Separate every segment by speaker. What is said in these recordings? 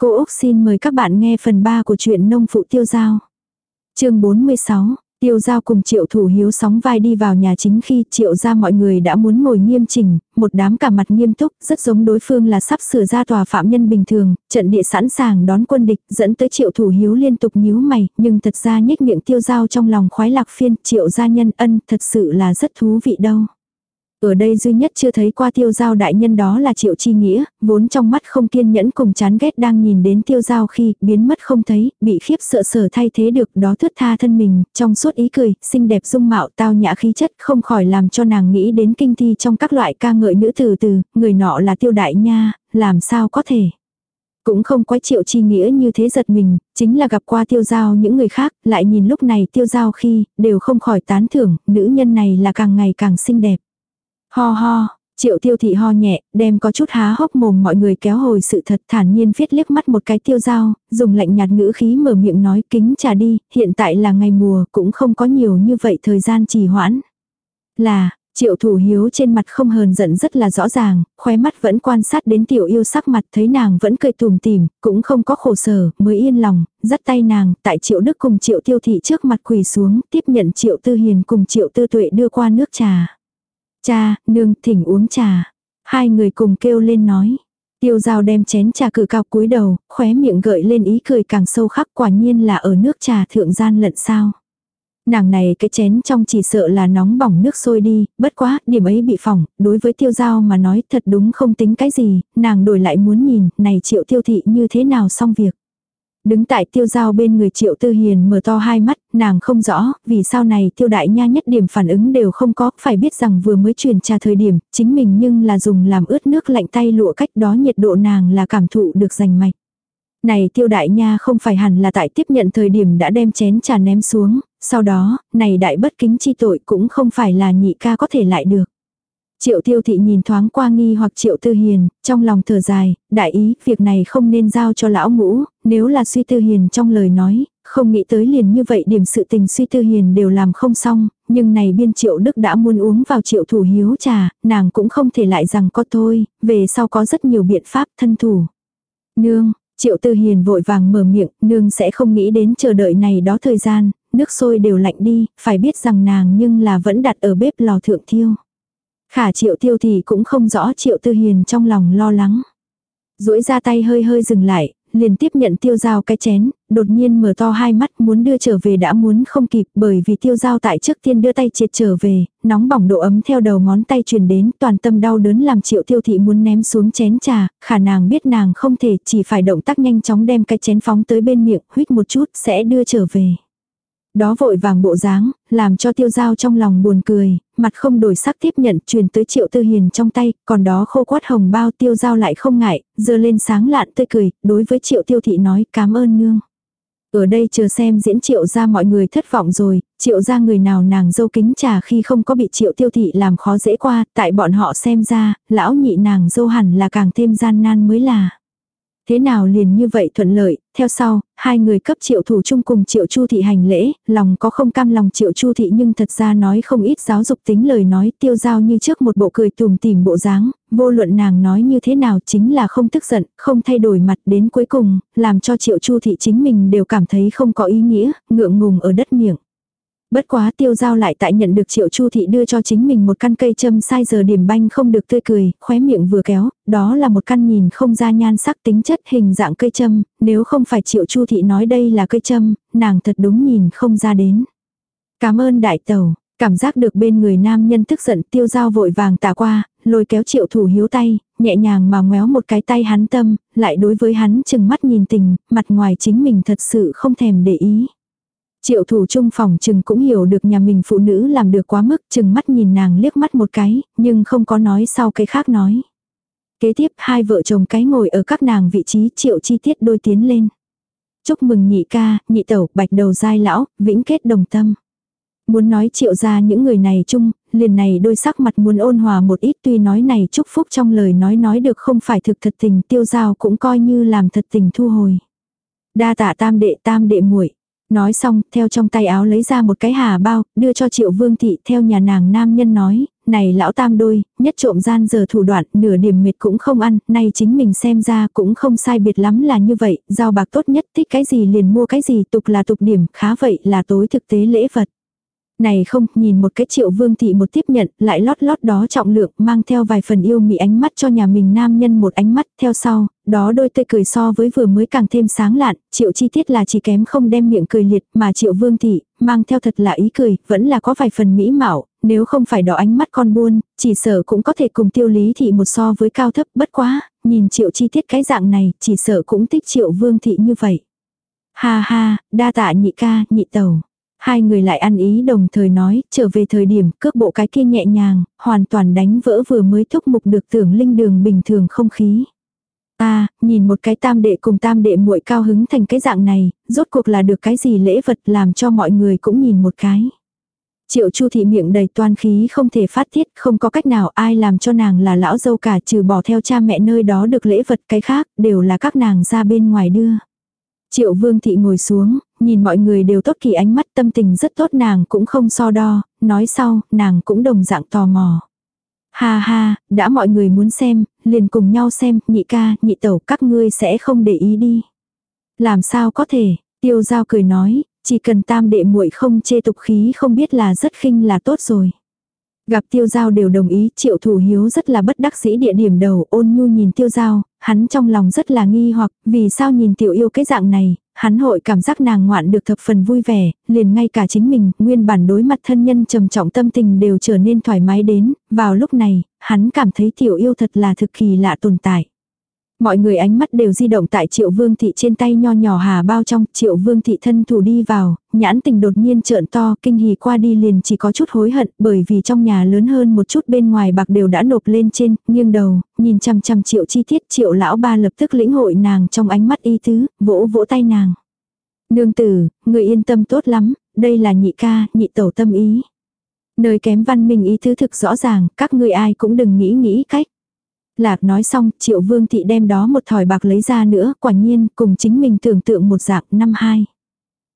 Speaker 1: Cô Úc xin mời các bạn nghe phần 3 của truyện nông phụ tiêu giao. chương 46, tiêu giao cùng triệu thủ hiếu sóng vai đi vào nhà chính khi triệu ra mọi người đã muốn ngồi nghiêm chỉnh, một đám cả mặt nghiêm túc, rất giống đối phương là sắp sửa ra tòa phạm nhân bình thường, trận địa sẵn sàng đón quân địch, dẫn tới triệu thủ hiếu liên tục nhíu mày, nhưng thật ra nhếch miệng tiêu giao trong lòng khoái lạc phiên, triệu gia nhân ân thật sự là rất thú vị đâu. Ở đây duy nhất chưa thấy qua tiêu giao đại nhân đó là triệu chi nghĩa, vốn trong mắt không kiên nhẫn cùng chán ghét đang nhìn đến tiêu giao khi biến mất không thấy, bị khiếp sợ sở thay thế được đó thướt tha thân mình, trong suốt ý cười, xinh đẹp dung mạo tao nhã khí chất không khỏi làm cho nàng nghĩ đến kinh thi trong các loại ca ngợi nữ từ từ, người nọ là tiêu đại nha, làm sao có thể. Cũng không quái triệu chi nghĩa như thế giật mình, chính là gặp qua tiêu giao những người khác, lại nhìn lúc này tiêu giao khi, đều không khỏi tán thưởng, nữ nhân này là càng ngày càng xinh đẹp. Ho ho, triệu tiêu thị ho nhẹ, đem có chút há hốc mồm mọi người kéo hồi sự thật thản nhiên viết liếc mắt một cái tiêu dao dùng lạnh nhạt ngữ khí mở miệng nói kính trà đi, hiện tại là ngày mùa cũng không có nhiều như vậy thời gian trì hoãn. Là, Triệu thủ hiếu trên mặt không hờn giận rất là rõ ràng, khóe mắt vẫn quan sát đến tiểu yêu sắc mặt thấy nàng vẫn cười tùm tìm, cũng không có khổ sở, mới yên lòng, dắt tay nàng, tại triệu đức cùng triệu tiêu thị trước mặt quỳ xuống, tiếp nhận triệu tư hiền cùng triệu tư tuệ đưa qua nước trà. Cha, nương, thỉnh uống trà. Hai người cùng kêu lên nói. Tiêu dao đem chén trà cử cao cúi đầu, khóe miệng gợi lên ý cười càng sâu khắc quả nhiên là ở nước trà thượng gian lận sao. Nàng này cái chén trong chỉ sợ là nóng bỏng nước sôi đi, bất quá, điểm ấy bị phỏng, đối với tiêu giao mà nói thật đúng không tính cái gì, nàng đổi lại muốn nhìn, này triệu tiêu thị như thế nào xong việc. Đứng tại tiêu giao bên người triệu tư hiền mở to hai mắt, nàng không rõ, vì sao này tiêu đại nha nhất điểm phản ứng đều không có, phải biết rằng vừa mới truyền trà thời điểm, chính mình nhưng là dùng làm ướt nước lạnh tay lụa cách đó nhiệt độ nàng là cảm thụ được rành mạch. Này tiêu đại nha không phải hẳn là tại tiếp nhận thời điểm đã đem chén trà ném xuống, sau đó, này đại bất kính chi tội cũng không phải là nhị ca có thể lại được. Triệu tiêu thị nhìn thoáng qua nghi hoặc triệu tư hiền, trong lòng thở dài, đại ý, việc này không nên giao cho lão ngũ, nếu là suy tư hiền trong lời nói, không nghĩ tới liền như vậy điểm sự tình suy tư hiền đều làm không xong, nhưng này biên triệu đức đã muốn uống vào triệu thủ hiếu trà, nàng cũng không thể lại rằng có thôi, về sau có rất nhiều biện pháp thân thủ. Nương, triệu tư hiền vội vàng mở miệng, nương sẽ không nghĩ đến chờ đợi này đó thời gian, nước sôi đều lạnh đi, phải biết rằng nàng nhưng là vẫn đặt ở bếp lò thượng thiêu. Khả triệu tiêu thì cũng không rõ triệu tư hiền trong lòng lo lắng. duỗi ra tay hơi hơi dừng lại, liền tiếp nhận tiêu dao cái chén, đột nhiên mở to hai mắt muốn đưa trở về đã muốn không kịp bởi vì tiêu dao tại trước tiên đưa tay triệt trở về, nóng bỏng độ ấm theo đầu ngón tay truyền đến toàn tâm đau đớn làm triệu tiêu thị muốn ném xuống chén trà, khả nàng biết nàng không thể chỉ phải động tác nhanh chóng đem cái chén phóng tới bên miệng huyết một chút sẽ đưa trở về. Đó vội vàng bộ dáng, làm cho tiêu dao trong lòng buồn cười, mặt không đổi sắc tiếp nhận truyền tới triệu tư hiền trong tay, còn đó khô quát hồng bao tiêu dao lại không ngại, dơ lên sáng lạn tươi cười, đối với triệu tiêu thị nói cảm ơn nương. Ở đây chờ xem diễn triệu ra mọi người thất vọng rồi, triệu ra người nào nàng dâu kính trà khi không có bị triệu tiêu thị làm khó dễ qua, tại bọn họ xem ra, lão nhị nàng dâu hẳn là càng thêm gian nan mới là. Thế nào liền như vậy thuận lợi, theo sau, hai người cấp triệu thủ chung cùng triệu chu thị hành lễ, lòng có không cam lòng triệu chu thị nhưng thật ra nói không ít giáo dục tính lời nói tiêu giao như trước một bộ cười tùm tìm bộ dáng, vô luận nàng nói như thế nào chính là không tức giận, không thay đổi mặt đến cuối cùng, làm cho triệu chu thị chính mình đều cảm thấy không có ý nghĩa, ngượng ngùng ở đất miệng. Bất quá tiêu giao lại tại nhận được triệu chu thị đưa cho chính mình một căn cây châm sai giờ điểm banh không được tươi cười, khóe miệng vừa kéo, đó là một căn nhìn không ra nhan sắc tính chất hình dạng cây châm, nếu không phải triệu chu thị nói đây là cây châm, nàng thật đúng nhìn không ra đến. Cảm ơn đại tẩu, cảm giác được bên người nam nhân tức giận tiêu giao vội vàng tà qua, lôi kéo triệu thủ hiếu tay, nhẹ nhàng mà ngoéo một cái tay hắn tâm, lại đối với hắn chừng mắt nhìn tình, mặt ngoài chính mình thật sự không thèm để ý. Triệu thủ trung phòng chừng cũng hiểu được nhà mình phụ nữ làm được quá mức chừng mắt nhìn nàng liếc mắt một cái, nhưng không có nói sau cái khác nói. Kế tiếp hai vợ chồng cái ngồi ở các nàng vị trí triệu chi tiết đôi tiến lên. Chúc mừng nhị ca, nhị tẩu, bạch đầu dai lão, vĩnh kết đồng tâm. Muốn nói triệu ra những người này chung, liền này đôi sắc mặt muốn ôn hòa một ít tuy nói này chúc phúc trong lời nói nói được không phải thực thật tình tiêu giao cũng coi như làm thật tình thu hồi. Đa tạ tam đệ tam đệ muội Nói xong, theo trong tay áo lấy ra một cái hà bao, đưa cho triệu vương thị theo nhà nàng nam nhân nói, này lão tam đôi, nhất trộm gian giờ thủ đoạn, nửa điểm mệt cũng không ăn, nay chính mình xem ra cũng không sai biệt lắm là như vậy, giao bạc tốt nhất thích cái gì liền mua cái gì, tục là tục điểm, khá vậy là tối thực tế lễ vật. Này không, nhìn một cái triệu vương thị một tiếp nhận, lại lót lót đó trọng lượng, mang theo vài phần yêu mị ánh mắt cho nhà mình nam nhân một ánh mắt, theo sau, đó đôi tươi cười so với vừa mới càng thêm sáng lạn, triệu chi tiết là chỉ kém không đem miệng cười liệt, mà triệu vương thị, mang theo thật là ý cười, vẫn là có vài phần mỹ mạo, nếu không phải đỏ ánh mắt con buôn, chỉ sợ cũng có thể cùng tiêu lý thị một so với cao thấp, bất quá, nhìn triệu chi tiết cái dạng này, chỉ sợ cũng thích triệu vương thị như vậy. Ha ha, đa tạ nhị ca, nhị tẩu. Hai người lại ăn ý đồng thời nói, trở về thời điểm cước bộ cái kia nhẹ nhàng, hoàn toàn đánh vỡ vừa mới thúc mục được tưởng linh đường bình thường không khí. Ta, nhìn một cái tam đệ cùng tam đệ muội cao hứng thành cái dạng này, rốt cuộc là được cái gì lễ vật làm cho mọi người cũng nhìn một cái. Triệu Chu thị miệng đầy toan khí không thể phát tiết, không có cách nào ai làm cho nàng là lão dâu cả trừ bỏ theo cha mẹ nơi đó được lễ vật cái khác, đều là các nàng ra bên ngoài đưa. Triệu Vương thị ngồi xuống, nhìn mọi người đều tốt kỳ ánh mắt tâm tình rất tốt nàng cũng không so đo, nói sau, nàng cũng đồng dạng tò mò. Ha ha, đã mọi người muốn xem, liền cùng nhau xem, nhị ca, nhị tẩu các ngươi sẽ không để ý đi. Làm sao có thể, tiêu giao cười nói, chỉ cần tam đệ muội không chê tục khí không biết là rất khinh là tốt rồi. Gặp tiêu giao đều đồng ý, triệu thủ hiếu rất là bất đắc dĩ địa điểm đầu ôn nhu nhìn tiêu giao, hắn trong lòng rất là nghi hoặc vì sao nhìn tiểu yêu cái dạng này, hắn hội cảm giác nàng ngoạn được thập phần vui vẻ, liền ngay cả chính mình, nguyên bản đối mặt thân nhân trầm trọng tâm tình đều trở nên thoải mái đến, vào lúc này, hắn cảm thấy tiểu yêu thật là thực kỳ lạ tồn tại. Mọi người ánh mắt đều di động tại triệu vương thị trên tay nho nhỏ hà bao trong, triệu vương thị thân thủ đi vào, nhãn tình đột nhiên trợn to, kinh hỉ qua đi liền chỉ có chút hối hận, bởi vì trong nhà lớn hơn một chút bên ngoài bạc đều đã nộp lên trên, nghiêng đầu, nhìn chăm chăm triệu chi tiết, triệu lão ba lập tức lĩnh hội nàng trong ánh mắt y tứ, vỗ vỗ tay nàng. Nương tử, người yên tâm tốt lắm, đây là nhị ca, nhị tẩu tâm ý. Nơi kém văn minh ý tứ thực rõ ràng, các người ai cũng đừng nghĩ nghĩ cách. Lạc nói xong, triệu vương thị đem đó một thỏi bạc lấy ra nữa, quả nhiên, cùng chính mình tưởng tượng một dạng năm hai.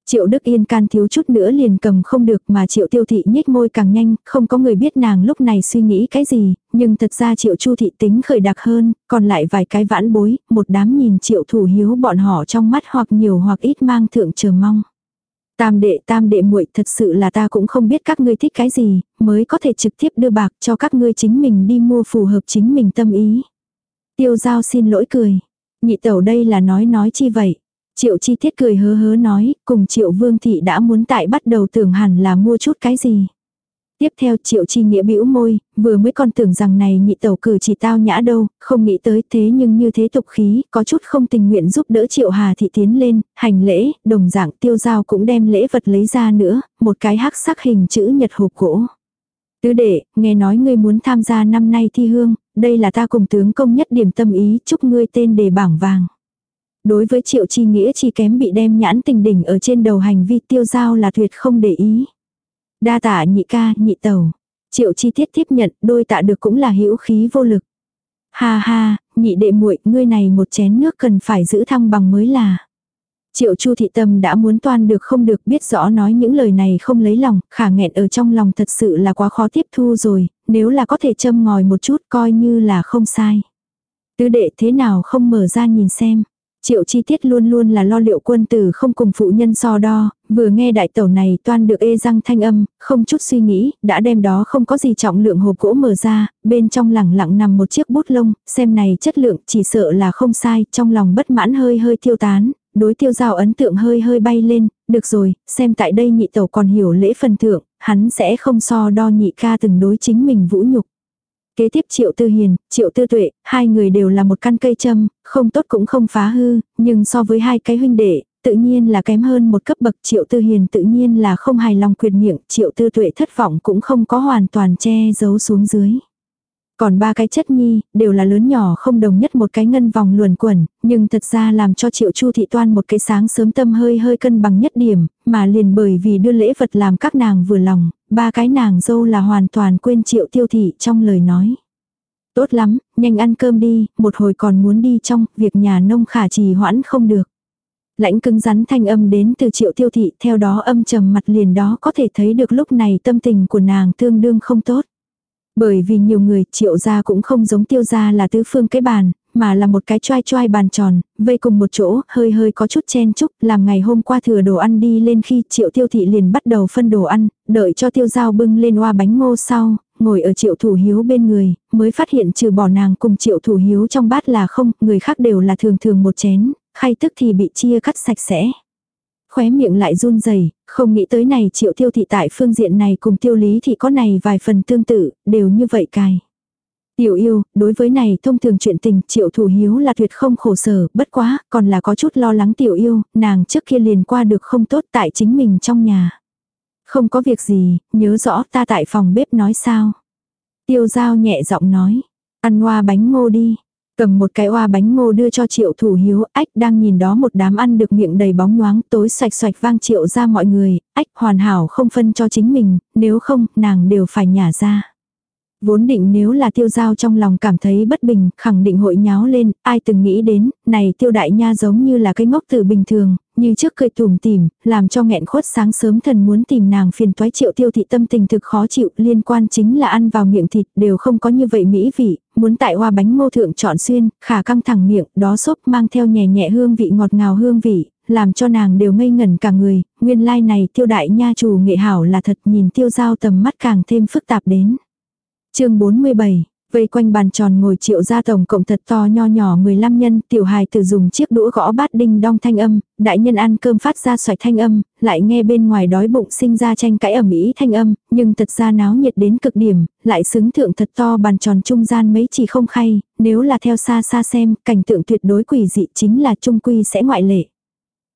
Speaker 1: Triệu Đức Yên can thiếu chút nữa liền cầm không được mà Triệu Tiêu Thị nhếch môi càng nhanh, không có người biết nàng lúc này suy nghĩ cái gì, nhưng thật ra Triệu Chu Thị tính khởi đặc hơn, còn lại vài cái vãn bối, một đám nhìn Triệu Thủ Hiếu bọn họ trong mắt hoặc nhiều hoặc ít mang thượng chờ mong. Tam đệ tam đệ muội thật sự là ta cũng không biết các ngươi thích cái gì, mới có thể trực tiếp đưa bạc cho các ngươi chính mình đi mua phù hợp chính mình tâm ý. Tiêu giao xin lỗi cười. Nhị tẩu đây là nói nói chi vậy. Triệu chi tiết cười hớ hớ nói, cùng triệu vương thị đã muốn tại bắt đầu tưởng hẳn là mua chút cái gì. Tiếp theo triệu chi nghĩa bĩu môi, vừa mới còn tưởng rằng này nhị tẩu cử chỉ tao nhã đâu, không nghĩ tới thế nhưng như thế tục khí, có chút không tình nguyện giúp đỡ triệu hà thị tiến lên, hành lễ, đồng dạng tiêu giao cũng đem lễ vật lấy ra nữa, một cái hắc sắc hình chữ nhật hộp gỗ. Tứ đệ, nghe nói ngươi muốn tham gia năm nay thi hương, đây là ta cùng tướng công nhất điểm tâm ý, chúc ngươi tên đề bảng vàng. Đối với triệu chi nghĩa chi kém bị đem nhãn tình đỉnh ở trên đầu hành vi tiêu giao là tuyệt không để ý. Đa tạ nhị ca, nhị tẩu. Triệu chi tiết tiếp nhận, đôi tạ được cũng là hữu khí vô lực. Ha ha, nhị đệ muội, ngươi này một chén nước cần phải giữ thăng bằng mới là. Triệu Chu thị tâm đã muốn toan được không được biết rõ nói những lời này không lấy lòng, khả nghẹn ở trong lòng thật sự là quá khó tiếp thu rồi, nếu là có thể châm ngòi một chút coi như là không sai. Tứ đệ thế nào không mở ra nhìn xem. Triệu chi tiết luôn luôn là lo liệu quân tử không cùng phụ nhân so đo, vừa nghe đại tẩu này toan được ê răng thanh âm, không chút suy nghĩ, đã đem đó không có gì trọng lượng hộp gỗ mở ra, bên trong lẳng lặng nằm một chiếc bút lông, xem này chất lượng chỉ sợ là không sai, trong lòng bất mãn hơi hơi tiêu tán, đối tiêu giao ấn tượng hơi hơi bay lên, được rồi, xem tại đây nhị tẩu còn hiểu lễ phần thượng, hắn sẽ không so đo nhị ca từng đối chính mình vũ nhục. Kế tiếp Triệu Tư Hiền, Triệu Tư Tuệ, hai người đều là một căn cây châm, không tốt cũng không phá hư, nhưng so với hai cái huynh đệ, tự nhiên là kém hơn một cấp bậc Triệu Tư Hiền tự nhiên là không hài lòng quyền miệng, Triệu Tư Tuệ thất vọng cũng không có hoàn toàn che giấu xuống dưới. Còn ba cái chất nhi, đều là lớn nhỏ không đồng nhất một cái ngân vòng luồn quẩn, nhưng thật ra làm cho triệu chu thị toan một cái sáng sớm tâm hơi hơi cân bằng nhất điểm, mà liền bởi vì đưa lễ vật làm các nàng vừa lòng, ba cái nàng dâu là hoàn toàn quên triệu tiêu thị trong lời nói. Tốt lắm, nhanh ăn cơm đi, một hồi còn muốn đi trong, việc nhà nông khả trì hoãn không được. Lãnh cứng rắn thanh âm đến từ triệu tiêu thị, theo đó âm trầm mặt liền đó có thể thấy được lúc này tâm tình của nàng tương đương không tốt. Bởi vì nhiều người triệu gia cũng không giống tiêu gia là tứ phương cái bàn, mà là một cái choai choai bàn tròn, vây cùng một chỗ, hơi hơi có chút chen chúc, làm ngày hôm qua thừa đồ ăn đi lên khi triệu tiêu thị liền bắt đầu phân đồ ăn, đợi cho tiêu dao bưng lên hoa bánh ngô sau, ngồi ở triệu thủ hiếu bên người, mới phát hiện trừ bỏ nàng cùng triệu thủ hiếu trong bát là không, người khác đều là thường thường một chén, khay tức thì bị chia cắt sạch sẽ. Khóe miệng lại run rẩy không nghĩ tới này triệu tiêu thị tại phương diện này cùng tiêu lý thị có này vài phần tương tự, đều như vậy cài. Tiểu yêu, đối với này thông thường chuyện tình triệu thủ hiếu là tuyệt không khổ sở, bất quá, còn là có chút lo lắng tiểu yêu, nàng trước kia liền qua được không tốt tại chính mình trong nhà. Không có việc gì, nhớ rõ ta tại phòng bếp nói sao. Tiêu giao nhẹ giọng nói, ăn hoa bánh ngô đi. Cầm một cái hoa bánh ngô đưa cho triệu thủ hiếu, ách đang nhìn đó một đám ăn được miệng đầy bóng nhoáng tối xoạch xoạch vang triệu ra mọi người, ách hoàn hảo không phân cho chính mình, nếu không, nàng đều phải nhả ra. Vốn định nếu là tiêu giao trong lòng cảm thấy bất bình, khẳng định hội nháo lên, ai từng nghĩ đến, này tiêu đại nha giống như là cái ngốc tử bình thường, như trước cười tùm tìm, làm cho nghẹn khuất sáng sớm thần muốn tìm nàng phiền toái triệu tiêu thị tâm tình thực khó chịu, liên quan chính là ăn vào miệng thịt đều không có như vậy mỹ vị, muốn tại hoa bánh ngô thượng chọn xuyên, khả căng thẳng miệng, đó xốp mang theo nhẹ nhẹ hương vị ngọt ngào hương vị, làm cho nàng đều ngây ngẩn cả người, nguyên lai like này tiêu đại nha chủ nghệ hảo là thật nhìn tiêu giao tầm mắt càng thêm phức tạp đến chương 47, vây quanh bàn tròn ngồi triệu gia tổng cộng thật to nho nhỏ 15 nhân, tiểu hài tử dùng chiếc đũa gõ bát đinh đong thanh âm, đại nhân ăn cơm phát ra xoạch thanh âm, lại nghe bên ngoài đói bụng sinh ra tranh cãi ẩm ý thanh âm, nhưng thật ra náo nhiệt đến cực điểm, lại xứng thượng thật to bàn tròn trung gian mấy chỉ không khay, nếu là theo xa xa xem, cảnh tượng tuyệt đối quỷ dị chính là trung quy sẽ ngoại lệ.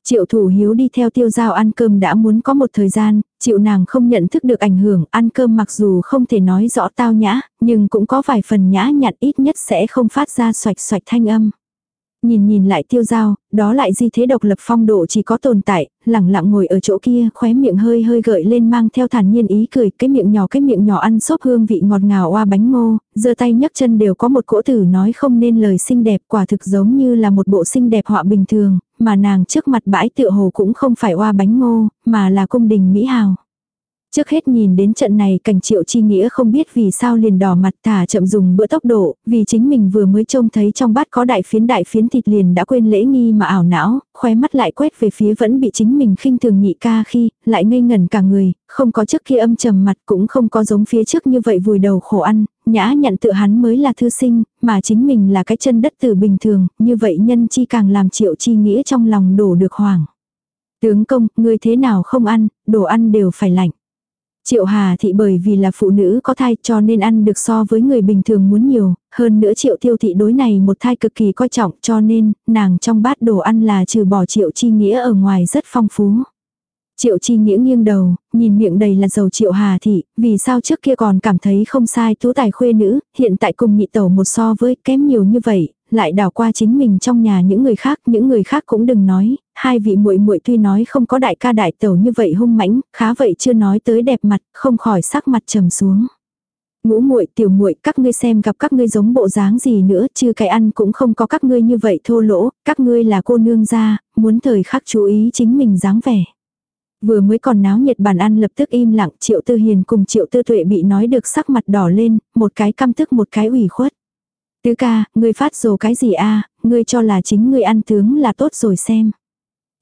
Speaker 1: Triệu thủ hiếu đi theo tiêu giao ăn cơm đã muốn có một thời gian, chịu nàng không nhận thức được ảnh hưởng, ăn cơm mặc dù không thể nói rõ tao nhã, nhưng cũng có vài phần nhã nhặn ít nhất sẽ không phát ra xoạch xoạch thanh âm. Nhìn nhìn lại tiêu dao đó lại di thế độc lập phong độ chỉ có tồn tại, lẳng lặng ngồi ở chỗ kia, khóe miệng hơi hơi gợi lên mang theo thản nhiên ý cười, cái miệng nhỏ cái miệng nhỏ ăn xốp hương vị ngọt ngào oa bánh ngô, giơ tay nhấc chân đều có một cỗ tử nói không nên lời xinh đẹp, quả thực giống như là một bộ xinh đẹp họa bình thường, mà nàng trước mặt bãi tựa hồ cũng không phải oa bánh ngô, mà là cung đình mỹ hào. Trước hết nhìn đến trận này cảnh triệu chi nghĩa không biết vì sao liền đỏ mặt thả chậm dùng bữa tốc độ, vì chính mình vừa mới trông thấy trong bát có đại phiến đại phiến thịt liền đã quên lễ nghi mà ảo não, khóe mắt lại quét về phía vẫn bị chính mình khinh thường nhị ca khi, lại ngây ngẩn cả người, không có trước kia âm trầm mặt cũng không có giống phía trước như vậy vùi đầu khổ ăn, nhã nhận tự hắn mới là thư sinh, mà chính mình là cái chân đất từ bình thường, như vậy nhân chi càng làm triệu chi nghĩa trong lòng đổ được hoàng. Tướng công, ngươi thế nào không ăn, đồ ăn đều phải lạnh. Triệu Hà thị bởi vì là phụ nữ có thai cho nên ăn được so với người bình thường muốn nhiều, hơn nữa triệu tiêu thị đối này một thai cực kỳ coi trọng cho nên nàng trong bát đồ ăn là trừ bỏ triệu chi nghĩa ở ngoài rất phong phú. Triệu chi nghĩa nghiêng đầu, nhìn miệng đầy là dầu triệu hà thị, vì sao trước kia còn cảm thấy không sai tú tài khuê nữ, hiện tại cùng nhị tẩu một so với kém nhiều như vậy, lại đảo qua chính mình trong nhà những người khác, những người khác cũng đừng nói, hai vị muội muội tuy nói không có đại ca đại tẩu như vậy hung mãnh, khá vậy chưa nói tới đẹp mặt, không khỏi sắc mặt trầm xuống. Ngũ muội, tiểu muội, các ngươi xem gặp các ngươi giống bộ dáng gì nữa, chứ cái ăn cũng không có các ngươi như vậy thô lỗ, các ngươi là cô nương gia, muốn thời khắc chú ý chính mình dáng vẻ. Vừa mới còn náo nhiệt bàn ăn lập tức im lặng, Triệu Tư Hiền cùng Triệu Tư Tuệ bị nói được sắc mặt đỏ lên, một cái căm tức một cái ủy khuất. Tứ ca, ngươi phát rồ cái gì a ngươi cho là chính ngươi ăn tướng là tốt rồi xem.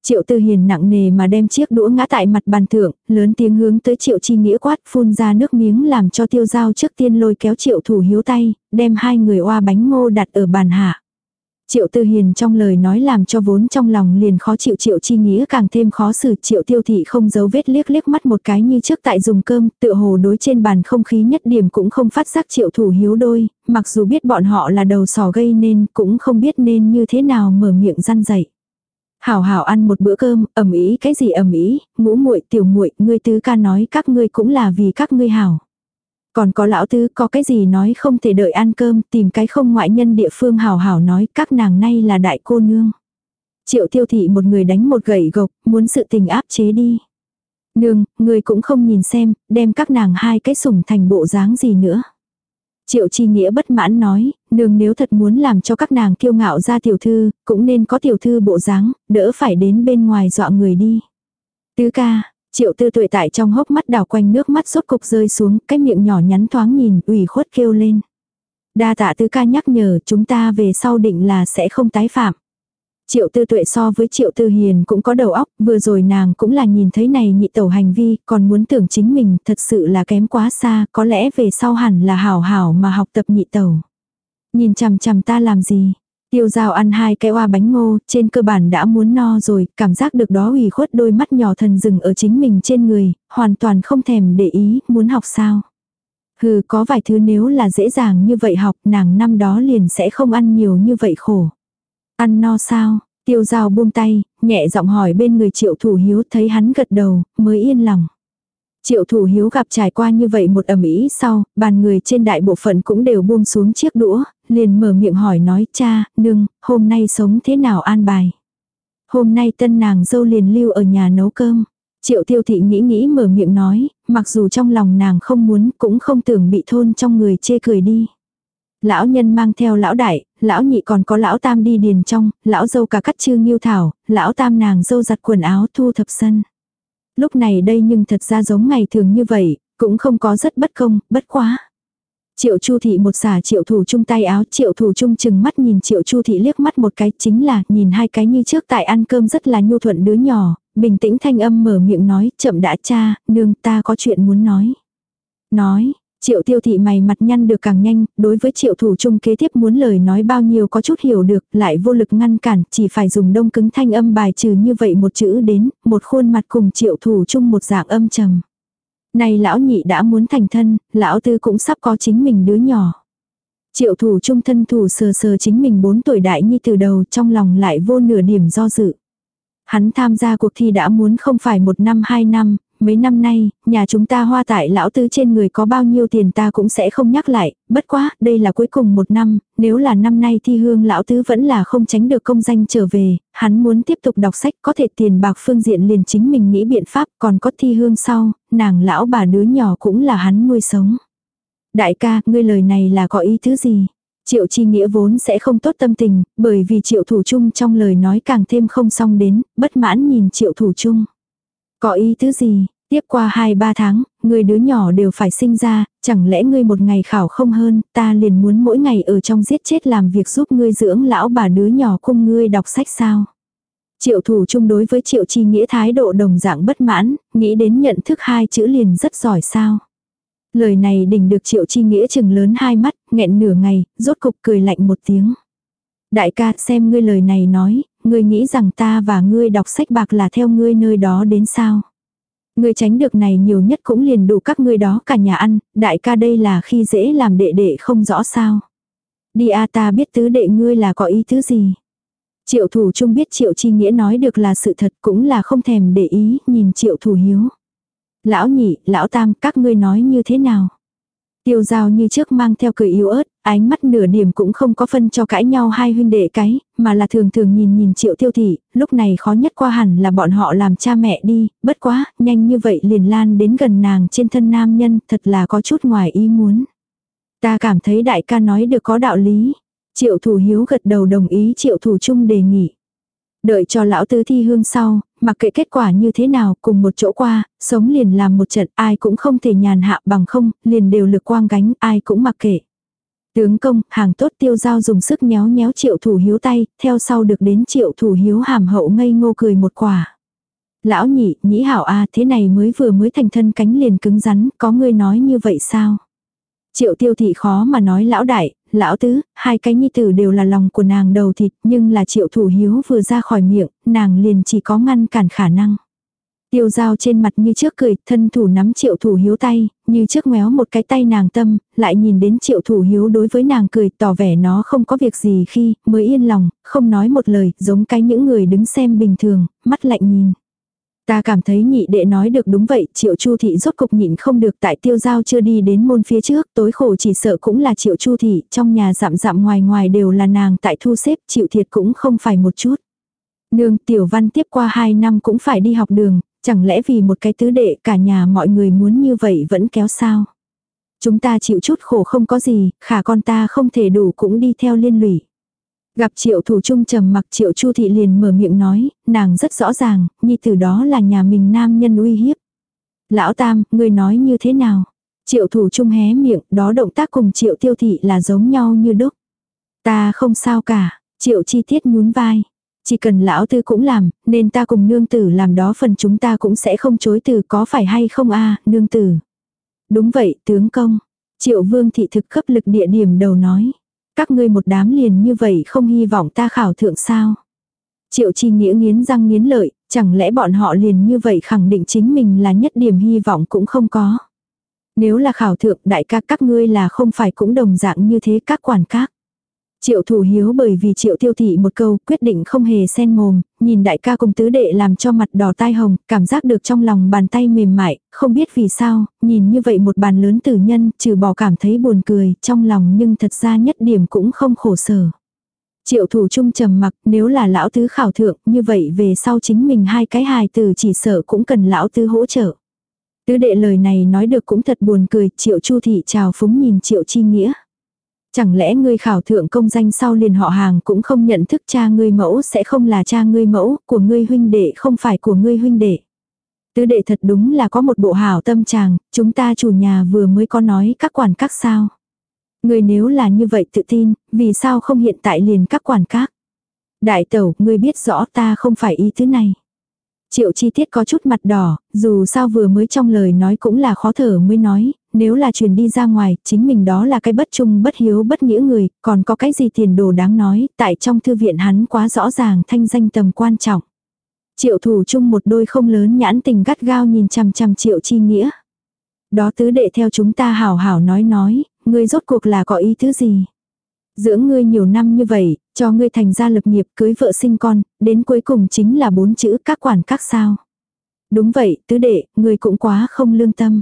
Speaker 1: Triệu Tư Hiền nặng nề mà đem chiếc đũa ngã tại mặt bàn thượng, lớn tiếng hướng tới Triệu Chi Nghĩa quát phun ra nước miếng làm cho tiêu dao trước tiên lôi kéo Triệu Thủ Hiếu tay, đem hai người oa bánh ngô đặt ở bàn hạ. Triệu Tư Hiền trong lời nói làm cho vốn trong lòng liền khó chịu Triệu Chi Nghĩa càng thêm khó xử Triệu Tiêu Thị không giấu vết liếc liếc mắt một cái như trước tại dùng cơm, tựa hồ đối trên bàn không khí nhất điểm cũng không phát giác Triệu Thủ Hiếu đôi, mặc dù biết bọn họ là đầu sò gây nên cũng không biết nên như thế nào mở miệng răn dậy. Hảo hảo ăn một bữa cơm, ẩm ý cái gì ẩm ý, ngũ muội tiểu muội ngươi tứ ca nói các ngươi cũng là vì các ngươi hảo. Còn có lão tứ có cái gì nói không thể đợi ăn cơm, tìm cái không ngoại nhân địa phương hào hào nói các nàng nay là đại cô nương. Triệu tiêu thị một người đánh một gậy gộc, muốn sự tình áp chế đi. Nương, người cũng không nhìn xem, đem các nàng hai cái sủng thành bộ dáng gì nữa. Triệu chi nghĩa bất mãn nói, nương nếu thật muốn làm cho các nàng kiêu ngạo ra tiểu thư, cũng nên có tiểu thư bộ dáng, đỡ phải đến bên ngoài dọa người đi. Tứ ca, Triệu tư tuệ tại trong hốc mắt đảo quanh nước mắt rốt cục rơi xuống, cái miệng nhỏ nhắn thoáng nhìn, ủy khuất kêu lên. Đa tạ tứ ca nhắc nhở chúng ta về sau định là sẽ không tái phạm. Triệu tư tuệ so với triệu tư hiền cũng có đầu óc, vừa rồi nàng cũng là nhìn thấy này nhị tẩu hành vi, còn muốn tưởng chính mình thật sự là kém quá xa, có lẽ về sau hẳn là hảo hảo mà học tập nhị tẩu. Nhìn chằm chằm ta làm gì? Tiêu dao ăn hai cái oa bánh ngô, trên cơ bản đã muốn no rồi, cảm giác được đó ủy khuất đôi mắt nhỏ thần rừng ở chính mình trên người, hoàn toàn không thèm để ý, muốn học sao. Hừ, có vài thứ nếu là dễ dàng như vậy học, nàng năm đó liền sẽ không ăn nhiều như vậy khổ. Ăn no sao? Tiêu dao buông tay, nhẹ giọng hỏi bên người triệu thủ hiếu thấy hắn gật đầu, mới yên lòng. Triệu thủ hiếu gặp trải qua như vậy một ẩm ý sau, bàn người trên đại bộ phận cũng đều buông xuống chiếc đũa, liền mở miệng hỏi nói cha, nương, hôm nay sống thế nào an bài. Hôm nay tân nàng dâu liền lưu ở nhà nấu cơm. Triệu tiêu thị nghĩ nghĩ mở miệng nói, mặc dù trong lòng nàng không muốn cũng không tưởng bị thôn trong người chê cười đi. Lão nhân mang theo lão đại, lão nhị còn có lão tam đi điền trong, lão dâu cả cắt chương nghiêu thảo, lão tam nàng dâu giặt quần áo thu thập sân. Lúc này đây nhưng thật ra giống ngày thường như vậy, cũng không có rất bất công, bất quá. Triệu Chu thị một xả Triệu Thủ Trung tay áo, Triệu Thủ Trung chừng mắt nhìn Triệu Chu thị liếc mắt một cái, chính là nhìn hai cái như trước tại ăn cơm rất là nhu thuận đứa nhỏ, bình tĩnh thanh âm mở miệng nói, chậm đã cha, nương ta có chuyện muốn nói. Nói, Triệu tiêu thị mày mặt nhăn được càng nhanh, đối với triệu thủ trung kế tiếp muốn lời nói bao nhiêu có chút hiểu được, lại vô lực ngăn cản, chỉ phải dùng đông cứng thanh âm bài trừ như vậy một chữ đến, một khuôn mặt cùng triệu thủ trung một dạng âm trầm. Này lão nhị đã muốn thành thân, lão tư cũng sắp có chính mình đứa nhỏ. Triệu thủ trung thân thủ sờ sờ chính mình bốn tuổi đại nhi từ đầu trong lòng lại vô nửa điểm do dự. Hắn tham gia cuộc thi đã muốn không phải một năm hai năm, mấy năm nay, nhà chúng ta hoa tại lão tứ trên người có bao nhiêu tiền ta cũng sẽ không nhắc lại, bất quá, đây là cuối cùng một năm, nếu là năm nay thi hương lão tứ vẫn là không tránh được công danh trở về, hắn muốn tiếp tục đọc sách có thể tiền bạc phương diện liền chính mình nghĩ biện pháp, còn có thi hương sau, nàng lão bà đứa nhỏ cũng là hắn nuôi sống. Đại ca, ngươi lời này là có ý thứ gì? Triệu chi nghĩa vốn sẽ không tốt tâm tình, bởi vì triệu thủ chung trong lời nói càng thêm không xong đến, bất mãn nhìn triệu thủ chung. Có ý thứ gì, tiếp qua 2-3 tháng, người đứa nhỏ đều phải sinh ra, chẳng lẽ ngươi một ngày khảo không hơn, ta liền muốn mỗi ngày ở trong giết chết làm việc giúp ngươi dưỡng lão bà đứa nhỏ cùng ngươi đọc sách sao. Triệu thủ chung đối với triệu chi nghĩa thái độ đồng dạng bất mãn, nghĩ đến nhận thức hai chữ liền rất giỏi sao. Lời này đỉnh được triệu chi nghĩa chừng lớn hai mắt, nghẹn nửa ngày, rốt cục cười lạnh một tiếng. Đại ca xem ngươi lời này nói, ngươi nghĩ rằng ta và ngươi đọc sách bạc là theo ngươi nơi đó đến sao. Ngươi tránh được này nhiều nhất cũng liền đủ các ngươi đó cả nhà ăn, đại ca đây là khi dễ làm đệ đệ không rõ sao. Đi a ta biết tứ đệ ngươi là có ý thứ gì. Triệu thủ trung biết triệu chi nghĩa nói được là sự thật cũng là không thèm để ý, nhìn triệu thủ hiếu. Lão nhị, lão tam, các ngươi nói như thế nào? Tiêu giao như trước mang theo cười yếu ớt, ánh mắt nửa điểm cũng không có phân cho cãi nhau hai huynh đệ cái, mà là thường thường nhìn nhìn triệu tiêu thị, lúc này khó nhất qua hẳn là bọn họ làm cha mẹ đi, bất quá, nhanh như vậy liền lan đến gần nàng trên thân nam nhân, thật là có chút ngoài ý muốn. Ta cảm thấy đại ca nói được có đạo lý. Triệu thủ hiếu gật đầu đồng ý triệu thủ chung đề nghị. Đợi cho lão tứ thi hương sau, mặc kệ kết quả như thế nào cùng một chỗ qua, sống liền làm một trận ai cũng không thể nhàn hạ bằng không, liền đều lực quang gánh ai cũng mặc kệ. Tướng công, hàng tốt tiêu giao dùng sức nhéo nhéo triệu thủ hiếu tay, theo sau được đến triệu thủ hiếu hàm hậu ngây ngô cười một quả. Lão nhị, nhĩ hảo a thế này mới vừa mới thành thân cánh liền cứng rắn, có người nói như vậy sao? Triệu tiêu thị khó mà nói lão đại, lão tứ, hai cái nhi tử đều là lòng của nàng đầu thịt, nhưng là triệu thủ hiếu vừa ra khỏi miệng, nàng liền chỉ có ngăn cản khả năng. Tiêu dao trên mặt như trước cười, thân thủ nắm triệu thủ hiếu tay, như trước méo một cái tay nàng tâm, lại nhìn đến triệu thủ hiếu đối với nàng cười tỏ vẻ nó không có việc gì khi mới yên lòng, không nói một lời, giống cái những người đứng xem bình thường, mắt lạnh nhìn. Ta cảm thấy nhị đệ nói được đúng vậy, triệu chu thị rốt cục nhịn không được tại tiêu giao chưa đi đến môn phía trước, tối khổ chỉ sợ cũng là triệu chu thị, trong nhà dặm dặm ngoài ngoài đều là nàng tại thu xếp, chịu thiệt cũng không phải một chút. Nương tiểu văn tiếp qua hai năm cũng phải đi học đường, chẳng lẽ vì một cái tứ đệ cả nhà mọi người muốn như vậy vẫn kéo sao. Chúng ta chịu chút khổ không có gì, khả con ta không thể đủ cũng đi theo liên lụy. Gặp triệu thủ trung trầm mặc triệu chu thị liền mở miệng nói, nàng rất rõ ràng, nhi từ đó là nhà mình nam nhân uy hiếp. Lão Tam, ngươi nói như thế nào? Triệu thủ trung hé miệng, đó động tác cùng triệu tiêu thị là giống nhau như đúc. Ta không sao cả, triệu chi tiết nhún vai. Chỉ cần lão tư cũng làm, nên ta cùng nương tử làm đó phần chúng ta cũng sẽ không chối từ có phải hay không a nương tử. Đúng vậy, tướng công. Triệu vương thị thực cấp lực địa điểm đầu nói. Các ngươi một đám liền như vậy không hy vọng ta khảo thượng sao. Triệu chi nghĩa nghiến răng nghiến lợi, chẳng lẽ bọn họ liền như vậy khẳng định chính mình là nhất điểm hy vọng cũng không có. Nếu là khảo thượng đại ca các ngươi là không phải cũng đồng dạng như thế các quản các. Triệu thủ hiếu bởi vì triệu tiêu thị một câu quyết định không hề sen mồm, nhìn đại ca cùng tứ đệ làm cho mặt đỏ tai hồng, cảm giác được trong lòng bàn tay mềm mại, không biết vì sao, nhìn như vậy một bàn lớn tử nhân, trừ bỏ cảm thấy buồn cười, trong lòng nhưng thật ra nhất điểm cũng không khổ sở. Triệu thủ trung trầm mặc nếu là lão tứ khảo thượng, như vậy về sau chính mình hai cái hài từ chỉ sợ cũng cần lão tứ hỗ trợ. Tứ đệ lời này nói được cũng thật buồn cười, triệu chu thị chào phúng nhìn triệu chi nghĩa. Chẳng lẽ ngươi khảo thượng công danh sau liền họ hàng cũng không nhận thức cha ngươi mẫu sẽ không là cha ngươi mẫu, của ngươi huynh đệ không phải của ngươi huynh đệ. Tứ đệ thật đúng là có một bộ hảo tâm chàng, chúng ta chủ nhà vừa mới có nói các quản các sao. Ngươi nếu là như vậy tự tin, vì sao không hiện tại liền các quản các. Đại tẩu, ngươi biết rõ ta không phải ý thứ này. Triệu chi tiết có chút mặt đỏ, dù sao vừa mới trong lời nói cũng là khó thở mới nói, nếu là truyền đi ra ngoài, chính mình đó là cái bất trung bất hiếu bất nghĩa người, còn có cái gì tiền đồ đáng nói, tại trong thư viện hắn quá rõ ràng thanh danh tầm quan trọng. Triệu thủ chung một đôi không lớn nhãn tình gắt gao nhìn chằm chằm triệu chi nghĩa. Đó tứ đệ theo chúng ta hảo hảo nói nói, ngươi rốt cuộc là có ý thứ gì? Dưỡng ngươi nhiều năm như vậy, cho ngươi thành gia lập nghiệp cưới vợ sinh con, đến cuối cùng chính là bốn chữ các quản các sao. Đúng vậy, tứ đệ, ngươi cũng quá không lương tâm.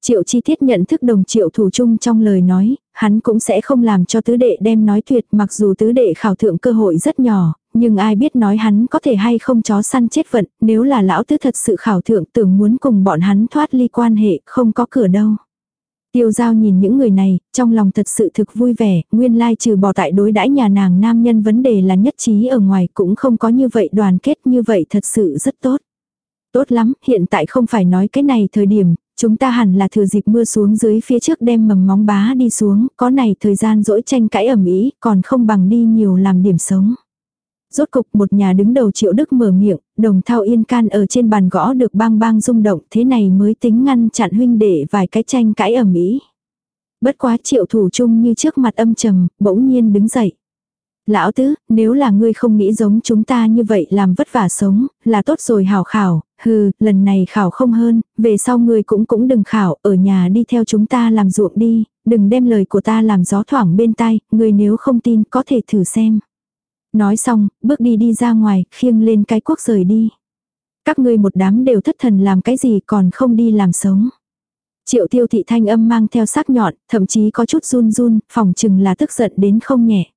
Speaker 1: Triệu chi tiết nhận thức đồng triệu thủ chung trong lời nói, hắn cũng sẽ không làm cho tứ đệ đem nói tuyệt mặc dù tứ đệ khảo thượng cơ hội rất nhỏ, nhưng ai biết nói hắn có thể hay không chó săn chết vận, nếu là lão tứ thật sự khảo thượng tưởng muốn cùng bọn hắn thoát ly quan hệ, không có cửa đâu. Tiêu giao nhìn những người này, trong lòng thật sự thực vui vẻ, nguyên lai trừ bỏ tại đối đãi nhà nàng nam nhân vấn đề là nhất trí ở ngoài cũng không có như vậy đoàn kết như vậy thật sự rất tốt. Tốt lắm, hiện tại không phải nói cái này thời điểm, chúng ta hẳn là thừa dịp mưa xuống dưới phía trước đem mầm móng bá đi xuống, có này thời gian dỗi tranh cãi ẩm ý, còn không bằng đi nhiều làm điểm sống. Rốt cục một nhà đứng đầu triệu đức mở miệng, đồng thao yên can ở trên bàn gõ được bang bang rung động, thế này mới tính ngăn chặn huynh đệ vài cái tranh cãi ẩm ý. Bất quá triệu thủ chung như trước mặt âm trầm, bỗng nhiên đứng dậy. Lão tứ, nếu là ngươi không nghĩ giống chúng ta như vậy làm vất vả sống, là tốt rồi hảo khảo, hừ, lần này khảo không hơn, về sau ngươi cũng cũng đừng khảo, ở nhà đi theo chúng ta làm ruộng đi, đừng đem lời của ta làm gió thoảng bên tai, ngươi nếu không tin có thể thử xem. Nói xong, bước đi đi ra ngoài, khiêng lên cái quốc rời đi. Các ngươi một đám đều thất thần làm cái gì còn không đi làm sống. Triệu tiêu thị thanh âm mang theo sắc nhọn, thậm chí có chút run run, phòng chừng là tức giận đến không nhẹ.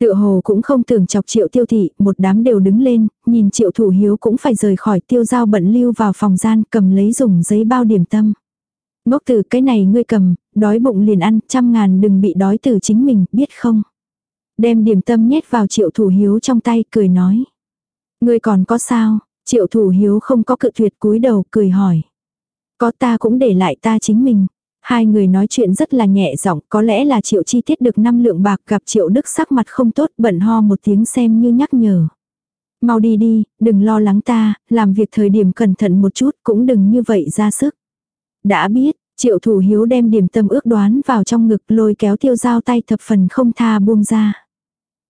Speaker 1: Tựa hồ cũng không tưởng chọc triệu tiêu thị, một đám đều đứng lên, nhìn triệu thủ hiếu cũng phải rời khỏi tiêu giao bận lưu vào phòng gian cầm lấy dùng giấy bao điểm tâm. Ngốc từ cái này ngươi cầm, đói bụng liền ăn, trăm ngàn đừng bị đói từ chính mình, biết không? Đem điểm tâm nhét vào triệu thủ hiếu trong tay, cười nói. Ngươi còn có sao? Triệu thủ hiếu không có cự tuyệt cúi đầu, cười hỏi. Có ta cũng để lại ta chính mình. Hai người nói chuyện rất là nhẹ giọng, có lẽ là triệu chi tiết được năm lượng bạc gặp triệu đức sắc mặt không tốt bận ho một tiếng xem như nhắc nhở. Mau đi đi, đừng lo lắng ta, làm việc thời điểm cẩn thận một chút cũng đừng như vậy ra sức. Đã biết, triệu thủ hiếu đem điểm tâm ước đoán vào trong ngực lôi kéo tiêu dao tay thập phần không tha buông ra.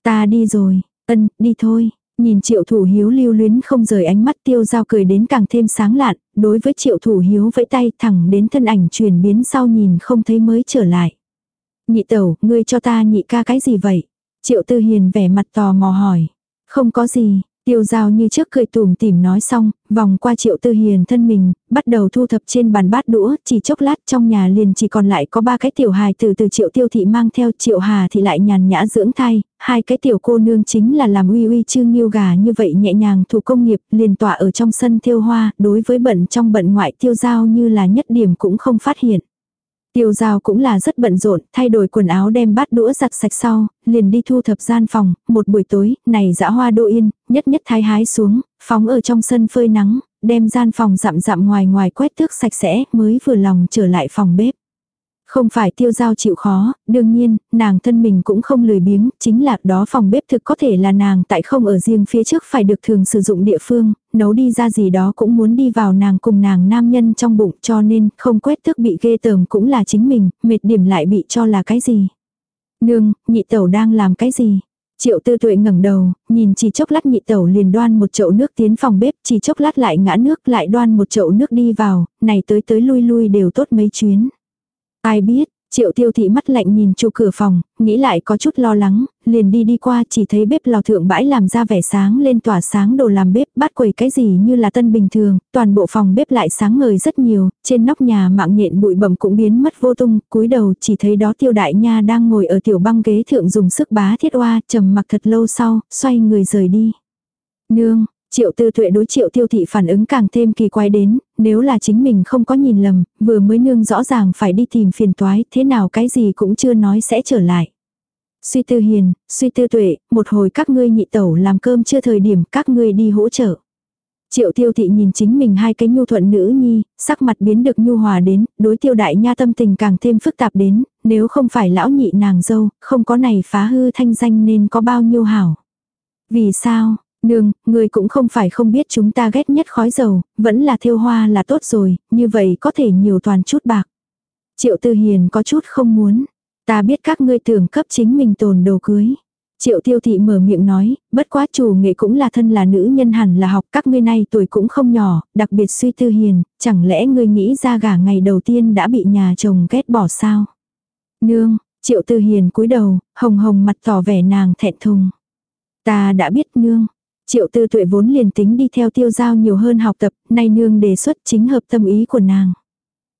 Speaker 1: Ta đi rồi, ân, đi thôi. Nhìn triệu thủ hiếu lưu luyến không rời ánh mắt tiêu dao cười đến càng thêm sáng lạn, đối với triệu thủ hiếu vẫy tay thẳng đến thân ảnh chuyển biến sau nhìn không thấy mới trở lại. Nhị tẩu, ngươi cho ta nhị ca cái gì vậy? Triệu tư hiền vẻ mặt tò mò hỏi. Không có gì, Tiêu giao như trước cười tùm tìm nói xong, vòng qua triệu tư hiền thân mình, bắt đầu thu thập trên bàn bát đũa, chỉ chốc lát trong nhà liền chỉ còn lại có ba cái tiểu hài từ từ triệu tiêu thị mang theo triệu hà thì lại nhàn nhã dưỡng thai, hai cái tiểu cô nương chính là làm uy uy trương nghiêu gà như vậy nhẹ nhàng thủ công nghiệp liền tỏa ở trong sân thiêu hoa, đối với bận trong bận ngoại tiêu giao như là nhất điểm cũng không phát hiện. Tiêu giao cũng là rất bận rộn, thay đổi quần áo đem bát đũa giặt sạch sau, liền đi thu thập gian phòng, một buổi tối, này dã hoa đô yên, nhất nhất thái hái xuống, phóng ở trong sân phơi nắng, đem gian phòng dặm dặm ngoài ngoài quét tước sạch sẽ, mới vừa lòng trở lại phòng bếp. Không phải tiêu giao chịu khó, đương nhiên, nàng thân mình cũng không lười biếng, chính là đó phòng bếp thực có thể là nàng tại không ở riêng phía trước phải được thường sử dụng địa phương, nấu đi ra gì đó cũng muốn đi vào nàng cùng nàng nam nhân trong bụng cho nên không quét thức bị ghê tởm cũng là chính mình, mệt điểm lại bị cho là cái gì. Nương, nhị tẩu đang làm cái gì? Triệu tư tuệ ngẩng đầu, nhìn chỉ chốc lát nhị tẩu liền đoan một chậu nước tiến phòng bếp, chỉ chốc lát lại ngã nước lại đoan một chậu nước đi vào, này tới tới lui lui đều tốt mấy chuyến. Ai biết, Triệu tiêu thị mắt lạnh nhìn chu cửa phòng, nghĩ lại có chút lo lắng, liền đi đi qua chỉ thấy bếp lò thượng bãi làm ra vẻ sáng lên tỏa sáng đồ làm bếp bắt quầy cái gì như là tân bình thường, toàn bộ phòng bếp lại sáng ngời rất nhiều, trên nóc nhà mạng nhện bụi bẩm cũng biến mất vô tung, cúi đầu chỉ thấy đó tiêu đại nha đang ngồi ở tiểu băng ghế thượng dùng sức bá thiết oa trầm mặc thật lâu sau, xoay người rời đi. Nương, Triệu tư tuệ đối triệu tiêu thị phản ứng càng thêm kỳ quái đến, nếu là chính mình không có nhìn lầm, vừa mới nương rõ ràng phải đi tìm phiền toái, thế nào cái gì cũng chưa nói sẽ trở lại. Suy tư hiền, suy tư tuệ, một hồi các ngươi nhị tẩu làm cơm chưa thời điểm các ngươi đi hỗ trợ. Triệu tiêu thị nhìn chính mình hai cái nhu thuận nữ nhi, sắc mặt biến được nhu hòa đến, đối tiêu đại nha tâm tình càng thêm phức tạp đến, nếu không phải lão nhị nàng dâu, không có này phá hư thanh danh nên có bao nhiêu hảo. Vì sao, Nương, người cũng không phải không biết chúng ta ghét nhất khói dầu, vẫn là thiêu hoa là tốt rồi, như vậy có thể nhiều toàn chút bạc. Triệu Tư Hiền có chút không muốn. Ta biết các ngươi tưởng cấp chính mình tồn đồ cưới. Triệu tiêu thị mở miệng nói, bất quá chủ nghệ cũng là thân là nữ nhân hẳn là học các ngươi này tuổi cũng không nhỏ, đặc biệt suy tư hiền, chẳng lẽ ngươi nghĩ ra gả ngày đầu tiên đã bị nhà chồng ghét bỏ sao? Nương, triệu tư hiền cúi đầu, hồng hồng mặt tỏ vẻ nàng thẹn thùng. Ta đã biết nương, Triệu tư tuệ vốn liền tính đi theo tiêu giao nhiều hơn học tập, nay nương đề xuất chính hợp tâm ý của nàng.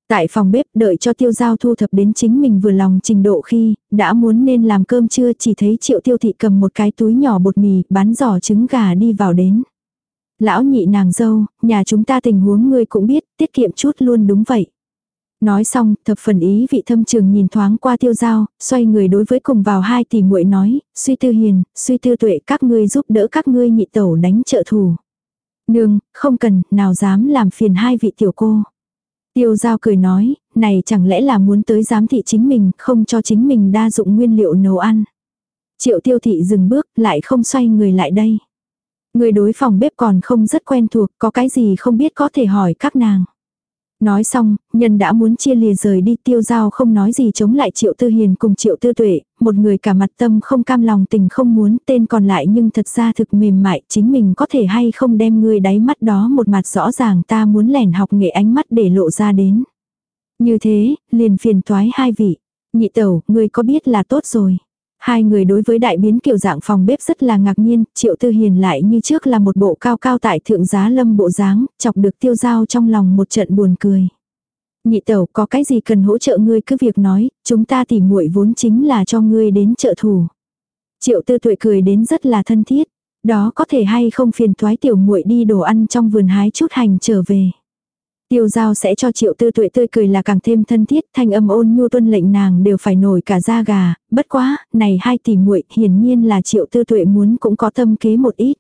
Speaker 1: Tại phòng bếp đợi cho tiêu giao thu thập đến chính mình vừa lòng trình độ khi, đã muốn nên làm cơm trưa chỉ thấy triệu tiêu thị cầm một cái túi nhỏ bột mì, bán giỏ trứng gà đi vào đến. Lão nhị nàng dâu, nhà chúng ta tình huống ngươi cũng biết, tiết kiệm chút luôn đúng vậy. Nói xong, thập phần ý vị thâm trường nhìn thoáng qua tiêu giao, xoay người đối với cùng vào hai tỷ muội nói, suy tư hiền, suy tư tuệ các ngươi giúp đỡ các ngươi nhị tẩu đánh trợ thủ. Nương, không cần, nào dám làm phiền hai vị tiểu cô. Tiêu giao cười nói, này chẳng lẽ là muốn tới giám thị chính mình, không cho chính mình đa dụng nguyên liệu nấu ăn. Triệu tiêu thị dừng bước, lại không xoay người lại đây. Người đối phòng bếp còn không rất quen thuộc, có cái gì không biết có thể hỏi các nàng. Nói xong, nhân đã muốn chia lìa rời đi tiêu giao không nói gì chống lại triệu tư hiền cùng triệu tư tuệ, một người cả mặt tâm không cam lòng tình không muốn tên còn lại nhưng thật ra thực mềm mại chính mình có thể hay không đem người đáy mắt đó một mặt rõ ràng ta muốn lẻn học nghệ ánh mắt để lộ ra đến. Như thế, liền phiền toái hai vị. Nhị tẩu, người có biết là tốt rồi. Hai người đối với đại biến kiểu dạng phòng bếp rất là ngạc nhiên, triệu tư hiền lại như trước là một bộ cao cao tại thượng giá lâm bộ dáng, chọc được tiêu giao trong lòng một trận buồn cười. Nhị tẩu có cái gì cần hỗ trợ ngươi cứ việc nói, chúng ta tỉ muội vốn chính là cho ngươi đến trợ thủ. Triệu tư tuệ cười đến rất là thân thiết, đó có thể hay không phiền toái tiểu muội đi đồ ăn trong vườn hái chút hành trở về. Tiêu giao sẽ cho triệu tư tuệ tươi cười là càng thêm thân thiết, thanh âm ôn nhu tuân lệnh nàng đều phải nổi cả da gà, bất quá, này hai tỷ muội hiển nhiên là triệu tư tuệ muốn cũng có tâm kế một ít.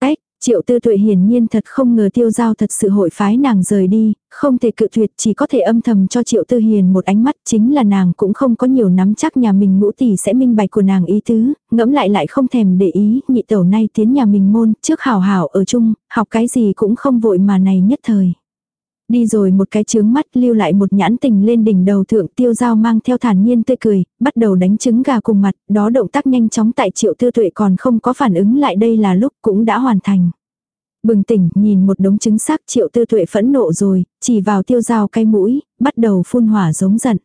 Speaker 1: Ếch, triệu tư tuệ hiển nhiên thật không ngờ tiêu giao thật sự hội phái nàng rời đi, không thể cự tuyệt chỉ có thể âm thầm cho triệu tư hiền một ánh mắt chính là nàng cũng không có nhiều nắm chắc nhà mình ngũ tỷ sẽ minh bạch của nàng ý tứ, ngẫm lại lại không thèm để ý, nhị tẩu nay tiến nhà mình môn, trước hảo hảo ở chung, học cái gì cũng không vội mà này nhất thời. Đi rồi một cái trướng mắt lưu lại một nhãn tình lên đỉnh đầu thượng tiêu dao mang theo thản nhiên tươi cười, bắt đầu đánh trứng gà cùng mặt, đó động tác nhanh chóng tại triệu tư tuệ còn không có phản ứng lại đây là lúc cũng đã hoàn thành. Bừng tỉnh nhìn một đống trứng xác triệu tư tuệ phẫn nộ rồi, chỉ vào tiêu dao cái mũi, bắt đầu phun hỏa giống giận.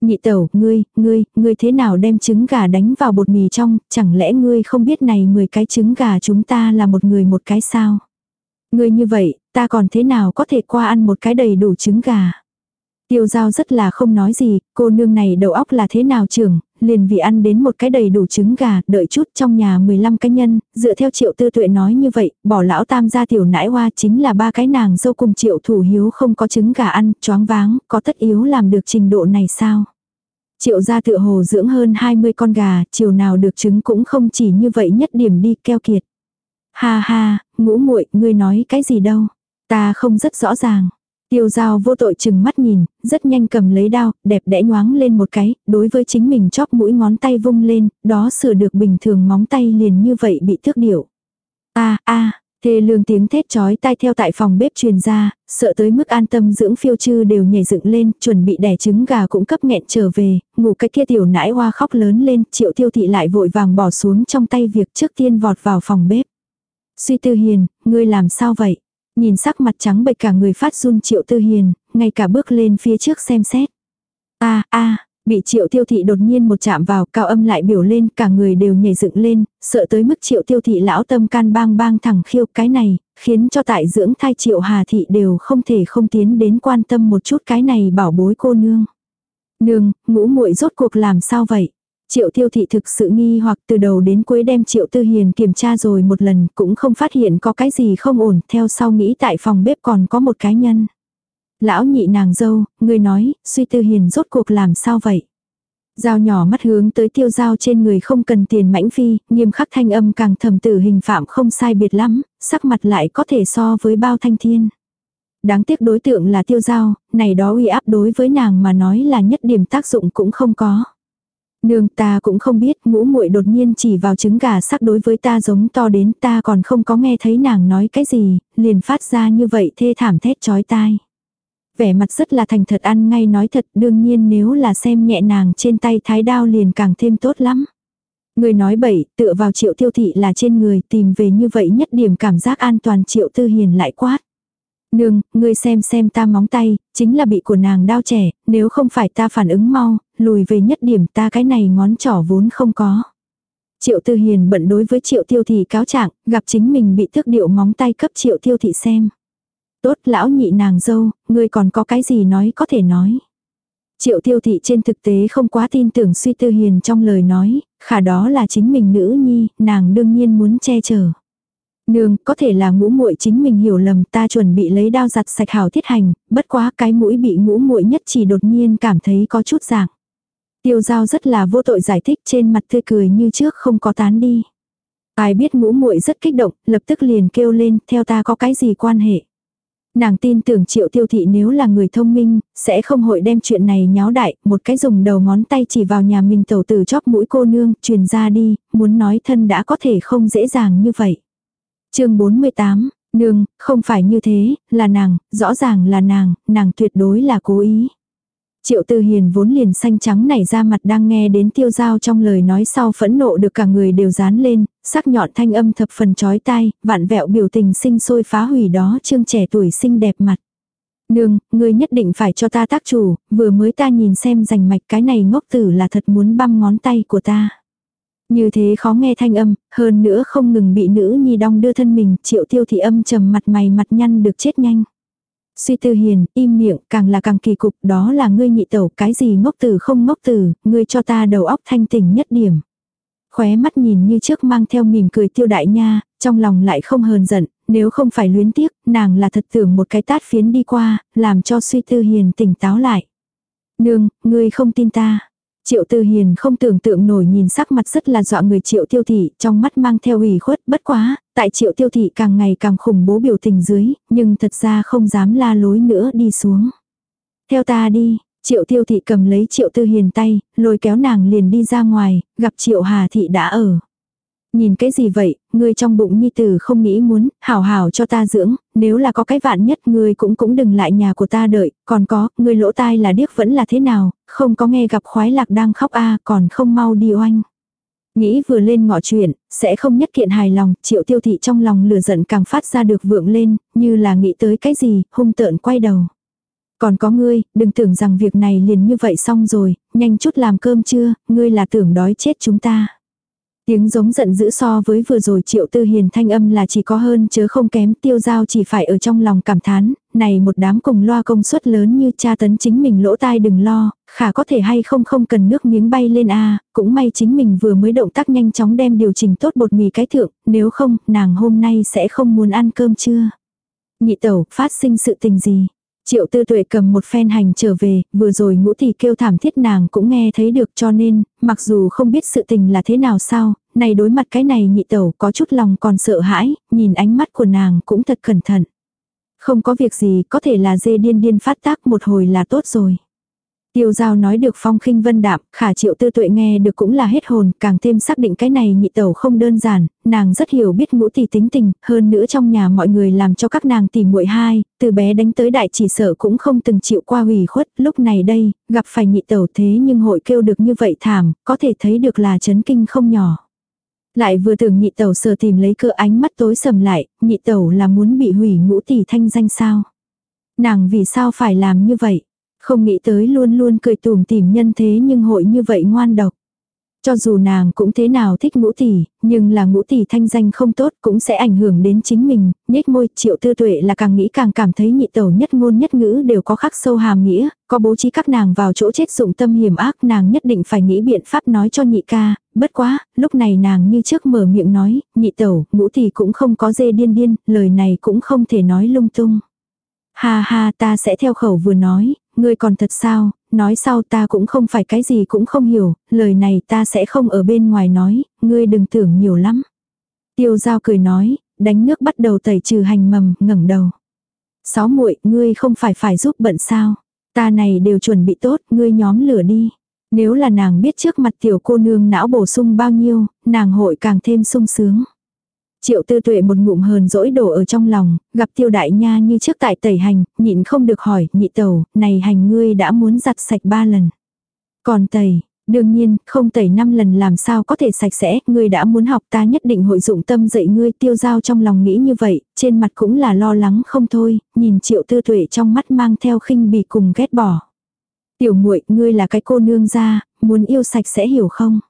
Speaker 1: Nhị tẩu, ngươi, ngươi, ngươi thế nào đem trứng gà đánh vào bột mì trong, chẳng lẽ ngươi không biết này 10 cái trứng gà chúng ta là một người một cái sao? Ngươi như vậy, ta còn thế nào có thể qua ăn một cái đầy đủ trứng gà. Tiêu giao rất là không nói gì, cô nương này đầu óc là thế nào trưởng, liền vì ăn đến một cái đầy đủ trứng gà, đợi chút trong nhà 15 cái nhân, dựa theo triệu tư tuệ nói như vậy, bỏ lão tam gia tiểu nãi hoa chính là ba cái nàng dâu cùng triệu thủ hiếu không có trứng gà ăn, choáng váng, có tất yếu làm được trình độ này sao? Triệu gia tựa hồ dưỡng hơn 20 con gà, chiều nào được trứng cũng không chỉ như vậy nhất điểm đi keo kiệt. Ha ha, ngũ muội ngươi nói cái gì đâu. Ta không rất rõ ràng. Tiêu dao vô tội chừng mắt nhìn, rất nhanh cầm lấy đao, đẹp đẽ nhoáng lên một cái, đối với chính mình chóp mũi ngón tay vung lên, đó sửa được bình thường móng tay liền như vậy bị thước điệu. a a thê lương tiếng thét chói tai theo tại phòng bếp truyền ra, sợ tới mức an tâm dưỡng phiêu chư đều nhảy dựng lên, chuẩn bị đẻ trứng gà cũng cấp nghẹn trở về, ngủ cái kia tiểu nãi hoa khóc lớn lên, triệu tiêu thị lại vội vàng bỏ xuống trong tay việc trước tiên vọt vào phòng bếp. Suy tư hiền, ngươi làm sao vậy? Nhìn sắc mặt trắng bệch cả người phát run triệu tư hiền, ngay cả bước lên phía trước xem xét. a a bị triệu tiêu thị đột nhiên một chạm vào, cao âm lại biểu lên, cả người đều nhảy dựng lên, sợ tới mức triệu tiêu thị lão tâm can bang bang thẳng khiêu cái này, khiến cho tại dưỡng thai triệu hà thị đều không thể không tiến đến quan tâm một chút cái này bảo bối cô nương. Nương, ngũ muội rốt cuộc làm sao vậy? Triệu tiêu thị thực sự nghi hoặc từ đầu đến cuối đem triệu tư hiền kiểm tra rồi một lần cũng không phát hiện có cái gì không ổn theo sau nghĩ tại phòng bếp còn có một cái nhân. Lão nhị nàng dâu, người nói, suy tư hiền rốt cuộc làm sao vậy? Dao nhỏ mắt hướng tới tiêu dao trên người không cần tiền mãnh phi, nghiêm khắc thanh âm càng thầm tử hình phạm không sai biệt lắm, sắc mặt lại có thể so với bao thanh thiên. Đáng tiếc đối tượng là tiêu dao, này đó uy áp đối với nàng mà nói là nhất điểm tác dụng cũng không có. Nương ta cũng không biết ngũ muội đột nhiên chỉ vào trứng gà sắc đối với ta giống to đến ta còn không có nghe thấy nàng nói cái gì, liền phát ra như vậy thê thảm thét chói tai. Vẻ mặt rất là thành thật ăn ngay nói thật đương nhiên nếu là xem nhẹ nàng trên tay thái đao liền càng thêm tốt lắm. Người nói bậy, tựa vào triệu tiêu thị là trên người tìm về như vậy nhất điểm cảm giác an toàn triệu tư hiền lại quát. Nương, ngươi xem xem ta móng tay, chính là bị của nàng đau trẻ, nếu không phải ta phản ứng mau, lùi về nhất điểm ta cái này ngón trỏ vốn không có. Triệu Tư Hiền bận đối với Triệu Tiêu Thị cáo trạng, gặp chính mình bị thức điệu móng tay cấp Triệu Tiêu Thị xem. Tốt lão nhị nàng dâu, ngươi còn có cái gì nói có thể nói. Triệu Tiêu Thị trên thực tế không quá tin tưởng suy Tư Hiền trong lời nói, khả đó là chính mình nữ nhi, nàng đương nhiên muốn che chở. Nương, có thể là ngũ muội chính mình hiểu lầm, ta chuẩn bị lấy đao giặt sạch hảo thiết hành, bất quá cái mũi bị ngũ muội nhất chỉ đột nhiên cảm thấy có chút dạng. Tiêu giao rất là vô tội giải thích trên mặt tươi cười như trước không có tán đi. Ai biết ngũ muội rất kích động, lập tức liền kêu lên, theo ta có cái gì quan hệ. Nàng tin tưởng triệu tiêu thị nếu là người thông minh, sẽ không hội đem chuyện này nháo đại, một cái dùng đầu ngón tay chỉ vào nhà mình tẩu tử chóp mũi cô nương, truyền ra đi, muốn nói thân đã có thể không dễ dàng như vậy chương 48, nương, không phải như thế, là nàng, rõ ràng là nàng, nàng tuyệt đối là cố ý. Triệu Tư Hiền vốn liền xanh trắng nảy ra mặt đang nghe đến tiêu giao trong lời nói sau phẫn nộ được cả người đều dán lên, sắc nhọn thanh âm thập phần chói tai, vạn vẹo biểu tình sinh sôi phá hủy đó trương trẻ tuổi xinh đẹp mặt. Nương, ngươi nhất định phải cho ta tác chủ, vừa mới ta nhìn xem rành mạch cái này ngốc tử là thật muốn băm ngón tay của ta. Như thế khó nghe thanh âm, hơn nữa không ngừng bị nữ nhi đong đưa thân mình, triệu tiêu thị âm trầm mặt mày mặt nhăn được chết nhanh. Suy tư hiền, im miệng, càng là càng kỳ cục, đó là ngươi nhị tẩu, cái gì ngốc tử không ngốc tử, ngươi cho ta đầu óc thanh tỉnh nhất điểm. Khóe mắt nhìn như trước mang theo mỉm cười tiêu đại nha, trong lòng lại không hờn giận, nếu không phải luyến tiếc, nàng là thật tưởng một cái tát phiến đi qua, làm cho suy tư hiền tỉnh táo lại. Nương, ngươi không tin ta, Triệu Tư Hiền không tưởng tượng nổi nhìn sắc mặt rất là dọa người Triệu Tiêu Thị, trong mắt mang theo ủy khuất bất quá, tại Triệu Tiêu Thị càng ngày càng khủng bố biểu tình dưới, nhưng thật ra không dám la lối nữa đi xuống. Theo ta đi, Triệu Tiêu Thị cầm lấy Triệu Tư Hiền tay, lôi kéo nàng liền đi ra ngoài, gặp Triệu Hà Thị đã ở. Nhìn cái gì vậy, ngươi trong bụng nhi tử không nghĩ muốn, hảo hảo cho ta dưỡng, nếu là có cái vạn nhất ngươi cũng cũng đừng lại nhà của ta đợi, còn có, ngươi lỗ tai là điếc vẫn là thế nào, không có nghe gặp khoái lạc đang khóc a còn không mau đi oanh. Nghĩ vừa lên ngọ chuyện, sẽ không nhất kiện hài lòng, triệu tiêu thị trong lòng lửa giận càng phát ra được vượng lên, như là nghĩ tới cái gì, hung tợn quay đầu. Còn có ngươi, đừng tưởng rằng việc này liền như vậy xong rồi, nhanh chút làm cơm chưa, ngươi là tưởng đói chết chúng ta. Tiếng giống giận dữ so với vừa rồi triệu tư hiền thanh âm là chỉ có hơn chớ không kém tiêu giao chỉ phải ở trong lòng cảm thán, này một đám cùng loa công suất lớn như cha tấn chính mình lỗ tai đừng lo, khả có thể hay không không cần nước miếng bay lên a cũng may chính mình vừa mới động tác nhanh chóng đem điều chỉnh tốt bột mì cái thượng, nếu không, nàng hôm nay sẽ không muốn ăn cơm trưa. Nhị tẩu, phát sinh sự tình gì? Triệu tư tuệ cầm một phen hành trở về, vừa rồi ngũ thì kêu thảm thiết nàng cũng nghe thấy được cho nên, mặc dù không biết sự tình là thế nào sao, này đối mặt cái này nhị tẩu có chút lòng còn sợ hãi, nhìn ánh mắt của nàng cũng thật cẩn thận. Không có việc gì, có thể là dê điên điên phát tác một hồi là tốt rồi. Tiêu giao nói được phong khinh vân đạm, khả triệu tư tuệ nghe được cũng là hết hồn, càng thêm xác định cái này nhị tẩu không đơn giản, nàng rất hiểu biết ngũ tỷ tính tình, hơn nữa trong nhà mọi người làm cho các nàng tìm muội hai, từ bé đánh tới đại chỉ sợ cũng không từng chịu qua hủy khuất, lúc này đây, gặp phải nhị tẩu thế nhưng hội kêu được như vậy thảm, có thể thấy được là chấn kinh không nhỏ. Lại vừa tưởng nhị tẩu sờ tìm lấy cơ ánh mắt tối sầm lại, nhị tẩu là muốn bị hủy ngũ tỷ thanh danh sao. Nàng vì sao phải làm như vậy? Không nghĩ tới luôn luôn cười tùm tìm nhân thế nhưng hội như vậy ngoan độc. Cho dù nàng cũng thế nào thích ngũ tỷ, nhưng là ngũ tỷ thanh danh không tốt cũng sẽ ảnh hưởng đến chính mình, nhếch môi triệu tư tuệ là càng nghĩ càng cảm thấy nhị tẩu nhất ngôn nhất ngữ đều có khắc sâu hàm nghĩa, có bố trí các nàng vào chỗ chết dụng tâm hiểm ác nàng nhất định phải nghĩ biện pháp nói cho nhị ca, bất quá, lúc này nàng như trước mở miệng nói, nhị tẩu, ngũ tỷ cũng không có dê điên điên, lời này cũng không thể nói lung tung. Ha ha ta sẽ theo khẩu vừa nói, ngươi còn thật sao, nói sau ta cũng không phải cái gì cũng không hiểu, lời này ta sẽ không ở bên ngoài nói, ngươi đừng tưởng nhiều lắm. Tiêu giao cười nói, đánh nước bắt đầu tẩy trừ hành mầm, ngẩng đầu. Sáu muội, ngươi không phải phải giúp bận sao? Ta này đều chuẩn bị tốt, ngươi nhóm lửa đi. Nếu là nàng biết trước mặt tiểu cô nương não bổ sung bao nhiêu, nàng hội càng thêm sung sướng. Triệu tư tuệ một ngụm hờn dỗi đổ ở trong lòng, gặp tiêu đại nha như trước tại tẩy hành, nhịn không được hỏi, nhị tẩu, này hành ngươi đã muốn giặt sạch ba lần. Còn tẩy, đương nhiên, không tẩy năm lần làm sao có thể sạch sẽ, ngươi đã muốn học ta nhất định hội dụng tâm dạy ngươi tiêu giao trong lòng nghĩ như vậy, trên mặt cũng là lo lắng không thôi, nhìn triệu tư tuệ trong mắt mang theo khinh bỉ cùng ghét bỏ. Tiểu muội ngươi là cái cô nương ra, muốn yêu sạch sẽ hiểu không?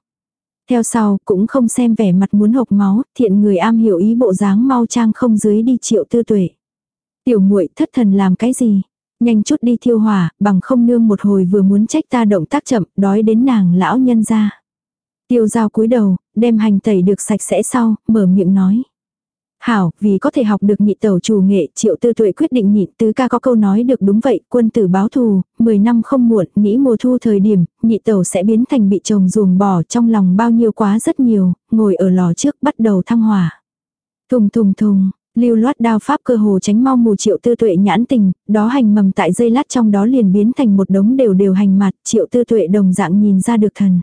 Speaker 1: Theo sau, cũng không xem vẻ mặt muốn hộc máu, thiện người am hiểu ý bộ dáng mau trang không dưới đi triệu tư tuệ. Tiểu muội thất thần làm cái gì? Nhanh chút đi thiêu hỏa, bằng không nương một hồi vừa muốn trách ta động tác chậm, đói đến nàng lão nhân ra. Tiêu giao cúi đầu, đem hành tẩy được sạch sẽ sau, mở miệng nói. Hảo, vì có thể học được nhị tẩu chủ nghệ, triệu tư tuệ quyết định nhị tứ ca có câu nói được đúng vậy, quân tử báo thù, 10 năm không muộn, nghĩ mùa thu thời điểm, nhị tẩu sẽ biến thành bị chồng ruồng bỏ trong lòng bao nhiêu quá rất nhiều, ngồi ở lò trước bắt đầu thăng hỏa. Thùng thùng thùng, lưu loát đao pháp cơ hồ tránh mau mù triệu tư tuệ nhãn tình, đó hành mầm tại dây lát trong đó liền biến thành một đống đều đều hành mặt, triệu tư tuệ đồng dạng nhìn ra được thần.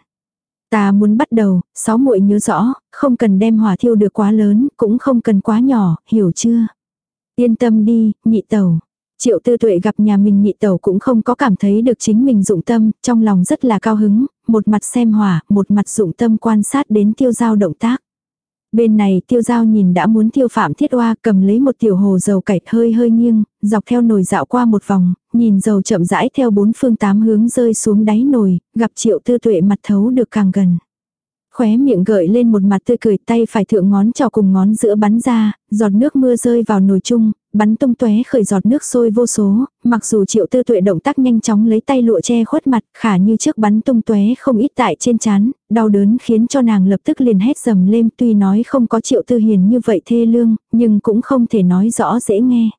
Speaker 1: Ta muốn bắt đầu, sáu muội nhớ rõ, không cần đem hỏa thiêu được quá lớn, cũng không cần quá nhỏ, hiểu chưa? Yên tâm đi, nhị tẩu. Triệu tư tuệ gặp nhà mình nhị tẩu cũng không có cảm thấy được chính mình dụng tâm, trong lòng rất là cao hứng, một mặt xem hỏa, một mặt dụng tâm quan sát đến tiêu giao động tác. Bên này tiêu giao nhìn đã muốn tiêu phạm thiết oa cầm lấy một tiểu hồ dầu cải hơi hơi nghiêng, dọc theo nồi dạo qua một vòng, nhìn dầu chậm rãi theo bốn phương tám hướng rơi xuống đáy nồi, gặp triệu tư tuệ mặt thấu được càng gần. Khóe miệng gợi lên một mặt tươi cười tay phải thượng ngón trò cùng ngón giữa bắn ra, giọt nước mưa rơi vào nồi chung, bắn tung tóe khởi giọt nước sôi vô số, mặc dù triệu tư tuệ động tác nhanh chóng lấy tay lụa che khuất mặt, khả như trước bắn tung tóe không ít tại trên chán, đau đớn khiến cho nàng lập tức liền hét dầm lên tuy nói không có triệu tư hiền như vậy thê lương, nhưng cũng không thể nói rõ dễ nghe.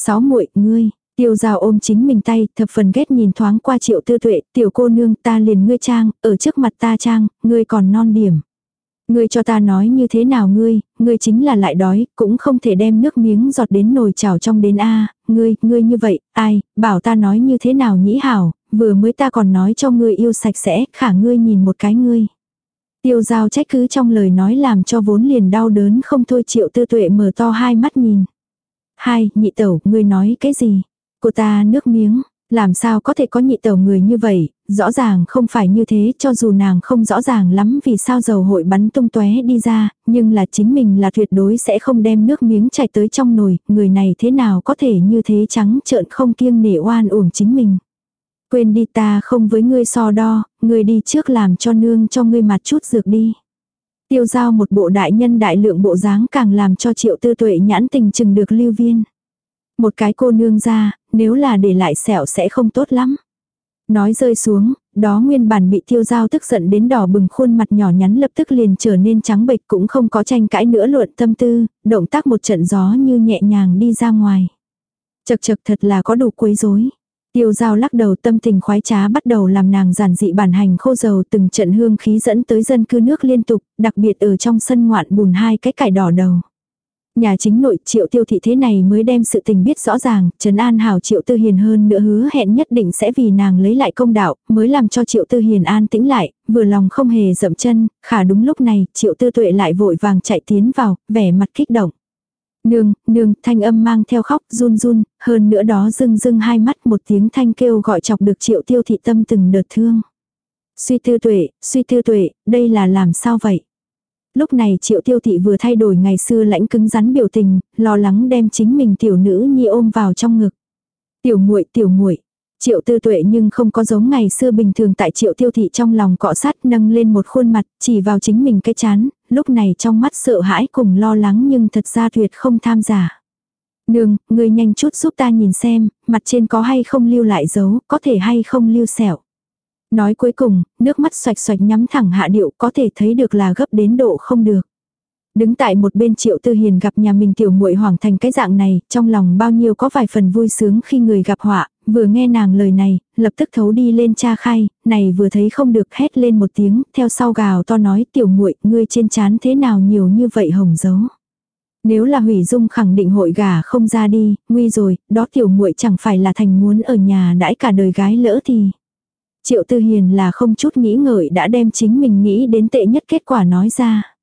Speaker 1: Sáu muội ngươi, Tiêu giao ôm chính mình tay, thập phần ghét nhìn thoáng qua triệu tư tuệ, tiểu cô nương ta liền ngươi trang, ở trước mặt ta trang, ngươi còn non điểm. Ngươi cho ta nói như thế nào ngươi, ngươi chính là lại đói, cũng không thể đem nước miếng giọt đến nồi chảo trong đến a ngươi, ngươi như vậy, ai, bảo ta nói như thế nào nhĩ hảo, vừa mới ta còn nói cho ngươi yêu sạch sẽ, khả ngươi nhìn một cái ngươi. Tiêu giao trách cứ trong lời nói làm cho vốn liền đau đớn không thôi triệu tư tuệ mở to hai mắt nhìn. Hai, nhị tẩu, ngươi nói cái gì? Cô ta nước miếng, làm sao có thể có nhị tẩu người như vậy, rõ ràng không phải như thế cho dù nàng không rõ ràng lắm vì sao dầu hội bắn tung tóe đi ra, nhưng là chính mình là tuyệt đối sẽ không đem nước miếng chảy tới trong nồi, người này thế nào có thể như thế trắng trợn không kiêng nể oan uổng chính mình. Quên đi ta không với ngươi so đo, ngươi đi trước làm cho nương cho ngươi mặt chút dược đi. Tiêu giao một bộ đại nhân đại lượng bộ dáng càng làm cho triệu tư tuệ nhãn tình chừng được lưu viên. Một cái cô nương ra, nếu là để lại sẹo sẽ không tốt lắm. Nói rơi xuống, đó nguyên bản bị tiêu giao tức giận đến đỏ bừng khuôn mặt nhỏ nhắn lập tức liền trở nên trắng bệch cũng không có tranh cãi nữa luận tâm tư, động tác một trận gió như nhẹ nhàng đi ra ngoài. Chật chật thật là có đủ quấy rối. Tiêu giao lắc đầu tâm tình khoái trá bắt đầu làm nàng giản dị bản hành khô dầu từng trận hương khí dẫn tới dân cư nước liên tục, đặc biệt ở trong sân ngoạn bùn hai cái cải đỏ đầu. Nhà chính nội triệu tiêu thị thế này mới đem sự tình biết rõ ràng, Trấn An hảo triệu tư hiền hơn nữa hứa hẹn nhất định sẽ vì nàng lấy lại công đạo, mới làm cho triệu tư hiền an tĩnh lại, vừa lòng không hề dậm chân, khả đúng lúc này triệu tư tuệ lại vội vàng chạy tiến vào, vẻ mặt kích động. Nương, nương, thanh âm mang theo khóc run run, hơn nữa đó rưng rưng hai mắt một tiếng thanh kêu gọi chọc được triệu tiêu thị tâm từng đợt thương. Suy tư tuệ, suy tư tuệ, đây là làm sao vậy? Lúc này triệu tiêu thị vừa thay đổi ngày xưa lãnh cứng rắn biểu tình, lo lắng đem chính mình tiểu nữ nhi ôm vào trong ngực. Tiểu muội tiểu muội Triệu tư tuệ nhưng không có giống ngày xưa bình thường tại triệu tiêu thị trong lòng cọ sát nâng lên một khuôn mặt, chỉ vào chính mình cái chán, lúc này trong mắt sợ hãi cùng lo lắng nhưng thật ra tuyệt không tham giả. Nương, người nhanh chút giúp ta nhìn xem, mặt trên có hay không lưu lại dấu, có thể hay không lưu sẹo. Nói cuối cùng, nước mắt xoạch xoạch nhắm thẳng hạ điệu có thể thấy được là gấp đến độ không được. Đứng tại một bên triệu tư hiền gặp nhà mình tiểu muội hoàng thành cái dạng này, trong lòng bao nhiêu có vài phần vui sướng khi người gặp họa, vừa nghe nàng lời này, lập tức thấu đi lên cha khai, này vừa thấy không được hét lên một tiếng, theo sau gào to nói tiểu muội ngươi trên chán thế nào nhiều như vậy hồng dấu. Nếu là hủy dung khẳng định hội gà không ra đi, nguy rồi, đó tiểu muội chẳng phải là thành muốn ở nhà đãi cả đời gái lỡ thì. Triệu Tư Hiền là không chút nghĩ ngợi đã đem chính mình nghĩ đến tệ nhất kết quả nói ra.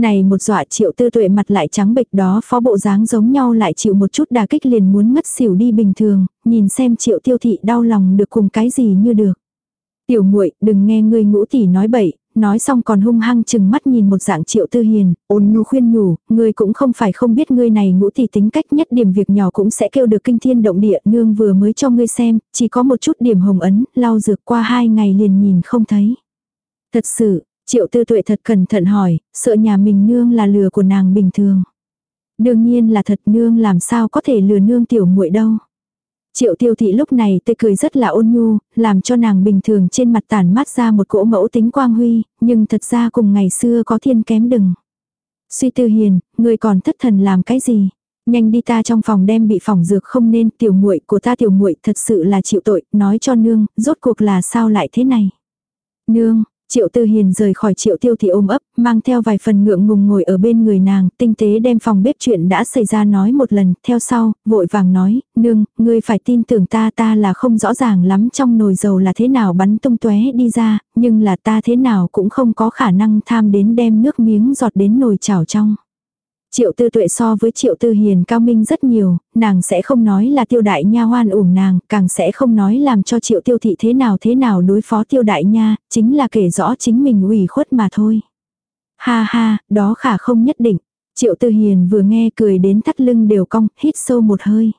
Speaker 1: Này một dọa triệu tư tuệ mặt lại trắng bệch đó phó bộ dáng giống nhau lại chịu một chút đà kích liền muốn ngất xỉu đi bình thường, nhìn xem triệu tiêu thị đau lòng được cùng cái gì như được. Tiểu muội đừng nghe ngươi ngũ tỷ nói bậy, nói xong còn hung hăng chừng mắt nhìn một dạng triệu tư hiền, ôn nhu khuyên nhủ, ngươi cũng không phải không biết ngươi này ngũ tỷ tính cách nhất điểm việc nhỏ cũng sẽ kêu được kinh thiên động địa, nương vừa mới cho ngươi xem, chỉ có một chút điểm hồng ấn, lau dược qua hai ngày liền nhìn không thấy. Thật sự, triệu tư tuệ thật cẩn thận hỏi, sợ nhà mình nương là lừa của nàng bình thường. Đương nhiên là thật nương làm sao có thể lừa nương tiểu muội đâu. Triệu tiêu thị lúc này tê cười rất là ôn nhu, làm cho nàng bình thường trên mặt tàn mát ra một cỗ mẫu tính quang huy, nhưng thật ra cùng ngày xưa có thiên kém đừng. Suy tư hiền, người còn thất thần làm cái gì? Nhanh đi ta trong phòng đem bị phỏng dược không nên tiểu muội của ta tiểu muội thật sự là chịu tội, nói cho nương, rốt cuộc là sao lại thế này? Nương, Triệu Tư Hiền rời khỏi Triệu Tiêu thì ôm ấp, mang theo vài phần ngượng ngùng ngồi ở bên người nàng, tinh tế đem phòng bếp chuyện đã xảy ra nói một lần, theo sau, vội vàng nói, nương, ngươi phải tin tưởng ta ta là không rõ ràng lắm trong nồi dầu là thế nào bắn tung tóe đi ra, nhưng là ta thế nào cũng không có khả năng tham đến đem nước miếng giọt đến nồi chảo trong. Triệu tư tuệ so với triệu tư hiền cao minh rất nhiều, nàng sẽ không nói là tiêu đại nha hoan ủng nàng, càng sẽ không nói làm cho triệu tiêu thị thế nào thế nào đối phó tiêu đại nha, chính là kể rõ chính mình ủy khuất mà thôi. Ha ha, đó khả không nhất định. Triệu tư hiền vừa nghe cười đến thắt lưng đều cong, hít sâu một hơi.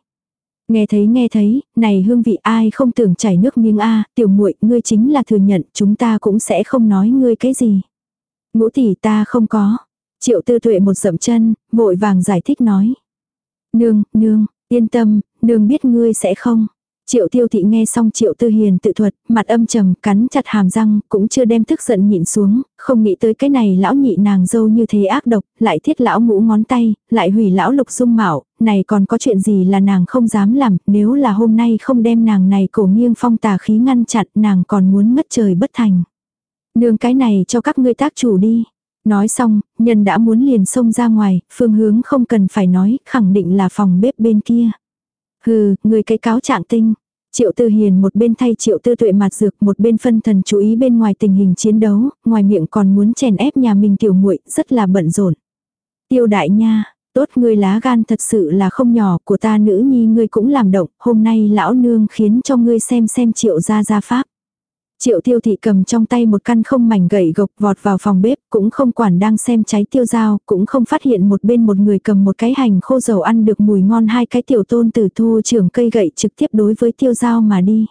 Speaker 1: Nghe thấy nghe thấy, này hương vị ai không tưởng chảy nước miếng a tiểu muội ngươi chính là thừa nhận, chúng ta cũng sẽ không nói ngươi cái gì. Ngũ tỷ ta không có. Triệu tư tuệ một dậm chân, vội vàng giải thích nói. Nương, nương, yên tâm, nương biết ngươi sẽ không. Triệu tiêu thị nghe xong triệu tư hiền tự thuật, mặt âm trầm, cắn chặt hàm răng, cũng chưa đem thức giận nhịn xuống, không nghĩ tới cái này lão nhị nàng dâu như thế ác độc, lại thiết lão ngũ ngón tay, lại hủy lão lục dung mạo, này còn có chuyện gì là nàng không dám làm, nếu là hôm nay không đem nàng này cổ nghiêng phong tà khí ngăn chặn, nàng còn muốn ngất trời bất thành. Nương cái này cho các ngươi tác chủ đi. Nói xong, nhân đã muốn liền xông ra ngoài, phương hướng không cần phải nói, khẳng định là phòng bếp bên kia. Hừ, người cái cáo trạng tinh. Triệu Tư Hiền một bên thay Triệu Tư Tuệ mặt dược, một bên phân thần chú ý bên ngoài tình hình chiến đấu, ngoài miệng còn muốn chèn ép nhà mình tiểu muội, rất là bận rộn. Tiêu đại nha, tốt ngươi lá gan thật sự là không nhỏ, của ta nữ nhi ngươi cũng làm động, hôm nay lão nương khiến cho ngươi xem xem Triệu gia gia pháp. Triệu tiêu thị cầm trong tay một căn không mảnh gậy gộc vọt vào phòng bếp, cũng không quản đang xem cháy tiêu dao, cũng không phát hiện một bên một người cầm một cái hành khô dầu ăn được mùi ngon hai cái tiểu tôn tử thu trưởng cây gậy trực tiếp đối với tiêu dao mà đi.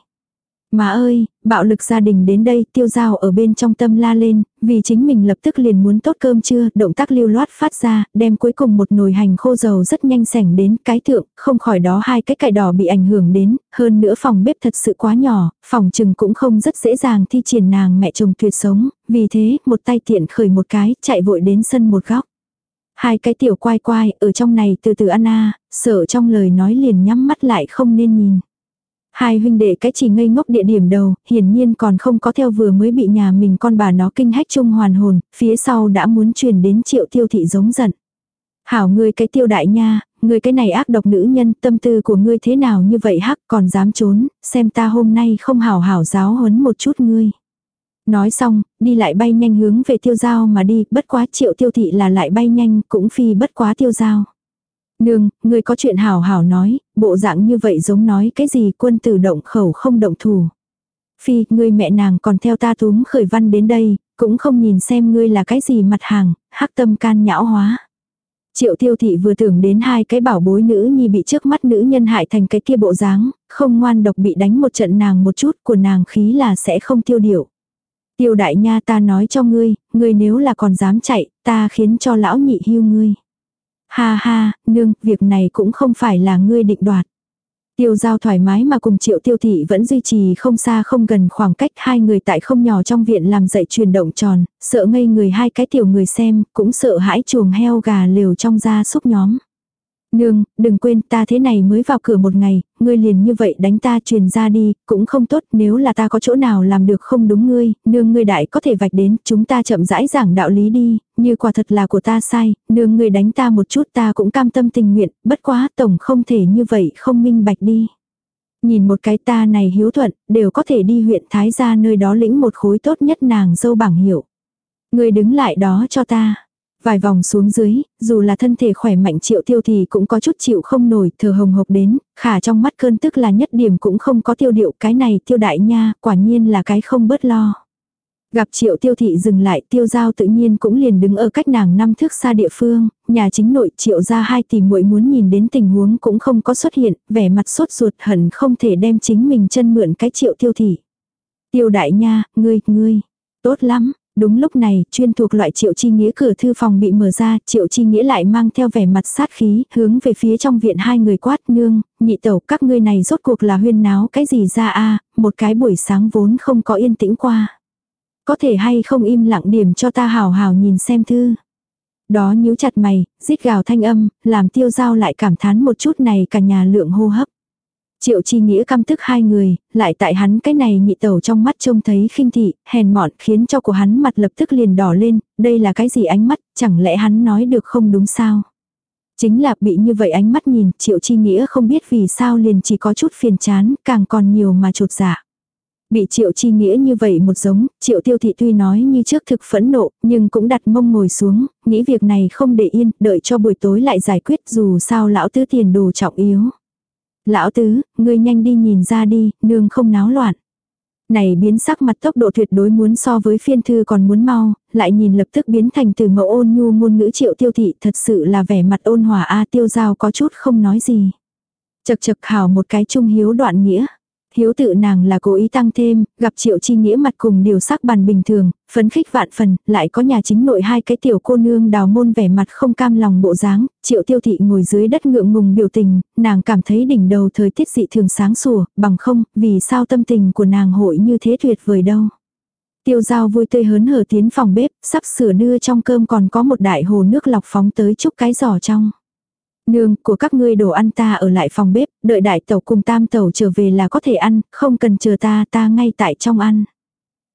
Speaker 1: Má ơi, bạo lực gia đình đến đây tiêu dao ở bên trong tâm la lên, vì chính mình lập tức liền muốn tốt cơm trưa, động tác lưu loát phát ra, đem cuối cùng một nồi hành khô dầu rất nhanh sảnh đến cái thượng, không khỏi đó hai cái cải đỏ bị ảnh hưởng đến, hơn nữa phòng bếp thật sự quá nhỏ, phòng trừng cũng không rất dễ dàng thi triển nàng mẹ chồng tuyệt sống, vì thế một tay tiện khởi một cái, chạy vội đến sân một góc. Hai cái tiểu quai quai ở trong này từ từ ăn a sợ trong lời nói liền nhắm mắt lại không nên nhìn. Hai huynh đệ cái chỉ ngây ngốc địa điểm đầu, hiển nhiên còn không có theo vừa mới bị nhà mình con bà nó kinh hách chung hoàn hồn, phía sau đã muốn truyền đến triệu tiêu thị giống giận. Hảo ngươi cái tiêu đại nha, ngươi cái này ác độc nữ nhân, tâm tư của ngươi thế nào như vậy hắc còn dám trốn, xem ta hôm nay không hảo hảo giáo huấn một chút ngươi. Nói xong, đi lại bay nhanh hướng về tiêu giao mà đi, bất quá triệu tiêu thị là lại bay nhanh, cũng phi bất quá tiêu giao. Nương, ngươi có chuyện hảo hảo nói, bộ dạng như vậy giống nói cái gì quân tử động khẩu không động thủ. Phi, ngươi mẹ nàng còn theo ta túm khởi văn đến đây, cũng không nhìn xem ngươi là cái gì mặt hàng, hắc tâm can nhão hóa. Triệu tiêu thị vừa tưởng đến hai cái bảo bối nữ nhi bị trước mắt nữ nhân hại thành cái kia bộ dáng, không ngoan độc bị đánh một trận nàng một chút của nàng khí là sẽ không tiêu điệu. Tiêu đại nha ta nói cho ngươi, ngươi nếu là còn dám chạy, ta khiến cho lão nhị hưu ngươi. Ha ha, nương, việc này cũng không phải là ngươi định đoạt. Tiêu giao thoải mái mà cùng triệu tiêu thị vẫn duy trì không xa không gần khoảng cách hai người tại không nhỏ trong viện làm dậy chuyển động tròn, sợ ngây người hai cái tiểu người xem, cũng sợ hãi chuồng heo gà liều trong da xúc nhóm. Nương, đừng quên ta thế này mới vào cửa một ngày, ngươi liền như vậy đánh ta truyền ra đi, cũng không tốt nếu là ta có chỗ nào làm được không đúng ngươi, nương ngươi đại có thể vạch đến, chúng ta chậm rãi giảng đạo lý đi, như quả thật là của ta sai, nương ngươi đánh ta một chút ta cũng cam tâm tình nguyện, bất quá tổng không thể như vậy không minh bạch đi. Nhìn một cái ta này hiếu thuận, đều có thể đi huyện Thái gia nơi đó lĩnh một khối tốt nhất nàng dâu bảng hiệu. Ngươi đứng lại đó cho ta. Vài vòng xuống dưới, dù là thân thể khỏe mạnh triệu tiêu thì cũng có chút chịu không nổi, thở hồng hộc đến, khả trong mắt cơn tức là nhất điểm cũng không có tiêu điệu cái này tiêu đại nha, quả nhiên là cái không bớt lo. Gặp triệu tiêu thị dừng lại tiêu giao tự nhiên cũng liền đứng ở cách nàng năm thước xa địa phương, nhà chính nội triệu ra hai tỷ muội muốn nhìn đến tình huống cũng không có xuất hiện, vẻ mặt sốt ruột hận không thể đem chính mình chân mượn cái triệu tiêu thị. Tiêu đại nha, ngươi, ngươi, tốt lắm, Đúng lúc này, chuyên thuộc loại triệu chi nghĩa cửa thư phòng bị mở ra, triệu chi nghĩa lại mang theo vẻ mặt sát khí, hướng về phía trong viện hai người quát nương, nhị tẩu các ngươi này rốt cuộc là huyên náo cái gì ra a một cái buổi sáng vốn không có yên tĩnh qua. Có thể hay không im lặng điểm cho ta hào hào nhìn xem thư. Đó nhíu chặt mày, rít gào thanh âm, làm tiêu giao lại cảm thán một chút này cả nhà lượng hô hấp. Triệu chi nghĩa căm tức hai người, lại tại hắn cái này nhị tẩu trong mắt trông thấy khinh thị, hèn mọn khiến cho của hắn mặt lập tức liền đỏ lên, đây là cái gì ánh mắt, chẳng lẽ hắn nói được không đúng sao? Chính là bị như vậy ánh mắt nhìn, triệu chi nghĩa không biết vì sao liền chỉ có chút phiền chán, càng còn nhiều mà trột dạ. Bị triệu chi nghĩa như vậy một giống, triệu tiêu thị tuy nói như trước thực phẫn nộ, nhưng cũng đặt mông ngồi xuống, nghĩ việc này không để yên, đợi cho buổi tối lại giải quyết dù sao lão tứ tiền đồ trọng yếu. Lão tứ, ngươi nhanh đi nhìn ra đi, nương không náo loạn. Này biến sắc mặt tốc độ tuyệt đối muốn so với phiên thư còn muốn mau, lại nhìn lập tức biến thành từ mẫu ôn nhu ngôn ngữ triệu tiêu thị thật sự là vẻ mặt ôn hòa a tiêu giao có chút không nói gì. Chật chật hào một cái trung hiếu đoạn nghĩa. Hiếu tự nàng là cố ý tăng thêm, gặp triệu chi nghĩa mặt cùng điều sắc bàn bình thường, phấn khích vạn phần, lại có nhà chính nội hai cái tiểu cô nương đào môn vẻ mặt không cam lòng bộ dáng, triệu tiêu thị ngồi dưới đất ngượng ngùng biểu tình, nàng cảm thấy đỉnh đầu thời tiết dị thường sáng sủa, bằng không, vì sao tâm tình của nàng hội như thế tuyệt vời đâu. Tiêu giao vui tươi hớn hở tiến phòng bếp, sắp sửa đưa trong cơm còn có một đại hồ nước lọc phóng tới chúc cái giỏ trong. Nương, của các ngươi đồ ăn ta ở lại phòng bếp, đợi đại tẩu cùng tam tẩu trở về là có thể ăn, không cần chờ ta, ta ngay tại trong ăn.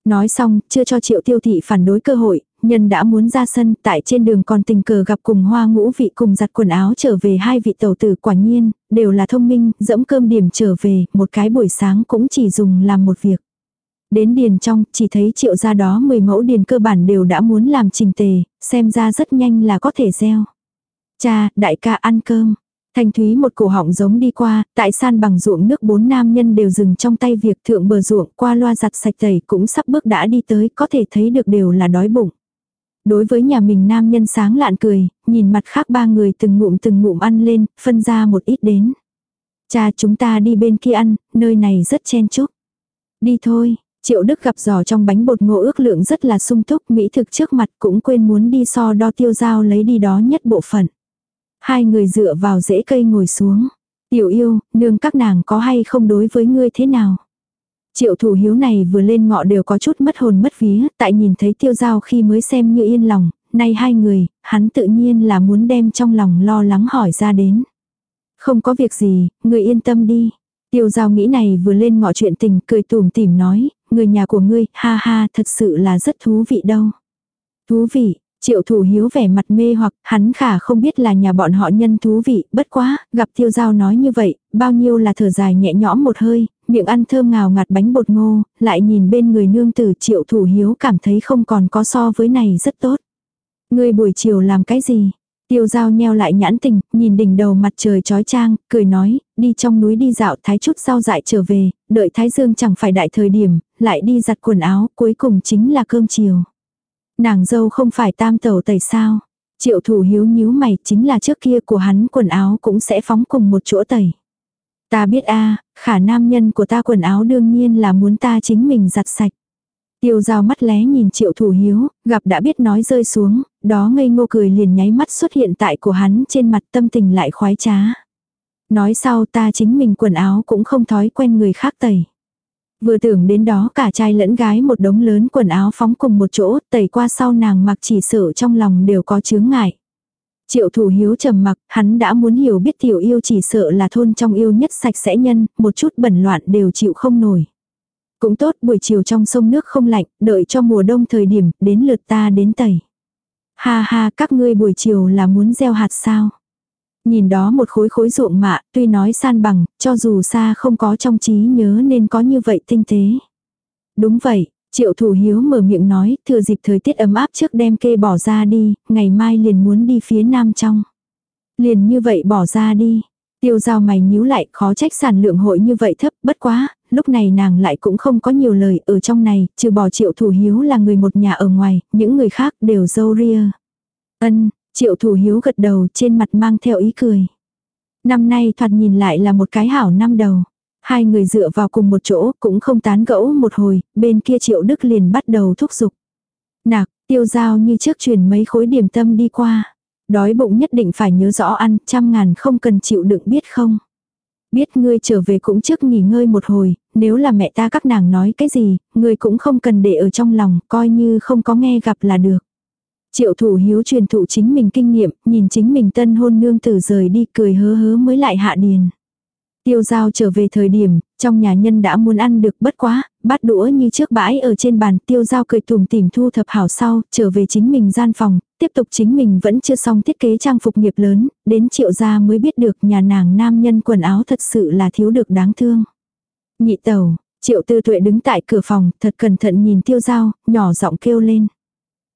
Speaker 1: Nói xong, chưa cho triệu tiêu thị phản đối cơ hội, nhân đã muốn ra sân, tại trên đường còn tình cờ gặp cùng hoa ngũ vị cùng giặt quần áo trở về hai vị tẩu tử quả nhiên, đều là thông minh, dẫm cơm điểm trở về, một cái buổi sáng cũng chỉ dùng làm một việc. Đến điền trong, chỉ thấy triệu ra đó 10 mẫu điền cơ bản đều đã muốn làm trình tề, xem ra rất nhanh là có thể gieo. Cha, đại ca ăn cơm. Thanh Thúy một cổ họng giống đi qua, tại san bằng ruộng nước bốn nam nhân đều dừng trong tay việc thượng bờ ruộng qua loa giặt sạch tẩy cũng sắp bước đã đi tới, có thể thấy được đều là đói bụng. Đối với nhà mình nam nhân sáng lạn cười, nhìn mặt khác ba người từng ngụm từng ngụm ăn lên, phân ra một ít đến. Cha chúng ta đi bên kia ăn, nơi này rất chen chúc. Đi thôi, Triệu Đức gặp giò trong bánh bột ngô ước lượng rất là sung túc, mỹ thực trước mặt cũng quên muốn đi so đo tiêu dao lấy đi đó nhất bộ phận. Hai người dựa vào rễ cây ngồi xuống. Tiểu yêu, nương các nàng có hay không đối với ngươi thế nào? Triệu thủ hiếu này vừa lên ngọ đều có chút mất hồn mất vía, tại nhìn thấy tiêu giao khi mới xem như yên lòng, nay hai người, hắn tự nhiên là muốn đem trong lòng lo lắng hỏi ra đến. Không có việc gì, người yên tâm đi. Tiêu giao nghĩ này vừa lên ngọ chuyện tình cười tùm tìm nói, người nhà của ngươi, ha ha, thật sự là rất thú vị đâu. Thú vị, Triệu thủ hiếu vẻ mặt mê hoặc hắn khả không biết là nhà bọn họ nhân thú vị, bất quá, gặp tiêu giao nói như vậy, bao nhiêu là thở dài nhẹ nhõm một hơi, miệng ăn thơm ngào ngạt bánh bột ngô, lại nhìn bên người nương tử triệu thủ hiếu cảm thấy không còn có so với này rất tốt. Người buổi chiều làm cái gì? Tiêu giao nheo lại nhãn tình, nhìn đỉnh đầu mặt trời trói trang, cười nói, đi trong núi đi dạo thái chút rau dại trở về, đợi thái dương chẳng phải đại thời điểm, lại đi giặt quần áo, cuối cùng chính là cơm chiều. Nàng dâu không phải tam tẩu tẩy sao. Triệu thủ hiếu nhíu mày chính là trước kia của hắn quần áo cũng sẽ phóng cùng một chỗ tẩy. Ta biết a khả nam nhân của ta quần áo đương nhiên là muốn ta chính mình giặt sạch. Tiêu dao mắt lé nhìn triệu thủ hiếu, gặp đã biết nói rơi xuống, đó ngây ngô cười liền nháy mắt xuất hiện tại của hắn trên mặt tâm tình lại khoái trá. Nói sau ta chính mình quần áo cũng không thói quen người khác tẩy. Vừa tưởng đến đó cả trai lẫn gái một đống lớn quần áo phóng cùng một chỗ, tẩy qua sau nàng mặc chỉ sợ trong lòng đều có chướng ngại. Triệu thủ hiếu trầm mặc, hắn đã muốn hiểu biết tiểu yêu chỉ sợ là thôn trong yêu nhất sạch sẽ nhân, một chút bẩn loạn đều chịu không nổi. Cũng tốt buổi chiều trong sông nước không lạnh, đợi cho mùa đông thời điểm, đến lượt ta đến tẩy. Ha ha, các ngươi buổi chiều là muốn gieo hạt sao? Nhìn đó một khối khối ruộng mạ, tuy nói san bằng, cho dù xa không có trong trí nhớ nên có như vậy tinh tế. Đúng vậy, triệu thủ hiếu mở miệng nói, thừa dịp thời tiết ấm áp trước đem kê bỏ ra đi, ngày mai liền muốn đi phía nam trong. Liền như vậy bỏ ra đi. Tiêu giao mày nhíu lại, khó trách sản lượng hội như vậy thấp, bất quá, lúc này nàng lại cũng không có nhiều lời, ở trong này, trừ bỏ triệu thủ hiếu là người một nhà ở ngoài, những người khác đều dâu ria. Ân, Triệu thủ hiếu gật đầu trên mặt mang theo ý cười. Năm nay thoạt nhìn lại là một cái hảo năm đầu. Hai người dựa vào cùng một chỗ cũng không tán gẫu một hồi, bên kia triệu đức liền bắt đầu thúc giục. Nạc, tiêu dao như trước truyền mấy khối điểm tâm đi qua. Đói bụng nhất định phải nhớ rõ ăn, trăm ngàn không cần chịu đựng biết không. Biết ngươi trở về cũng trước nghỉ ngơi một hồi, nếu là mẹ ta các nàng nói cái gì, ngươi cũng không cần để ở trong lòng, coi như không có nghe gặp là được. Triệu thủ hiếu truyền thụ chính mình kinh nghiệm, nhìn chính mình tân hôn nương tử rời đi cười hớ hớ mới lại hạ điền. Tiêu giao trở về thời điểm, trong nhà nhân đã muốn ăn được bất quá, bát đũa như trước bãi ở trên bàn, tiêu giao cười tùm tìm thu thập hảo sau, trở về chính mình gian phòng, tiếp tục chính mình vẫn chưa xong thiết kế trang phục nghiệp lớn, đến triệu gia mới biết được nhà nàng nam nhân quần áo thật sự là thiếu được đáng thương. Nhị tẩu, triệu tư tuệ đứng tại cửa phòng, thật cẩn thận nhìn tiêu giao, nhỏ giọng kêu lên.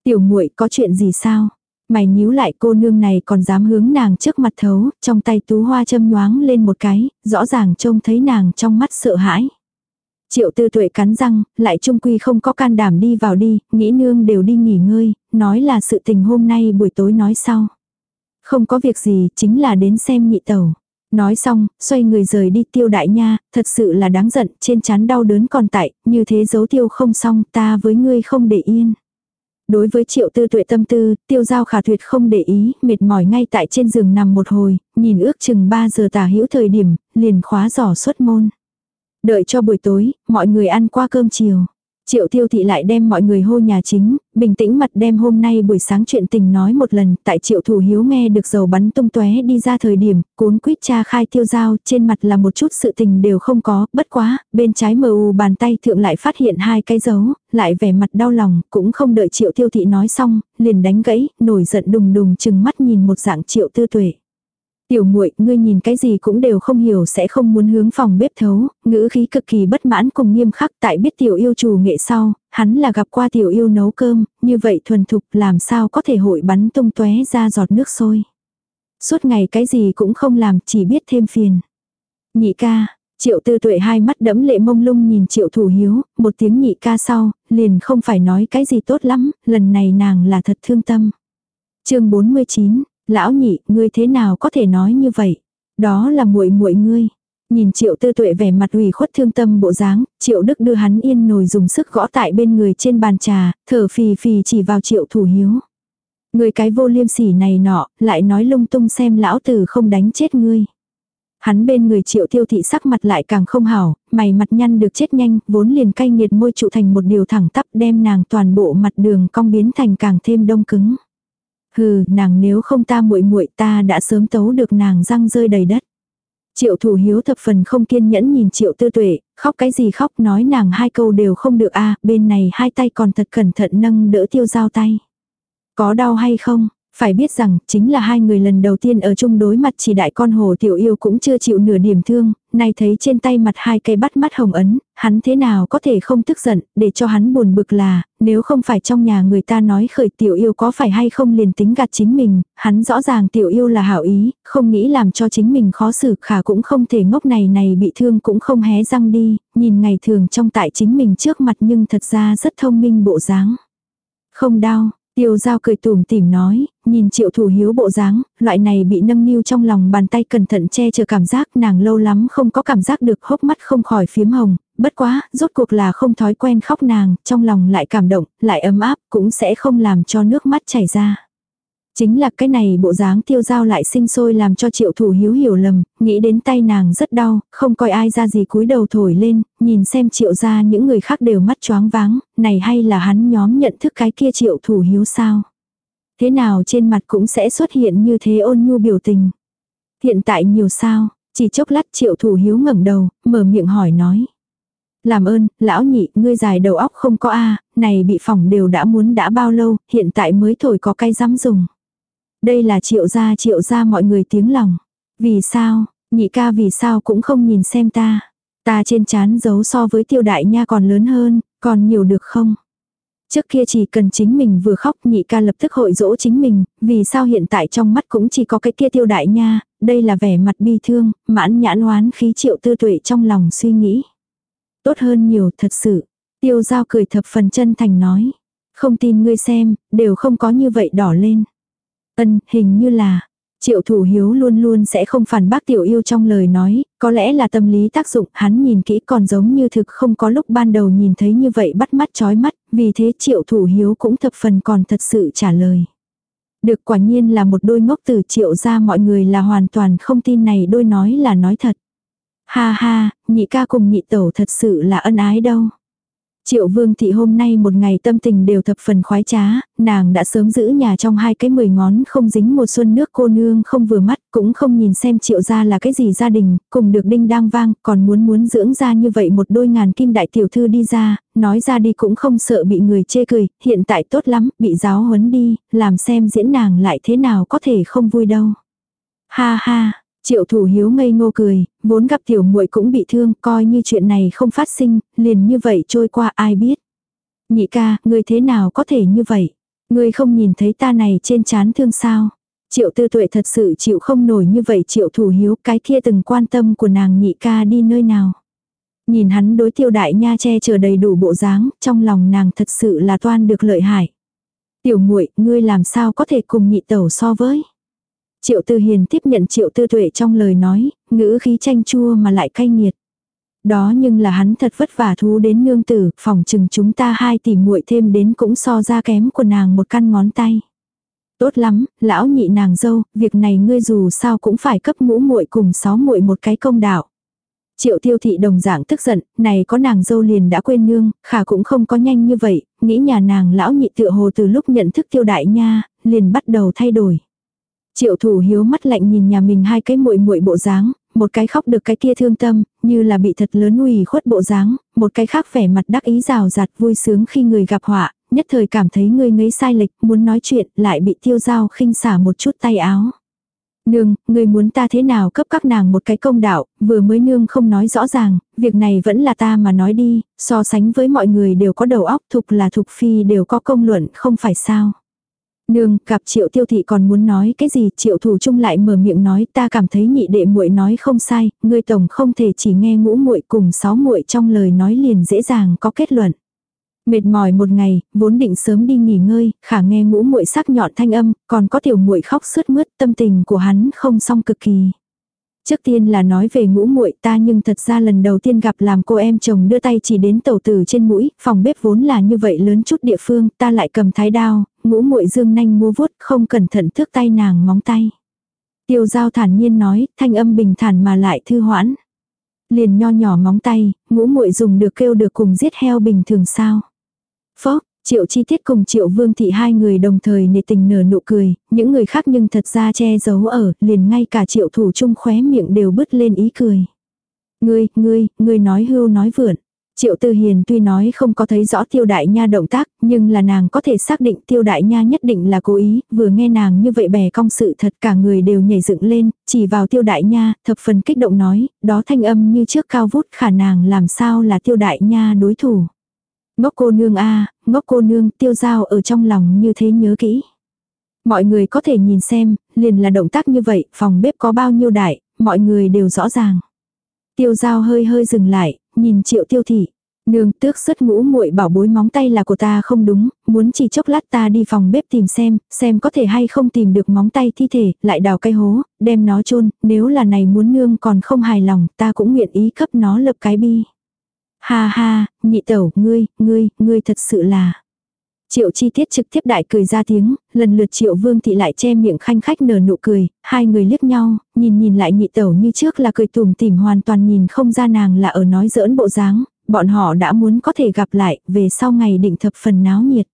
Speaker 1: Tiểu muội có chuyện gì sao? Mày nhíu lại cô nương này còn dám hướng nàng trước mặt thấu, trong tay tú hoa châm nhoáng lên một cái, rõ ràng trông thấy nàng trong mắt sợ hãi. Triệu tư tuệ cắn răng, lại trung quy không có can đảm đi vào đi, nghĩ nương đều đi nghỉ ngơi, nói là sự tình hôm nay buổi tối nói sau. Không có việc gì, chính là đến xem nhị tẩu. Nói xong, xoay người rời đi tiêu đại nha, thật sự là đáng giận, trên chán đau đớn còn tại, như thế giấu tiêu không xong, ta với ngươi không để yên. Đối với triệu tư tuệ tâm tư, tiêu giao khả tuyệt không để ý, mệt mỏi ngay tại trên giường nằm một hồi, nhìn ước chừng 3 giờ tả hữu thời điểm, liền khóa giỏ xuất môn. Đợi cho buổi tối, mọi người ăn qua cơm chiều. Triệu tiêu thị lại đem mọi người hô nhà chính, bình tĩnh mặt đem hôm nay buổi sáng chuyện tình nói một lần, tại triệu thủ hiếu nghe được dầu bắn tung tóe đi ra thời điểm, cuốn quýt cha khai tiêu dao, trên mặt là một chút sự tình đều không có, bất quá, bên trái mờ u bàn tay thượng lại phát hiện hai cái dấu, lại vẻ mặt đau lòng, cũng không đợi triệu tiêu thị nói xong, liền đánh gãy, nổi giận đùng đùng chừng mắt nhìn một dạng triệu tư tuệ. Tiểu muội, ngươi nhìn cái gì cũng đều không hiểu sẽ không muốn hướng phòng bếp thấu, ngữ khí cực kỳ bất mãn cùng nghiêm khắc tại biết tiểu yêu chủ nghệ sau, hắn là gặp qua tiểu yêu nấu cơm, như vậy thuần thục làm sao có thể hội bắn tung tóe ra giọt nước sôi. Suốt ngày cái gì cũng không làm, chỉ biết thêm phiền. Nhị ca, triệu tư tuệ hai mắt đẫm lệ mông lung nhìn triệu thủ hiếu, một tiếng nhị ca sau, liền không phải nói cái gì tốt lắm, lần này nàng là thật thương tâm. chương 49 Lão nhị, ngươi thế nào có thể nói như vậy? Đó là muội muội ngươi. Nhìn triệu tư tuệ vẻ mặt ủy khuất thương tâm bộ dáng, triệu đức đưa hắn yên nồi dùng sức gõ tại bên người trên bàn trà, thở phì phì chỉ vào triệu thủ hiếu. Người cái vô liêm sỉ này nọ, lại nói lung tung xem lão tử không đánh chết ngươi. Hắn bên người triệu tiêu thị sắc mặt lại càng không hảo, mày mặt nhăn được chết nhanh, vốn liền cay nghiệt môi trụ thành một điều thẳng tắp đem nàng toàn bộ mặt đường cong biến thành càng thêm đông cứng. Hừ, nàng nếu không ta muội muội ta đã sớm tấu được nàng răng rơi đầy đất. Triệu thủ hiếu thập phần không kiên nhẫn nhìn triệu tư tuệ, khóc cái gì khóc nói nàng hai câu đều không được a bên này hai tay còn thật cẩn thận nâng đỡ tiêu giao tay. Có đau hay không? Phải biết rằng, chính là hai người lần đầu tiên ở chung đối mặt chỉ đại con hồ tiểu yêu cũng chưa chịu nửa điểm thương, nay thấy trên tay mặt hai cây bắt mắt hồng ấn, hắn thế nào có thể không tức giận, để cho hắn buồn bực là, nếu không phải trong nhà người ta nói khởi tiểu yêu có phải hay không liền tính gạt chính mình, hắn rõ ràng tiểu yêu là hảo ý, không nghĩ làm cho chính mình khó xử khả cũng không thể ngốc này này bị thương cũng không hé răng đi, nhìn ngày thường trong tại chính mình trước mặt nhưng thật ra rất thông minh bộ dáng. Không đau, Tiêu giao cười tủm tỉm nói, nhìn triệu thủ hiếu bộ dáng, loại này bị nâng niu trong lòng bàn tay cẩn thận che chở cảm giác nàng lâu lắm không có cảm giác được hốc mắt không khỏi phiếm hồng, bất quá, rốt cuộc là không thói quen khóc nàng, trong lòng lại cảm động, lại ấm áp, cũng sẽ không làm cho nước mắt chảy ra. Chính là cái này bộ dáng tiêu giao lại sinh sôi làm cho triệu thủ hiếu hiểu lầm, nghĩ đến tay nàng rất đau, không coi ai ra gì cúi đầu thổi lên, nhìn xem triệu ra những người khác đều mắt choáng váng, này hay là hắn nhóm nhận thức cái kia triệu thủ hiếu sao. Thế nào trên mặt cũng sẽ xuất hiện như thế ôn nhu biểu tình. Hiện tại nhiều sao, chỉ chốc lát triệu thủ hiếu ngẩng đầu, mở miệng hỏi nói. Làm ơn, lão nhị, ngươi dài đầu óc không có a này bị phỏng đều đã muốn đã bao lâu, hiện tại mới thổi có cay dám dùng. Đây là triệu gia triệu gia mọi người tiếng lòng. Vì sao, nhị ca vì sao cũng không nhìn xem ta. Ta trên chán giấu so với tiêu đại nha còn lớn hơn, còn nhiều được không? Trước kia chỉ cần chính mình vừa khóc nhị ca lập tức hội dỗ chính mình, vì sao hiện tại trong mắt cũng chỉ có cái kia tiêu đại nha, đây là vẻ mặt bi thương, mãn nhãn oán khí triệu tư tuệ trong lòng suy nghĩ. Tốt hơn nhiều thật sự, tiêu giao cười thập phần chân thành nói. Không tin ngươi xem, đều không có như vậy đỏ lên. Ân, hình như là, Triệu thủ hiếu luôn luôn sẽ không phản bác tiểu yêu trong lời nói, có lẽ là tâm lý tác dụng, hắn nhìn kỹ còn giống như thực không có lúc ban đầu nhìn thấy như vậy bắt mắt chói mắt, vì thế triệu thủ hiếu cũng thập phần còn thật sự trả lời. Được quả nhiên là một đôi ngốc từ triệu ra mọi người là hoàn toàn không tin này đôi nói là nói thật. Ha ha, nhị ca cùng nhị tẩu thật sự là ân ái đâu. Triệu vương thị hôm nay một ngày tâm tình đều thập phần khoái trá, nàng đã sớm giữ nhà trong hai cái mười ngón không dính một xuân nước cô nương không vừa mắt, cũng không nhìn xem triệu gia là cái gì gia đình, cùng được đinh đang vang, còn muốn muốn dưỡng ra như vậy một đôi ngàn kim đại tiểu thư đi ra, nói ra đi cũng không sợ bị người chê cười, hiện tại tốt lắm, bị giáo huấn đi, làm xem diễn nàng lại thế nào có thể không vui đâu. Ha ha, Triệu thủ hiếu ngây ngô cười, vốn gặp tiểu muội cũng bị thương, coi như chuyện này không phát sinh, liền như vậy trôi qua ai biết. Nhị ca, ngươi thế nào có thể như vậy? Ngươi không nhìn thấy ta này trên chán thương sao? Triệu tư tuệ thật sự chịu không nổi như vậy triệu thủ hiếu cái kia từng quan tâm của nàng nhị ca đi nơi nào. Nhìn hắn đối tiêu đại nha che chờ đầy đủ bộ dáng, trong lòng nàng thật sự là toan được lợi hại. Tiểu muội ngươi làm sao có thể cùng nhị tẩu so với. Triệu Tư Hiền tiếp nhận Triệu Tư Tuệ trong lời nói, ngữ khí chanh chua mà lại cay nghiệt. Đó nhưng là hắn thật vất vả thú đến nương tử, phòng chừng chúng ta hai tỷ muội thêm đến cũng so ra kém của nàng một căn ngón tay. Tốt lắm, lão nhị nàng dâu, việc này ngươi dù sao cũng phải cấp ngũ muội cùng sáu muội một cái công đạo. Triệu tiêu thị đồng dạng tức giận, này có nàng dâu liền đã quên nương, khả cũng không có nhanh như vậy, nghĩ nhà nàng lão nhị tựa hồ từ lúc nhận thức tiêu đại nha, liền bắt đầu thay đổi. Triệu thủ hiếu mắt lạnh nhìn nhà mình hai cái muội muội bộ dáng, một cái khóc được cái kia thương tâm, như là bị thật lớn ủy khuất bộ dáng, một cái khác vẻ mặt đắc ý rào rạt vui sướng khi người gặp họa, nhất thời cảm thấy người ngấy sai lệch, muốn nói chuyện, lại bị tiêu dao khinh xả một chút tay áo. Nương, người muốn ta thế nào cấp các nàng một cái công đạo, vừa mới nương không nói rõ ràng, việc này vẫn là ta mà nói đi, so sánh với mọi người đều có đầu óc thục là thục phi đều có công luận không phải sao. Nương, gặp triệu tiêu thị còn muốn nói cái gì, triệu thủ trung lại mở miệng nói ta cảm thấy nhị đệ muội nói không sai, ngươi tổng không thể chỉ nghe ngũ muội cùng sáu muội trong lời nói liền dễ dàng có kết luận. Mệt mỏi một ngày, vốn định sớm đi nghỉ ngơi, khả nghe ngũ muội sắc nhọn thanh âm, còn có tiểu muội khóc sướt mướt, tâm tình của hắn không xong cực kỳ. Trước tiên là nói về ngũ muội ta nhưng thật ra lần đầu tiên gặp làm cô em chồng đưa tay chỉ đến tẩu tử trên mũi, phòng bếp vốn là như vậy lớn chút địa phương, ta lại cầm thái đao, ngũ muội dương nanh mua vuốt không cẩn thận thước tay nàng móng tay. Tiêu giao thản nhiên nói, thanh âm bình thản mà lại thư hoãn. Liền nho nhỏ móng tay, ngũ muội dùng được kêu được cùng giết heo bình thường sao. Phốc, Triệu chi tiết cùng triệu vương thị hai người đồng thời nề tình nở nụ cười, những người khác nhưng thật ra che giấu ở, liền ngay cả triệu thủ chung khóe miệng đều bứt lên ý cười. Ngươi, ngươi, ngươi nói hưu nói vượn. Triệu Tư Hiền tuy nói không có thấy rõ tiêu đại nha động tác, nhưng là nàng có thể xác định tiêu đại nha nhất định là cố ý, vừa nghe nàng như vậy bè cong sự thật cả người đều nhảy dựng lên, chỉ vào tiêu đại nha, thập phần kích động nói, đó thanh âm như trước cao vút khả nàng làm sao là tiêu đại nha đối thủ. Ngốc cô nương a ngốc cô nương tiêu giao ở trong lòng như thế nhớ kỹ. Mọi người có thể nhìn xem, liền là động tác như vậy, phòng bếp có bao nhiêu đại, mọi người đều rõ ràng. Tiêu giao hơi hơi dừng lại, nhìn triệu tiêu thị. Nương tước xuất ngũ muội bảo bối móng tay là của ta không đúng, muốn chỉ chốc lát ta đi phòng bếp tìm xem, xem có thể hay không tìm được móng tay thi thể, lại đào cây hố, đem nó chôn nếu là này muốn nương còn không hài lòng, ta cũng nguyện ý cấp nó lập cái bi. Ha ha, nhị tẩu, ngươi, ngươi, ngươi thật sự là. Triệu chi tiết trực tiếp đại cười ra tiếng, lần lượt triệu vương thị lại che miệng khanh khách nở nụ cười, hai người liếc nhau, nhìn nhìn lại nhị tẩu như trước là cười tùm tìm hoàn toàn nhìn không ra nàng là ở nói giỡn bộ dáng, bọn họ đã muốn có thể gặp lại, về sau ngày định thập phần náo nhiệt.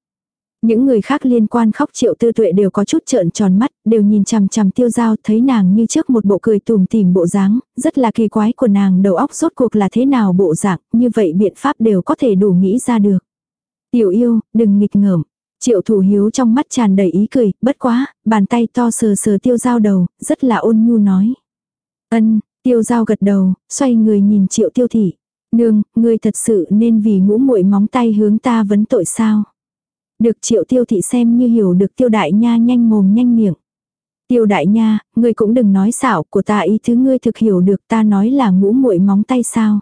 Speaker 1: Những người khác liên quan khóc triệu tư tuệ đều có chút trợn tròn mắt, đều nhìn chằm chằm tiêu giao thấy nàng như trước một bộ cười tùm tìm bộ dáng, rất là kỳ quái của nàng đầu óc rốt cuộc là thế nào bộ dạng, như vậy biện pháp đều có thể đủ nghĩ ra được. Tiểu yêu, đừng nghịch ngợm. Triệu thủ hiếu trong mắt tràn đầy ý cười, bất quá, bàn tay to sờ sờ tiêu dao đầu, rất là ôn nhu nói. Ân, tiêu dao gật đầu, xoay người nhìn triệu tiêu thị. Nương, ngươi thật sự nên vì ngũ muội móng tay hướng ta vấn tội sao. Được triệu tiêu thị xem như hiểu được tiêu đại nha nhanh mồm nhanh miệng. Tiêu đại nha, ngươi cũng đừng nói xảo của ta ý thứ ngươi thực hiểu được ta nói là ngũ muội móng tay sao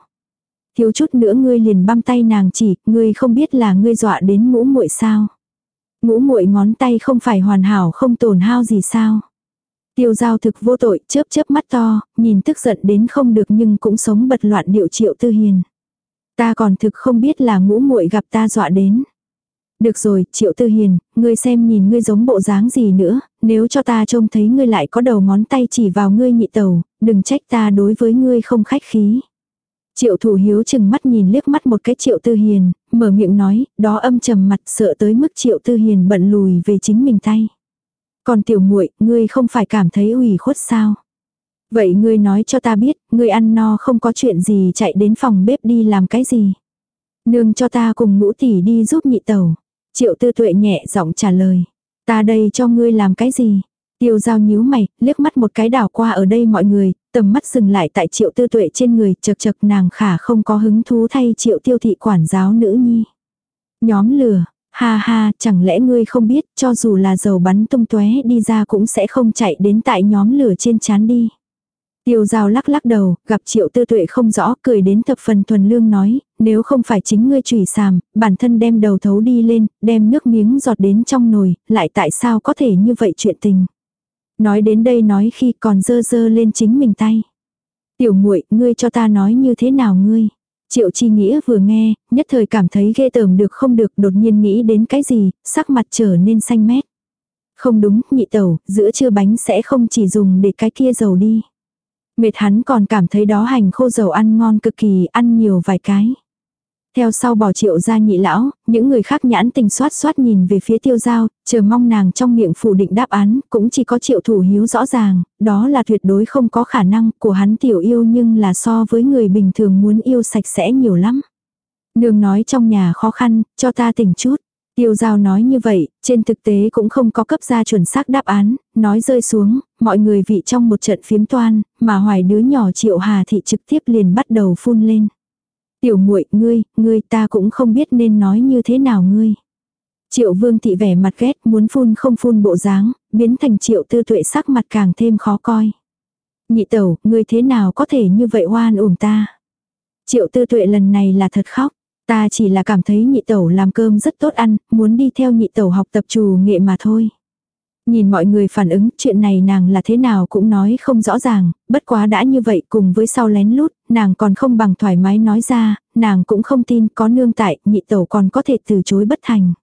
Speaker 1: thiếu chút nữa ngươi liền băm tay nàng chỉ, ngươi không biết là ngươi dọa đến ngũ muội sao. Ngũ muội ngón tay không phải hoàn hảo không tổn hao gì sao. Tiêu giao thực vô tội, chớp chớp mắt to, nhìn tức giận đến không được nhưng cũng sống bật loạn điệu triệu tư hiền. Ta còn thực không biết là ngũ muội gặp ta dọa đến. Được rồi, triệu tư hiền, ngươi xem nhìn ngươi giống bộ dáng gì nữa, nếu cho ta trông thấy ngươi lại có đầu ngón tay chỉ vào ngươi nhị tẩu đừng trách ta đối với ngươi không khách khí. Triệu thủ hiếu chừng mắt nhìn liếc mắt một cái triệu tư hiền, mở miệng nói, đó âm trầm mặt sợ tới mức triệu tư hiền bận lùi về chính mình tay. Còn tiểu muội ngươi không phải cảm thấy ủy khuất sao? Vậy ngươi nói cho ta biết, ngươi ăn no không có chuyện gì chạy đến phòng bếp đi làm cái gì? Nương cho ta cùng ngũ tỷ đi giúp nhị tẩu. Triệu tư tuệ nhẹ giọng trả lời. Ta đây cho ngươi làm cái gì? Tiêu giao nhíu mày, liếc mắt một cái đảo qua ở đây mọi người, tầm mắt dừng lại tại triệu tư tuệ trên người, chật chật nàng khả không có hứng thú thay triệu tiêu thị quản giáo nữ nhi. Nhóm lửa, ha ha, chẳng lẽ ngươi không biết, cho dù là dầu bắn tung tóe đi ra cũng sẽ không chạy đến tại nhóm lửa trên chán đi. Tiêu giao lắc lắc đầu, gặp triệu tư tuệ không rõ, cười đến thập phần thuần lương nói, nếu không phải chính ngươi chủy sàm, bản thân đem đầu thấu đi lên, đem nước miếng giọt đến trong nồi, lại tại sao có thể như vậy chuyện tình. Nói đến đây nói khi còn dơ dơ lên chính mình tay. Tiểu muội ngươi cho ta nói như thế nào ngươi? Triệu chi nghĩa vừa nghe, nhất thời cảm thấy ghê tởm được không được đột nhiên nghĩ đến cái gì, sắc mặt trở nên xanh mét. Không đúng, nhị tẩu, giữa trưa bánh sẽ không chỉ dùng để cái kia dầu đi. Mệt hắn còn cảm thấy đó hành khô dầu ăn ngon cực kỳ, ăn nhiều vài cái. Theo sau bỏ triệu ra nhị lão, những người khác nhãn tình xoát xoát nhìn về phía tiêu giao, chờ mong nàng trong miệng phủ định đáp án, cũng chỉ có triệu thủ hiếu rõ ràng, đó là tuyệt đối không có khả năng của hắn tiểu yêu nhưng là so với người bình thường muốn yêu sạch sẽ nhiều lắm. Nương nói trong nhà khó khăn, cho ta tỉnh chút. Tiêu giao nói như vậy, trên thực tế cũng không có cấp ra chuẩn xác đáp án, nói rơi xuống, mọi người vị trong một trận phiếm toan, mà hoài đứa nhỏ triệu hà thị trực tiếp liền bắt đầu phun lên. Tiểu muội ngươi, ngươi ta cũng không biết nên nói như thế nào ngươi. Triệu vương thị vẻ mặt ghét muốn phun không phun bộ dáng, biến thành triệu tư tuệ sắc mặt càng thêm khó coi. Nhị tẩu, ngươi thế nào có thể như vậy oan uổng ta. Triệu tư tuệ lần này là thật khóc. Ta chỉ là cảm thấy nhị tẩu làm cơm rất tốt ăn, muốn đi theo nhị tẩu học tập trù nghệ mà thôi. Nhìn mọi người phản ứng chuyện này nàng là thế nào cũng nói không rõ ràng, bất quá đã như vậy cùng với sau lén lút, nàng còn không bằng thoải mái nói ra, nàng cũng không tin có nương tại, nhị tẩu còn có thể từ chối bất thành.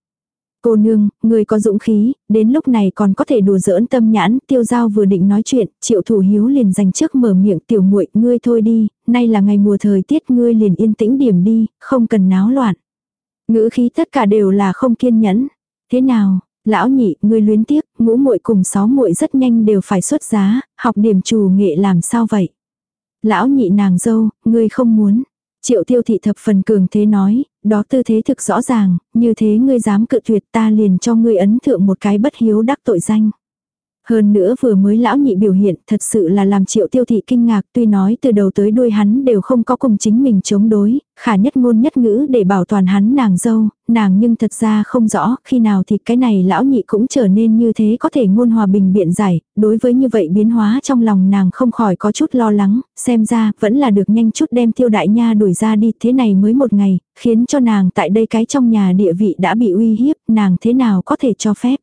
Speaker 1: Cô nương, người có dũng khí, đến lúc này còn có thể đùa giỡn tâm nhãn, tiêu giao vừa định nói chuyện, triệu thủ hiếu liền dành trước mở miệng tiểu muội ngươi thôi đi, nay là ngày mùa thời tiết ngươi liền yên tĩnh điểm đi, không cần náo loạn. Ngữ khí tất cả đều là không kiên nhẫn. Thế nào, Lão nhị, ngươi luyến tiếc, ngũ muội cùng sáu muội rất nhanh đều phải xuất giá, học điểm chủ nghệ làm sao vậy? Lão nhị nàng dâu, ngươi không muốn. Triệu tiêu thị thập phần cường thế nói, đó tư thế thực rõ ràng, như thế ngươi dám cự tuyệt ta liền cho ngươi ấn thượng một cái bất hiếu đắc tội danh. Hơn nữa vừa mới lão nhị biểu hiện thật sự là làm triệu tiêu thị kinh ngạc tuy nói từ đầu tới đuôi hắn đều không có cùng chính mình chống đối, khả nhất ngôn nhất ngữ để bảo toàn hắn nàng dâu, nàng nhưng thật ra không rõ khi nào thì cái này lão nhị cũng trở nên như thế có thể ngôn hòa bình biện giải, đối với như vậy biến hóa trong lòng nàng không khỏi có chút lo lắng, xem ra vẫn là được nhanh chút đem tiêu đại nha đuổi ra đi thế này mới một ngày, khiến cho nàng tại đây cái trong nhà địa vị đã bị uy hiếp, nàng thế nào có thể cho phép.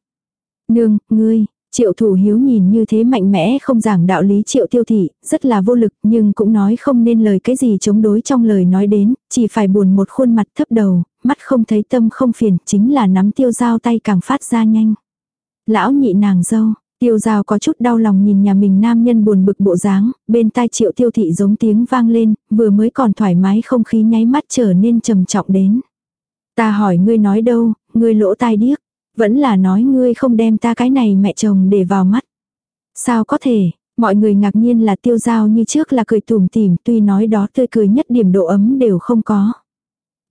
Speaker 1: Nương, ngươi, Triệu thủ hiếu nhìn như thế mạnh mẽ không giảng đạo lý triệu tiêu thị, rất là vô lực nhưng cũng nói không nên lời cái gì chống đối trong lời nói đến, chỉ phải buồn một khuôn mặt thấp đầu, mắt không thấy tâm không phiền, chính là nắm tiêu dao tay càng phát ra nhanh. Lão nhị nàng dâu, tiêu dao có chút đau lòng nhìn nhà mình nam nhân buồn bực bộ dáng, bên tai triệu tiêu thị giống tiếng vang lên, vừa mới còn thoải mái không khí nháy mắt trở nên trầm trọng đến. Ta hỏi ngươi nói đâu, ngươi lỗ tai điếc. Vẫn là nói ngươi không đem ta cái này mẹ chồng để vào mắt. Sao có thể, mọi người ngạc nhiên là tiêu giao như trước là cười tùm tỉm tuy nói đó tươi cười nhất điểm độ ấm đều không có.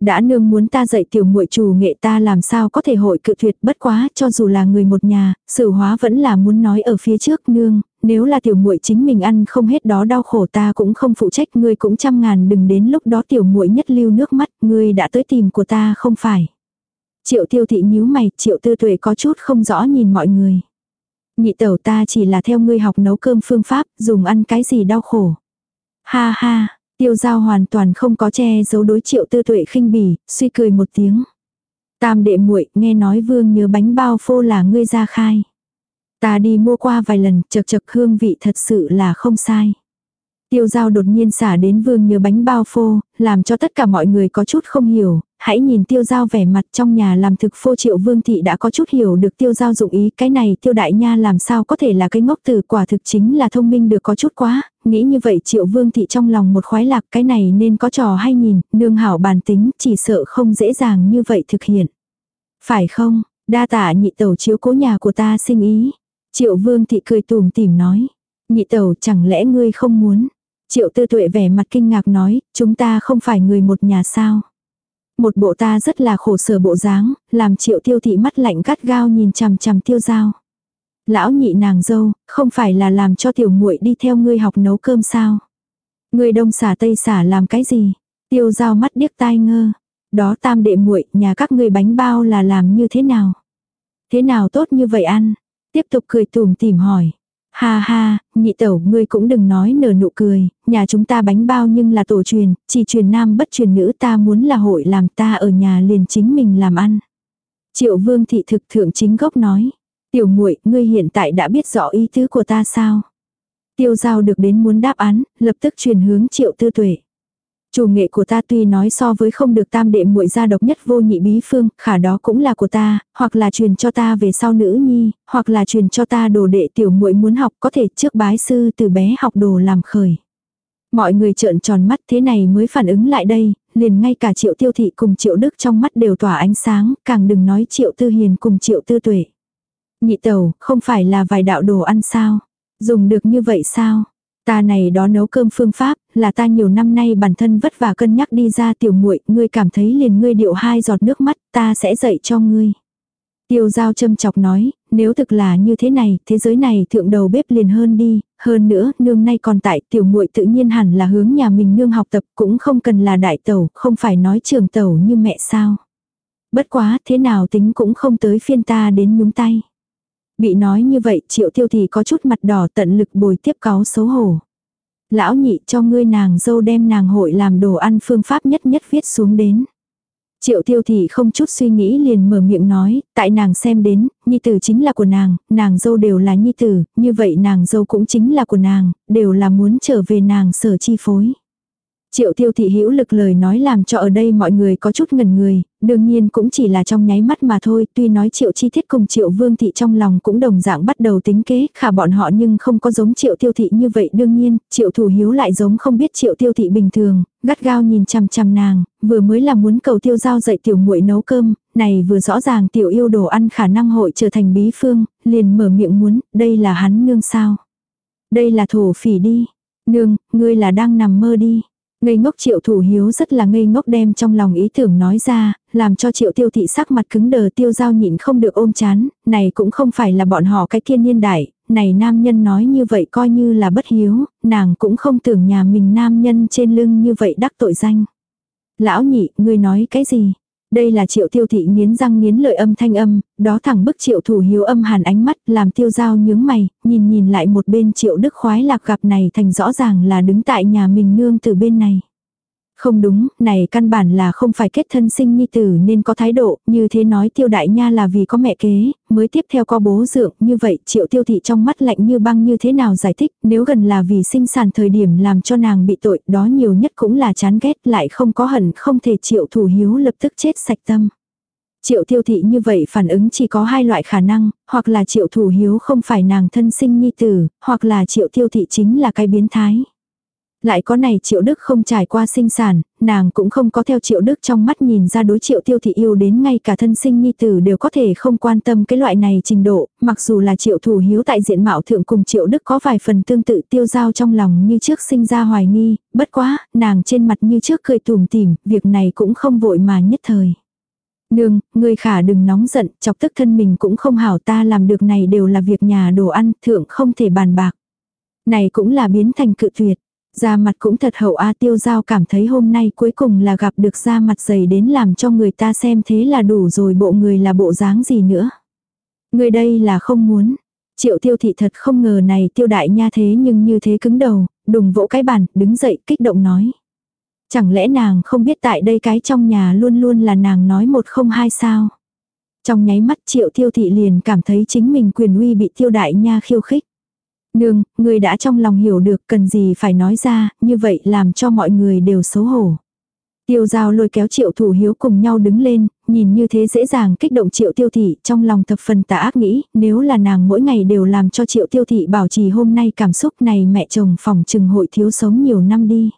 Speaker 1: Đã nương muốn ta dạy tiểu muội chủ nghệ ta làm sao có thể hội cự tuyệt bất quá cho dù là người một nhà, sự hóa vẫn là muốn nói ở phía trước nương, nếu là tiểu muội chính mình ăn không hết đó đau khổ ta cũng không phụ trách ngươi cũng trăm ngàn đừng đến lúc đó tiểu muội nhất lưu nước mắt ngươi đã tới tìm của ta không phải. Triệu tiêu thị nhíu mày, triệu tư tuệ có chút không rõ nhìn mọi người. Nhị tẩu ta chỉ là theo ngươi học nấu cơm phương pháp, dùng ăn cái gì đau khổ. Ha ha, tiêu giao hoàn toàn không có che giấu đối triệu tư tuệ khinh bỉ, suy cười một tiếng. Tam đệ muội nghe nói vương nhớ bánh bao phô là ngươi ra khai. Ta đi mua qua vài lần, chật chật hương vị thật sự là không sai. Tiêu giao đột nhiên xả đến vương nhớ bánh bao phô, làm cho tất cả mọi người có chút không hiểu, hãy nhìn tiêu giao vẻ mặt trong nhà làm thực phô triệu vương thị đã có chút hiểu được tiêu giao dụng ý cái này tiêu đại nha làm sao có thể là cái ngốc từ quả thực chính là thông minh được có chút quá, nghĩ như vậy triệu vương thị trong lòng một khoái lạc cái này nên có trò hay nhìn, nương hảo bàn tính chỉ sợ không dễ dàng như vậy thực hiện. Phải không, đa tả nhị tẩu chiếu cố nhà của ta sinh ý. Triệu vương thị cười tùm tìm nói, nhị tẩu chẳng lẽ ngươi không muốn. Triệu tư tuệ vẻ mặt kinh ngạc nói, chúng ta không phải người một nhà sao. Một bộ ta rất là khổ sở bộ dáng, làm triệu tiêu thị mắt lạnh gắt gao nhìn chằm chằm tiêu dao. Lão nhị nàng dâu, không phải là làm cho tiểu muội đi theo ngươi học nấu cơm sao. Ngươi đông xả tây xả làm cái gì? Tiêu dao mắt điếc tai ngơ. Đó tam đệ muội nhà các ngươi bánh bao là làm như thế nào? Thế nào tốt như vậy ăn? Tiếp tục cười tùm tìm hỏi. Ha ha, nhị tẩu ngươi cũng đừng nói nở nụ cười, nhà chúng ta bánh bao nhưng là tổ truyền, chỉ truyền nam bất truyền nữ ta muốn là hội làm ta ở nhà liền chính mình làm ăn. Triệu vương thị thực thượng chính gốc nói, tiểu muội ngươi hiện tại đã biết rõ ý tứ của ta sao. Tiêu giao được đến muốn đáp án, lập tức truyền hướng triệu tư tuệ. Chủ nghệ của ta tuy nói so với không được tam đệ muội gia độc nhất vô nhị bí phương, khả đó cũng là của ta, hoặc là truyền cho ta về sau nữ nhi, hoặc là truyền cho ta đồ đệ tiểu muội muốn học có thể trước bái sư từ bé học đồ làm khởi. Mọi người trợn tròn mắt thế này mới phản ứng lại đây, liền ngay cả triệu tiêu thị cùng triệu đức trong mắt đều tỏa ánh sáng, càng đừng nói triệu tư hiền cùng triệu tư tuệ. Nhị tẩu, không phải là vài đạo đồ ăn sao? Dùng được như vậy sao? Ta này đó nấu cơm phương pháp, là ta nhiều năm nay bản thân vất vả cân nhắc đi ra tiểu muội, ngươi cảm thấy liền ngươi điệu hai giọt nước mắt, ta sẽ dạy cho ngươi. Tiêu giao châm chọc nói, nếu thực là như thế này, thế giới này thượng đầu bếp liền hơn đi, hơn nữa, nương nay còn tại, tiểu muội tự nhiên hẳn là hướng nhà mình nương học tập, cũng không cần là đại tẩu, không phải nói trường tẩu như mẹ sao. Bất quá, thế nào tính cũng không tới phiên ta đến nhúng tay. Bị nói như vậy triệu tiêu thì có chút mặt đỏ tận lực bồi tiếp cáo xấu hổ. Lão nhị cho ngươi nàng dâu đem nàng hội làm đồ ăn phương pháp nhất nhất viết xuống đến. Triệu tiêu thị không chút suy nghĩ liền mở miệng nói, tại nàng xem đến, nhi tử chính là của nàng, nàng dâu đều là nhi tử, như vậy nàng dâu cũng chính là của nàng, đều là muốn trở về nàng sở chi phối. Triệu tiêu thị hữu lực lời nói làm cho ở đây mọi người có chút ngần người, đương nhiên cũng chỉ là trong nháy mắt mà thôi, tuy nói triệu chi tiết cùng triệu vương thị trong lòng cũng đồng dạng bắt đầu tính kế, khả bọn họ nhưng không có giống triệu tiêu thị như vậy đương nhiên, triệu thủ hiếu lại giống không biết triệu tiêu thị bình thường, gắt gao nhìn chằm chằm nàng, vừa mới là muốn cầu tiêu giao dạy tiểu muội nấu cơm, này vừa rõ ràng tiểu yêu đồ ăn khả năng hội trở thành bí phương, liền mở miệng muốn, đây là hắn nương sao. Đây là thổ phỉ đi. Nương, ngươi là đang nằm mơ đi. Ngây ngốc triệu thủ hiếu rất là ngây ngốc đem trong lòng ý tưởng nói ra, làm cho triệu tiêu thị sắc mặt cứng đờ tiêu giao nhịn không được ôm chán, này cũng không phải là bọn họ cái kiên niên đại, này nam nhân nói như vậy coi như là bất hiếu, nàng cũng không tưởng nhà mình nam nhân trên lưng như vậy đắc tội danh. Lão nhị, ngươi nói cái gì? Đây là triệu tiêu thị nghiến răng nghiến lợi âm thanh âm, đó thẳng bức triệu thủ hiếu âm hàn ánh mắt làm tiêu giao nhướng mày, nhìn nhìn lại một bên triệu đức khoái lạc gặp này thành rõ ràng là đứng tại nhà mình nương từ bên này. Không đúng, này căn bản là không phải kết thân sinh nhi tử nên có thái độ, như thế nói tiêu đại nha là vì có mẹ kế, mới tiếp theo có bố dượng, như vậy triệu tiêu thị trong mắt lạnh như băng như thế nào giải thích, nếu gần là vì sinh sản thời điểm làm cho nàng bị tội, đó nhiều nhất cũng là chán ghét, lại không có hận, không thể triệu thủ hiếu lập tức chết sạch tâm. Triệu tiêu thị như vậy phản ứng chỉ có hai loại khả năng, hoặc là triệu thủ hiếu không phải nàng thân sinh nhi tử, hoặc là triệu tiêu thị chính là cái biến thái. Lại có này triệu đức không trải qua sinh sản, nàng cũng không có theo triệu đức trong mắt nhìn ra đối triệu tiêu thị yêu đến ngay cả thân sinh nhi tử đều có thể không quan tâm cái loại này trình độ, mặc dù là triệu thủ hiếu tại diện mạo thượng cùng triệu đức có vài phần tương tự tiêu giao trong lòng như trước sinh ra hoài nghi, bất quá, nàng trên mặt như trước cười tùm tìm, việc này cũng không vội mà nhất thời. Nương, người khả đừng nóng giận, chọc tức thân mình cũng không hảo ta làm được này đều là việc nhà đồ ăn, thượng không thể bàn bạc. Này cũng là biến thành cự tuyệt. Da mặt cũng thật hậu A tiêu giao cảm thấy hôm nay cuối cùng là gặp được da mặt dày đến làm cho người ta xem thế là đủ rồi bộ người là bộ dáng gì nữa. Người đây là không muốn. Triệu tiêu thị thật không ngờ này tiêu đại nha thế nhưng như thế cứng đầu, đùng vỗ cái bàn, đứng dậy kích động nói. Chẳng lẽ nàng không biết tại đây cái trong nhà luôn luôn là nàng nói một không hai sao. Trong nháy mắt triệu tiêu thị liền cảm thấy chính mình quyền uy bị tiêu đại nha khiêu khích. Nương, người đã trong lòng hiểu được cần gì phải nói ra, như vậy làm cho mọi người đều xấu hổ. Tiêu giao lôi kéo triệu thủ hiếu cùng nhau đứng lên, nhìn như thế dễ dàng kích động triệu tiêu thị trong lòng thập phần tà ác nghĩ, nếu là nàng mỗi ngày đều làm cho triệu tiêu thị bảo trì hôm nay cảm xúc này mẹ chồng phòng trừng hội thiếu sống nhiều năm đi.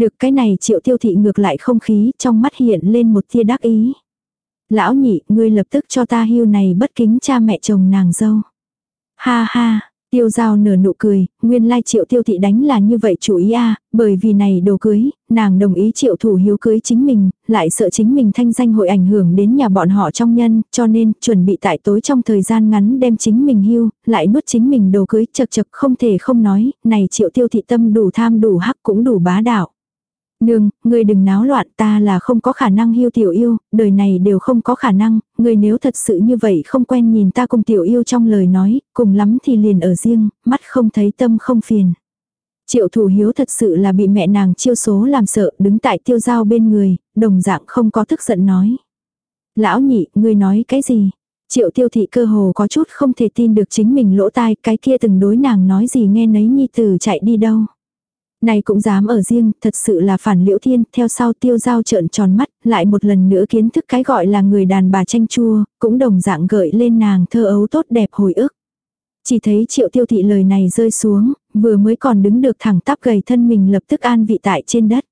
Speaker 1: Được cái này triệu tiêu thị ngược lại không khí trong mắt hiện lên một tia đắc ý. Lão nhị, ngươi lập tức cho ta hưu này bất kính cha mẹ chồng nàng dâu. Ha ha, Tiêu giao nở nụ cười, nguyên lai triệu tiêu thị đánh là như vậy chủ ý a bởi vì này đồ cưới, nàng đồng ý triệu thủ hiếu cưới chính mình, lại sợ chính mình thanh danh hội ảnh hưởng đến nhà bọn họ trong nhân, cho nên chuẩn bị tại tối trong thời gian ngắn đem chính mình hưu, lại nuốt chính mình đồ cưới chật chật không thể không nói, này triệu tiêu thị tâm đủ tham đủ hắc cũng đủ bá đạo. Nương, ngươi đừng náo loạn ta là không có khả năng hiu tiểu yêu, đời này đều không có khả năng, ngươi nếu thật sự như vậy không quen nhìn ta cùng tiểu yêu trong lời nói, cùng lắm thì liền ở riêng, mắt không thấy tâm không phiền. Triệu thủ hiếu thật sự là bị mẹ nàng chiêu số làm sợ, đứng tại tiêu giao bên người, đồng dạng không có tức giận nói. Lão nhị, ngươi nói cái gì? Triệu tiêu thị cơ hồ có chút không thể tin được chính mình lỗ tai, cái kia từng đối nàng nói gì nghe nấy nhi tử chạy đi đâu. Này cũng dám ở riêng, thật sự là phản liễu thiên, theo sau tiêu giao trợn tròn mắt, lại một lần nữa kiến thức cái gọi là người đàn bà tranh chua, cũng đồng dạng gợi lên nàng thơ ấu tốt đẹp hồi ức. Chỉ thấy triệu tiêu thị lời này rơi xuống, vừa mới còn đứng được thẳng tắp gầy thân mình lập tức an vị tại trên đất.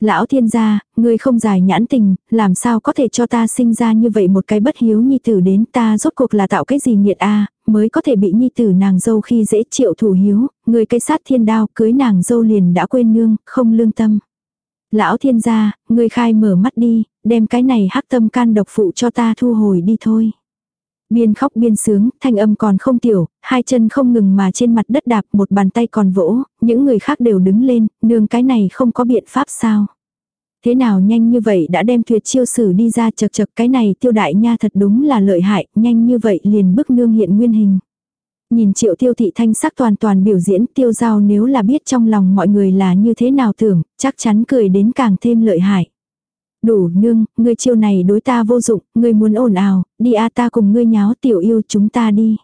Speaker 1: Lão thiên gia, ngươi không giải nhãn tình, làm sao có thể cho ta sinh ra như vậy một cái bất hiếu nhi tử đến ta rốt cuộc là tạo cái gì nghiệt a mới có thể bị nhi tử nàng dâu khi dễ triệu thủ hiếu, người cây sát thiên đao cưới nàng dâu liền đã quên nương, không lương tâm. Lão thiên gia, ngươi khai mở mắt đi, đem cái này hắc tâm can độc phụ cho ta thu hồi đi thôi. Biên khóc biên sướng, thanh âm còn không tiểu, hai chân không ngừng mà trên mặt đất đạp một bàn tay còn vỗ, những người khác đều đứng lên, nương cái này không có biện pháp sao. Thế nào nhanh như vậy đã đem tuyệt chiêu sử đi ra chật chật cái này tiêu đại nha thật đúng là lợi hại, nhanh như vậy liền bức nương hiện nguyên hình. Nhìn triệu tiêu thị thanh sắc toàn toàn biểu diễn tiêu giao nếu là biết trong lòng mọi người là như thế nào tưởng, chắc chắn cười đến càng thêm lợi hại. Đủ nương, ngươi chiêu này đối ta vô dụng, ngươi muốn ồn ào, đi a ta cùng ngươi nháo tiểu yêu chúng ta đi.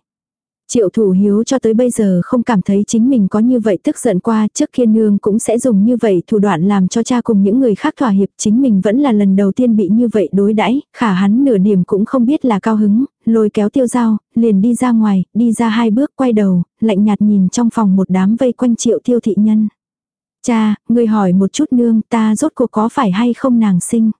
Speaker 1: Triệu thủ hiếu cho tới bây giờ không cảm thấy chính mình có như vậy tức giận qua trước kia nương cũng sẽ dùng như vậy thủ đoạn làm cho cha cùng những người khác thỏa hiệp chính mình vẫn là lần đầu tiên bị như vậy đối đãi khả hắn nửa điểm cũng không biết là cao hứng, lôi kéo tiêu dao liền đi ra ngoài, đi ra hai bước quay đầu, lạnh nhạt nhìn trong phòng một đám vây quanh triệu tiêu thị nhân. Cha, người hỏi một chút nương ta rốt cuộc có phải hay không nàng sinh.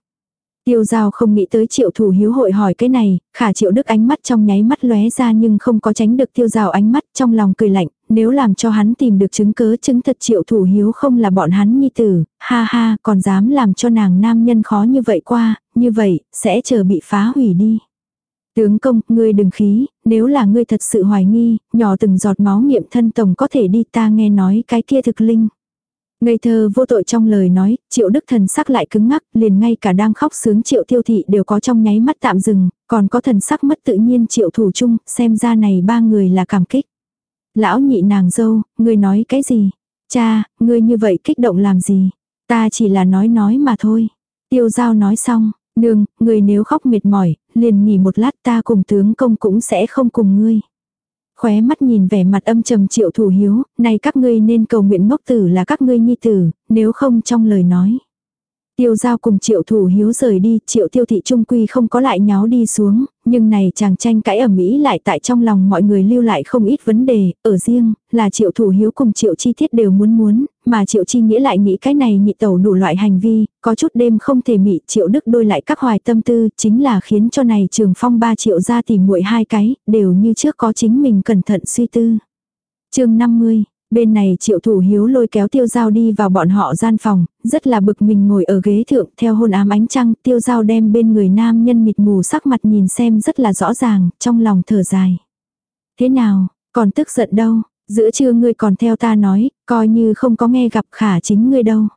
Speaker 1: Tiêu giao không nghĩ tới triệu thủ hiếu hội hỏi cái này, khả triệu đức ánh mắt trong nháy mắt lóe ra nhưng không có tránh được tiêu giao ánh mắt trong lòng cười lạnh, nếu làm cho hắn tìm được chứng cớ chứng thật triệu thủ hiếu không là bọn hắn nhi tử, Ha ha, còn dám làm cho nàng nam nhân khó như vậy qua, như vậy, sẽ chờ bị phá hủy đi. Tướng công, ngươi đừng khí, nếu là ngươi thật sự hoài nghi, nhỏ từng giọt máu nghiệm thân tổng có thể đi ta nghe nói cái kia thực linh. Ngây thơ vô tội trong lời nói, triệu đức thần sắc lại cứng ngắc, liền ngay cả đang khóc sướng triệu tiêu thị đều có trong nháy mắt tạm dừng, còn có thần sắc mất tự nhiên triệu thủ chung, xem ra này ba người là cảm kích. Lão nhị nàng dâu, ngươi nói cái gì? Cha, ngươi như vậy kích động làm gì? Ta chỉ là nói nói mà thôi. Tiêu giao nói xong, nương, ngươi nếu khóc mệt mỏi, liền nghỉ một lát ta cùng tướng công cũng sẽ không cùng ngươi khóe mắt nhìn vẻ mặt âm trầm triệu thủ hiếu, này các ngươi nên cầu nguyện ngốc tử là các ngươi nhi tử, nếu không trong lời nói. Tiêu giao cùng triệu thủ hiếu rời đi, triệu tiêu thị trung quy không có lại nháo đi xuống, nhưng này chàng tranh cãi ở Mỹ lại tại trong lòng mọi người lưu lại không ít vấn đề, ở riêng, là triệu thủ hiếu cùng triệu chi tiết đều muốn muốn, mà triệu chi nghĩa lại nghĩ cái này nhị tẩu đủ loại hành vi, có chút đêm không thể mị triệu đức đôi lại các hoài tâm tư, chính là khiến cho này trường phong ba triệu ra tìm muội hai cái, đều như trước có chính mình cẩn thận suy tư. chương 50 Bên này triệu thủ hiếu lôi kéo tiêu giao đi vào bọn họ gian phòng, rất là bực mình ngồi ở ghế thượng theo hôn ám ánh trăng, tiêu giao đem bên người nam nhân mịt mù sắc mặt nhìn xem rất là rõ ràng, trong lòng thở dài. Thế nào, còn tức giận đâu, giữa trưa ngươi còn theo ta nói, coi như không có nghe gặp khả chính ngươi đâu.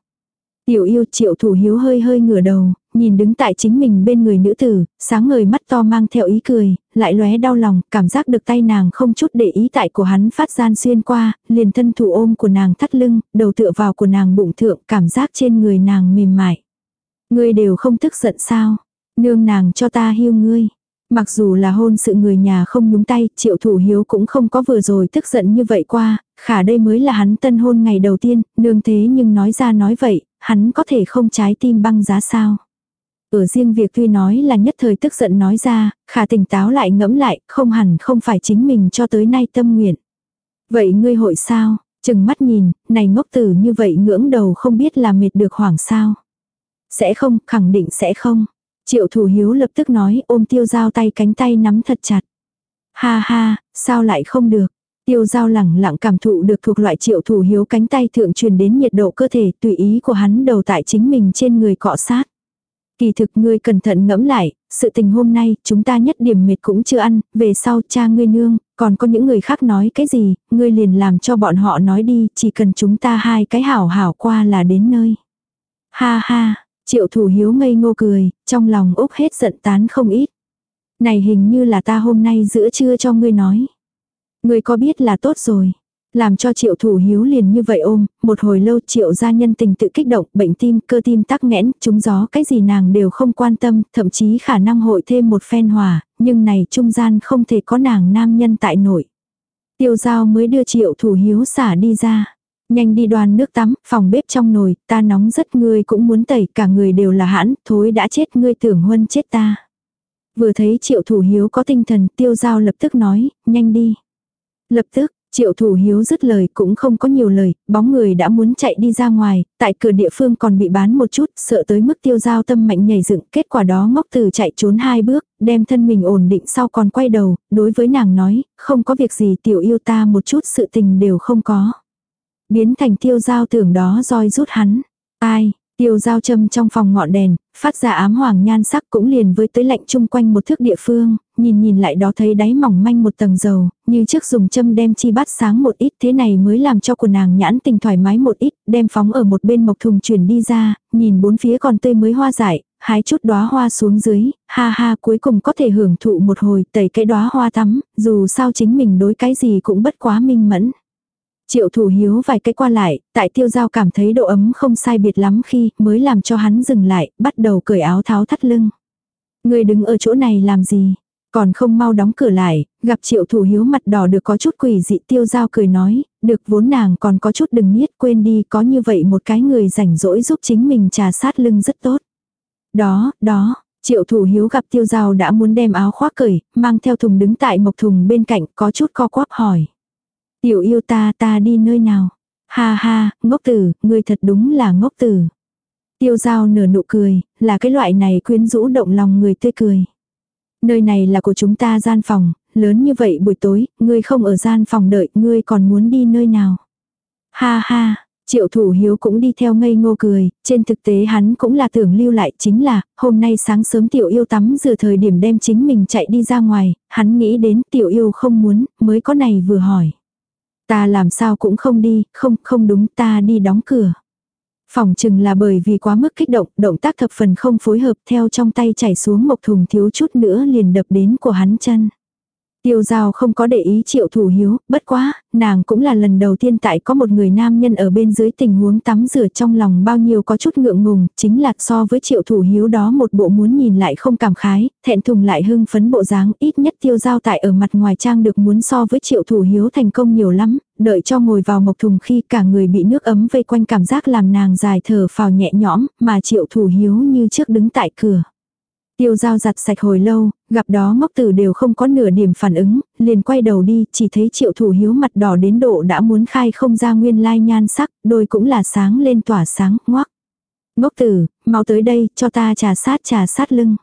Speaker 1: Tiểu yêu triệu thủ hiếu hơi hơi ngửa đầu, nhìn đứng tại chính mình bên người nữ tử, sáng ngời mắt to mang theo ý cười, lại lóe đau lòng, cảm giác được tay nàng không chút để ý tại của hắn phát gian xuyên qua, liền thân thủ ôm của nàng thắt lưng, đầu tựa vào của nàng bụng thượng, cảm giác trên người nàng mềm mại. Ngươi đều không tức giận sao? Nương nàng cho ta hiu ngươi. Mặc dù là hôn sự người nhà không nhúng tay, triệu thủ hiếu cũng không có vừa rồi tức giận như vậy qua, khả đây mới là hắn tân hôn ngày đầu tiên, nương thế nhưng nói ra nói vậy, hắn có thể không trái tim băng giá sao. Ở riêng việc tuy nói là nhất thời tức giận nói ra, khả tỉnh táo lại ngẫm lại, không hẳn không phải chính mình cho tới nay tâm nguyện. Vậy ngươi hội sao? Chừng mắt nhìn, này ngốc tử như vậy ngưỡng đầu không biết là mệt được hoảng sao. Sẽ không, khẳng định sẽ không. Triệu thủ hiếu lập tức nói ôm tiêu dao tay cánh tay nắm thật chặt. Ha ha, sao lại không được. Tiêu giao lẳng lặng cảm thụ được thuộc loại triệu thủ hiếu cánh tay thượng truyền đến nhiệt độ cơ thể tùy ý của hắn đầu tại chính mình trên người cọ sát. Kỳ thực ngươi cẩn thận ngẫm lại, sự tình hôm nay chúng ta nhất điểm mệt cũng chưa ăn, về sau cha ngươi nương, còn có những người khác nói cái gì, ngươi liền làm cho bọn họ nói đi, chỉ cần chúng ta hai cái hảo hảo qua là đến nơi. Ha ha, triệu thủ hiếu ngây ngô cười, trong lòng úc hết giận tán không ít. Này hình như là ta hôm nay giữa trưa cho ngươi nói. Ngươi có biết là tốt rồi. Làm cho triệu thủ hiếu liền như vậy ôm, một hồi lâu triệu gia nhân tình tự kích động, bệnh tim, cơ tim tắc nghẽn, trúng gió cái gì nàng đều không quan tâm, thậm chí khả năng hội thêm một phen hòa, nhưng này trung gian không thể có nàng nam nhân tại nội. Tiêu giao mới đưa triệu thủ hiếu xả đi ra. Nhanh đi đoàn nước tắm, phòng bếp trong nồi, ta nóng rất ngươi cũng muốn tẩy, cả người đều là hãn, thối đã chết ngươi tưởng huân chết ta. Vừa thấy triệu thủ hiếu có tinh thần, tiêu giao lập tức nói, nhanh đi. Lập tức, Triệu thủ hiếu dứt lời cũng không có nhiều lời, bóng người đã muốn chạy đi ra ngoài, tại cửa địa phương còn bị bán một chút, sợ tới mức tiêu giao tâm mạnh nhảy dựng, kết quả đó ngốc từ chạy trốn hai bước, đem thân mình ổn định sau còn quay đầu, đối với nàng nói, không có việc gì tiểu yêu ta một chút sự tình đều không có. Biến thành tiêu giao tưởng đó roi rút hắn. Ai, Tiêu giao châm trong phòng ngọn đèn, phát ra ám hoàng nhan sắc cũng liền với tới lạnh chung quanh một thước địa phương, nhìn nhìn lại đó thấy đáy mỏng manh một tầng dầu, như trước dùng châm đem chi bắt sáng một ít thế này mới làm cho của nàng nhãn tình thoải mái một ít, đem phóng ở một bên mộc thùng chuyển đi ra, nhìn bốn phía còn tươi mới hoa dại, hái chút đóa hoa xuống dưới, ha ha cuối cùng có thể hưởng thụ một hồi tẩy cái đóa hoa tắm, dù sao chính mình đối cái gì cũng bất quá minh mẫn. Triệu thủ hiếu vài cái qua lại, tại tiêu giao cảm thấy độ ấm không sai biệt lắm khi mới làm cho hắn dừng lại, bắt đầu cởi áo tháo thắt lưng. Người đứng ở chỗ này làm gì? Còn không mau đóng cửa lại, gặp triệu thủ hiếu mặt đỏ được có chút quỷ dị tiêu giao cười nói, được vốn nàng còn có chút đừng nhiết quên đi có như vậy một cái người rảnh rỗi giúp chính mình trà sát lưng rất tốt. Đó, đó, triệu thủ hiếu gặp tiêu giao đã muốn đem áo khoác cởi, mang theo thùng đứng tại mộc thùng bên cạnh có chút co quắp hỏi. Tiểu yêu ta ta đi nơi nào? Ha ha, ngốc tử, ngươi thật đúng là ngốc tử. Tiêu giao nở nụ cười, là cái loại này quyến rũ động lòng người tươi cười. Nơi này là của chúng ta gian phòng, lớn như vậy buổi tối, ngươi không ở gian phòng đợi, ngươi còn muốn đi nơi nào? Ha ha, Triệu thủ hiếu cũng đi theo ngây ngô cười, trên thực tế hắn cũng là tưởng lưu lại chính là, hôm nay sáng sớm tiểu yêu tắm dừa thời điểm đem chính mình chạy đi ra ngoài, hắn nghĩ đến tiểu yêu không muốn, mới có này vừa hỏi. Ta làm sao cũng không đi, không, không đúng, ta đi đóng cửa. Phòng chừng là bởi vì quá mức kích động, động tác thập phần không phối hợp theo trong tay chảy xuống một thùng thiếu chút nữa liền đập đến của hắn chân. Tiêu giao không có để ý triệu thủ hiếu, bất quá, nàng cũng là lần đầu tiên tại có một người nam nhân ở bên dưới tình huống tắm rửa trong lòng bao nhiêu có chút ngượng ngùng, chính là so với triệu thủ hiếu đó một bộ muốn nhìn lại không cảm khái, thẹn thùng lại hưng phấn bộ dáng ít nhất tiêu giao tại ở mặt ngoài trang được muốn so với triệu thủ hiếu thành công nhiều lắm, đợi cho ngồi vào mộc thùng khi cả người bị nước ấm vây quanh cảm giác làm nàng dài thở phào nhẹ nhõm, mà triệu thủ hiếu như trước đứng tại cửa. Tiêu giao giặt sạch hồi lâu, gặp đó ngốc tử đều không có nửa điểm phản ứng, liền quay đầu đi, chỉ thấy triệu thủ hiếu mặt đỏ đến độ đã muốn khai không ra nguyên lai nhan sắc, đôi cũng là sáng lên tỏa sáng, ngoắc. Ngốc tử, mau tới đây, cho ta trà sát trà sát lưng.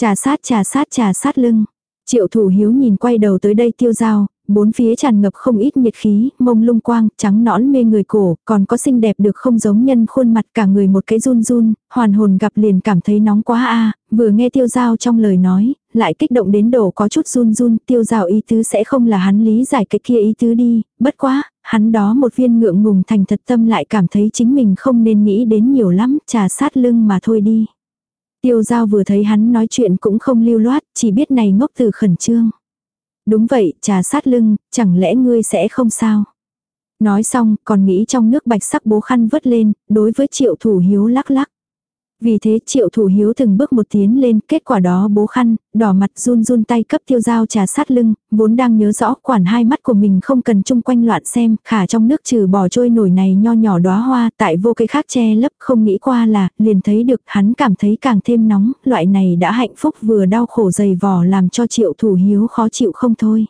Speaker 1: Trà sát trà sát trà sát lưng. Triệu thủ hiếu nhìn quay đầu tới đây tiêu giao, bốn phía tràn ngập không ít nhiệt khí, mông lung quang, trắng nõn mê người cổ, còn có xinh đẹp được không giống nhân khuôn mặt cả người một cái run run, hoàn hồn gặp liền cảm thấy nóng quá a vừa nghe tiêu giao trong lời nói, lại kích động đến đổ có chút run run, tiêu giao ý tứ sẽ không là hắn lý giải cái kia ý tứ đi, bất quá, hắn đó một viên ngượng ngùng thành thật tâm lại cảm thấy chính mình không nên nghĩ đến nhiều lắm, trà sát lưng mà thôi đi. Tiêu giao vừa thấy hắn nói chuyện cũng không lưu loát, chỉ biết này ngốc từ khẩn trương. Đúng vậy, trà sát lưng, chẳng lẽ ngươi sẽ không sao? Nói xong, còn nghĩ trong nước bạch sắc bố khăn vớt lên, đối với triệu thủ hiếu lắc lắc. Vì thế triệu thủ hiếu từng bước một tiến lên, kết quả đó bố khăn, đỏ mặt run run tay cấp tiêu dao trà sát lưng, vốn đang nhớ rõ quản hai mắt của mình không cần chung quanh loạn xem, khả trong nước trừ bỏ trôi nổi này nho nhỏ đóa hoa, tại vô cái khác che lấp không nghĩ qua là, liền thấy được hắn cảm thấy càng thêm nóng, loại này đã hạnh phúc vừa đau khổ dày vò làm cho triệu thủ hiếu khó chịu không thôi.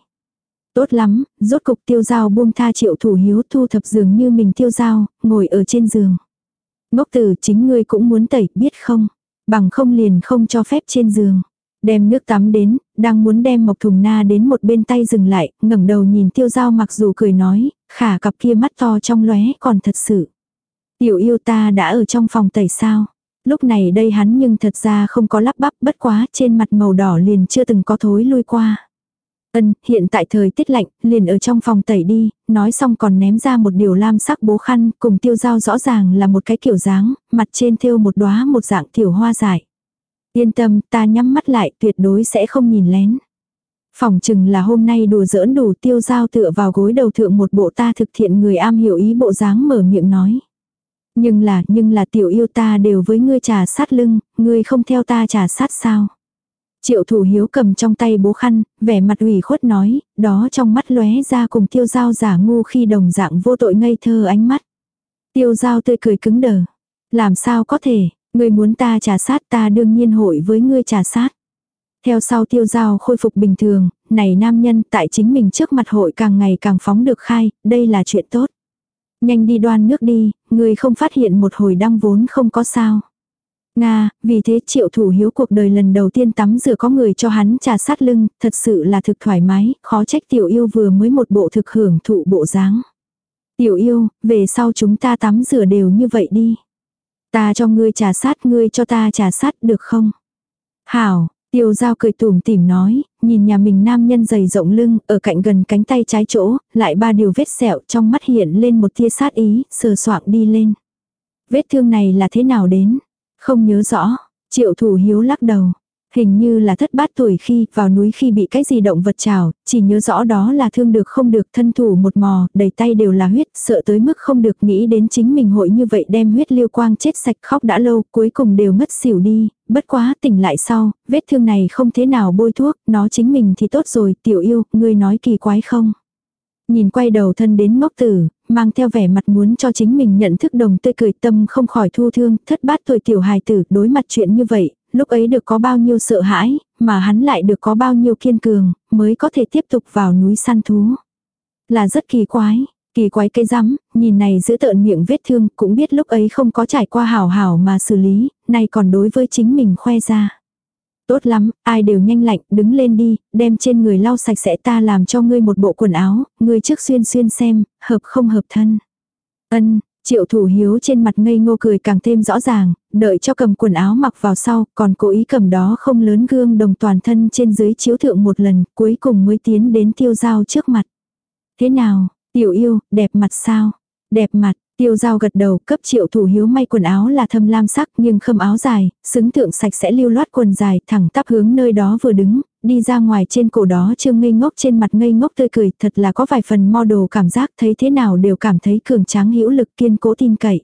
Speaker 1: Tốt lắm, rốt cục tiêu dao buông tha triệu thủ hiếu thu thập giường như mình tiêu dao, ngồi ở trên giường. Ngốc tử chính ngươi cũng muốn tẩy, biết không? Bằng không liền không cho phép trên giường. Đem nước tắm đến, đang muốn đem mộc thùng na đến một bên tay dừng lại, ngẩng đầu nhìn tiêu dao mặc dù cười nói, khả cặp kia mắt to trong lóe còn thật sự. Tiểu yêu ta đã ở trong phòng tẩy sao? Lúc này đây hắn nhưng thật ra không có lắp bắp bất quá trên mặt màu đỏ liền chưa từng có thối lui qua. Ân, hiện tại thời tiết lạnh, liền ở trong phòng tẩy đi, nói xong còn ném ra một điều lam sắc bố khăn, cùng tiêu dao rõ ràng là một cái kiểu dáng, mặt trên thêu một đóa một dạng tiểu hoa dài. Yên tâm, ta nhắm mắt lại, tuyệt đối sẽ không nhìn lén. Phòng chừng là hôm nay đùa giỡn đủ tiêu dao tựa vào gối đầu thượng một bộ ta thực thiện người am hiểu ý bộ dáng mở miệng nói. Nhưng là, nhưng là tiểu yêu ta đều với ngươi trà sát lưng, ngươi không theo ta trà sát sao? Triệu thủ hiếu cầm trong tay bố khăn, vẻ mặt ủy khuất nói, đó trong mắt lóe ra cùng tiêu dao giả ngu khi đồng dạng vô tội ngây thơ ánh mắt. Tiêu dao tươi cười cứng đờ. Làm sao có thể, ngươi muốn ta trả sát ta đương nhiên hội với ngươi trả sát. Theo sau tiêu dao khôi phục bình thường, này nam nhân tại chính mình trước mặt hội càng ngày càng phóng được khai, đây là chuyện tốt. Nhanh đi đoan nước đi, ngươi không phát hiện một hồi đăng vốn không có sao. Nga, vì thế triệu thủ hiếu cuộc đời lần đầu tiên tắm rửa có người cho hắn trà sát lưng, thật sự là thực thoải mái, khó trách tiểu yêu vừa mới một bộ thực hưởng thụ bộ dáng. Tiểu yêu, về sau chúng ta tắm rửa đều như vậy đi. Ta cho ngươi trà sát, ngươi cho ta trà sát được không? Hảo, Tiêu giao cười tủm tỉm nói, nhìn nhà mình nam nhân dày rộng lưng, ở cạnh gần cánh tay trái chỗ, lại ba điều vết sẹo trong mắt hiện lên một tia sát ý, sờ soạng đi lên. Vết thương này là thế nào đến? Không nhớ rõ, triệu thủ hiếu lắc đầu. Hình như là thất bát tuổi khi vào núi khi bị cái gì động vật trào, chỉ nhớ rõ đó là thương được không được thân thủ một mò, đầy tay đều là huyết, sợ tới mức không được nghĩ đến chính mình hội như vậy đem huyết liêu quang chết sạch khóc đã lâu, cuối cùng đều mất xỉu đi, bất quá tỉnh lại sau, vết thương này không thế nào bôi thuốc, nó chính mình thì tốt rồi, tiểu yêu, ngươi nói kỳ quái không? Nhìn quay đầu thân đến ngốc tử, mang theo vẻ mặt muốn cho chính mình nhận thức đồng tươi cười tâm không khỏi thu thương, thất bát tuổi tiểu hài tử đối mặt chuyện như vậy, lúc ấy được có bao nhiêu sợ hãi, mà hắn lại được có bao nhiêu kiên cường, mới có thể tiếp tục vào núi săn thú. Là rất kỳ quái, kỳ quái cây rắm, nhìn này giữ tợn miệng vết thương, cũng biết lúc ấy không có trải qua hảo hảo mà xử lý, nay còn đối với chính mình khoe ra. Tốt lắm, ai đều nhanh lạnh, đứng lên đi, đem trên người lau sạch sẽ ta làm cho ngươi một bộ quần áo, ngươi trước xuyên xuyên xem, hợp không hợp thân. Ân, Triệu thủ hiếu trên mặt ngây ngô cười càng thêm rõ ràng, đợi cho cầm quần áo mặc vào sau, còn cố ý cầm đó không lớn gương đồng toàn thân trên dưới chiếu thượng một lần, cuối cùng mới tiến đến tiêu giao trước mặt. Thế nào, tiểu yêu, đẹp mặt sao? Đẹp mặt, Tiêu dao gật đầu cấp triệu thủ hiếu may quần áo là thâm lam sắc nhưng khâm áo dài, xứng tượng sạch sẽ lưu loát quần dài thẳng tắp hướng nơi đó vừa đứng, đi ra ngoài trên cổ đó trương ngây ngốc trên mặt ngây ngốc tươi cười thật là có vài phần model cảm giác thấy thế nào đều cảm thấy cường tráng hữu lực kiên cố tin cậy.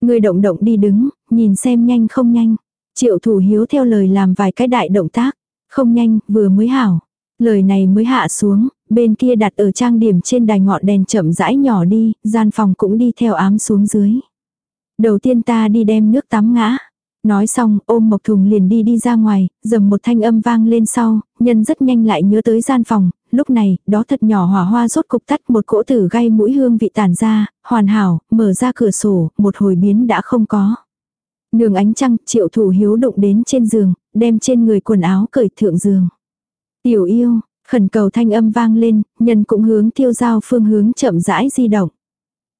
Speaker 1: Người động động đi đứng, nhìn xem nhanh không nhanh. Triệu thủ hiếu theo lời làm vài cái đại động tác, không nhanh, vừa mới hảo. Lời này mới hạ xuống, bên kia đặt ở trang điểm trên đài ngọn đèn chậm rãi nhỏ đi, gian phòng cũng đi theo ám xuống dưới. Đầu tiên ta đi đem nước tắm ngã. Nói xong, ôm Mộc Thùng liền đi đi ra ngoài, dầm một thanh âm vang lên sau, nhân rất nhanh lại nhớ tới gian phòng, lúc này, đó thật nhỏ hỏa hoa rốt cục tắt một cỗ tử gai mũi hương vị tản ra, hoàn hảo, mở ra cửa sổ, một hồi biến đã không có. Nương ánh trăng, triệu thủ hiếu đụng đến trên giường, đem trên người quần áo cởi thượng giường. Tiểu yêu, khẩn cầu thanh âm vang lên, nhân cũng hướng tiêu giao phương hướng chậm rãi di động.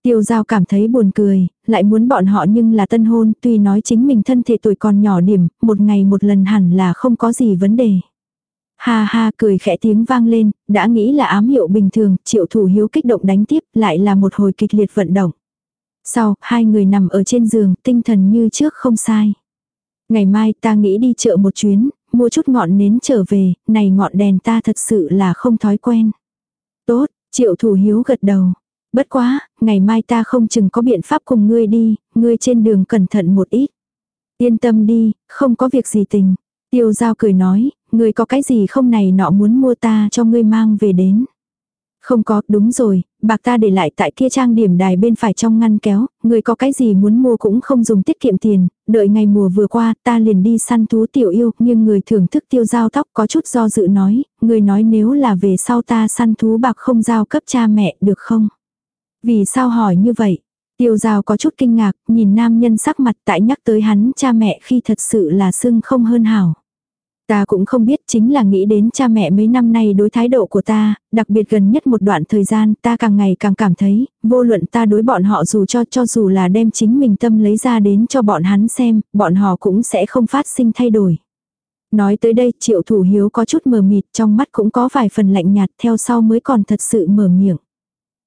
Speaker 1: Tiêu giao cảm thấy buồn cười, lại muốn bọn họ nhưng là tân hôn, tuy nói chính mình thân thể tuổi còn nhỏ điểm, một ngày một lần hẳn là không có gì vấn đề. Ha ha cười khẽ tiếng vang lên, đã nghĩ là ám hiệu bình thường, triệu thủ hiếu kích động đánh tiếp, lại là một hồi kịch liệt vận động. Sau, hai người nằm ở trên giường, tinh thần như trước không sai. Ngày mai ta nghĩ đi chợ một chuyến, mua chút ngọn nến trở về, này ngọn đèn ta thật sự là không thói quen. Tốt, triệu thủ hiếu gật đầu. Bất quá, ngày mai ta không chừng có biện pháp cùng ngươi đi, ngươi trên đường cẩn thận một ít. Yên tâm đi, không có việc gì tình. Tiêu giao cười nói, ngươi có cái gì không này nọ muốn mua ta cho ngươi mang về đến. Không có, đúng rồi, bạc ta để lại tại kia trang điểm đài bên phải trong ngăn kéo, người có cái gì muốn mua cũng không dùng tiết kiệm tiền, đợi ngày mùa vừa qua ta liền đi săn thú tiểu yêu, nhưng người thưởng thức tiêu giao tóc có chút do dự nói, người nói nếu là về sau ta săn thú bạc không giao cấp cha mẹ được không? Vì sao hỏi như vậy? Tiêu giao có chút kinh ngạc, nhìn nam nhân sắc mặt tại nhắc tới hắn cha mẹ khi thật sự là sưng không hơn hảo. Ta cũng không biết chính là nghĩ đến cha mẹ mấy năm nay đối thái độ của ta, đặc biệt gần nhất một đoạn thời gian ta càng ngày càng cảm thấy, vô luận ta đối bọn họ dù cho cho dù là đem chính mình tâm lấy ra đến cho bọn hắn xem, bọn họ cũng sẽ không phát sinh thay đổi. Nói tới đây triệu thủ hiếu có chút mờ mịt trong mắt cũng có vài phần lạnh nhạt theo sau mới còn thật sự mở miệng.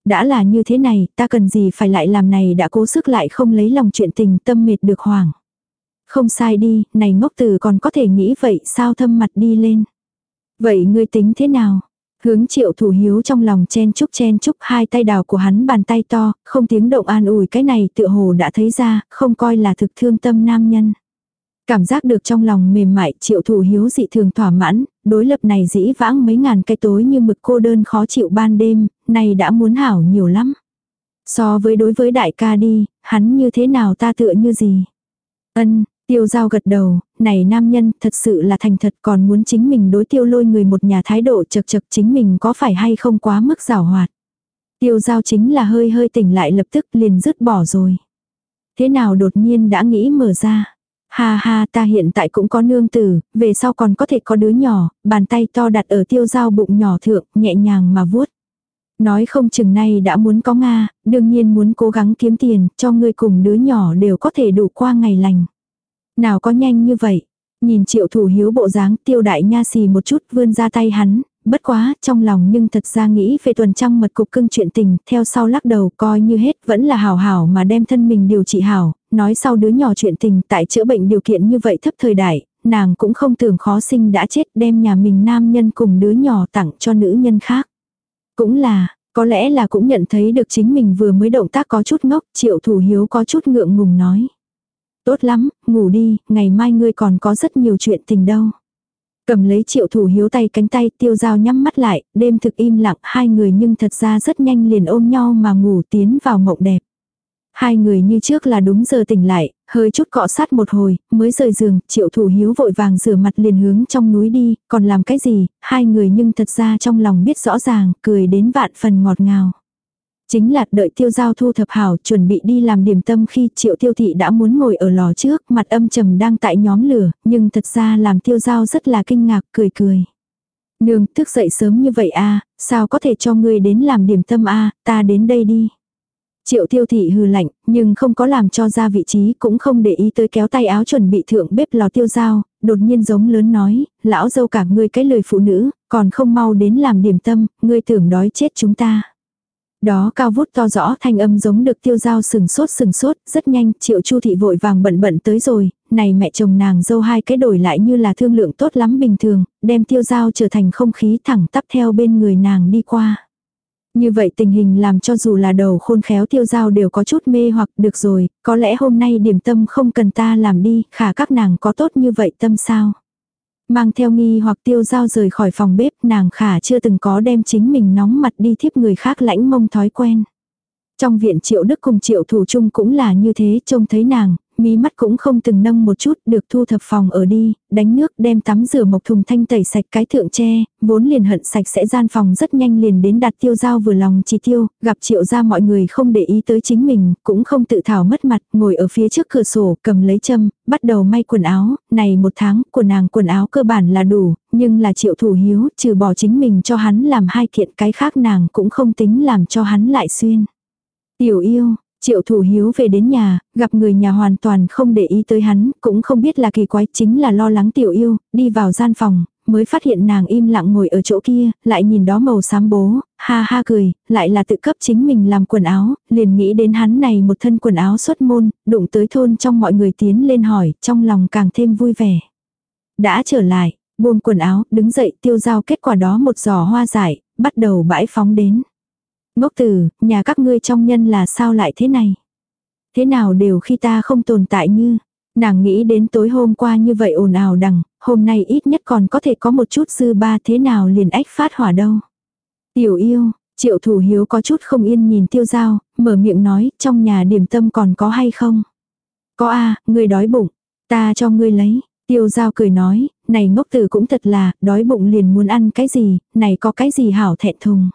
Speaker 1: Đã là như thế này, ta cần gì phải lại làm này đã cố sức lại không lấy lòng chuyện tình tâm mệt được hoàng. Không sai đi, này ngốc tử còn có thể nghĩ vậy sao thâm mặt đi lên. Vậy ngươi tính thế nào? Hướng triệu thủ hiếu trong lòng chen chúc chen chúc hai tay đào của hắn bàn tay to, không tiếng động an ủi cái này tựa hồ đã thấy ra, không coi là thực thương tâm nam nhân. Cảm giác được trong lòng mềm mại triệu thủ hiếu dị thường thỏa mãn, đối lập này dĩ vãng mấy ngàn cái tối như mực cô đơn khó chịu ban đêm, này đã muốn hảo nhiều lắm. So với đối với đại ca đi, hắn như thế nào ta tựa như gì. Ân, Tiêu giao gật đầu, này nam nhân thật sự là thành thật còn muốn chính mình đối tiêu lôi người một nhà thái độ chật chật chính mình có phải hay không quá mức rào hoạt. Tiêu giao chính là hơi hơi tỉnh lại lập tức liền dứt bỏ rồi. Thế nào đột nhiên đã nghĩ mở ra. Ha ha ta hiện tại cũng có nương tử, về sau còn có thể có đứa nhỏ, bàn tay to đặt ở tiêu giao bụng nhỏ thượng, nhẹ nhàng mà vuốt. Nói không chừng nay đã muốn có Nga, đương nhiên muốn cố gắng kiếm tiền, cho người cùng đứa nhỏ đều có thể đủ qua ngày lành. Nào có nhanh như vậy. Nhìn triệu thủ hiếu bộ dáng tiêu đại nha xì một chút vươn ra tay hắn, bất quá, trong lòng nhưng thật ra nghĩ về tuần trăng mật cục cưng chuyện tình, theo sau lắc đầu coi như hết vẫn là hảo hảo mà đem thân mình điều trị hảo, nói sau đứa nhỏ chuyện tình tại chữa bệnh điều kiện như vậy thấp thời đại, nàng cũng không tưởng khó sinh đã chết đem nhà mình nam nhân cùng đứa nhỏ tặng cho nữ nhân khác. Cũng là, có lẽ là cũng nhận thấy được chính mình vừa mới động tác có chút ngốc, triệu thủ hiếu có chút ngượng ngùng nói. Tốt lắm, ngủ đi, ngày mai ngươi còn có rất nhiều chuyện tình đâu. Cầm lấy triệu thủ hiếu tay cánh tay tiêu dao nhắm mắt lại, đêm thực im lặng hai người nhưng thật ra rất nhanh liền ôm nhau mà ngủ tiến vào mộng đẹp. Hai người như trước là đúng giờ tỉnh lại, hơi chút cọ sát một hồi, mới rời giường, triệu thủ hiếu vội vàng rửa mặt liền hướng trong núi đi, còn làm cái gì, hai người nhưng thật ra trong lòng biết rõ ràng, cười đến vạn phần ngọt ngào. Chính là đợi tiêu giao thu thập hảo chuẩn bị đi làm điểm tâm khi triệu tiêu thị đã muốn ngồi ở lò trước, mặt âm trầm đang tại nhóm lửa, nhưng thật ra làm tiêu giao rất là kinh ngạc, cười cười. Nương, thức dậy sớm như vậy a sao có thể cho ngươi đến làm điểm tâm a ta đến đây đi. Triệu tiêu thị hừ lạnh, nhưng không có làm cho ra vị trí cũng không để ý tới kéo tay áo chuẩn bị thượng bếp lò tiêu dao, đột nhiên giống lớn nói, lão dâu cả ngươi cái lời phụ nữ, còn không mau đến làm điểm tâm, ngươi tưởng đói chết chúng ta. Đó cao vút to rõ thanh âm giống được tiêu dao sừng sốt sừng sốt, rất nhanh, triệu chu thị vội vàng bận bận tới rồi, này mẹ chồng nàng dâu hai cái đổi lại như là thương lượng tốt lắm bình thường, đem tiêu dao trở thành không khí thẳng tắp theo bên người nàng đi qua. Như vậy tình hình làm cho dù là đầu khôn khéo tiêu dao đều có chút mê hoặc được rồi, có lẽ hôm nay điểm tâm không cần ta làm đi, khả các nàng có tốt như vậy tâm sao. Mang theo nghi hoặc tiêu dao rời khỏi phòng bếp nàng khả chưa từng có đem chính mình nóng mặt đi thiếp người khác lãnh mông thói quen. Trong viện triệu đức cùng triệu thủ chung cũng là như thế trông thấy nàng, mí mắt cũng không từng nâng một chút, được thu thập phòng ở đi, đánh nước đem tắm rửa mộc thùng thanh tẩy sạch cái thượng tre, vốn liền hận sạch sẽ gian phòng rất nhanh liền đến đặt tiêu giao vừa lòng chi tiêu, gặp triệu ra mọi người không để ý tới chính mình, cũng không tự thảo mất mặt, ngồi ở phía trước cửa sổ, cầm lấy châm, bắt đầu may quần áo, này một tháng, của nàng quần áo cơ bản là đủ, nhưng là triệu thủ hiếu, trừ bỏ chính mình cho hắn làm hai kiện cái khác nàng cũng không tính làm cho hắn lại xuyên. Tiểu yêu, Triệu thủ hiếu về đến nhà, gặp người nhà hoàn toàn không để ý tới hắn, cũng không biết là kỳ quái chính là lo lắng tiểu yêu, đi vào gian phòng, mới phát hiện nàng im lặng ngồi ở chỗ kia, lại nhìn đó màu xám bố, ha ha cười, lại là tự cấp chính mình làm quần áo, liền nghĩ đến hắn này một thân quần áo xuất môn, đụng tới thôn trong mọi người tiến lên hỏi, trong lòng càng thêm vui vẻ. Đã trở lại, buông quần áo, đứng dậy tiêu giao kết quả đó một giò hoa giải, bắt đầu bãi phóng đến. Ngốc tử, nhà các ngươi trong nhân là sao lại thế này? Thế nào đều khi ta không tồn tại như, nàng nghĩ đến tối hôm qua như vậy ồn ào đằng, hôm nay ít nhất còn có thể có một chút dư ba thế nào liền ách phát hỏa đâu. Tiểu yêu, triệu thủ hiếu có chút không yên nhìn tiêu giao, mở miệng nói, trong nhà điểm tâm còn có hay không? Có a à, ngươi đói bụng, ta cho ngươi lấy. Tiêu giao cười nói, này ngốc tử cũng thật là, đói bụng liền muốn ăn cái gì, này có cái gì hảo thẹn thùng.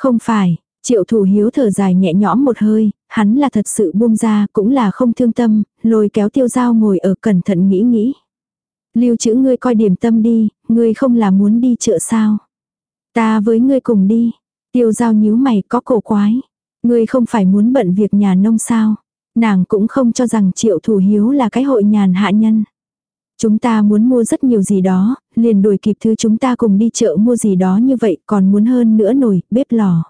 Speaker 1: Không phải, triệu thủ hiếu thở dài nhẹ nhõm một hơi, hắn là thật sự buông ra cũng là không thương tâm, lôi kéo tiêu dao ngồi ở cẩn thận nghĩ nghĩ. Lưu chữ ngươi coi điểm tâm đi, ngươi không là muốn đi chợ sao. Ta với ngươi cùng đi. Tiêu giao nhíu mày có cổ quái. Ngươi không phải muốn bận việc nhà nông sao. Nàng cũng không cho rằng triệu thủ hiếu là cái hội nhàn hạ nhân. Chúng ta muốn mua rất nhiều gì đó, liền đuổi kịp thứ chúng ta cùng đi chợ mua gì đó như vậy còn muốn hơn nữa nồi, bếp lò.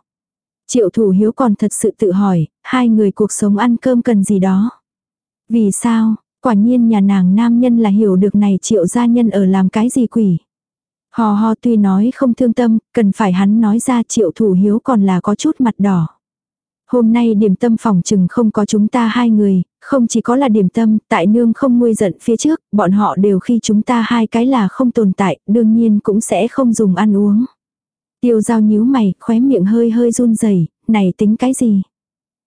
Speaker 1: Triệu thủ hiếu còn thật sự tự hỏi, hai người cuộc sống ăn cơm cần gì đó. Vì sao, quả nhiên nhà nàng nam nhân là hiểu được này triệu gia nhân ở làm cái gì quỷ. Hò ho tuy nói không thương tâm, cần phải hắn nói ra triệu thủ hiếu còn là có chút mặt đỏ. Hôm nay điểm tâm phòng chừng không có chúng ta hai người, không chỉ có là điểm tâm, tại nương không nguôi giận phía trước, bọn họ đều khi chúng ta hai cái là không tồn tại, đương nhiên cũng sẽ không dùng ăn uống. Tiêu giao nhíu mày, khóe miệng hơi hơi run rẩy này tính cái gì?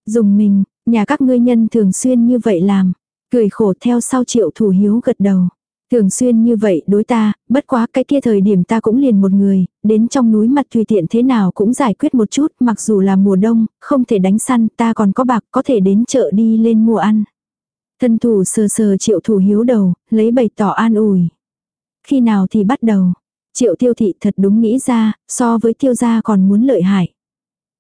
Speaker 1: Dùng mình, nhà các ngươi nhân thường xuyên như vậy làm. Cười khổ theo sau triệu thủ hiếu gật đầu. Thường xuyên như vậy đối ta, bất quá cái kia thời điểm ta cũng liền một người, đến trong núi mặt tùy tiện thế nào cũng giải quyết một chút, mặc dù là mùa đông, không thể đánh săn, ta còn có bạc có thể đến chợ đi lên mua ăn. Thân thủ sờ sờ triệu thủ hiếu đầu, lấy bày tỏ an ủi. Khi nào thì bắt đầu. Triệu tiêu thị thật đúng nghĩ ra, so với tiêu gia còn muốn lợi hại.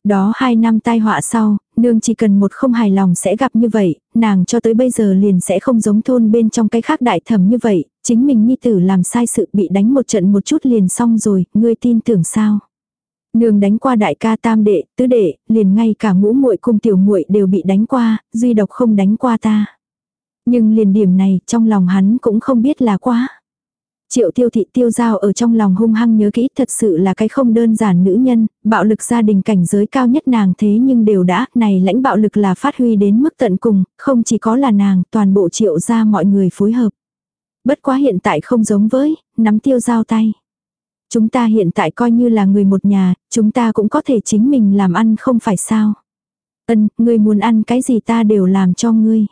Speaker 1: Đó hai năm tai họa sau, nương chỉ cần một không hài lòng sẽ gặp như vậy, nàng cho tới bây giờ liền sẽ không giống thôn bên trong cái khác đại thẩm như vậy, chính mình nhi tử làm sai sự bị đánh một trận một chút liền xong rồi, ngươi tin tưởng sao? Nương đánh qua đại ca tam đệ, tứ đệ, liền ngay cả ngũ muội cùng tiểu muội đều bị đánh qua, duy độc không đánh qua ta. Nhưng liền điểm này, trong lòng hắn cũng không biết là quá. Triệu tiêu thị tiêu giao ở trong lòng hung hăng nhớ kỹ thật sự là cái không đơn giản nữ nhân, bạo lực gia đình cảnh giới cao nhất nàng thế nhưng đều đã, này lãnh bạo lực là phát huy đến mức tận cùng, không chỉ có là nàng, toàn bộ triệu ra mọi người phối hợp. Bất quá hiện tại không giống với, nắm tiêu giao tay. Chúng ta hiện tại coi như là người một nhà, chúng ta cũng có thể chính mình làm ăn không phải sao. Ân, ngươi muốn ăn cái gì ta đều làm cho ngươi.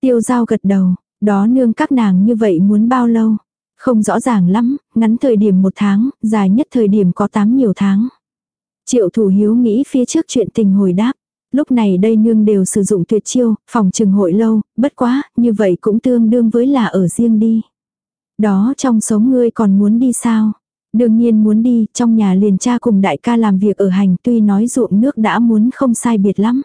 Speaker 1: Tiêu giao gật đầu, đó nương các nàng như vậy muốn bao lâu. Không rõ ràng lắm, ngắn thời điểm một tháng, dài nhất thời điểm có tám nhiều tháng. Triệu thủ hiếu nghĩ phía trước chuyện tình hồi đáp. Lúc này đây nương đều sử dụng tuyệt chiêu, phòng trừng hội lâu, bất quá, như vậy cũng tương đương với là ở riêng đi. Đó trong sống ngươi còn muốn đi sao? Đương nhiên muốn đi, trong nhà liền cha cùng đại ca làm việc ở hành tuy nói ruộng nước đã muốn không sai biệt lắm.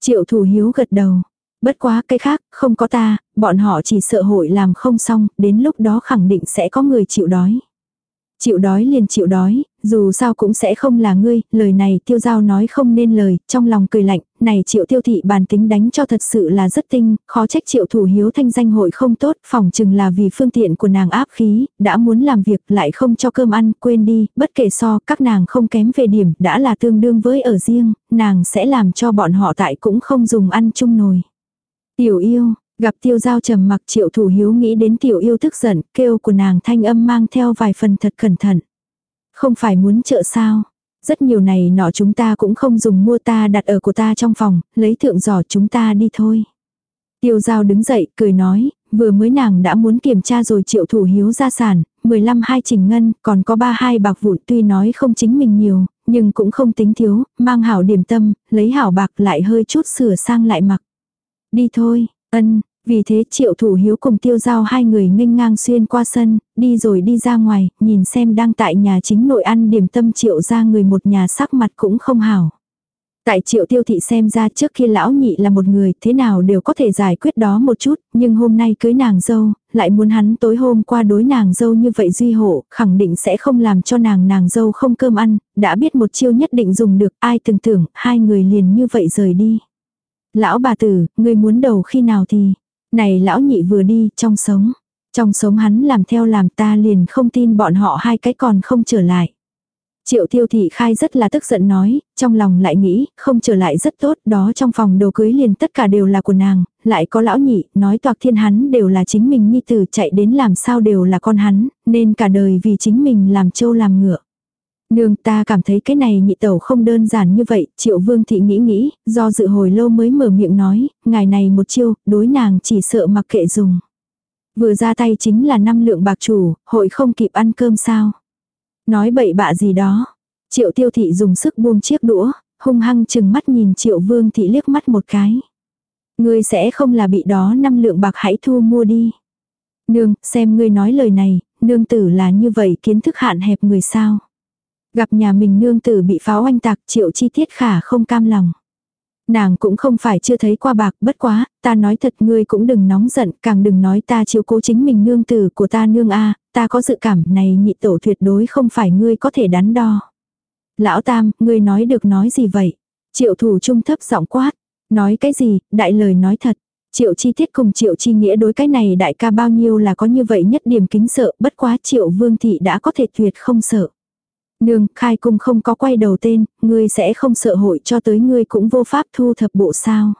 Speaker 1: Triệu thủ hiếu gật đầu. Bất quá cái khác, không có ta, bọn họ chỉ sợ hội làm không xong, đến lúc đó khẳng định sẽ có người chịu đói. Chịu đói liền chịu đói, dù sao cũng sẽ không là ngươi, lời này tiêu giao nói không nên lời, trong lòng cười lạnh, này triệu tiêu thị bàn tính đánh cho thật sự là rất tinh, khó trách triệu thủ hiếu thanh danh hội không tốt, phòng chừng là vì phương tiện của nàng áp khí, đã muốn làm việc lại không cho cơm ăn, quên đi, bất kể so, các nàng không kém về điểm, đã là tương đương với ở riêng, nàng sẽ làm cho bọn họ tại cũng không dùng ăn chung nồi. Tiểu yêu, Gặp tiêu giao trầm mặc triệu thủ hiếu nghĩ đến tiểu yêu tức giận, kêu của nàng thanh âm mang theo vài phần thật cẩn thận. Không phải muốn trợ sao. Rất nhiều này nọ chúng ta cũng không dùng mua ta đặt ở của ta trong phòng, lấy thượng giỏ chúng ta đi thôi. Tiêu giao đứng dậy, cười nói, vừa mới nàng đã muốn kiểm tra rồi triệu thủ hiếu gia sản, 15 hai trình ngân, còn có ba hai bạc vụn tuy nói không chính mình nhiều, nhưng cũng không tính thiếu, mang hảo điểm tâm, lấy hảo bạc lại hơi chút sửa sang lại mặc. Đi thôi, ân, vì thế triệu thủ hiếu cùng tiêu giao hai người nghênh ngang xuyên qua sân, đi rồi đi ra ngoài, nhìn xem đang tại nhà chính nội ăn điểm tâm triệu ra người một nhà sắc mặt cũng không hảo. Tại triệu tiêu thị xem ra trước kia lão nhị là một người thế nào đều có thể giải quyết đó một chút, nhưng hôm nay cưới nàng dâu, lại muốn hắn tối hôm qua đối nàng dâu như vậy duy hộ, khẳng định sẽ không làm cho nàng nàng dâu không cơm ăn, đã biết một chiêu nhất định dùng được, ai từng tưởng hai người liền như vậy rời đi. Lão bà tử, người muốn đầu khi nào thì, này lão nhị vừa đi, trong sống. Trong sống hắn làm theo làm ta liền không tin bọn họ hai cái còn không trở lại. Triệu tiêu thị khai rất là tức giận nói, trong lòng lại nghĩ, không trở lại rất tốt, đó trong phòng đồ cưới liền tất cả đều là của nàng, lại có lão nhị, nói toạc thiên hắn đều là chính mình nhi tử chạy đến làm sao đều là con hắn, nên cả đời vì chính mình làm trâu làm ngựa. Nương ta cảm thấy cái này nhị tẩu không đơn giản như vậy, triệu vương thị nghĩ nghĩ, do dự hồi lâu mới mở miệng nói, ngài này một chiêu, đối nàng chỉ sợ mặc kệ dùng. Vừa ra tay chính là năm lượng bạc chủ, hội không kịp ăn cơm sao. Nói bậy bạ gì đó. Triệu tiêu thị dùng sức buông chiếc đũa, hung hăng chừng mắt nhìn triệu vương thị liếc mắt một cái. Ngươi sẽ không là bị đó năm lượng bạc hãy thu mua đi. Nương, xem ngươi nói lời này, nương tử là như vậy kiến thức hạn hẹp người sao. Gặp nhà mình nương tử bị pháo oanh tạc triệu chi tiết khả không cam lòng. Nàng cũng không phải chưa thấy qua bạc bất quá, ta nói thật ngươi cũng đừng nóng giận, càng đừng nói ta chiếu cố chính mình nương tử của ta nương a ta có dự cảm này nhị tổ tuyệt đối không phải ngươi có thể đắn đo. Lão Tam, ngươi nói được nói gì vậy? Triệu thủ trung thấp giọng quát. Nói cái gì, đại lời nói thật. Triệu chi tiết cùng triệu chi nghĩa đối cái này đại ca bao nhiêu là có như vậy nhất điểm kính sợ, bất quá triệu vương thị đã có thể tuyệt không sợ. Nương, khai cung không có quay đầu tên, ngươi sẽ không sợ hội cho tới ngươi cũng vô pháp thu thập bộ sao.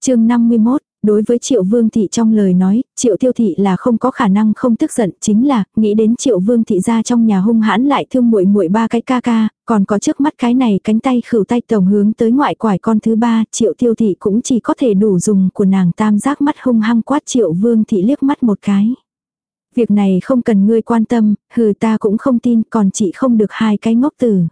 Speaker 1: chương 51, đối với triệu vương thị trong lời nói, triệu tiêu thị là không có khả năng không tức giận, chính là, nghĩ đến triệu vương thị ra trong nhà hung hãn lại thương muội muội ba cái ca ca, còn có trước mắt cái này cánh tay khửu tay tổng hướng tới ngoại quải con thứ ba, triệu tiêu thị cũng chỉ có thể đủ dùng của nàng tam giác mắt hung hăng quát triệu vương thị liếc mắt một cái. Việc này không cần ngươi quan tâm, hừ ta cũng không tin còn chị không được hai cái ngốc tử.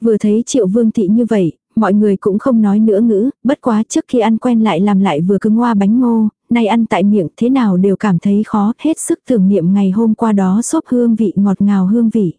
Speaker 1: Vừa thấy triệu vương thị như vậy, mọi người cũng không nói nữa ngữ, bất quá trước khi ăn quen lại làm lại vừa cứng hoa bánh ngô, nay ăn tại miệng thế nào đều cảm thấy khó, hết sức tưởng niệm ngày hôm qua đó xốp hương vị ngọt ngào hương vị.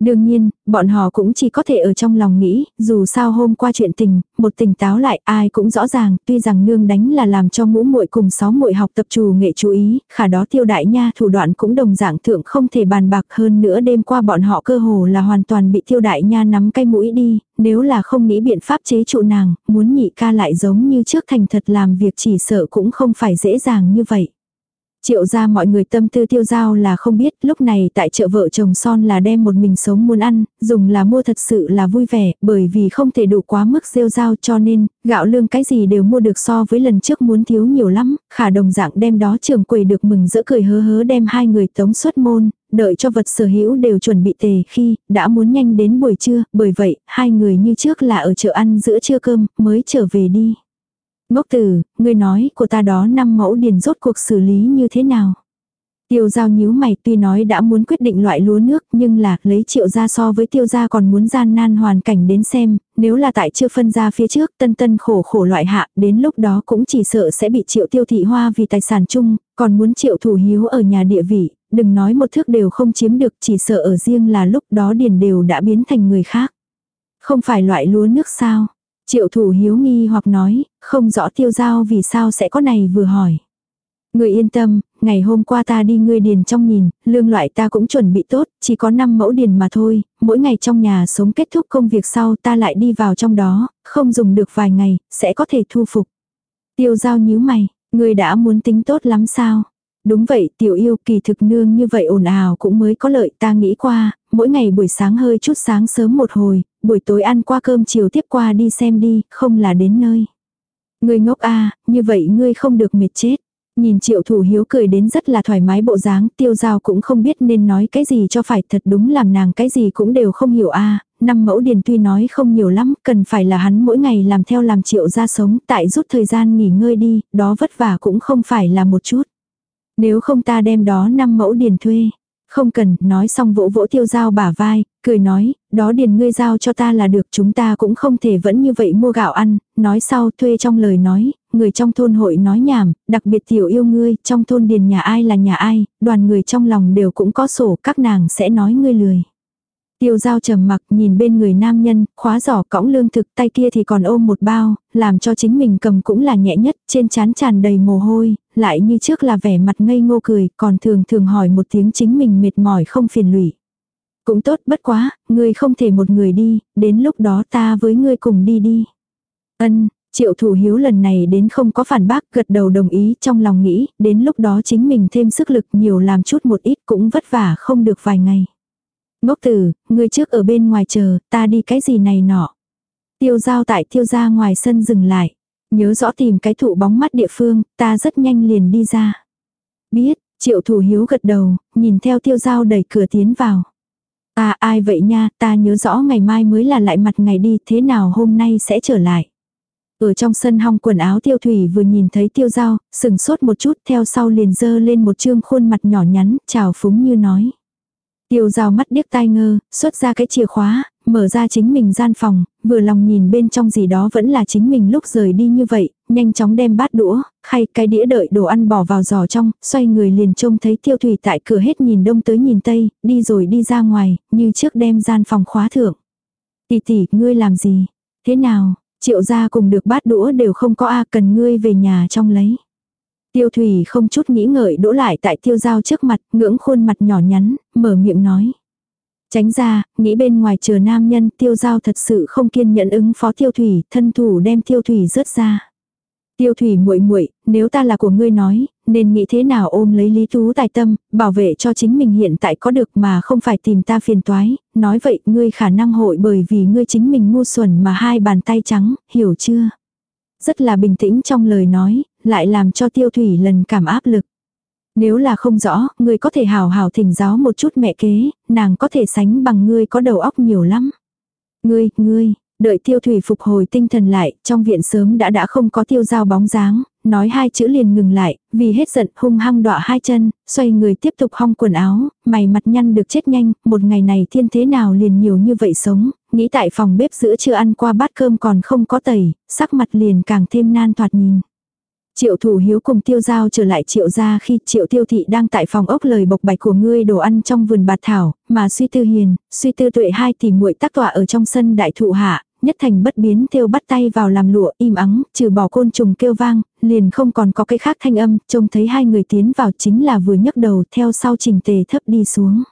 Speaker 1: Đương nhiên, bọn họ cũng chỉ có thể ở trong lòng nghĩ, dù sao hôm qua chuyện tình, một tình táo lại ai cũng rõ ràng, tuy rằng nương đánh là làm cho ngũ muội cùng sáu muội học tập trù nghệ chú ý, khả đó tiêu đại nha thủ đoạn cũng đồng dạng thượng không thể bàn bạc hơn nữa đêm qua bọn họ cơ hồ là hoàn toàn bị tiêu đại nha nắm cái mũi đi, nếu là không nghĩ biện pháp chế trụ nàng, muốn nhị ca lại giống như trước thành thật làm việc chỉ sợ cũng không phải dễ dàng như vậy. Triệu ra mọi người tâm tư tiêu giao là không biết, lúc này tại chợ vợ chồng son là đem một mình sống muốn ăn, dùng là mua thật sự là vui vẻ, bởi vì không thể đủ quá mức rêu giao cho nên, gạo lương cái gì đều mua được so với lần trước muốn thiếu nhiều lắm, khả đồng dạng đem đó trường quầy được mừng rỡ cười hớ hớ đem hai người tống xuất môn, đợi cho vật sở hữu đều chuẩn bị tề khi, đã muốn nhanh đến buổi trưa, bởi vậy, hai người như trước là ở chợ ăn giữa trưa cơm, mới trở về đi. Ngốc tử, ngươi nói của ta đó năm mẫu điền rốt cuộc xử lý như thế nào? Tiêu giao nhíu mày tuy nói đã muốn quyết định loại lúa nước nhưng là lấy triệu ra so với tiêu gia còn muốn gian nan hoàn cảnh đến xem, nếu là tại chưa phân ra phía trước tân tân khổ khổ loại hạ đến lúc đó cũng chỉ sợ sẽ bị triệu tiêu thị hoa vì tài sản chung, còn muốn triệu thủ hiếu ở nhà địa vị, đừng nói một thước đều không chiếm được chỉ sợ ở riêng là lúc đó điền đều đã biến thành người khác. Không phải loại lúa nước sao, Triệu thủ hiếu nghi hoặc nói, không rõ tiêu giao vì sao sẽ có này vừa hỏi. Người yên tâm, ngày hôm qua ta đi ngươi điền trong nhìn, lương loại ta cũng chuẩn bị tốt, chỉ có 5 mẫu điền mà thôi, mỗi ngày trong nhà sống kết thúc công việc sau ta lại đi vào trong đó, không dùng được vài ngày, sẽ có thể thu phục. Tiêu giao nhíu mày, ngươi đã muốn tính tốt lắm sao? Đúng vậy, tiểu yêu kỳ thực nương như vậy ồn ào cũng mới có lợi ta nghĩ qua, mỗi ngày buổi sáng hơi chút sáng sớm một hồi, buổi tối ăn qua cơm chiều tiếp qua đi xem đi, không là đến nơi. Ngươi ngốc a như vậy ngươi không được mệt chết. Nhìn triệu thủ hiếu cười đến rất là thoải mái bộ dáng, tiêu giao cũng không biết nên nói cái gì cho phải thật đúng làm nàng cái gì cũng đều không hiểu a năm mẫu điền tuy nói không nhiều lắm, cần phải là hắn mỗi ngày làm theo làm triệu ra sống, tại rút thời gian nghỉ ngơi đi, đó vất vả cũng không phải là một chút. Nếu không ta đem đó năm mẫu điền thuê. Không cần, nói xong vỗ vỗ tiêu giao bả vai, cười nói, đó điền ngươi giao cho ta là được chúng ta cũng không thể vẫn như vậy mua gạo ăn, nói sau thuê trong lời nói, người trong thôn hội nói nhảm, đặc biệt tiểu yêu ngươi, trong thôn điền nhà ai là nhà ai, đoàn người trong lòng đều cũng có sổ, các nàng sẽ nói ngươi lười. Tiêu giao trầm mặc nhìn bên người nam nhân, khóa giỏ cõng lương thực tay kia thì còn ôm một bao, làm cho chính mình cầm cũng là nhẹ nhất, trên trán tràn đầy mồ hôi, lại như trước là vẻ mặt ngây ngô cười, còn thường thường hỏi một tiếng chính mình mệt mỏi không phiền lụy. Cũng tốt bất quá, ngươi không thể một người đi, đến lúc đó ta với ngươi cùng đi đi. Ân, triệu thủ hiếu lần này đến không có phản bác gật đầu đồng ý trong lòng nghĩ, đến lúc đó chính mình thêm sức lực nhiều làm chút một ít cũng vất vả không được vài ngày. Ngốc tử, ngươi trước ở bên ngoài chờ, ta đi cái gì này nọ. Tiêu giao tại tiêu gia ngoài sân dừng lại. Nhớ rõ tìm cái thụ bóng mắt địa phương, ta rất nhanh liền đi ra. Biết, triệu thủ hiếu gật đầu, nhìn theo tiêu giao đẩy cửa tiến vào. À ai vậy nha, ta nhớ rõ ngày mai mới là lại mặt ngày đi, thế nào hôm nay sẽ trở lại. Ở trong sân hong quần áo tiêu thủy vừa nhìn thấy tiêu giao, sừng sốt một chút theo sau liền dơ lên một trương khuôn mặt nhỏ nhắn, chào phúng như nói. Tiêu rào mắt điếc tai ngơ, xuất ra cái chìa khóa, mở ra chính mình gian phòng, vừa lòng nhìn bên trong gì đó vẫn là chính mình lúc rời đi như vậy, nhanh chóng đem bát đũa, khay cái đĩa đợi đồ ăn bỏ vào giò trong, xoay người liền trông thấy tiêu thủy tại cửa hết nhìn đông tới nhìn tây, đi rồi đi ra ngoài, như trước đem gian phòng khóa thượng. Tỷ tỷ, ngươi làm gì? Thế nào? Triệu gia cùng được bát đũa đều không có a cần ngươi về nhà trong lấy. Tiêu thủy không chút nghĩ ngợi đỗ lại tại tiêu giao trước mặt, ngưỡng khuôn mặt nhỏ nhắn, mở miệng nói. Tránh ra, nghĩ bên ngoài chờ nam nhân tiêu giao thật sự không kiên nhẫn ứng phó tiêu thủy, thân thủ đem tiêu thủy rớt ra. Tiêu thủy muội muội nếu ta là của ngươi nói, nên nghĩ thế nào ôm lấy lý tú tài tâm, bảo vệ cho chính mình hiện tại có được mà không phải tìm ta phiền toái, nói vậy ngươi khả năng hội bởi vì ngươi chính mình ngu xuẩn mà hai bàn tay trắng, hiểu chưa? Rất là bình tĩnh trong lời nói, lại làm cho tiêu thủy lần cảm áp lực. Nếu là không rõ, ngươi có thể hào hào thỉnh giáo một chút mẹ kế, nàng có thể sánh bằng ngươi có đầu óc nhiều lắm. Ngươi, ngươi, đợi tiêu thủy phục hồi tinh thần lại, trong viện sớm đã đã không có tiêu dao bóng dáng, nói hai chữ liền ngừng lại, vì hết giận hung hăng đọa hai chân, xoay người tiếp tục hong quần áo, mày mặt nhăn được chết nhanh, một ngày này thiên thế nào liền nhiều như vậy sống, nghĩ tại phòng bếp giữa chưa ăn qua bát cơm còn không có tẩy, sắc mặt liền càng thêm nan thoạt nhìn. Triệu thủ hiếu cùng tiêu giao trở lại triệu gia khi triệu tiêu thị đang tại phòng ốc lời bộc bạch của ngươi đồ ăn trong vườn bạt thảo, mà suy tư hiền, suy tư tuệ hai tỷ muội tác tọa ở trong sân đại thụ hạ, nhất thành bất biến tiêu bắt tay vào làm lụa im ắng, trừ bỏ côn trùng kêu vang, liền không còn có cái khác thanh âm, trông thấy hai người tiến vào chính là vừa nhấc đầu theo sau trình tề thấp đi xuống.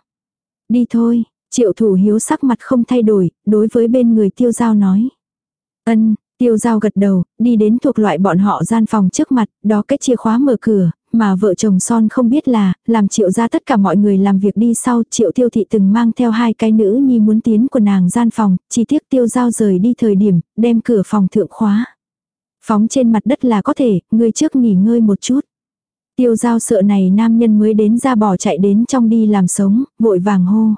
Speaker 1: Đi thôi, triệu thủ hiếu sắc mặt không thay đổi, đối với bên người tiêu giao nói. Ân, Tiêu giao gật đầu, đi đến thuộc loại bọn họ gian phòng trước mặt, đó cái chìa khóa mở cửa, mà vợ chồng son không biết là, làm triệu ra tất cả mọi người làm việc đi sau, triệu tiêu thị từng mang theo hai cái nữ nhi muốn tiến của nàng gian phòng, chỉ tiếc tiêu giao rời đi thời điểm, đem cửa phòng thượng khóa. Phóng trên mặt đất là có thể, người trước nghỉ ngơi một chút. Tiêu giao sợ này nam nhân mới đến ra bỏ chạy đến trong đi làm sống, vội vàng hô.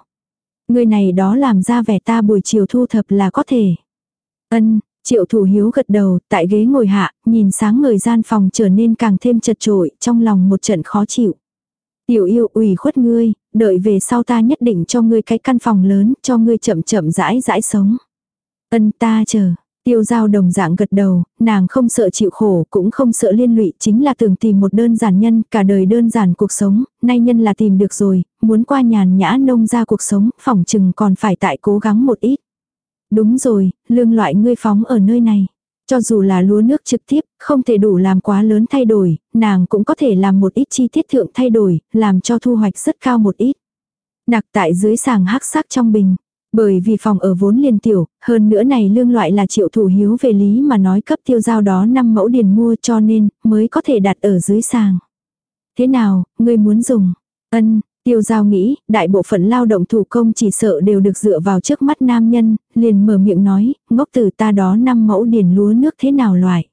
Speaker 1: Người này đó làm ra vẻ ta buổi chiều thu thập là có thể. Ân, Triệu thủ hiếu gật đầu, tại ghế ngồi hạ, nhìn sáng người gian phòng trở nên càng thêm chật trội, trong lòng một trận khó chịu. Tiểu yêu ủy khuất ngươi, đợi về sau ta nhất định cho ngươi cái căn phòng lớn, cho ngươi chậm chậm rãi rãi sống. Ân ta chờ. Tiêu giao đồng dạng gật đầu, nàng không sợ chịu khổ, cũng không sợ liên lụy, chính là tưởng tìm một đơn giản nhân, cả đời đơn giản cuộc sống, nay nhân là tìm được rồi, muốn qua nhàn nhã nông ra cuộc sống, phỏng chừng còn phải tại cố gắng một ít. Đúng rồi, lương loại ngươi phóng ở nơi này. Cho dù là lúa nước trực tiếp, không thể đủ làm quá lớn thay đổi, nàng cũng có thể làm một ít chi tiết thượng thay đổi, làm cho thu hoạch rất cao một ít. đặc tại dưới sàng hắc sắc trong bình. Bởi vì phòng ở vốn liền tiểu, hơn nữa này lương loại là triệu thủ hiếu về lý mà nói cấp tiêu giao đó 5 mẫu điền mua cho nên mới có thể đặt ở dưới sàng. Thế nào, ngươi muốn dùng? Ân, tiêu giao nghĩ, đại bộ phận lao động thủ công chỉ sợ đều được dựa vào trước mắt nam nhân, liền mở miệng nói, ngốc tử ta đó năm mẫu điền lúa nước thế nào loại?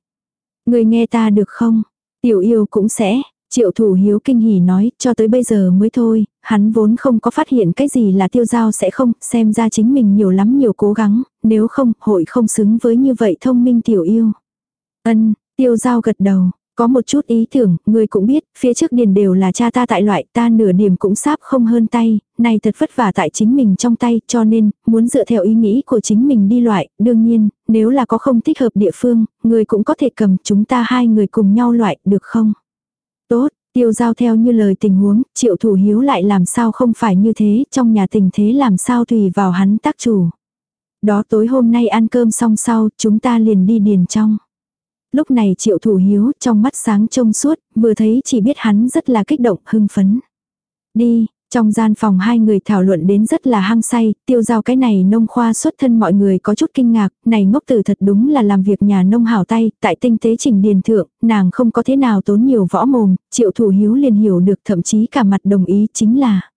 Speaker 1: Ngươi nghe ta được không? Tiểu yêu cũng sẽ, Triệu thủ hiếu kinh hỉ nói, cho tới bây giờ mới thôi, hắn vốn không có phát hiện cái gì là tiêu giao sẽ không, xem ra chính mình nhiều lắm nhiều cố gắng, nếu không, hội không xứng với như vậy thông minh tiểu yêu. Ân, tiêu giao gật đầu, có một chút ý tưởng, người cũng biết, phía trước điền đều là cha ta tại loại, ta nửa điểm cũng sáp không hơn tay, này thật vất vả tại chính mình trong tay, cho nên, muốn dựa theo ý nghĩ của chính mình đi loại, đương nhiên, nếu là có không thích hợp địa phương, người cũng có thể cầm chúng ta hai người cùng nhau loại, được không? Tốt, tiêu giao theo như lời tình huống, triệu thủ hiếu lại làm sao không phải như thế, trong nhà tình thế làm sao tùy vào hắn tác chủ. Đó tối hôm nay ăn cơm xong sau, chúng ta liền đi điền trong. Lúc này triệu thủ hiếu trong mắt sáng trông suốt, vừa thấy chỉ biết hắn rất là kích động, hưng phấn. Đi, trong gian phòng hai người thảo luận đến rất là hăng say, tiêu giao cái này nông khoa xuất thân mọi người có chút kinh ngạc, này ngốc tử thật đúng là làm việc nhà nông hảo tay, tại tinh tế trình điền thượng, nàng không có thế nào tốn nhiều võ mồm, triệu thủ hiếu liền hiểu được thậm chí cả mặt đồng ý chính là.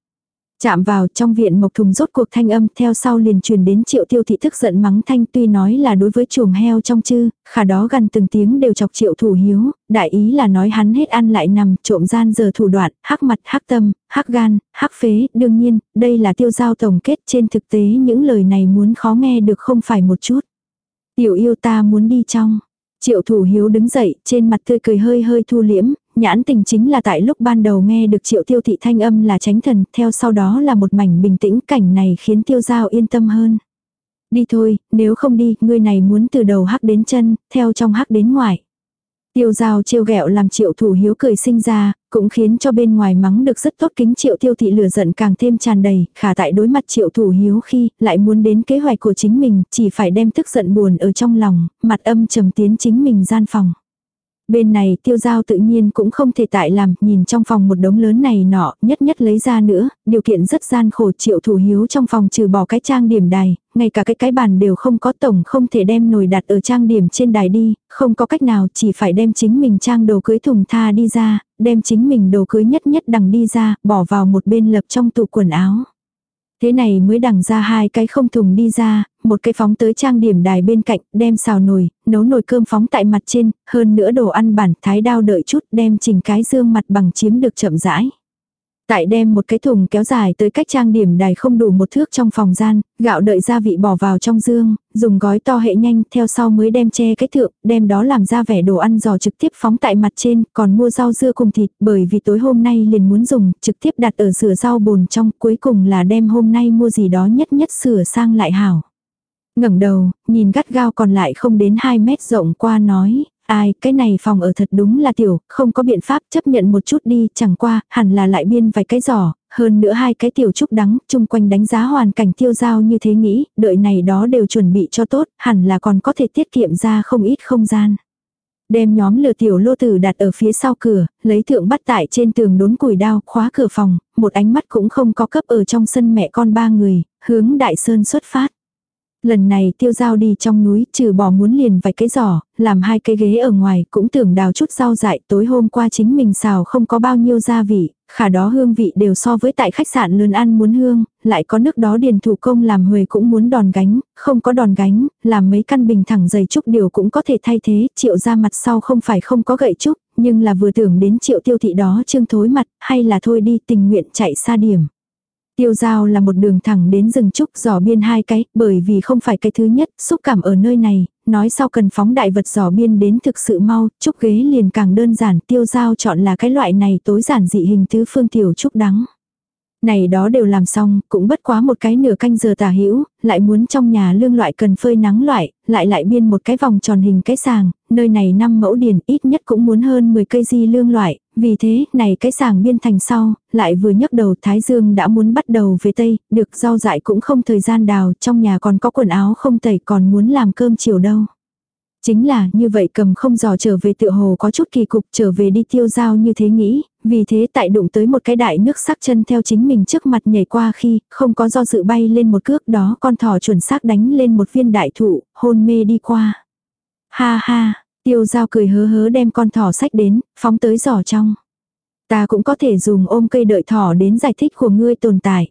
Speaker 1: Chạm vào trong viện mộc thùng rốt cuộc thanh âm theo sau liền truyền đến triệu tiêu thị thức giận mắng thanh tuy nói là đối với chuồng heo trong chư, khả đó gần từng tiếng đều chọc triệu thủ hiếu, đại ý là nói hắn hết ăn lại nằm trộm gian giờ thủ đoạn, hắc mặt hắc tâm, hắc gan, hắc phế, đương nhiên, đây là tiêu giao tổng kết trên thực tế những lời này muốn khó nghe được không phải một chút. Tiểu yêu ta muốn đi trong. Triệu thủ hiếu đứng dậy, trên mặt tươi cười hơi hơi thu liễm, nhãn tình chính là tại lúc ban đầu nghe được triệu tiêu thị thanh âm là tránh thần, theo sau đó là một mảnh bình tĩnh cảnh này khiến tiêu giao yên tâm hơn. Đi thôi, nếu không đi, ngươi này muốn từ đầu hắc đến chân, theo trong hắc đến ngoài. Tiêu giao trêu ghẹo làm triệu thủ hiếu cười sinh ra, cũng khiến cho bên ngoài mắng được rất tốt kính triệu tiêu thị lửa giận càng thêm tràn đầy, khả tại đối mặt triệu thủ hiếu khi lại muốn đến kế hoạch của chính mình, chỉ phải đem tức giận buồn ở trong lòng, mặt âm trầm tiến chính mình gian phòng. Bên này tiêu giao tự nhiên cũng không thể tại làm, nhìn trong phòng một đống lớn này nọ, nhất nhất lấy ra nữa, điều kiện rất gian khổ triệu thủ hiếu trong phòng trừ bỏ cái trang điểm đài, ngay cả cái cái bàn đều không có tổng không thể đem nồi đặt ở trang điểm trên đài đi, không có cách nào chỉ phải đem chính mình trang đồ cưới thùng tha đi ra, đem chính mình đồ cưới nhất nhất đằng đi ra, bỏ vào một bên lập trong tủ quần áo. Thế này mới đằng ra hai cái không thùng đi ra, một cái phóng tới trang điểm đài bên cạnh, đem xào nồi, nấu nồi cơm phóng tại mặt trên, hơn nữa đồ ăn bản thái đao đợi chút đem chỉnh cái dương mặt bằng chiếm được chậm rãi. Tại đem một cái thùng kéo dài tới cách trang điểm đài không đủ một thước trong phòng gian, gạo đợi gia vị bỏ vào trong dương, dùng gói to hệ nhanh, theo sau mới đem che cái thượng, đem đó làm ra vẻ đồ ăn giò trực tiếp phóng tại mặt trên, còn mua rau dưa cùng thịt, bởi vì tối hôm nay liền muốn dùng, trực tiếp đặt ở sửa rau bồn trong, cuối cùng là đem hôm nay mua gì đó nhất nhất sửa sang lại hảo. Ngẩng đầu, nhìn gắt gao còn lại không đến 2 mét rộng qua nói, ai, cái này phòng ở thật đúng là tiểu, không có biện pháp chấp nhận một chút đi, chẳng qua, hẳn là lại biên vài cái giỏ, hơn nữa hai cái tiểu trúc đắng, chung quanh đánh giá hoàn cảnh tiêu giao như thế nghĩ, đợi này đó đều chuẩn bị cho tốt, hẳn là còn có thể tiết kiệm ra không ít không gian. Đem nhóm lừa tiểu lô tử đặt ở phía sau cửa, lấy thượng bắt tại trên tường đốn củi đao, khóa cửa phòng, một ánh mắt cũng không có cấp ở trong sân mẹ con ba người, hướng đại sơn xuất phát. Lần này tiêu giao đi trong núi trừ bỏ muốn liền vài cái giỏ, làm hai cái ghế ở ngoài cũng tưởng đào chút rau dại tối hôm qua chính mình xào không có bao nhiêu gia vị, khả đó hương vị đều so với tại khách sạn lớn ăn muốn hương, lại có nước đó điền thủ công làm huề cũng muốn đòn gánh, không có đòn gánh, làm mấy căn bình thẳng dày trúc điều cũng có thể thay thế, triệu ra mặt sau không phải không có gậy trúc, nhưng là vừa tưởng đến triệu tiêu thị đó trương thối mặt, hay là thôi đi tình nguyện chạy xa điểm. Tiêu giao là một đường thẳng đến rừng trúc giỏ biên hai cái, bởi vì không phải cái thứ nhất, xúc cảm ở nơi này, nói sau cần phóng đại vật giỏ biên đến thực sự mau, trúc ghế liền càng đơn giản, tiêu giao chọn là cái loại này tối giản dị hình tứ phương tiểu trúc đắng. Này đó đều làm xong, cũng bất quá một cái nửa canh giờ tả hữu lại muốn trong nhà lương loại cần phơi nắng loại, lại lại biên một cái vòng tròn hình cái sàng, nơi này năm mẫu điền ít nhất cũng muốn hơn 10 cây di lương loại, vì thế, này cái sàng biên thành sau, lại vừa nhấc đầu Thái Dương đã muốn bắt đầu về Tây, được rau dại cũng không thời gian đào, trong nhà còn có quần áo không tẩy còn muốn làm cơm chiều đâu. Chính là như vậy cầm không dò trở về tựa hồ có chút kỳ cục trở về đi tiêu giao như thế nghĩ, vì thế tại đụng tới một cái đại nước sắc chân theo chính mình trước mặt nhảy qua khi không có do dự bay lên một cước đó con thỏ chuẩn xác đánh lên một viên đại thụ, hôn mê đi qua. Ha ha, tiêu giao cười hớ hớ đem con thỏ sách đến, phóng tới giỏ trong. Ta cũng có thể dùng ôm cây đợi thỏ đến giải thích của ngươi tồn tại.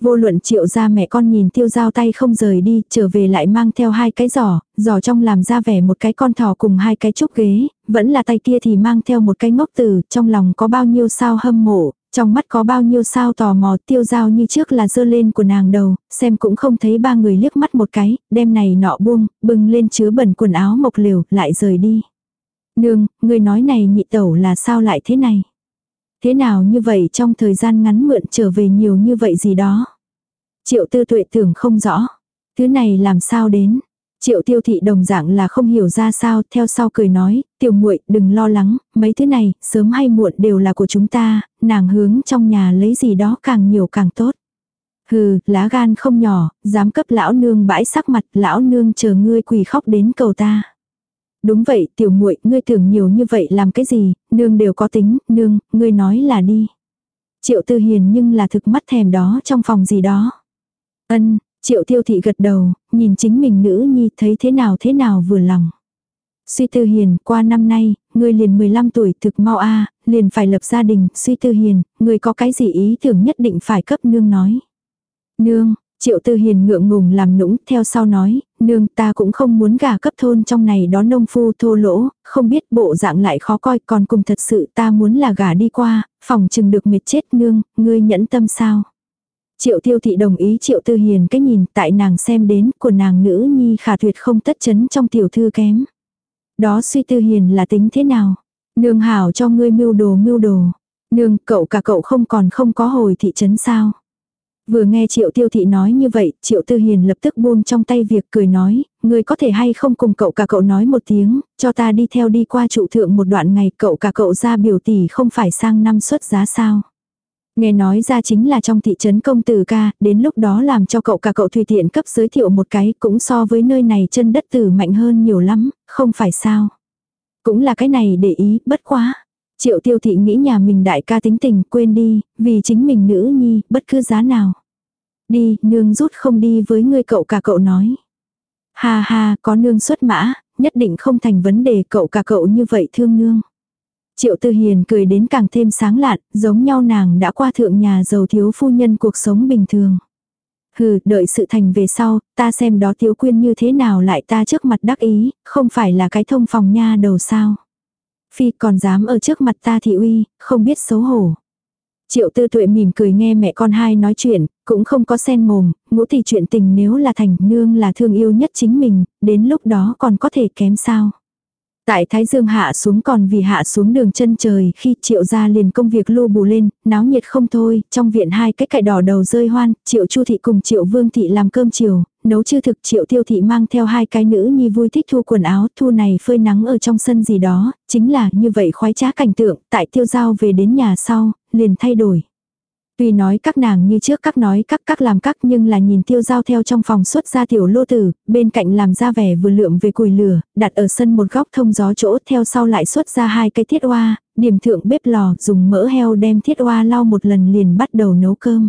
Speaker 1: Vô luận triệu ra mẹ con nhìn tiêu giao tay không rời đi, trở về lại mang theo hai cái giỏ, giỏ trong làm ra vẻ một cái con thỏ cùng hai cái trúc ghế, vẫn là tay kia thì mang theo một cái ngốc tử, trong lòng có bao nhiêu sao hâm mộ, trong mắt có bao nhiêu sao tò mò tiêu giao như trước là dơ lên của nàng đầu, xem cũng không thấy ba người liếc mắt một cái, đem này nọ buông, bừng lên chứa bẩn quần áo mộc liều, lại rời đi. Nương, người nói này nhị tẩu là sao lại thế này? Thế nào như vậy trong thời gian ngắn mượn trở về nhiều như vậy gì đó. Triệu tư tuệ tưởng không rõ. Thứ này làm sao đến. Triệu tiêu thị đồng dạng là không hiểu ra sao, theo sau cười nói, tiểu muội đừng lo lắng, mấy thứ này, sớm hay muộn đều là của chúng ta, nàng hướng trong nhà lấy gì đó càng nhiều càng tốt. Hừ, lá gan không nhỏ, dám cấp lão nương bãi sắc mặt, lão nương chờ ngươi quỳ khóc đến cầu ta. Đúng vậy, tiểu muội, ngươi tưởng nhiều như vậy làm cái gì, nương đều có tính, nương, ngươi nói là đi. Triệu tư hiền nhưng là thực mắt thèm đó trong phòng gì đó. Ân, triệu tiêu thị gật đầu, nhìn chính mình nữ nhi thấy thế nào thế nào vừa lòng. Suy tư hiền, qua năm nay, ngươi liền 15 tuổi thực mau a liền phải lập gia đình, suy tư hiền, ngươi có cái gì ý tưởng nhất định phải cấp nương nói. Nương, Triệu Tư Hiền ngượng ngùng làm nũng, theo sau nói, nương ta cũng không muốn gà cấp thôn trong này đó nông phu thô lỗ, không biết bộ dạng lại khó coi, còn cùng thật sự ta muốn là gà đi qua, phòng chừng được mệt chết nương, ngươi nhẫn tâm sao. Triệu Tiêu Thị đồng ý Triệu Tư Hiền cái nhìn tại nàng xem đến của nàng nữ nhi khả tuyệt không tất chấn trong tiểu thư kém. Đó suy Tư Hiền là tính thế nào? Nương hảo cho ngươi mưu đồ mưu đồ. Nương cậu cả cậu không còn không có hồi thị trấn sao? Vừa nghe triệu tiêu thị nói như vậy, triệu tư hiền lập tức buông trong tay việc cười nói, người có thể hay không cùng cậu cả cậu nói một tiếng, cho ta đi theo đi qua trụ thượng một đoạn ngày cậu cả cậu ra biểu tỷ không phải sang năm xuất giá sao. Nghe nói ra chính là trong thị trấn công tử ca, đến lúc đó làm cho cậu cả cậu tùy tiện cấp giới thiệu một cái cũng so với nơi này chân đất tử mạnh hơn nhiều lắm, không phải sao. Cũng là cái này để ý, bất quá. Triệu tiêu thị nghĩ nhà mình đại ca tính tình quên đi, vì chính mình nữ nhi, bất cứ giá nào. Đi, nương rút không đi với ngươi cậu cả cậu nói. Ha ha, có nương xuất mã, nhất định không thành vấn đề cậu cả cậu như vậy thương nương. Triệu Tư Hiền cười đến càng thêm sáng lạn, giống nhau nàng đã qua thượng nhà giàu thiếu phu nhân cuộc sống bình thường. Hừ, đợi sự thành về sau, ta xem đó thiếu quyên như thế nào lại ta trước mặt đắc ý, không phải là cái thông phòng nha đầu sao. Phi còn dám ở trước mặt ta thị uy, không biết xấu hổ. Triệu tư tuệ mỉm cười nghe mẹ con hai nói chuyện, cũng không có sen mồm, ngũ thì chuyện tình nếu là thành nương là thương yêu nhất chính mình, đến lúc đó còn có thể kém sao. Tại Thái Dương hạ xuống còn vì hạ xuống đường chân trời khi triệu ra liền công việc lưu bù lên, náo nhiệt không thôi, trong viện hai cái cải đỏ đầu rơi hoan, triệu chu thị cùng triệu vương thị làm cơm chiều, nấu chư thực triệu tiêu thị mang theo hai cái nữ nhi vui thích thu quần áo, thu này phơi nắng ở trong sân gì đó, chính là như vậy khoái trá cảnh tượng, tại tiêu giao về đến nhà sau, liền thay đổi. Tuy nói các nàng như trước các nói các các làm các nhưng là nhìn tiêu giao theo trong phòng xuất ra tiểu lô tử, bên cạnh làm ra vẻ vừa lượm về cùi lửa, đặt ở sân một góc thông gió chỗ theo sau lại xuất ra hai cây thiết oa, điểm thượng bếp lò dùng mỡ heo đem thiết oa lau một lần liền bắt đầu nấu cơm.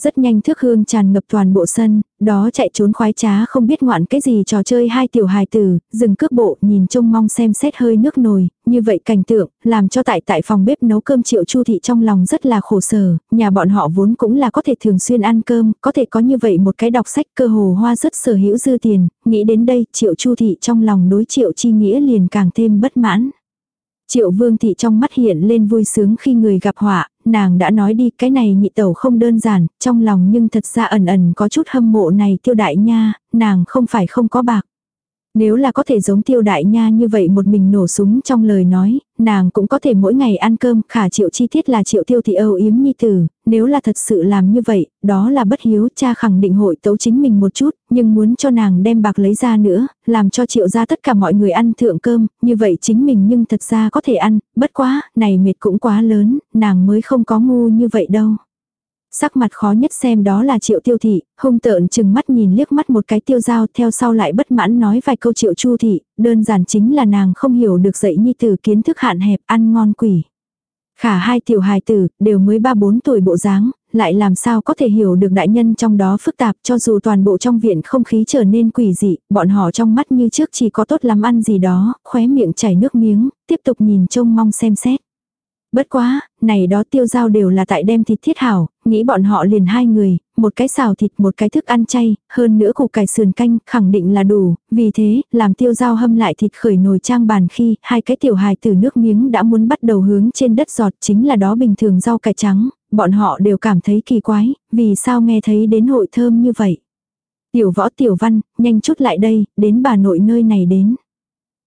Speaker 1: Rất nhanh thước hương tràn ngập toàn bộ sân, đó chạy trốn khoái trá không biết ngoạn cái gì trò chơi hai tiểu hài tử, dừng cước bộ nhìn trông mong xem xét hơi nước nồi, như vậy cảnh tượng, làm cho tại tại phòng bếp nấu cơm triệu chu thị trong lòng rất là khổ sở, nhà bọn họ vốn cũng là có thể thường xuyên ăn cơm, có thể có như vậy một cái đọc sách cơ hồ hoa rất sở hữu dư tiền, nghĩ đến đây triệu chu thị trong lòng đối triệu chi nghĩa liền càng thêm bất mãn. Triệu vương thị trong mắt hiện lên vui sướng khi người gặp họa, nàng đã nói đi cái này nhị tẩu không đơn giản, trong lòng nhưng thật ra ẩn ẩn có chút hâm mộ này tiêu đại nha, nàng không phải không có bạc. Nếu là có thể giống tiêu đại nha như vậy một mình nổ súng trong lời nói, nàng cũng có thể mỗi ngày ăn cơm, khả triệu chi tiết là triệu tiêu thị âu yếm nhi tử, nếu là thật sự làm như vậy, đó là bất hiếu, cha khẳng định hội tấu chính mình một chút, nhưng muốn cho nàng đem bạc lấy ra nữa, làm cho triệu ra tất cả mọi người ăn thượng cơm, như vậy chính mình nhưng thật ra có thể ăn, bất quá, này mệt cũng quá lớn, nàng mới không có ngu như vậy đâu. Sắc mặt khó nhất xem đó là triệu tiêu thị, hung tợn chừng mắt nhìn liếc mắt một cái tiêu dao theo sau lại bất mãn nói vài câu triệu chu thị, đơn giản chính là nàng không hiểu được dạy nhi tử kiến thức hạn hẹp ăn ngon quỷ. Khả hai tiểu hài tử, đều mới ba bốn tuổi bộ dáng, lại làm sao có thể hiểu được đại nhân trong đó phức tạp cho dù toàn bộ trong viện không khí trở nên quỷ dị, bọn họ trong mắt như trước chỉ có tốt lắm ăn gì đó, khóe miệng chảy nước miếng, tiếp tục nhìn trông mong xem xét. Bất quá, này đó tiêu giao đều là tại đem thịt thiết hảo, nghĩ bọn họ liền hai người, một cái xào thịt một cái thức ăn chay, hơn nữa củ cải sườn canh, khẳng định là đủ, vì thế, làm tiêu giao hâm lại thịt khởi nồi trang bàn khi, hai cái tiểu hài từ nước miếng đã muốn bắt đầu hướng trên đất giọt chính là đó bình thường rau cải trắng, bọn họ đều cảm thấy kỳ quái, vì sao nghe thấy đến hội thơm như vậy. Tiểu võ tiểu văn, nhanh chút lại đây, đến bà nội nơi này đến.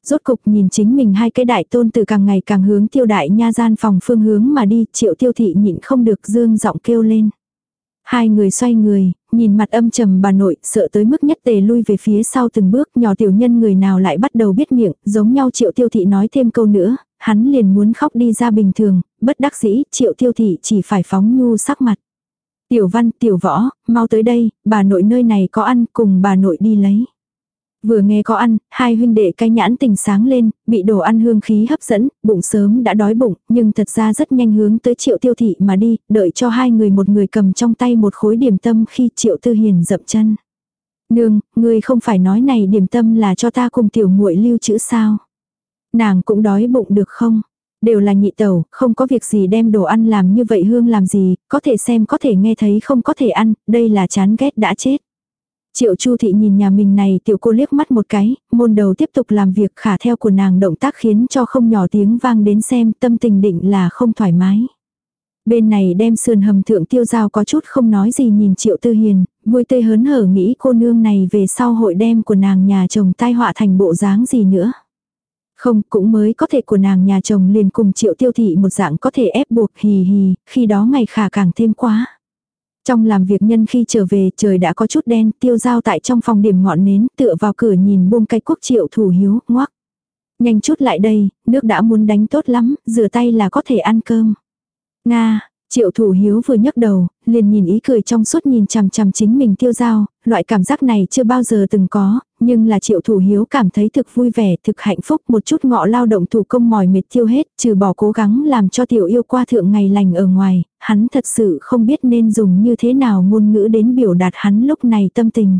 Speaker 1: Rốt cục nhìn chính mình hai cái đại tôn từ càng ngày càng hướng tiêu đại nha gian phòng phương hướng mà đi, triệu tiêu thị nhịn không được dương giọng kêu lên. Hai người xoay người, nhìn mặt âm trầm bà nội, sợ tới mức nhất tề lui về phía sau từng bước, nhỏ tiểu nhân người nào lại bắt đầu biết miệng, giống nhau triệu tiêu thị nói thêm câu nữa, hắn liền muốn khóc đi ra bình thường, bất đắc dĩ, triệu tiêu thị chỉ phải phóng nhu sắc mặt. Tiểu văn, tiểu võ, mau tới đây, bà nội nơi này có ăn, cùng bà nội đi lấy. Vừa nghe có ăn, hai huynh đệ cái nhãn tình sáng lên, bị đồ ăn hương khí hấp dẫn, bụng sớm đã đói bụng, nhưng thật ra rất nhanh hướng tới triệu tiêu thị mà đi, đợi cho hai người một người cầm trong tay một khối điểm tâm khi triệu tư hiền dậm chân. Nương, người không phải nói này điểm tâm là cho ta cùng tiểu muội lưu trữ sao? Nàng cũng đói bụng được không? Đều là nhị tẩu, không có việc gì đem đồ ăn làm như vậy hương làm gì, có thể xem có thể nghe thấy không có thể ăn, đây là chán ghét đã chết. Triệu Chu thị nhìn nhà mình này tiểu cô liếc mắt một cái, môn đầu tiếp tục làm việc khả theo của nàng động tác khiến cho không nhỏ tiếng vang đến xem tâm tình định là không thoải mái. Bên này đem sườn hầm thượng tiêu giao có chút không nói gì nhìn Triệu Tư Hiền, vui tươi hớn hở nghĩ cô nương này về sau hội đem của nàng nhà chồng tai họa thành bộ dáng gì nữa. Không, cũng mới có thể của nàng nhà chồng liền cùng Triệu Tiêu Thị một dạng có thể ép buộc hì hì, khi đó ngày khả càng thêm quá. Trong làm việc nhân khi trở về trời đã có chút đen, tiêu dao tại trong phòng điểm ngọn nến, tựa vào cửa nhìn buông cái quốc triệu thủ hiếu, ngoắc. Nhanh chút lại đây, nước đã muốn đánh tốt lắm, rửa tay là có thể ăn cơm. Nga, Triệu thủ hiếu vừa nhấc đầu, liền nhìn ý cười trong suốt nhìn chằm chằm chính mình tiêu dao, loại cảm giác này chưa bao giờ từng có, nhưng là triệu thủ hiếu cảm thấy thực vui vẻ, thực hạnh phúc một chút ngọ lao động thủ công mỏi mệt tiêu hết, trừ bỏ cố gắng làm cho tiểu yêu qua thượng ngày lành ở ngoài, hắn thật sự không biết nên dùng như thế nào ngôn ngữ đến biểu đạt hắn lúc này tâm tình.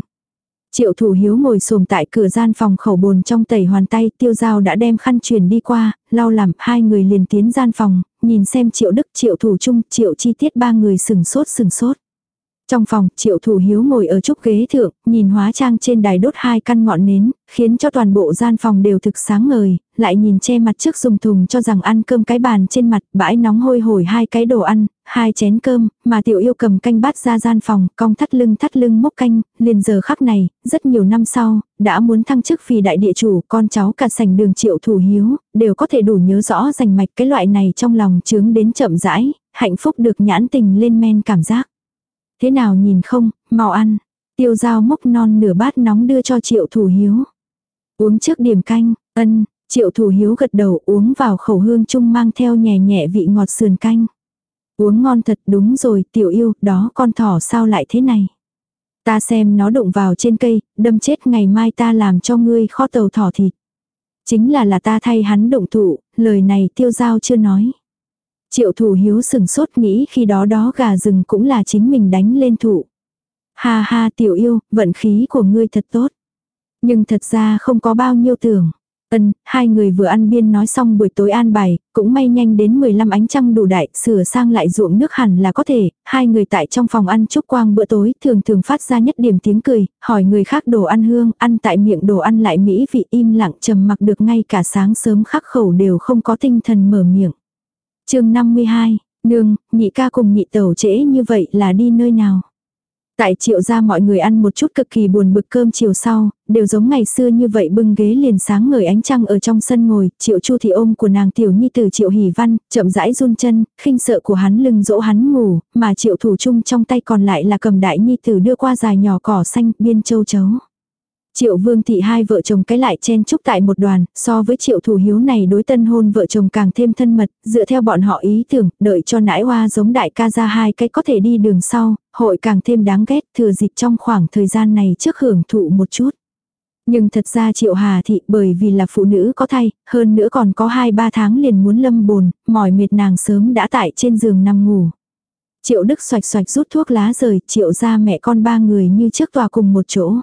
Speaker 1: Triệu thủ hiếu ngồi xổm tại cửa gian phòng khẩu bồn trong tẩy hoàn tay, tiêu dao đã đem khăn truyền đi qua, lau làm, hai người liền tiến gian phòng, nhìn xem triệu đức, triệu thủ trung, triệu chi tiết ba người sừng sốt sừng sốt. Trong phòng, triệu thủ hiếu ngồi ở trúc ghế thượng, nhìn hóa trang trên đài đốt hai căn ngọn nến, khiến cho toàn bộ gian phòng đều thực sáng ngời, lại nhìn che mặt trước dùng thùng cho rằng ăn cơm cái bàn trên mặt, bãi nóng hôi hổi hai cái đồ ăn, hai chén cơm, mà tiểu yêu cầm canh bát ra gian phòng, cong thắt lưng thắt lưng mốc canh, liền giờ khắc này, rất nhiều năm sau, đã muốn thăng chức vì đại địa chủ, con cháu cả sành đường triệu thủ hiếu, đều có thể đủ nhớ rõ rành mạch cái loại này trong lòng chướng đến chậm rãi, hạnh phúc được nhãn tình lên men cảm giác. Thế nào nhìn không, mau ăn. Tiêu dao mốc non nửa bát nóng đưa cho triệu thủ hiếu. Uống trước điểm canh, ân, triệu thủ hiếu gật đầu uống vào khẩu hương chung mang theo nhẹ nhẹ vị ngọt sườn canh. Uống ngon thật đúng rồi tiểu yêu, đó con thỏ sao lại thế này. Ta xem nó đụng vào trên cây, đâm chết ngày mai ta làm cho ngươi kho tàu thỏ thịt. Chính là là ta thay hắn động thủ, lời này tiêu giao chưa nói. Triệu thủ hiếu sừng sốt nghĩ khi đó đó gà rừng cũng là chính mình đánh lên thủ. Ha ha tiểu yêu, vận khí của ngươi thật tốt. Nhưng thật ra không có bao nhiêu tưởng. Ân, hai người vừa ăn biên nói xong buổi tối an bài, cũng may nhanh đến 15 ánh trăng đủ đại, sửa sang lại ruộng nước hẳn là có thể, hai người tại trong phòng ăn chúc quang bữa tối thường thường phát ra nhất điểm tiếng cười, hỏi người khác đồ ăn hương, ăn tại miệng đồ ăn lại mỹ vị im lặng trầm mặc được ngay cả sáng sớm khắc khẩu đều không có tinh thần mở miệng chương 52, nương, nhị ca cùng nhị tẩu trễ như vậy là đi nơi nào? Tại triệu gia mọi người ăn một chút cực kỳ buồn bực cơm chiều sau, đều giống ngày xưa như vậy bưng ghế liền sáng ngời ánh trăng ở trong sân ngồi, triệu chu thì ôm của nàng tiểu nhi từ triệu hỷ văn, chậm rãi run chân, khinh sợ của hắn lưng dỗ hắn ngủ, mà triệu thủ chung trong tay còn lại là cầm đại nhi tử đưa qua dài nhỏ cỏ xanh biên châu chấu. Triệu vương thị hai vợ chồng cái lại chen chúc tại một đoàn, so với triệu thủ hiếu này đối tân hôn vợ chồng càng thêm thân mật, dựa theo bọn họ ý tưởng, đợi cho nãi hoa giống đại ca ra hai cái có thể đi đường sau, hội càng thêm đáng ghét, thừa dịp trong khoảng thời gian này trước hưởng thụ một chút. Nhưng thật ra triệu hà thị bởi vì là phụ nữ có thai, hơn nữa còn có 2-3 tháng liền muốn lâm bồn, mỏi mệt nàng sớm đã tại trên giường nằm ngủ. Triệu Đức xoạch xoạch rút thuốc lá rời, triệu ra mẹ con ba người như trước tòa cùng một chỗ.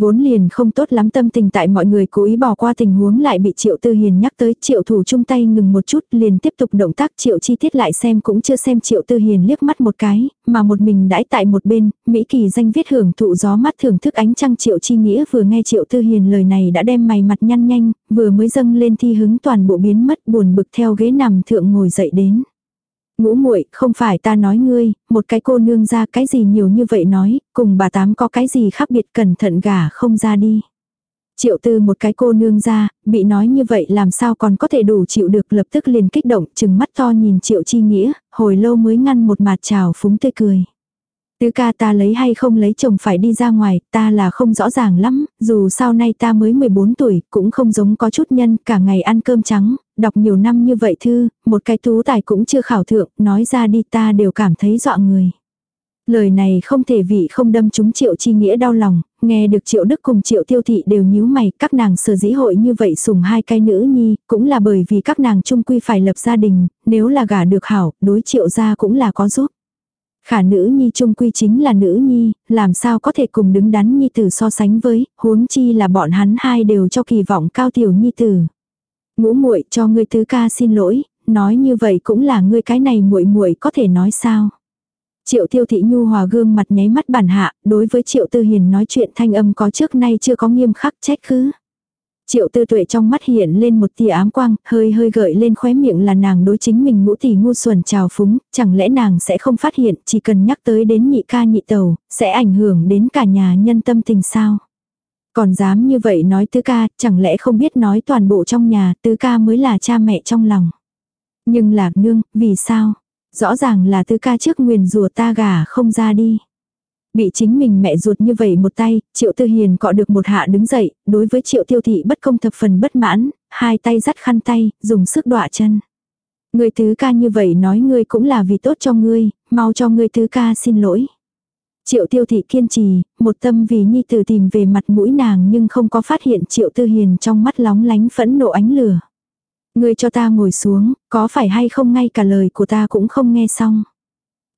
Speaker 1: Vốn liền không tốt lắm tâm tình tại mọi người cố ý bỏ qua tình huống lại bị triệu tư hiền nhắc tới. Triệu thủ chung tay ngừng một chút liền tiếp tục động tác. Triệu chi tiết lại xem cũng chưa xem triệu tư hiền liếc mắt một cái, mà một mình đãi tại một bên, Mỹ kỳ danh viết hưởng thụ gió mắt thưởng thức ánh trăng. Triệu chi nghĩa vừa nghe triệu tư hiền lời này đã đem mày mặt nhăn nhanh, vừa mới dâng lên thi hứng toàn bộ biến mất buồn bực theo ghế nằm thượng ngồi dậy đến. Ngũ muội không phải ta nói ngươi, một cái cô nương ra cái gì nhiều như vậy nói, cùng bà tám có cái gì khác biệt cẩn thận gả không ra đi. Triệu tư một cái cô nương ra, bị nói như vậy làm sao còn có thể đủ chịu được lập tức liền kích động chừng mắt to nhìn triệu chi nghĩa, hồi lâu mới ngăn một mặt trào phúng tươi cười. Tứ ca ta lấy hay không lấy chồng phải đi ra ngoài, ta là không rõ ràng lắm, dù sau nay ta mới 14 tuổi, cũng không giống có chút nhân, cả ngày ăn cơm trắng, đọc nhiều năm như vậy thư, một cái tú tài cũng chưa khảo thượng, nói ra đi ta đều cảm thấy dọa người. Lời này không thể vị không đâm chúng triệu chi nghĩa đau lòng, nghe được triệu đức cùng triệu tiêu thị đều nhíu mày, các nàng sở dĩ hội như vậy sùng hai cái nữ nhi, cũng là bởi vì các nàng chung quy phải lập gia đình, nếu là gả được hảo, đối triệu gia cũng là có giúp. Khả nữ nhi trung quy chính là nữ nhi, làm sao có thể cùng đứng đắn nhi tử so sánh với, huống chi là bọn hắn hai đều cho kỳ vọng cao tiểu nhi tử. Ngũ muội cho ngươi tứ ca xin lỗi, nói như vậy cũng là ngươi cái này muội muội có thể nói sao? Triệu tiêu thị nhu hòa gương mặt nháy mắt bản hạ, đối với triệu tư hiền nói chuyện thanh âm có trước nay chưa có nghiêm khắc trách cứ. Triệu tư tuệ trong mắt hiện lên một tia ám quang, hơi hơi gợi lên khóe miệng là nàng đối chính mình ngũ tỷ ngu xuẩn trào phúng, chẳng lẽ nàng sẽ không phát hiện, chỉ cần nhắc tới đến nhị ca nhị tàu, sẽ ảnh hưởng đến cả nhà nhân tâm tình sao. Còn dám như vậy nói tứ ca, chẳng lẽ không biết nói toàn bộ trong nhà, tứ ca mới là cha mẹ trong lòng. Nhưng là nương, vì sao? Rõ ràng là tứ ca trước nguyền rùa ta gả không ra đi. Bị chính mình mẹ ruột như vậy một tay, triệu tư hiền cọ được một hạ đứng dậy, đối với triệu tiêu thị bất công thập phần bất mãn, hai tay dắt khăn tay, dùng sức đọa chân. Người tứ ca như vậy nói ngươi cũng là vì tốt cho ngươi, mau cho ngươi tứ ca xin lỗi. Triệu tiêu thị kiên trì, một tâm vì nhi tử tìm về mặt mũi nàng nhưng không có phát hiện triệu tư hiền trong mắt lóng lánh phẫn nộ ánh lửa. Ngươi cho ta ngồi xuống, có phải hay không ngay cả lời của ta cũng không nghe xong.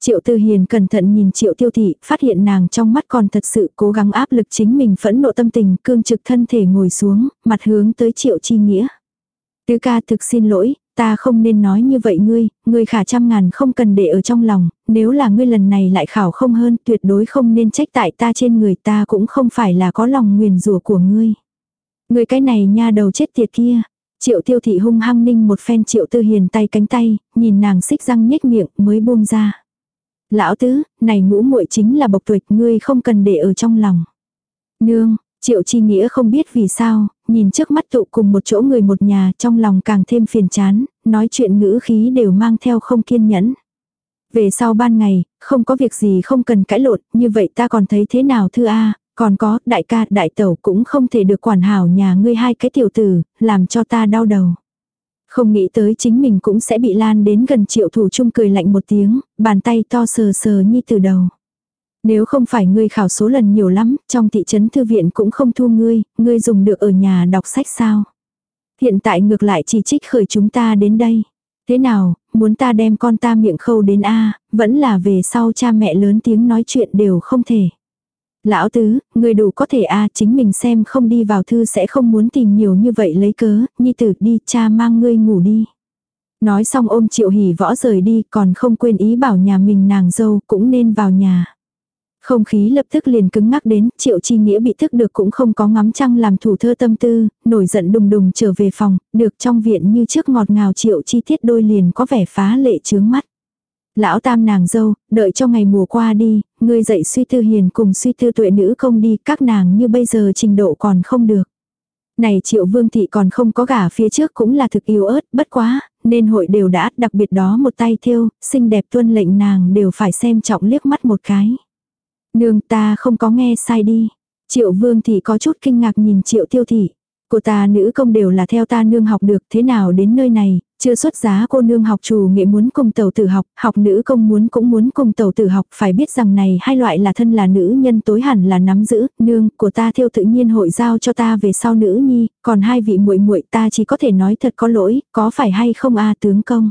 Speaker 1: Triệu Tư Hiền cẩn thận nhìn Triệu Tiêu Thị, phát hiện nàng trong mắt còn thật sự cố gắng áp lực chính mình phẫn nộ tâm tình, cương trực thân thể ngồi xuống, mặt hướng tới Triệu Chi Nghĩa. Tứ ca thực xin lỗi, ta không nên nói như vậy ngươi, ngươi khả trăm ngàn không cần để ở trong lòng, nếu là ngươi lần này lại khảo không hơn, tuyệt đối không nên trách tại ta trên người ta cũng không phải là có lòng nguyền rủa của ngươi. Ngươi cái này nha đầu chết tiệt kia. Triệu tiêu thị hung hăng ninh một phen triệu tư hiền tay cánh tay, nhìn nàng xích răng nhếch miệng mới buông ra. Lão tứ, này ngũ muội chính là bộc tuệt ngươi không cần để ở trong lòng. Nương, triệu chi nghĩa không biết vì sao, nhìn trước mắt tụ cùng một chỗ người một nhà trong lòng càng thêm phiền chán, nói chuyện ngữ khí đều mang theo không kiên nhẫn. Về sau ban ngày, không có việc gì không cần cãi lộn, như vậy ta còn thấy thế nào thưa A, còn có, đại ca, đại tẩu cũng không thể được quản hảo nhà ngươi hai cái tiểu tử, làm cho ta đau đầu. Không nghĩ tới chính mình cũng sẽ bị lan đến gần triệu thủ chung cười lạnh một tiếng, bàn tay to sờ sờ nhi từ đầu. Nếu không phải ngươi khảo số lần nhiều lắm, trong thị trấn thư viện cũng không thu ngươi, ngươi dùng được ở nhà đọc sách sao. Hiện tại ngược lại chỉ trích khởi chúng ta đến đây. Thế nào, muốn ta đem con ta miệng khâu đến A, vẫn là về sau cha mẹ lớn tiếng nói chuyện đều không thể. Lão tứ, người đủ có thể a chính mình xem không đi vào thư sẽ không muốn tìm nhiều như vậy lấy cớ, nhi tử đi cha mang ngươi ngủ đi. Nói xong ôm triệu hỉ võ rời đi còn không quên ý bảo nhà mình nàng dâu cũng nên vào nhà. Không khí lập tức liền cứng ngắc đến, triệu chi nghĩa bị thức được cũng không có ngắm trăng làm thủ thơ tâm tư, nổi giận đùng đùng trở về phòng, được trong viện như trước ngọt ngào triệu chi tiết đôi liền có vẻ phá lệ chướng mắt. Lão tam nàng dâu, đợi cho ngày mùa qua đi, ngươi dạy suy tư hiền cùng suy tư tuệ nữ công đi, các nàng như bây giờ trình độ còn không được. Này triệu vương thị còn không có gả phía trước cũng là thực yếu ớt, bất quá, nên hội đều đã, đặc biệt đó một tay thiêu, xinh đẹp tuân lệnh nàng đều phải xem trọng liếc mắt một cái. Nương ta không có nghe sai đi. Triệu vương thì có chút kinh ngạc nhìn triệu tiêu thị. Cô ta nữ công đều là theo ta nương học được thế nào đến nơi này, chưa xuất giá cô nương học chủ nghệ muốn cùng tàu tử học, học nữ công muốn cũng muốn cùng tàu tử học, phải biết rằng này hai loại là thân là nữ nhân tối hẳn là nắm giữ, nương của ta theo tự nhiên hội giao cho ta về sau nữ nhi, còn hai vị muội muội ta chỉ có thể nói thật có lỗi, có phải hay không a tướng công.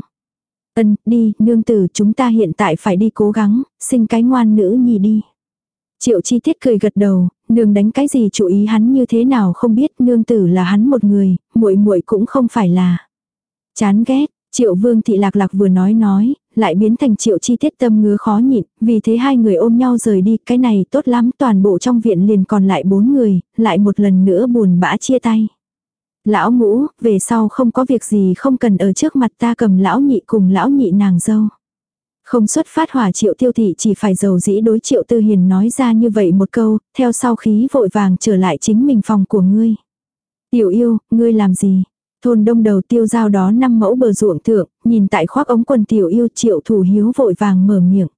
Speaker 1: Ân, đi, nương tử chúng ta hiện tại phải đi cố gắng, sinh cái ngoan nữ nhi đi. Triệu chi tiết cười gật đầu, nương đánh cái gì chú ý hắn như thế nào không biết nương tử là hắn một người, muội muội cũng không phải là. Chán ghét, triệu vương thị lạc lạc vừa nói nói, lại biến thành triệu chi tiết tâm ngứa khó nhịn, vì thế hai người ôm nhau rời đi, cái này tốt lắm, toàn bộ trong viện liền còn lại bốn người, lại một lần nữa buồn bã chia tay. Lão ngũ, về sau không có việc gì không cần ở trước mặt ta cầm lão nhị cùng lão nhị nàng dâu. Không xuất phát hỏa triệu tiêu thị chỉ phải giàu dĩ đối triệu tư hiền nói ra như vậy một câu, theo sau khí vội vàng trở lại chính mình phòng của ngươi. Tiểu yêu, ngươi làm gì? Thôn đông đầu tiêu giao đó năm mẫu bờ ruộng thượng, nhìn tại khoác ống quần tiểu yêu triệu thủ hiếu vội vàng mở miệng.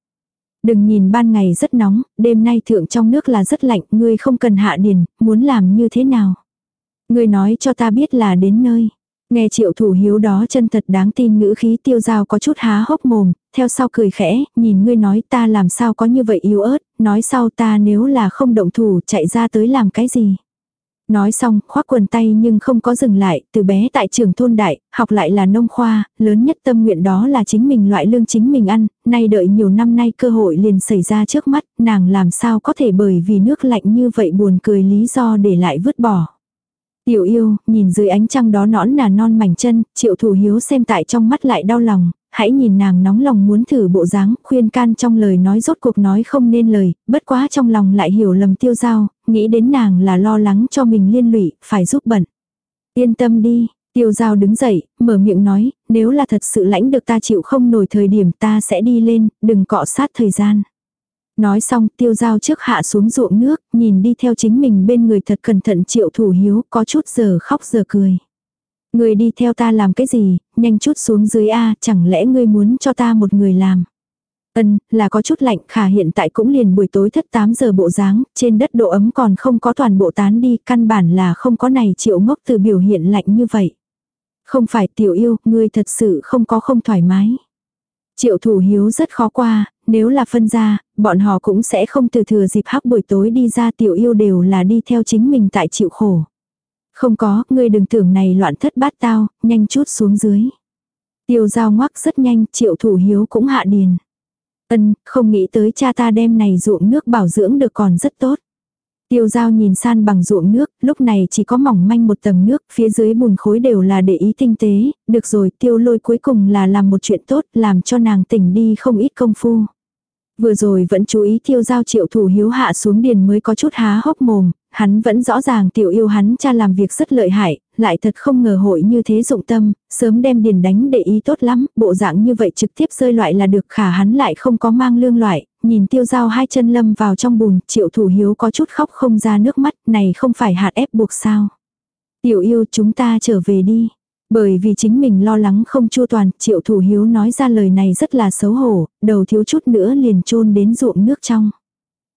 Speaker 1: Đừng nhìn ban ngày rất nóng, đêm nay thượng trong nước là rất lạnh, ngươi không cần hạ điền, muốn làm như thế nào? Ngươi nói cho ta biết là đến nơi. Nghe triệu thủ hiếu đó chân thật đáng tin ngữ khí tiêu giao có chút há hốc mồm, theo sau cười khẽ, nhìn ngươi nói ta làm sao có như vậy yếu ớt, nói sau ta nếu là không động thủ chạy ra tới làm cái gì. Nói xong, khoác quần tay nhưng không có dừng lại, từ bé tại trường thôn đại, học lại là nông khoa, lớn nhất tâm nguyện đó là chính mình loại lương chính mình ăn, nay đợi nhiều năm nay cơ hội liền xảy ra trước mắt, nàng làm sao có thể bởi vì nước lạnh như vậy buồn cười lý do để lại vứt bỏ. Tiểu yêu, nhìn dưới ánh trăng đó nõn nà non mảnh chân, triệu thủ hiếu xem tại trong mắt lại đau lòng, hãy nhìn nàng nóng lòng muốn thử bộ dáng, khuyên can trong lời nói rốt cuộc nói không nên lời, bất quá trong lòng lại hiểu lầm tiêu giao, nghĩ đến nàng là lo lắng cho mình liên lụy, phải giúp bận. Yên tâm đi, tiêu giao đứng dậy, mở miệng nói, nếu là thật sự lãnh được ta chịu không nổi thời điểm ta sẽ đi lên, đừng cọ sát thời gian. Nói xong tiêu giao trước hạ xuống ruộng nước, nhìn đi theo chính mình bên người thật cẩn thận triệu thủ hiếu, có chút giờ khóc giờ cười. Người đi theo ta làm cái gì, nhanh chút xuống dưới A, chẳng lẽ ngươi muốn cho ta một người làm. Ân, là có chút lạnh, khả hiện tại cũng liền buổi tối thất 8 giờ bộ dáng, trên đất độ ấm còn không có toàn bộ tán đi, căn bản là không có này triệu ngốc từ biểu hiện lạnh như vậy. Không phải tiểu yêu, ngươi thật sự không có không thoải mái. Triệu thủ hiếu rất khó qua, nếu là phân ra, bọn họ cũng sẽ không từ thừa dịp hắc buổi tối đi ra tiểu yêu đều là đi theo chính mình tại chịu khổ. Không có, ngươi đừng tưởng này loạn thất bát tao, nhanh chút xuống dưới. Tiêu giao ngoắc rất nhanh, triệu thủ hiếu cũng hạ điền. Ân, không nghĩ tới cha ta đem này ruộng nước bảo dưỡng được còn rất tốt. Tiêu giao nhìn san bằng ruộng nước, lúc này chỉ có mỏng manh một tầng nước, phía dưới bùn khối đều là để ý tinh tế, được rồi tiêu lôi cuối cùng là làm một chuyện tốt, làm cho nàng tỉnh đi không ít công phu. Vừa rồi vẫn chú ý tiêu giao triệu thủ hiếu hạ xuống điền mới có chút há hốc mồm, hắn vẫn rõ ràng tiểu yêu hắn cha làm việc rất lợi hại, lại thật không ngờ hội như thế dụng tâm, sớm đem điền đánh để ý tốt lắm, bộ dạng như vậy trực tiếp rơi loại là được khả hắn lại không có mang lương loại, nhìn tiêu dao hai chân lâm vào trong bùn, triệu thủ hiếu có chút khóc không ra nước mắt, này không phải hạt ép buộc sao. Tiểu yêu chúng ta trở về đi. Bởi vì chính mình lo lắng không chua toàn, triệu thủ hiếu nói ra lời này rất là xấu hổ, đầu thiếu chút nữa liền chôn đến ruộng nước trong.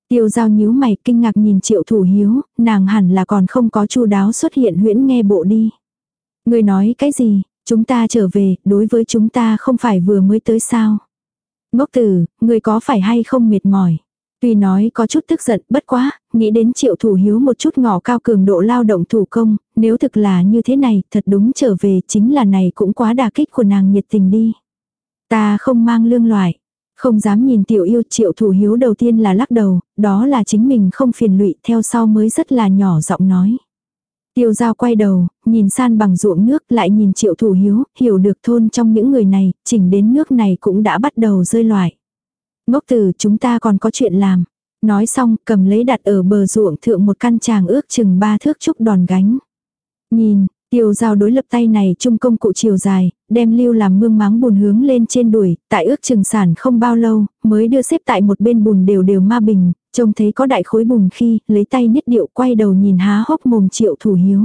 Speaker 1: Tiêu giao nhíu mày kinh ngạc nhìn triệu thủ hiếu, nàng hẳn là còn không có chu đáo xuất hiện huyễn nghe bộ đi. Người nói cái gì, chúng ta trở về, đối với chúng ta không phải vừa mới tới sao. Ngốc tử, người có phải hay không mệt mỏi. Tuy nói có chút tức giận bất quá, nghĩ đến triệu thủ hiếu một chút ngỏ cao cường độ lao động thủ công, nếu thực là như thế này, thật đúng trở về chính là này cũng quá đà kích của nàng nhiệt tình đi. Ta không mang lương loại, không dám nhìn tiểu yêu triệu thủ hiếu đầu tiên là lắc đầu, đó là chính mình không phiền lụy theo sau mới rất là nhỏ giọng nói. Tiêu giao quay đầu, nhìn san bằng ruộng nước lại nhìn triệu thủ hiếu, hiểu được thôn trong những người này, chỉnh đến nước này cũng đã bắt đầu rơi loại. Ngốc tử chúng ta còn có chuyện làm. Nói xong cầm lấy đặt ở bờ ruộng thượng một căn tràng ước chừng ba thước trúc đòn gánh. Nhìn, Tiêu giao đối lập tay này trung công cụ chiều dài, đem lưu làm mương máng bùn hướng lên trên đuổi, tại ước chừng sản không bao lâu, mới đưa xếp tại một bên bùn đều đều ma bình, trông thấy có đại khối bùn khi, lấy tay nhất điệu quay đầu nhìn há hốc mồm triệu thủ hiếu.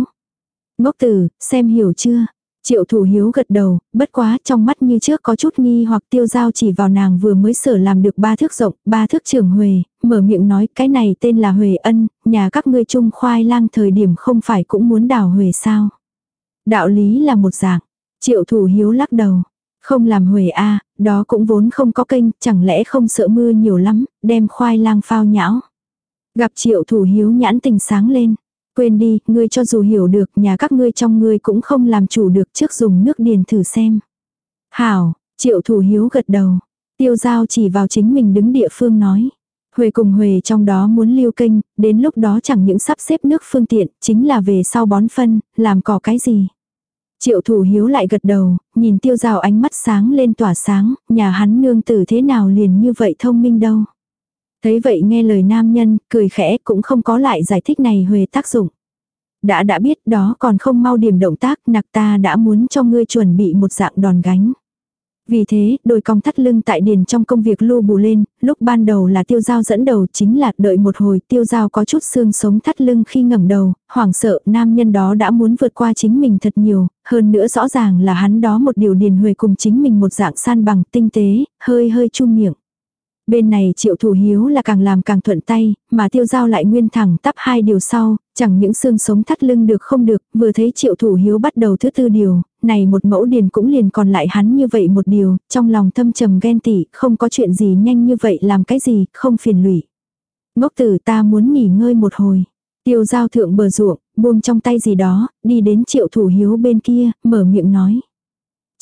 Speaker 1: Ngốc tử, xem hiểu chưa? Triệu thủ hiếu gật đầu, bất quá trong mắt như trước có chút nghi hoặc tiêu giao chỉ vào nàng vừa mới sở làm được ba thước rộng, ba thước trưởng huề, mở miệng nói cái này tên là huề ân, nhà các ngươi chung khoai lang thời điểm không phải cũng muốn đào huề sao. Đạo lý là một dạng, triệu thủ hiếu lắc đầu, không làm huề a đó cũng vốn không có kênh, chẳng lẽ không sợ mưa nhiều lắm, đem khoai lang phao nhão. Gặp triệu thủ hiếu nhãn tình sáng lên. Quên đi, ngươi cho dù hiểu được nhà các ngươi trong ngươi cũng không làm chủ được trước dùng nước điền thử xem. Hảo, triệu thủ hiếu gật đầu. Tiêu giao chỉ vào chính mình đứng địa phương nói. Huệ cùng Huệ trong đó muốn lưu kênh, đến lúc đó chẳng những sắp xếp nước phương tiện, chính là về sau bón phân, làm cỏ cái gì. Triệu thủ hiếu lại gật đầu, nhìn tiêu rào ánh mắt sáng lên tỏa sáng, nhà hắn nương tử thế nào liền như vậy thông minh đâu. Thấy vậy nghe lời nam nhân, cười khẽ cũng không có lại giải thích này Huệ tác dụng. Đã đã biết đó còn không mau điểm động tác nặc ta đã muốn cho ngươi chuẩn bị một dạng đòn gánh. Vì thế, đôi cong thắt lưng tại điền trong công việc lưu bù lên, lúc ban đầu là tiêu giao dẫn đầu chính là đợi một hồi tiêu giao có chút xương sống thắt lưng khi ngẩng đầu, hoảng sợ nam nhân đó đã muốn vượt qua chính mình thật nhiều, hơn nữa rõ ràng là hắn đó một điều điền huề cùng chính mình một dạng san bằng tinh tế, hơi hơi chu miệng. Bên này triệu thủ hiếu là càng làm càng thuận tay, mà tiêu giao lại nguyên thẳng tắp hai điều sau, chẳng những xương sống thắt lưng được không được, vừa thấy triệu thủ hiếu bắt đầu thứ tư điều, này một mẫu điền cũng liền còn lại hắn như vậy một điều, trong lòng thâm trầm ghen tị, không có chuyện gì nhanh như vậy làm cái gì, không phiền lụy. Ngốc tử ta muốn nghỉ ngơi một hồi. Tiêu giao thượng bờ ruộng, buông trong tay gì đó, đi đến triệu thủ hiếu bên kia, mở miệng nói.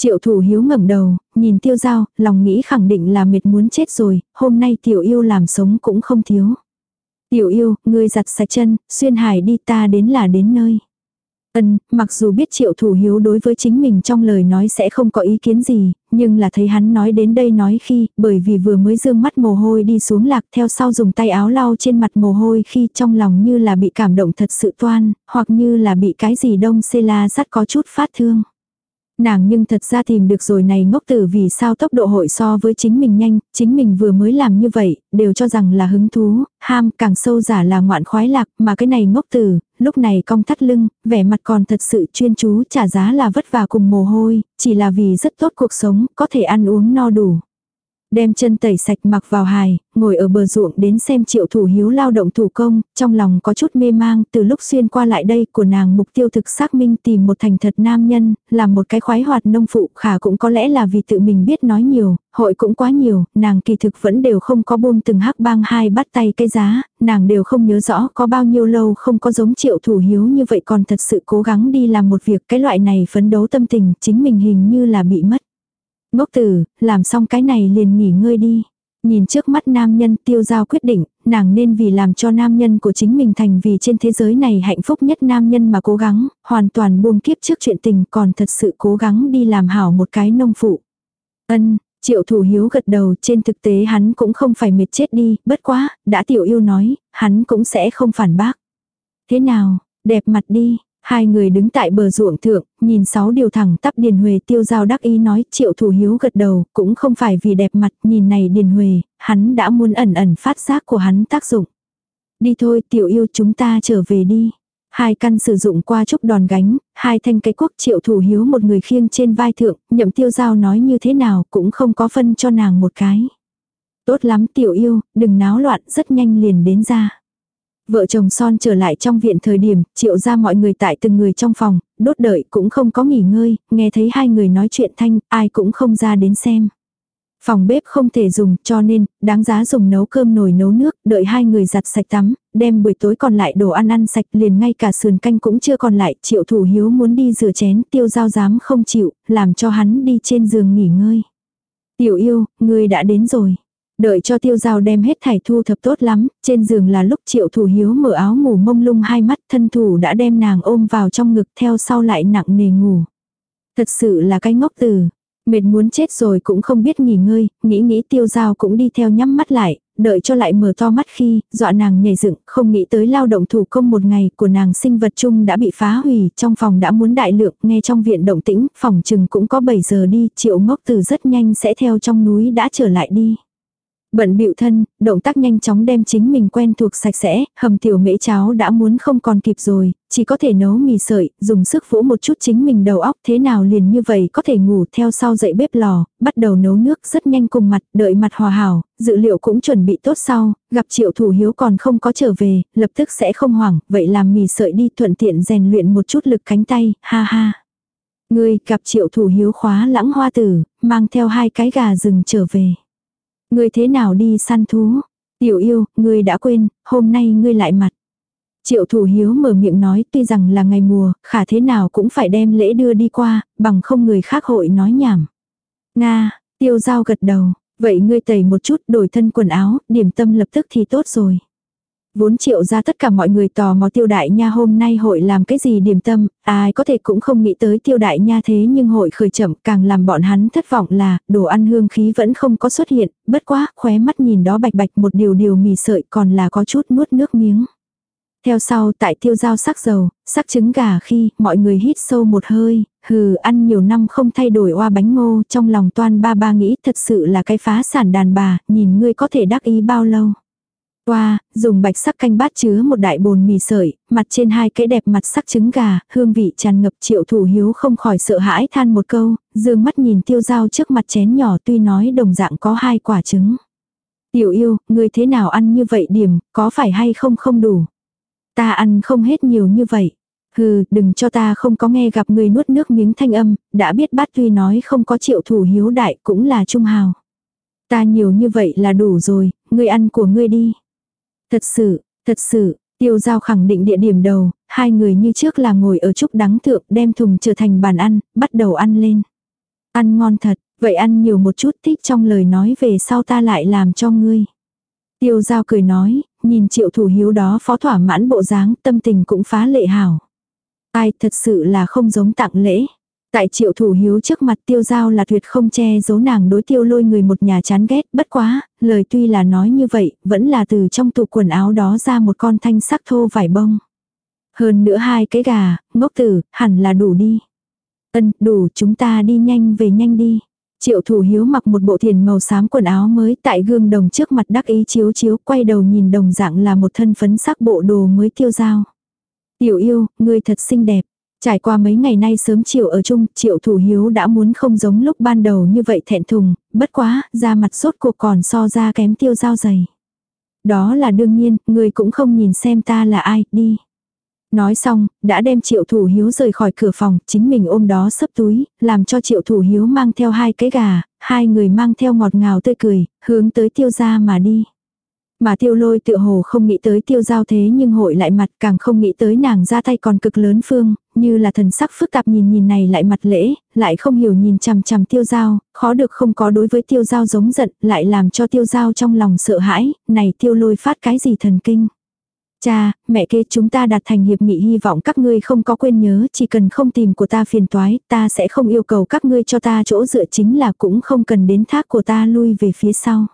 Speaker 1: Triệu thủ hiếu ngẩng đầu, nhìn tiêu giao, lòng nghĩ khẳng định là mệt muốn chết rồi, hôm nay tiểu yêu làm sống cũng không thiếu. Tiểu yêu, ngươi giặt sạch chân, xuyên hải đi ta đến là đến nơi. Ân, mặc dù biết triệu thủ hiếu đối với chính mình trong lời nói sẽ không có ý kiến gì, nhưng là thấy hắn nói đến đây nói khi, bởi vì vừa mới dương mắt mồ hôi đi xuống lạc theo sau dùng tay áo lau trên mặt mồ hôi khi trong lòng như là bị cảm động thật sự toan, hoặc như là bị cái gì đông xê la sắt có chút phát thương. Nàng nhưng thật ra tìm được rồi này ngốc tử vì sao tốc độ hội so với chính mình nhanh, chính mình vừa mới làm như vậy, đều cho rằng là hứng thú, ham càng sâu giả là ngoạn khoái lạc, mà cái này ngốc tử, lúc này cong thắt lưng, vẻ mặt còn thật sự chuyên chú trả giá là vất vả cùng mồ hôi, chỉ là vì rất tốt cuộc sống, có thể ăn uống no đủ. Đem chân tẩy sạch mặc vào hài, ngồi ở bờ ruộng đến xem triệu thủ hiếu lao động thủ công, trong lòng có chút mê mang, từ lúc xuyên qua lại đây của nàng mục tiêu thực xác minh tìm một thành thật nam nhân, làm một cái khoái hoạt nông phụ khả cũng có lẽ là vì tự mình biết nói nhiều, hội cũng quá nhiều, nàng kỳ thực vẫn đều không có buông từng hắc bang hai bắt tay cái giá, nàng đều không nhớ rõ có bao nhiêu lâu không có giống triệu thủ hiếu như vậy còn thật sự cố gắng đi làm một việc cái loại này phấn đấu tâm tình chính mình hình như là bị mất. Ngốc tử, làm xong cái này liền nghỉ ngơi đi. Nhìn trước mắt nam nhân tiêu giao quyết định, nàng nên vì làm cho nam nhân của chính mình thành vì trên thế giới này hạnh phúc nhất nam nhân mà cố gắng, hoàn toàn buông kiếp trước chuyện tình còn thật sự cố gắng đi làm hảo một cái nông phụ. Ân, triệu thủ hiếu gật đầu trên thực tế hắn cũng không phải mệt chết đi, bất quá, đã tiểu yêu nói, hắn cũng sẽ không phản bác. Thế nào, đẹp mặt đi, Hai người đứng tại bờ ruộng thượng, nhìn sáu điều thẳng tắp Điền Huệ tiêu giao đắc ý nói triệu thủ hiếu gật đầu, cũng không phải vì đẹp mặt, nhìn này Điền Huệ, hắn đã muốn ẩn ẩn phát giác của hắn tác dụng. Đi thôi tiểu yêu chúng ta trở về đi. Hai căn sử dụng qua chút đòn gánh, hai thanh cái quốc triệu thủ hiếu một người khiêng trên vai thượng, nhậm tiêu giao nói như thế nào cũng không có phân cho nàng một cái. Tốt lắm tiểu yêu, đừng náo loạn rất nhanh liền đến ra. Vợ chồng son trở lại trong viện thời điểm, triệu ra mọi người tại từng người trong phòng, đốt đợi cũng không có nghỉ ngơi, nghe thấy hai người nói chuyện thanh, ai cũng không ra đến xem. Phòng bếp không thể dùng cho nên, đáng giá dùng nấu cơm nồi nấu nước, đợi hai người giặt sạch tắm, đem buổi tối còn lại đồ ăn ăn sạch liền ngay cả sườn canh cũng chưa còn lại, triệu thủ hiếu muốn đi rửa chén, tiêu giao dám không chịu, làm cho hắn đi trên giường nghỉ ngơi. Tiểu yêu, người đã đến rồi. Đợi cho tiêu giao đem hết thải thu thập tốt lắm, trên giường là lúc triệu thủ hiếu mở áo ngủ mông lung hai mắt thân thủ đã đem nàng ôm vào trong ngực theo sau lại nặng nề ngủ. Thật sự là cái ngốc tử. Mệt muốn chết rồi cũng không biết nghỉ ngơi, nghĩ nghĩ tiêu dao cũng đi theo nhắm mắt lại, đợi cho lại mở to mắt khi, dọa nàng nhảy dựng, không nghĩ tới lao động thủ công một ngày của nàng sinh vật chung đã bị phá hủy, trong phòng đã muốn đại lượng, nghe trong viện động tĩnh, phòng chừng cũng có 7 giờ đi, triệu ngốc từ rất nhanh sẽ theo trong núi đã trở lại đi. Bận bịu thân, động tác nhanh chóng đem chính mình quen thuộc sạch sẽ, hầm tiểu mễ cháo đã muốn không còn kịp rồi, chỉ có thể nấu mì sợi, dùng sức vỗ một chút chính mình đầu óc thế nào liền như vậy có thể ngủ theo sau dậy bếp lò, bắt đầu nấu nước rất nhanh cùng mặt, đợi mặt hòa hảo, dự liệu cũng chuẩn bị tốt sau, gặp triệu thủ hiếu còn không có trở về, lập tức sẽ không hoảng, vậy làm mì sợi đi thuận tiện rèn luyện một chút lực cánh tay, ha ha. người gặp triệu thủ hiếu khóa lãng hoa tử, mang theo hai cái gà rừng trở về. Ngươi thế nào đi săn thú? Tiểu yêu, ngươi đã quên, hôm nay ngươi lại mặt. Triệu thủ hiếu mở miệng nói tuy rằng là ngày mùa, khả thế nào cũng phải đem lễ đưa đi qua, bằng không người khác hội nói nhảm. Nga, tiêu giao gật đầu, vậy ngươi tẩy một chút đổi thân quần áo, điểm tâm lập tức thì tốt rồi. Vốn triệu ra tất cả mọi người tò mò tiêu đại nha hôm nay hội làm cái gì điểm tâm, ai có thể cũng không nghĩ tới tiêu đại nha thế nhưng hội khởi chậm càng làm bọn hắn thất vọng là đồ ăn hương khí vẫn không có xuất hiện, bất quá khóe mắt nhìn đó bạch bạch một điều điều mì sợi còn là có chút nuốt nước miếng. Theo sau tại tiêu giao sắc dầu, sắc trứng gà khi mọi người hít sâu một hơi, hừ ăn nhiều năm không thay đổi oa bánh ngô trong lòng toan ba ba nghĩ thật sự là cái phá sản đàn bà, nhìn ngươi có thể đắc ý bao lâu. Qua, dùng bạch sắc canh bát chứa một đại bồn mì sợi, mặt trên hai cái đẹp mặt sắc trứng gà, hương vị tràn ngập triệu thủ hiếu không khỏi sợ hãi than một câu, dương mắt nhìn tiêu dao trước mặt chén nhỏ tuy nói đồng dạng có hai quả trứng. Tiểu yêu, người thế nào ăn như vậy điểm, có phải hay không không đủ. Ta ăn không hết nhiều như vậy. Hừ, đừng cho ta không có nghe gặp người nuốt nước miếng thanh âm, đã biết bát tuy nói không có triệu thủ hiếu đại cũng là trung hào. Ta nhiều như vậy là đủ rồi, ngươi ăn của ngươi đi. Thật sự, thật sự, tiêu giao khẳng định địa điểm đầu, hai người như trước là ngồi ở trúc đắng thượng đem thùng trở thành bàn ăn, bắt đầu ăn lên. Ăn ngon thật, vậy ăn nhiều một chút thích trong lời nói về sau ta lại làm cho ngươi. Tiêu giao cười nói, nhìn triệu thủ hiếu đó phó thỏa mãn bộ dáng, tâm tình cũng phá lệ hảo. Ai thật sự là không giống tặng lễ. Tại triệu thủ hiếu trước mặt tiêu giao là tuyệt không che giấu nàng đối tiêu lôi người một nhà chán ghét, bất quá, lời tuy là nói như vậy, vẫn là từ trong tủ quần áo đó ra một con thanh sắc thô vải bông. Hơn nữa hai cái gà, ngốc tử, hẳn là đủ đi. Ân, đủ, chúng ta đi nhanh về nhanh đi. Triệu thủ hiếu mặc một bộ thiền màu xám quần áo mới tại gương đồng trước mặt đắc ý chiếu chiếu quay đầu nhìn đồng dạng là một thân phấn sắc bộ đồ mới tiêu dao. Tiểu yêu, ngươi thật xinh đẹp. Trải qua mấy ngày nay sớm chiều ở chung, triệu thủ hiếu đã muốn không giống lúc ban đầu như vậy thẹn thùng, bất quá, da mặt sốt cuộc còn so ra kém tiêu dao dày. Đó là đương nhiên, người cũng không nhìn xem ta là ai, đi. Nói xong, đã đem triệu thủ hiếu rời khỏi cửa phòng, chính mình ôm đó sấp túi, làm cho triệu thủ hiếu mang theo hai cái gà, hai người mang theo ngọt ngào tươi cười, hướng tới tiêu gia mà đi. Mà tiêu lôi tự hồ không nghĩ tới tiêu giao thế nhưng hội lại mặt càng không nghĩ tới nàng ra tay còn cực lớn phương, như là thần sắc phức tạp nhìn nhìn này lại mặt lễ, lại không hiểu nhìn chằm chằm tiêu giao, khó được không có đối với tiêu giao giống giận, lại làm cho tiêu giao trong lòng sợ hãi, này tiêu lôi phát cái gì thần kinh. Cha, mẹ kế chúng ta đạt thành hiệp nghị hy vọng các ngươi không có quên nhớ, chỉ cần không tìm của ta phiền toái, ta sẽ không yêu cầu các ngươi cho ta chỗ dựa chính là cũng không cần đến thác của ta lui về phía sau.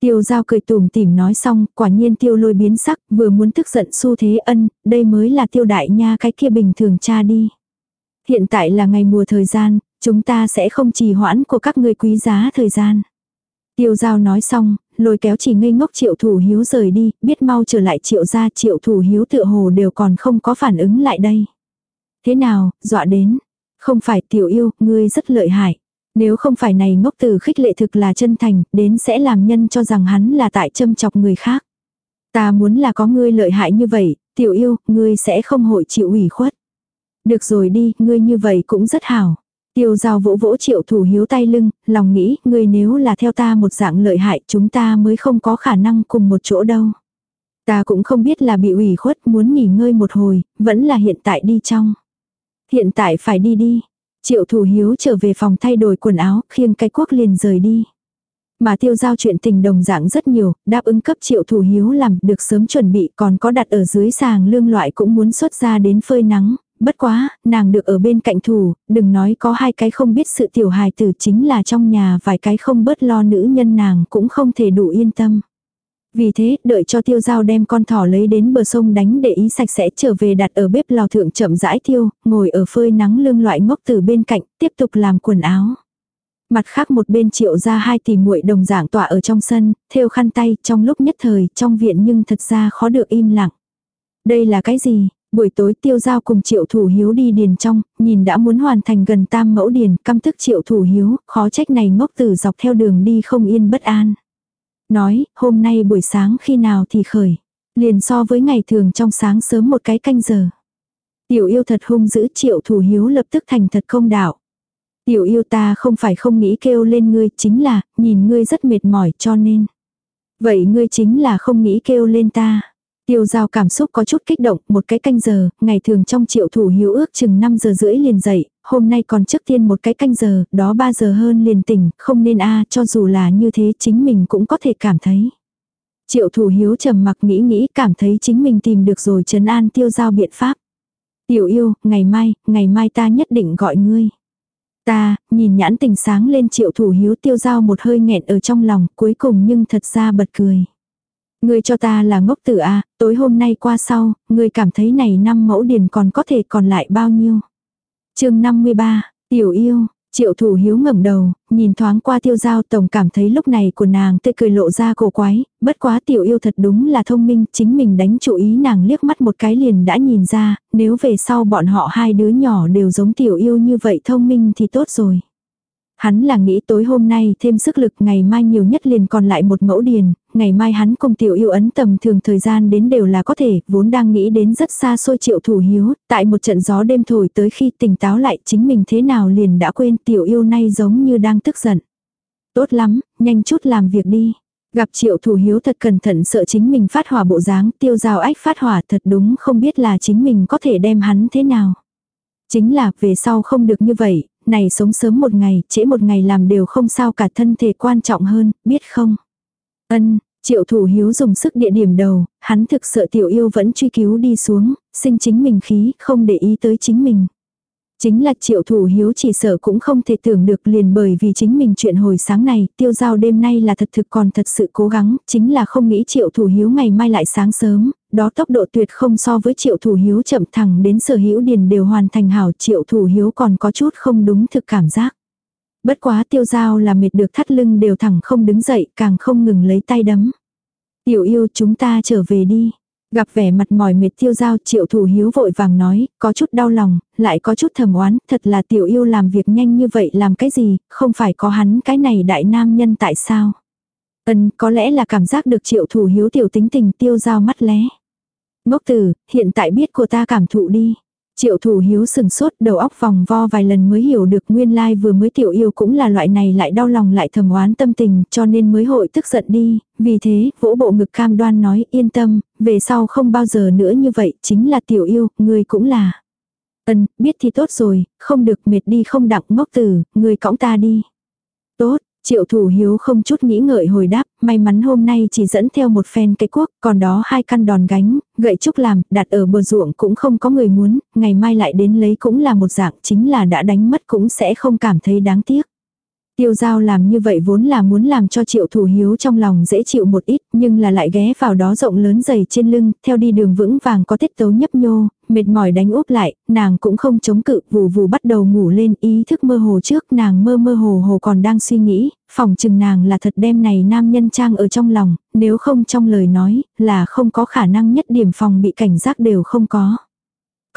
Speaker 1: Tiêu giao cười tủm tỉm nói xong, quả nhiên tiêu lôi biến sắc, vừa muốn tức giận su thế ân, đây mới là tiêu đại nha cái kia bình thường cha đi. Hiện tại là ngày mùa thời gian, chúng ta sẽ không trì hoãn của các ngươi quý giá thời gian. Tiêu giao nói xong, lôi kéo chỉ ngây ngốc triệu thủ hiếu rời đi, biết mau trở lại triệu ra triệu thủ hiếu tựa hồ đều còn không có phản ứng lại đây. Thế nào, dọa đến. Không phải tiểu yêu, ngươi rất lợi hại. Nếu không phải này ngốc từ khích lệ thực là chân thành, đến sẽ làm nhân cho rằng hắn là tại châm chọc người khác. Ta muốn là có ngươi lợi hại như vậy, tiểu yêu, ngươi sẽ không hội chịu ủy khuất. Được rồi đi, ngươi như vậy cũng rất hảo. Tiêu giao vỗ vỗ triệu thủ hiếu tay lưng, lòng nghĩ, ngươi nếu là theo ta một dạng lợi hại chúng ta mới không có khả năng cùng một chỗ đâu. Ta cũng không biết là bị ủy khuất muốn nghỉ ngơi một hồi, vẫn là hiện tại đi trong. Hiện tại phải đi đi, Triệu thủ hiếu trở về phòng thay đổi quần áo, khiêng cái quốc liền rời đi. Mà tiêu giao chuyện tình đồng dạng rất nhiều, đáp ứng cấp triệu thủ hiếu làm được sớm chuẩn bị còn có đặt ở dưới sàng lương loại cũng muốn xuất ra đến phơi nắng, bất quá, nàng được ở bên cạnh thủ, đừng nói có hai cái không biết sự tiểu hài tử chính là trong nhà vài cái không bớt lo nữ nhân nàng cũng không thể đủ yên tâm. Vì thế, đợi cho tiêu dao đem con thỏ lấy đến bờ sông đánh để ý sạch sẽ trở về đặt ở bếp lò thượng chậm rãi tiêu, ngồi ở phơi nắng lương loại ngốc từ bên cạnh, tiếp tục làm quần áo. Mặt khác một bên triệu ra hai tỷ muội đồng dạng tỏa ở trong sân, theo khăn tay, trong lúc nhất thời, trong viện nhưng thật ra khó được im lặng. Đây là cái gì? Buổi tối tiêu giao cùng triệu thủ hiếu đi điền trong, nhìn đã muốn hoàn thành gần tam mẫu điền, căm tức triệu thủ hiếu, khó trách này ngốc tử dọc theo đường đi không yên bất an. Nói, hôm nay buổi sáng khi nào thì khởi. Liền so với ngày thường trong sáng sớm một cái canh giờ. Tiểu yêu thật hung dữ triệu thủ hiếu lập tức thành thật công đạo. Tiểu yêu ta không phải không nghĩ kêu lên ngươi, chính là, nhìn ngươi rất mệt mỏi cho nên. Vậy ngươi chính là không nghĩ kêu lên ta. Tiêu giao cảm xúc có chút kích động, một cái canh giờ, ngày thường trong triệu thủ hiếu ước chừng 5 giờ rưỡi liền dậy, hôm nay còn trước tiên một cái canh giờ, đó 3 giờ hơn liền tỉnh, không nên a cho dù là như thế chính mình cũng có thể cảm thấy. Triệu thủ hiếu trầm mặc nghĩ nghĩ cảm thấy chính mình tìm được rồi trấn an tiêu giao biện pháp. Tiểu yêu, ngày mai, ngày mai ta nhất định gọi ngươi. Ta, nhìn nhãn tình sáng lên triệu thủ hiếu tiêu giao một hơi nghẹn ở trong lòng, cuối cùng nhưng thật ra bật cười. Ngươi cho ta là ngốc tử a tối hôm nay qua sau, ngươi cảm thấy này năm mẫu điền còn có thể còn lại bao nhiêu chương 53, tiểu yêu, Triệu thủ hiếu ngẩng đầu, nhìn thoáng qua tiêu giao tổng cảm thấy lúc này của nàng tươi cười lộ ra cổ quái, bất quá tiểu yêu thật đúng là thông minh, chính mình đánh chủ ý nàng liếc mắt một cái liền đã nhìn ra, nếu về sau bọn họ hai đứa nhỏ đều giống tiểu yêu như vậy thông minh thì tốt rồi. Hắn là nghĩ tối hôm nay thêm sức lực ngày mai nhiều nhất liền còn lại một mẫu điền, ngày mai hắn cùng tiểu yêu ấn tầm thường thời gian đến đều là có thể, vốn đang nghĩ đến rất xa xôi triệu thủ hiếu, tại một trận gió đêm thổi tới khi tỉnh táo lại chính mình thế nào liền đã quên tiểu yêu nay giống như đang tức giận. Tốt lắm, nhanh chút làm việc đi. Gặp triệu thủ hiếu thật cẩn thận sợ chính mình phát hỏa bộ dáng, tiêu giao ách phát hỏa thật đúng không biết là chính mình có thể đem hắn thế nào. Chính là về sau không được như vậy, này sống sớm một ngày, trễ một ngày làm đều không sao cả thân thể quan trọng hơn, biết không? Ân, triệu thủ hiếu dùng sức địa điểm đầu, hắn thực sợ tiểu yêu vẫn truy cứu đi xuống, sinh chính mình khí, không để ý tới chính mình. Chính là triệu thủ hiếu chỉ sợ cũng không thể tưởng được liền bởi vì chính mình chuyện hồi sáng này, tiêu giao đêm nay là thật thực còn thật sự cố gắng, chính là không nghĩ triệu thủ hiếu ngày mai lại sáng sớm, đó tốc độ tuyệt không so với triệu thủ hiếu chậm thẳng đến sở hữu điền đều hoàn thành hảo triệu thủ hiếu còn có chút không đúng thực cảm giác. Bất quá tiêu giao là mệt được thắt lưng đều thẳng không đứng dậy càng không ngừng lấy tay đấm. Tiểu yêu chúng ta trở về đi. Gặp vẻ mặt mỏi mệt tiêu giao triệu thủ hiếu vội vàng nói, có chút đau lòng, lại có chút thầm oán, thật là tiểu yêu làm việc nhanh như vậy làm cái gì, không phải có hắn cái này đại nam nhân tại sao. Ân có lẽ là cảm giác được triệu thủ hiếu tiểu tính tình tiêu giao mắt lé. Ngốc tử, hiện tại biết của ta cảm thụ đi. Triệu thủ hiếu sừng sốt đầu óc vòng vo vài lần mới hiểu được nguyên lai like vừa mới tiểu yêu cũng là loại này lại đau lòng lại thầm oán tâm tình cho nên mới hội tức giận đi, vì thế vỗ bộ ngực cam đoan nói yên tâm, về sau không bao giờ nữa như vậy chính là tiểu yêu, người cũng là. Ân, biết thì tốt rồi, không được mệt đi không đặng ngốc tử, người cõng ta đi. Tốt, Triệu thủ hiếu không chút nghĩ ngợi hồi đáp, may mắn hôm nay chỉ dẫn theo một phen cây cuốc, còn đó hai căn đòn gánh, gậy trúc làm, đặt ở bờ ruộng cũng không có người muốn, ngày mai lại đến lấy cũng là một dạng, chính là đã đánh mất cũng sẽ không cảm thấy đáng tiếc. Tiêu giao làm như vậy vốn là muốn làm cho triệu thủ hiếu trong lòng dễ chịu một ít, nhưng là lại ghé vào đó rộng lớn dày trên lưng, theo đi đường vững vàng có tiết tấu nhấp nhô, mệt mỏi đánh úp lại, nàng cũng không chống cự, vù vù bắt đầu ngủ lên ý thức mơ hồ trước, nàng mơ mơ hồ hồ còn đang suy nghĩ, phòng chừng nàng là thật đêm này nam nhân trang ở trong lòng, nếu không trong lời nói, là không có khả năng nhất điểm phòng bị cảnh giác đều không có.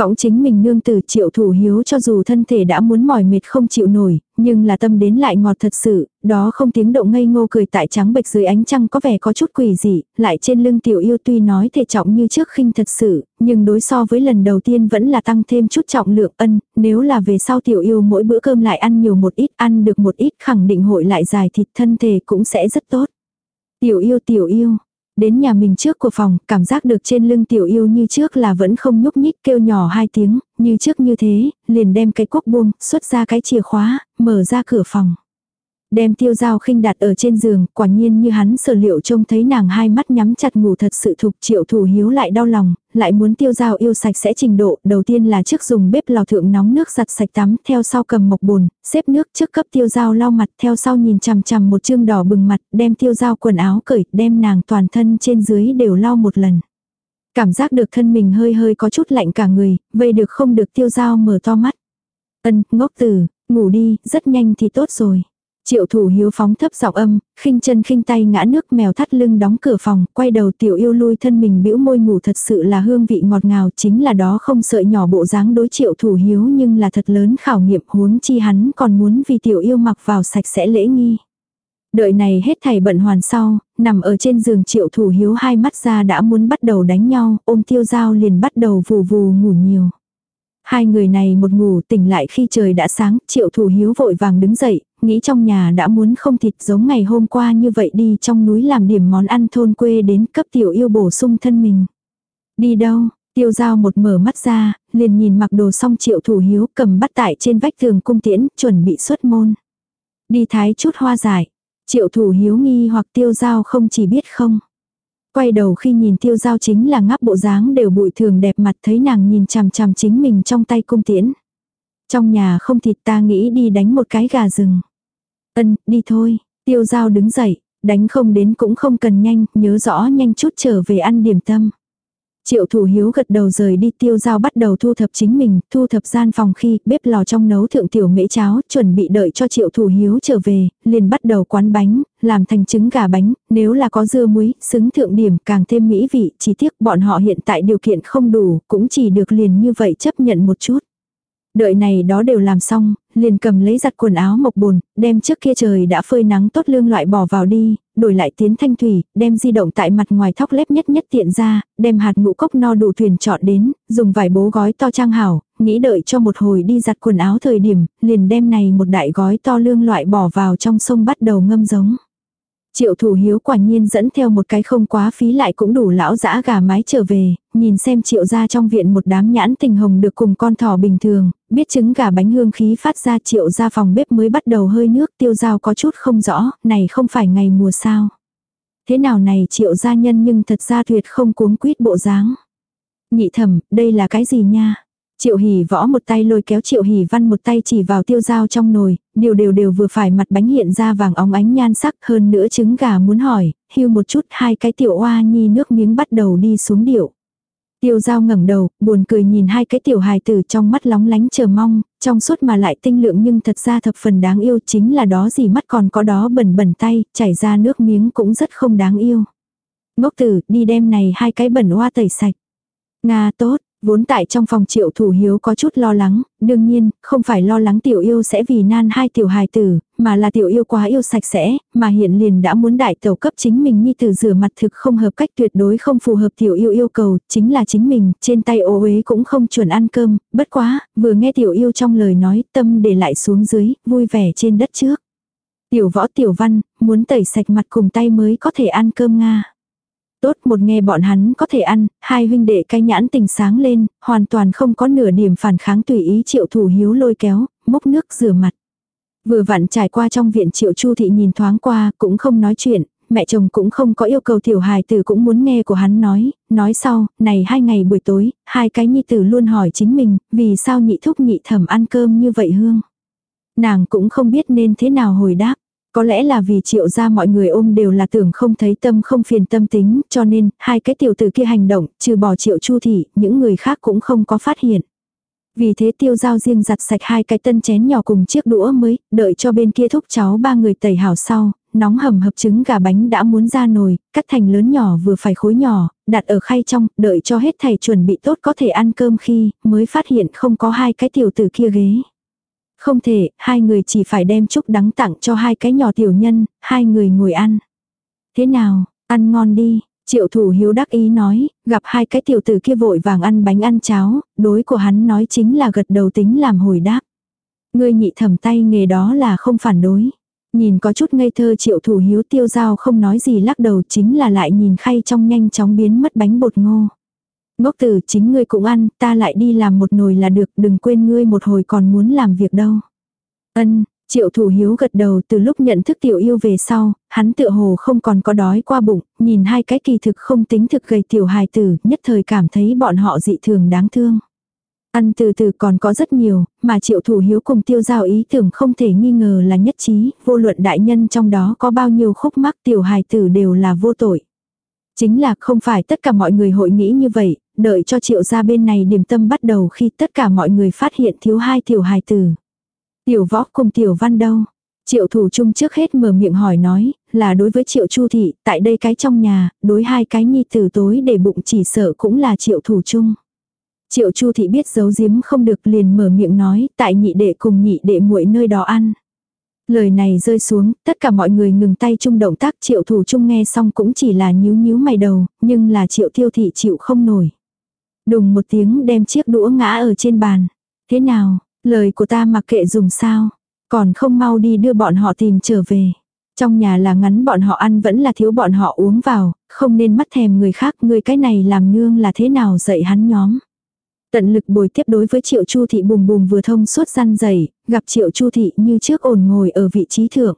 Speaker 1: Cõng chính mình nương tử triệu thủ hiếu cho dù thân thể đã muốn mỏi mệt không chịu nổi, nhưng là tâm đến lại ngọt thật sự, đó không tiếng động ngây ngô cười tại trắng bệch dưới ánh trăng có vẻ có chút quỷ dị, lại trên lưng tiểu yêu tuy nói thể trọng như trước khinh thật sự, nhưng đối so với lần đầu tiên vẫn là tăng thêm chút trọng lượng ân, nếu là về sau tiểu yêu mỗi bữa cơm lại ăn nhiều một ít, ăn được một ít khẳng định hội lại dài thịt thân thể cũng sẽ rất tốt. Tiểu yêu tiểu yêu, Đến nhà mình trước của phòng, cảm giác được trên lưng tiểu yêu như trước là vẫn không nhúc nhích kêu nhỏ hai tiếng, như trước như thế, liền đem cái cuốc buông, xuất ra cái chìa khóa, mở ra cửa phòng. Đem tiêu dao khinh đặt ở trên giường, quả nhiên như hắn sở liệu trông thấy nàng hai mắt nhắm chặt ngủ thật sự thục triệu thủ hiếu lại đau lòng, lại muốn tiêu dao yêu sạch sẽ trình độ, đầu tiên là trước dùng bếp lò thượng nóng nước giặt sạch tắm, theo sau cầm mộc bồn, xếp nước trước cấp tiêu dao lau mặt, theo sau nhìn chằm chằm một chương đỏ bừng mặt, đem tiêu dao quần áo cởi, đem nàng toàn thân trên dưới đều lau một lần. Cảm giác được thân mình hơi hơi có chút lạnh cả người, vậy được không được tiêu dao mở to mắt. Ân, ngốc tử, ngủ đi, rất nhanh thì tốt rồi. Triệu thủ hiếu phóng thấp giọng âm, khinh chân khinh tay ngã nước mèo thắt lưng đóng cửa phòng, quay đầu tiểu yêu lui thân mình bĩu môi ngủ thật sự là hương vị ngọt ngào chính là đó không sợi nhỏ bộ dáng đối triệu thủ hiếu nhưng là thật lớn khảo nghiệm huống chi hắn còn muốn vì tiểu yêu mặc vào sạch sẽ lễ nghi. Đợi này hết thảy bận hoàn sau, nằm ở trên giường triệu thủ hiếu hai mắt ra đã muốn bắt đầu đánh nhau, ôm tiêu dao liền bắt đầu vù vù ngủ nhiều. Hai người này một ngủ tỉnh lại khi trời đã sáng, triệu thủ hiếu vội vàng đứng dậy, nghĩ trong nhà đã muốn không thịt giống ngày hôm qua như vậy đi trong núi làm điểm món ăn thôn quê đến cấp tiểu yêu bổ sung thân mình. Đi đâu, tiêu dao một mở mắt ra, liền nhìn mặc đồ xong triệu thủ hiếu cầm bắt tại trên vách tường cung tiễn, chuẩn bị xuất môn. Đi thái chút hoa giải, triệu thủ hiếu nghi hoặc tiêu dao không chỉ biết không. Quay đầu khi nhìn tiêu giao chính là ngắp bộ dáng đều bụi thường đẹp mặt thấy nàng nhìn chằm chằm chính mình trong tay cung tiễn. Trong nhà không thịt ta nghĩ đi đánh một cái gà rừng. Ân, đi thôi, tiêu giao đứng dậy, đánh không đến cũng không cần nhanh, nhớ rõ nhanh chút trở về ăn điểm tâm. Triệu thủ hiếu gật đầu rời đi tiêu giao bắt đầu thu thập chính mình, thu thập gian phòng khi bếp lò trong nấu thượng tiểu mễ cháo, chuẩn bị đợi cho triệu thủ hiếu trở về, liền bắt đầu quán bánh, làm thành trứng gà bánh, nếu là có dưa muối, xứng thượng điểm càng thêm mỹ vị, chỉ tiếc bọn họ hiện tại điều kiện không đủ, cũng chỉ được liền như vậy chấp nhận một chút. Đợi này đó đều làm xong, liền cầm lấy giặt quần áo mộc bùn đem trước kia trời đã phơi nắng tốt lương loại bỏ vào đi, đổi lại tiến thanh thủy, đem di động tại mặt ngoài thóc lép nhất nhất tiện ra, đem hạt ngũ cốc no đủ thuyền chọn đến, dùng vải bố gói to trang hảo, nghĩ đợi cho một hồi đi giặt quần áo thời điểm, liền đem này một đại gói to lương loại bỏ vào trong sông bắt đầu ngâm giống. Triệu thủ hiếu quả nhiên dẫn theo một cái không quá phí lại cũng đủ lão dã gà mái trở về, nhìn xem triệu ra trong viện một đám nhãn tình hồng được cùng con thỏ bình thường, biết trứng gà bánh hương khí phát ra triệu ra phòng bếp mới bắt đầu hơi nước tiêu dao có chút không rõ, này không phải ngày mùa sao. Thế nào này triệu gia nhân nhưng thật ra tuyệt không cuống quýt bộ dáng. Nhị thẩm, đây là cái gì nha? Triệu hỉ võ một tay lôi kéo triệu hỉ văn một tay chỉ vào tiêu dao trong nồi, điều đều đều vừa phải mặt bánh hiện ra vàng óng ánh nhan sắc hơn nữa trứng gà muốn hỏi, hưu một chút hai cái tiểu oa nhi nước miếng bắt đầu đi xuống điệu. Tiêu dao ngẩng đầu, buồn cười nhìn hai cái tiểu hài tử trong mắt lóng lánh chờ mong, trong suốt mà lại tinh lượng nhưng thật ra thập phần đáng yêu chính là đó gì mắt còn có đó bẩn bẩn tay, chảy ra nước miếng cũng rất không đáng yêu. Ngốc tử, đi đem này hai cái bẩn hoa tẩy sạch. Nga tốt, Vốn tại trong phòng triệu thủ hiếu có chút lo lắng, đương nhiên, không phải lo lắng tiểu yêu sẽ vì nan hai tiểu hài tử, mà là tiểu yêu quá yêu sạch sẽ, mà hiện liền đã muốn đại tàu cấp chính mình như từ rửa mặt thực không hợp cách tuyệt đối không phù hợp tiểu yêu yêu cầu, chính là chính mình, trên tay ô uế cũng không chuẩn ăn cơm, bất quá, vừa nghe tiểu yêu trong lời nói, tâm để lại xuống dưới, vui vẻ trên đất trước. Tiểu võ tiểu văn, muốn tẩy sạch mặt cùng tay mới có thể ăn cơm Nga. Tốt một nghe bọn hắn có thể ăn, hai huynh đệ cái nhãn tình sáng lên, hoàn toàn không có nửa điểm phản kháng tùy ý triệu thủ hiếu lôi kéo, múc nước rửa mặt. Vừa vặn trải qua trong viện triệu chu thị nhìn thoáng qua, cũng không nói chuyện, mẹ chồng cũng không có yêu cầu tiểu hài tử cũng muốn nghe của hắn nói, nói sau, này hai ngày buổi tối, hai cái nhi tử luôn hỏi chính mình, vì sao nhị thúc nhị thẩm ăn cơm như vậy hương. Nàng cũng không biết nên thế nào hồi đáp. Có lẽ là vì triệu ra mọi người ôm đều là tưởng không thấy tâm không phiền tâm tính, cho nên, hai cái tiểu tử kia hành động, trừ bỏ triệu chu thị, những người khác cũng không có phát hiện. Vì thế tiêu giao riêng giặt sạch hai cái tân chén nhỏ cùng chiếc đũa mới, đợi cho bên kia thúc cháu ba người tẩy hảo sau, nóng hầm hập trứng gà bánh đã muốn ra nồi, cắt thành lớn nhỏ vừa phải khối nhỏ, đặt ở khay trong, đợi cho hết thầy chuẩn bị tốt có thể ăn cơm khi, mới phát hiện không có hai cái tiểu tử kia ghế. Không thể, hai người chỉ phải đem chút đắng tặng cho hai cái nhỏ tiểu nhân, hai người ngồi ăn. Thế nào, ăn ngon đi, triệu thủ hiếu đắc ý nói, gặp hai cái tiểu tử kia vội vàng ăn bánh ăn cháo, đối của hắn nói chính là gật đầu tính làm hồi đáp. Người nhị thẩm tay nghề đó là không phản đối. Nhìn có chút ngây thơ triệu thủ hiếu tiêu dao không nói gì lắc đầu chính là lại nhìn khay trong nhanh chóng biến mất bánh bột ngô. Ngốc tử chính ngươi cũng ăn, ta lại đi làm một nồi là được, đừng quên ngươi một hồi còn muốn làm việc đâu. Ân, Triệu thủ hiếu gật đầu từ lúc nhận thức tiểu yêu về sau, hắn tựa hồ không còn có đói qua bụng, nhìn hai cái kỳ thực không tính thực gầy tiểu hài tử, nhất thời cảm thấy bọn họ dị thường đáng thương. Ăn từ từ còn có rất nhiều, mà triệu thủ hiếu cùng tiêu giao ý tưởng không thể nghi ngờ là nhất trí, vô luận đại nhân trong đó có bao nhiêu khúc mắc tiểu hài tử đều là vô tội. Chính là không phải tất cả mọi người hội nghĩ như vậy, đợi cho triệu ra bên này điểm tâm bắt đầu khi tất cả mọi người phát hiện thiếu hai tiểu hài tử. Tiểu võ cùng tiểu văn đâu? Triệu thủ chung trước hết mở miệng hỏi nói, là đối với triệu chu thị, tại đây cái trong nhà, đối hai cái nhi tử tối để bụng chỉ sợ cũng là triệu thủ chung. Triệu chu thị biết giấu giếm không được liền mở miệng nói, tại nhị đệ cùng nhị đệ muội nơi đó ăn. Lời này rơi xuống, tất cả mọi người ngừng tay chung động tác triệu thủ chung nghe xong cũng chỉ là nhíu nhíu mày đầu, nhưng là triệu tiêu thị chịu không nổi. Đùng một tiếng đem chiếc đũa ngã ở trên bàn. Thế nào, lời của ta mặc kệ dùng sao, còn không mau đi đưa bọn họ tìm trở về. Trong nhà là ngắn bọn họ ăn vẫn là thiếu bọn họ uống vào, không nên mắt thèm người khác, người cái này làm nương là thế nào dạy hắn nhóm. Tận lực bồi tiếp đối với triệu chu thị bùm bùm vừa thông suốt răn dày, gặp triệu chu thị như trước ổn ngồi ở vị trí thượng.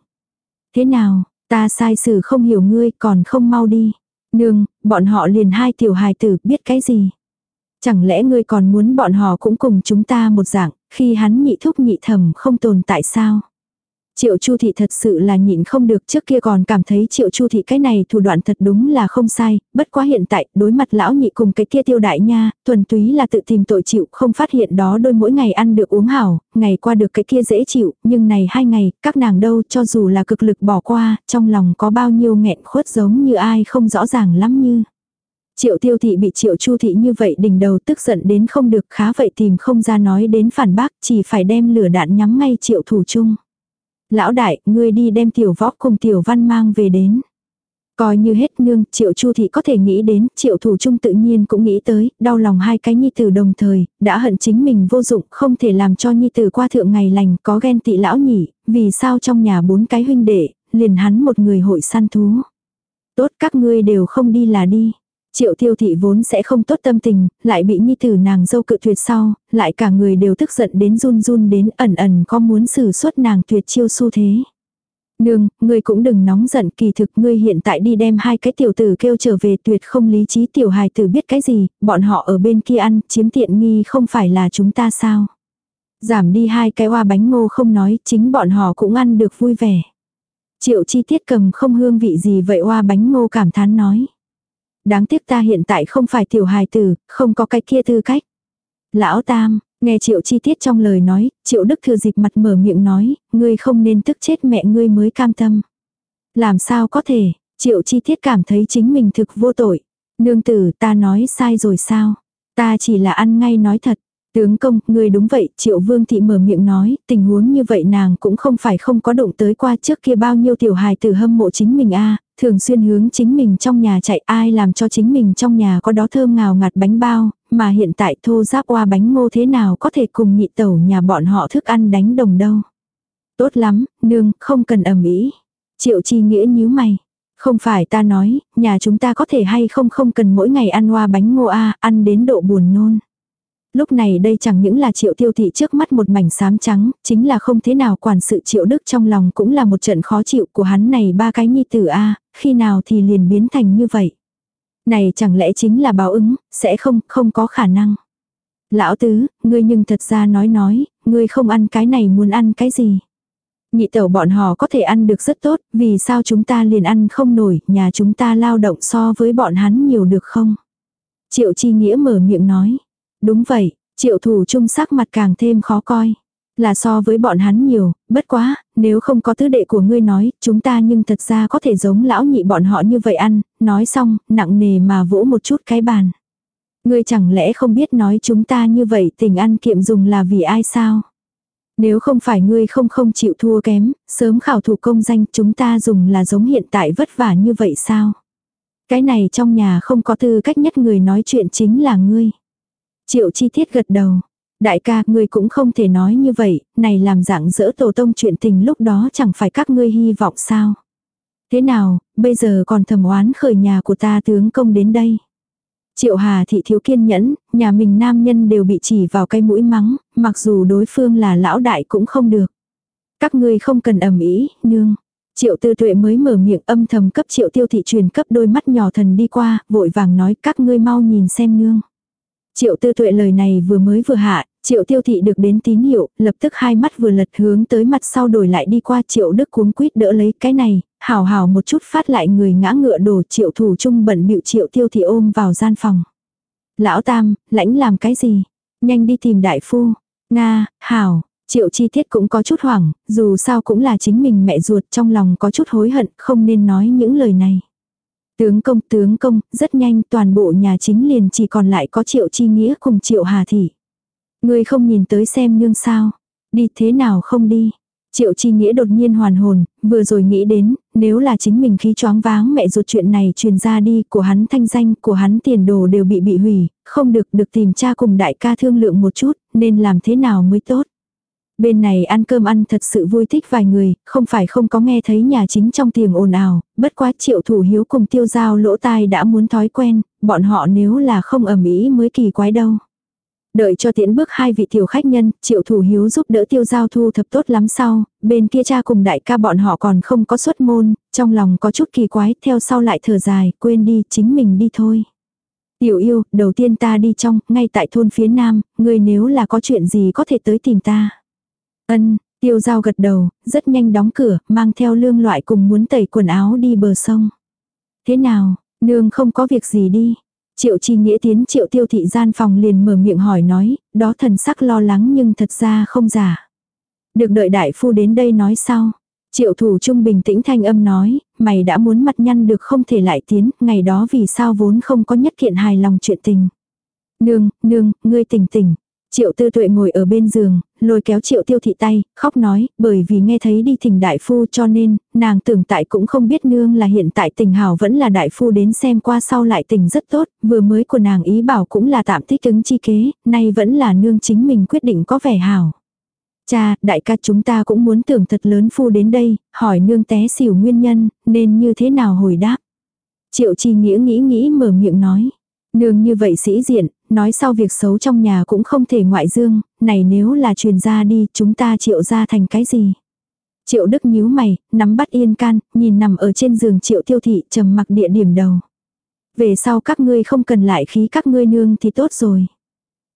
Speaker 1: Thế nào, ta sai xử không hiểu ngươi còn không mau đi. Nương, bọn họ liền hai tiểu hài tử biết cái gì. Chẳng lẽ ngươi còn muốn bọn họ cũng cùng chúng ta một dạng, khi hắn nhị thúc nhị thầm không tồn tại sao? Triệu Chu thị thật sự là nhịn không được trước kia còn cảm thấy Triệu Chu thị cái này thủ đoạn thật đúng là không sai, bất quá hiện tại đối mặt lão nhị cùng cái kia tiêu đại nha, thuần túy là tự tìm tội chịu không phát hiện đó đôi mỗi ngày ăn được uống hảo, ngày qua được cái kia dễ chịu, nhưng này hai ngày, các nàng đâu cho dù là cực lực bỏ qua, trong lòng có bao nhiêu nghẹn khuất giống như ai không rõ ràng lắm như. Triệu tiêu thị bị triệu chu thị như vậy đỉnh đầu tức giận đến không được khá vậy tìm không ra nói đến phản bác chỉ phải đem lửa đạn nhắm ngay triệu thủ chung lão đại, ngươi đi đem tiểu võ cùng tiểu văn mang về đến. Coi như hết nương, triệu chu thị có thể nghĩ đến, triệu thủ trung tự nhiên cũng nghĩ tới, đau lòng hai cái nhi tử đồng thời, đã hận chính mình vô dụng, không thể làm cho nhi tử qua thượng ngày lành, có ghen tị lão nhỉ, vì sao trong nhà bốn cái huynh đệ, liền hắn một người hội săn thú. Tốt các ngươi đều không đi là đi. Triệu tiêu thị vốn sẽ không tốt tâm tình, lại bị nhi tử nàng dâu cự tuyệt sau, lại cả người đều tức giận đến run run đến ẩn ẩn có muốn xử suất nàng tuyệt chiêu xu thế. Nương, ngươi cũng đừng nóng giận kỳ thực ngươi hiện tại đi đem hai cái tiểu tử kêu trở về tuyệt không lý trí tiểu hài tử biết cái gì, bọn họ ở bên kia ăn, chiếm tiện nghi không phải là chúng ta sao. Giảm đi hai cái hoa bánh ngô không nói, chính bọn họ cũng ăn được vui vẻ. Triệu chi tiết cầm không hương vị gì vậy hoa bánh ngô cảm thán nói. Đáng tiếc ta hiện tại không phải tiểu hài tử, không có cái kia tư cách. Lão Tam, nghe triệu chi tiết trong lời nói, triệu đức thừa dịch mặt mở miệng nói, ngươi không nên tức chết mẹ ngươi mới cam tâm. Làm sao có thể, triệu chi tiết cảm thấy chính mình thực vô tội. Nương tử ta nói sai rồi sao? Ta chỉ là ăn ngay nói thật. Tướng công, người đúng vậy, triệu vương thị mở miệng nói, tình huống như vậy nàng cũng không phải không có động tới qua trước kia bao nhiêu tiểu hài tử hâm mộ chính mình a thường xuyên hướng chính mình trong nhà chạy ai làm cho chính mình trong nhà có đó thơm ngào ngạt bánh bao, mà hiện tại thô giáp qua bánh ngô thế nào có thể cùng nhị tẩu nhà bọn họ thức ăn đánh đồng đâu. Tốt lắm, nương, không cần ầm ĩ. Triệu chi nghĩa nhíu mày. Không phải ta nói, nhà chúng ta có thể hay không không cần mỗi ngày ăn hoa bánh ngô a ăn đến độ buồn nôn. Lúc này đây chẳng những là triệu tiêu thị trước mắt một mảnh xám trắng, chính là không thế nào quản sự triệu đức trong lòng cũng là một trận khó chịu của hắn này ba cái nhi tử a khi nào thì liền biến thành như vậy. Này chẳng lẽ chính là báo ứng, sẽ không, không có khả năng. Lão tứ, ngươi nhưng thật ra nói nói, ngươi không ăn cái này muốn ăn cái gì. Nhị tẩu bọn họ có thể ăn được rất tốt, vì sao chúng ta liền ăn không nổi, nhà chúng ta lao động so với bọn hắn nhiều được không? Triệu chi nghĩa mở miệng nói. Đúng vậy, triệu thủ trung sắc mặt càng thêm khó coi. Là so với bọn hắn nhiều, bất quá, nếu không có tứ đệ của ngươi nói, chúng ta nhưng thật ra có thể giống lão nhị bọn họ như vậy ăn, nói xong, nặng nề mà vỗ một chút cái bàn. Ngươi chẳng lẽ không biết nói chúng ta như vậy tình ăn kiệm dùng là vì ai sao? Nếu không phải ngươi không không chịu thua kém, sớm khảo thủ công danh chúng ta dùng là giống hiện tại vất vả như vậy sao? Cái này trong nhà không có tư cách nhất người nói chuyện chính là ngươi. Triệu chi tiết gật đầu. Đại ca, ngươi cũng không thể nói như vậy, này làm dạng dỡ tổ tông chuyện tình lúc đó chẳng phải các ngươi hy vọng sao. Thế nào, bây giờ còn thầm oán khởi nhà của ta tướng công đến đây. Triệu Hà thị thiếu kiên nhẫn, nhà mình nam nhân đều bị chỉ vào cái mũi mắng, mặc dù đối phương là lão đại cũng không được. Các ngươi không cần ầm ĩ, nương. Triệu tư tuệ mới mở miệng âm thầm cấp triệu tiêu thị truyền cấp đôi mắt nhỏ thần đi qua, vội vàng nói các ngươi mau nhìn xem nương. Triệu tư tuệ lời này vừa mới vừa hạ, triệu tiêu thị được đến tín hiệu, lập tức hai mắt vừa lật hướng tới mặt sau đổi lại đi qua triệu đức cuống quýt đỡ lấy cái này, hào hào một chút phát lại người ngã ngựa đổ triệu thủ trung bận bịu triệu tiêu thị ôm vào gian phòng. Lão tam, lãnh làm cái gì? Nhanh đi tìm đại phu. Nga, hảo, Triệu chi tiết cũng có chút hoảng, dù sao cũng là chính mình mẹ ruột trong lòng có chút hối hận, không nên nói những lời này. Tướng công, tướng công, rất nhanh toàn bộ nhà chính liền chỉ còn lại có triệu chi nghĩa cùng triệu hà thị. Người không nhìn tới xem nương sao. Đi thế nào không đi. Triệu chi nghĩa đột nhiên hoàn hồn, vừa rồi nghĩ đến, nếu là chính mình khí choáng váng mẹ ruột chuyện này truyền ra đi, của hắn thanh danh, của hắn tiền đồ đều bị bị hủy, không được được tìm cha cùng đại ca thương lượng một chút, nên làm thế nào mới tốt. Bên này ăn cơm ăn thật sự vui thích vài người, không phải không có nghe thấy nhà chính trong tiếng ồn ào, bất quá triệu thủ hiếu cùng tiêu giao lỗ tai đã muốn thói quen, bọn họ nếu là không ẩm ý mới kỳ quái đâu. Đợi cho tiễn bước hai vị tiểu khách nhân, triệu thủ hiếu giúp đỡ tiêu giao thu thập tốt lắm sau, bên kia cha cùng đại ca bọn họ còn không có xuất môn, trong lòng có chút kỳ quái, theo sau lại thở dài, quên đi, chính mình đi thôi. Tiểu yêu, đầu tiên ta đi trong, ngay tại thôn phía nam, người nếu là có chuyện gì có thể tới tìm ta. Ân, tiêu giao gật đầu, rất nhanh đóng cửa, mang theo lương loại cùng muốn tẩy quần áo đi bờ sông. Thế nào, nương không có việc gì đi. Triệu chi nghĩa tiến triệu tiêu thị gian phòng liền mở miệng hỏi nói, đó thần sắc lo lắng nhưng thật ra không giả. Được đợi đại phu đến đây nói sau. Triệu thủ trung bình tĩnh thanh âm nói, mày đã muốn mặt nhăn được không thể lại tiến, ngày đó vì sao vốn không có nhất kiện hài lòng chuyện tình. Nương, nương, ngươi tỉnh tỉnh. Triệu tư tuệ ngồi ở bên giường, lôi kéo triệu tiêu thị tay, khóc nói, bởi vì nghe thấy đi thỉnh đại phu cho nên, nàng tưởng tại cũng không biết nương là hiện tại tình hảo vẫn là đại phu đến xem qua sau lại tình rất tốt, vừa mới của nàng ý bảo cũng là tạm thích ứng chi kế, nay vẫn là nương chính mình quyết định có vẻ hảo. Cha, đại ca chúng ta cũng muốn tưởng thật lớn phu đến đây, hỏi nương té xỉu nguyên nhân, nên như thế nào hồi đáp. Triệu chi nghĩa nghĩ nghĩ mở miệng nói. Nương như vậy sĩ diện, nói sau việc xấu trong nhà cũng không thể ngoại dương, này nếu là truyền ra đi chúng ta triệu ra thành cái gì. Triệu Đức nhíu mày, nắm bắt yên can, nhìn nằm ở trên giường triệu tiêu thị trầm mặc địa điểm đầu. Về sau các ngươi không cần lại khí các ngươi nương thì tốt rồi.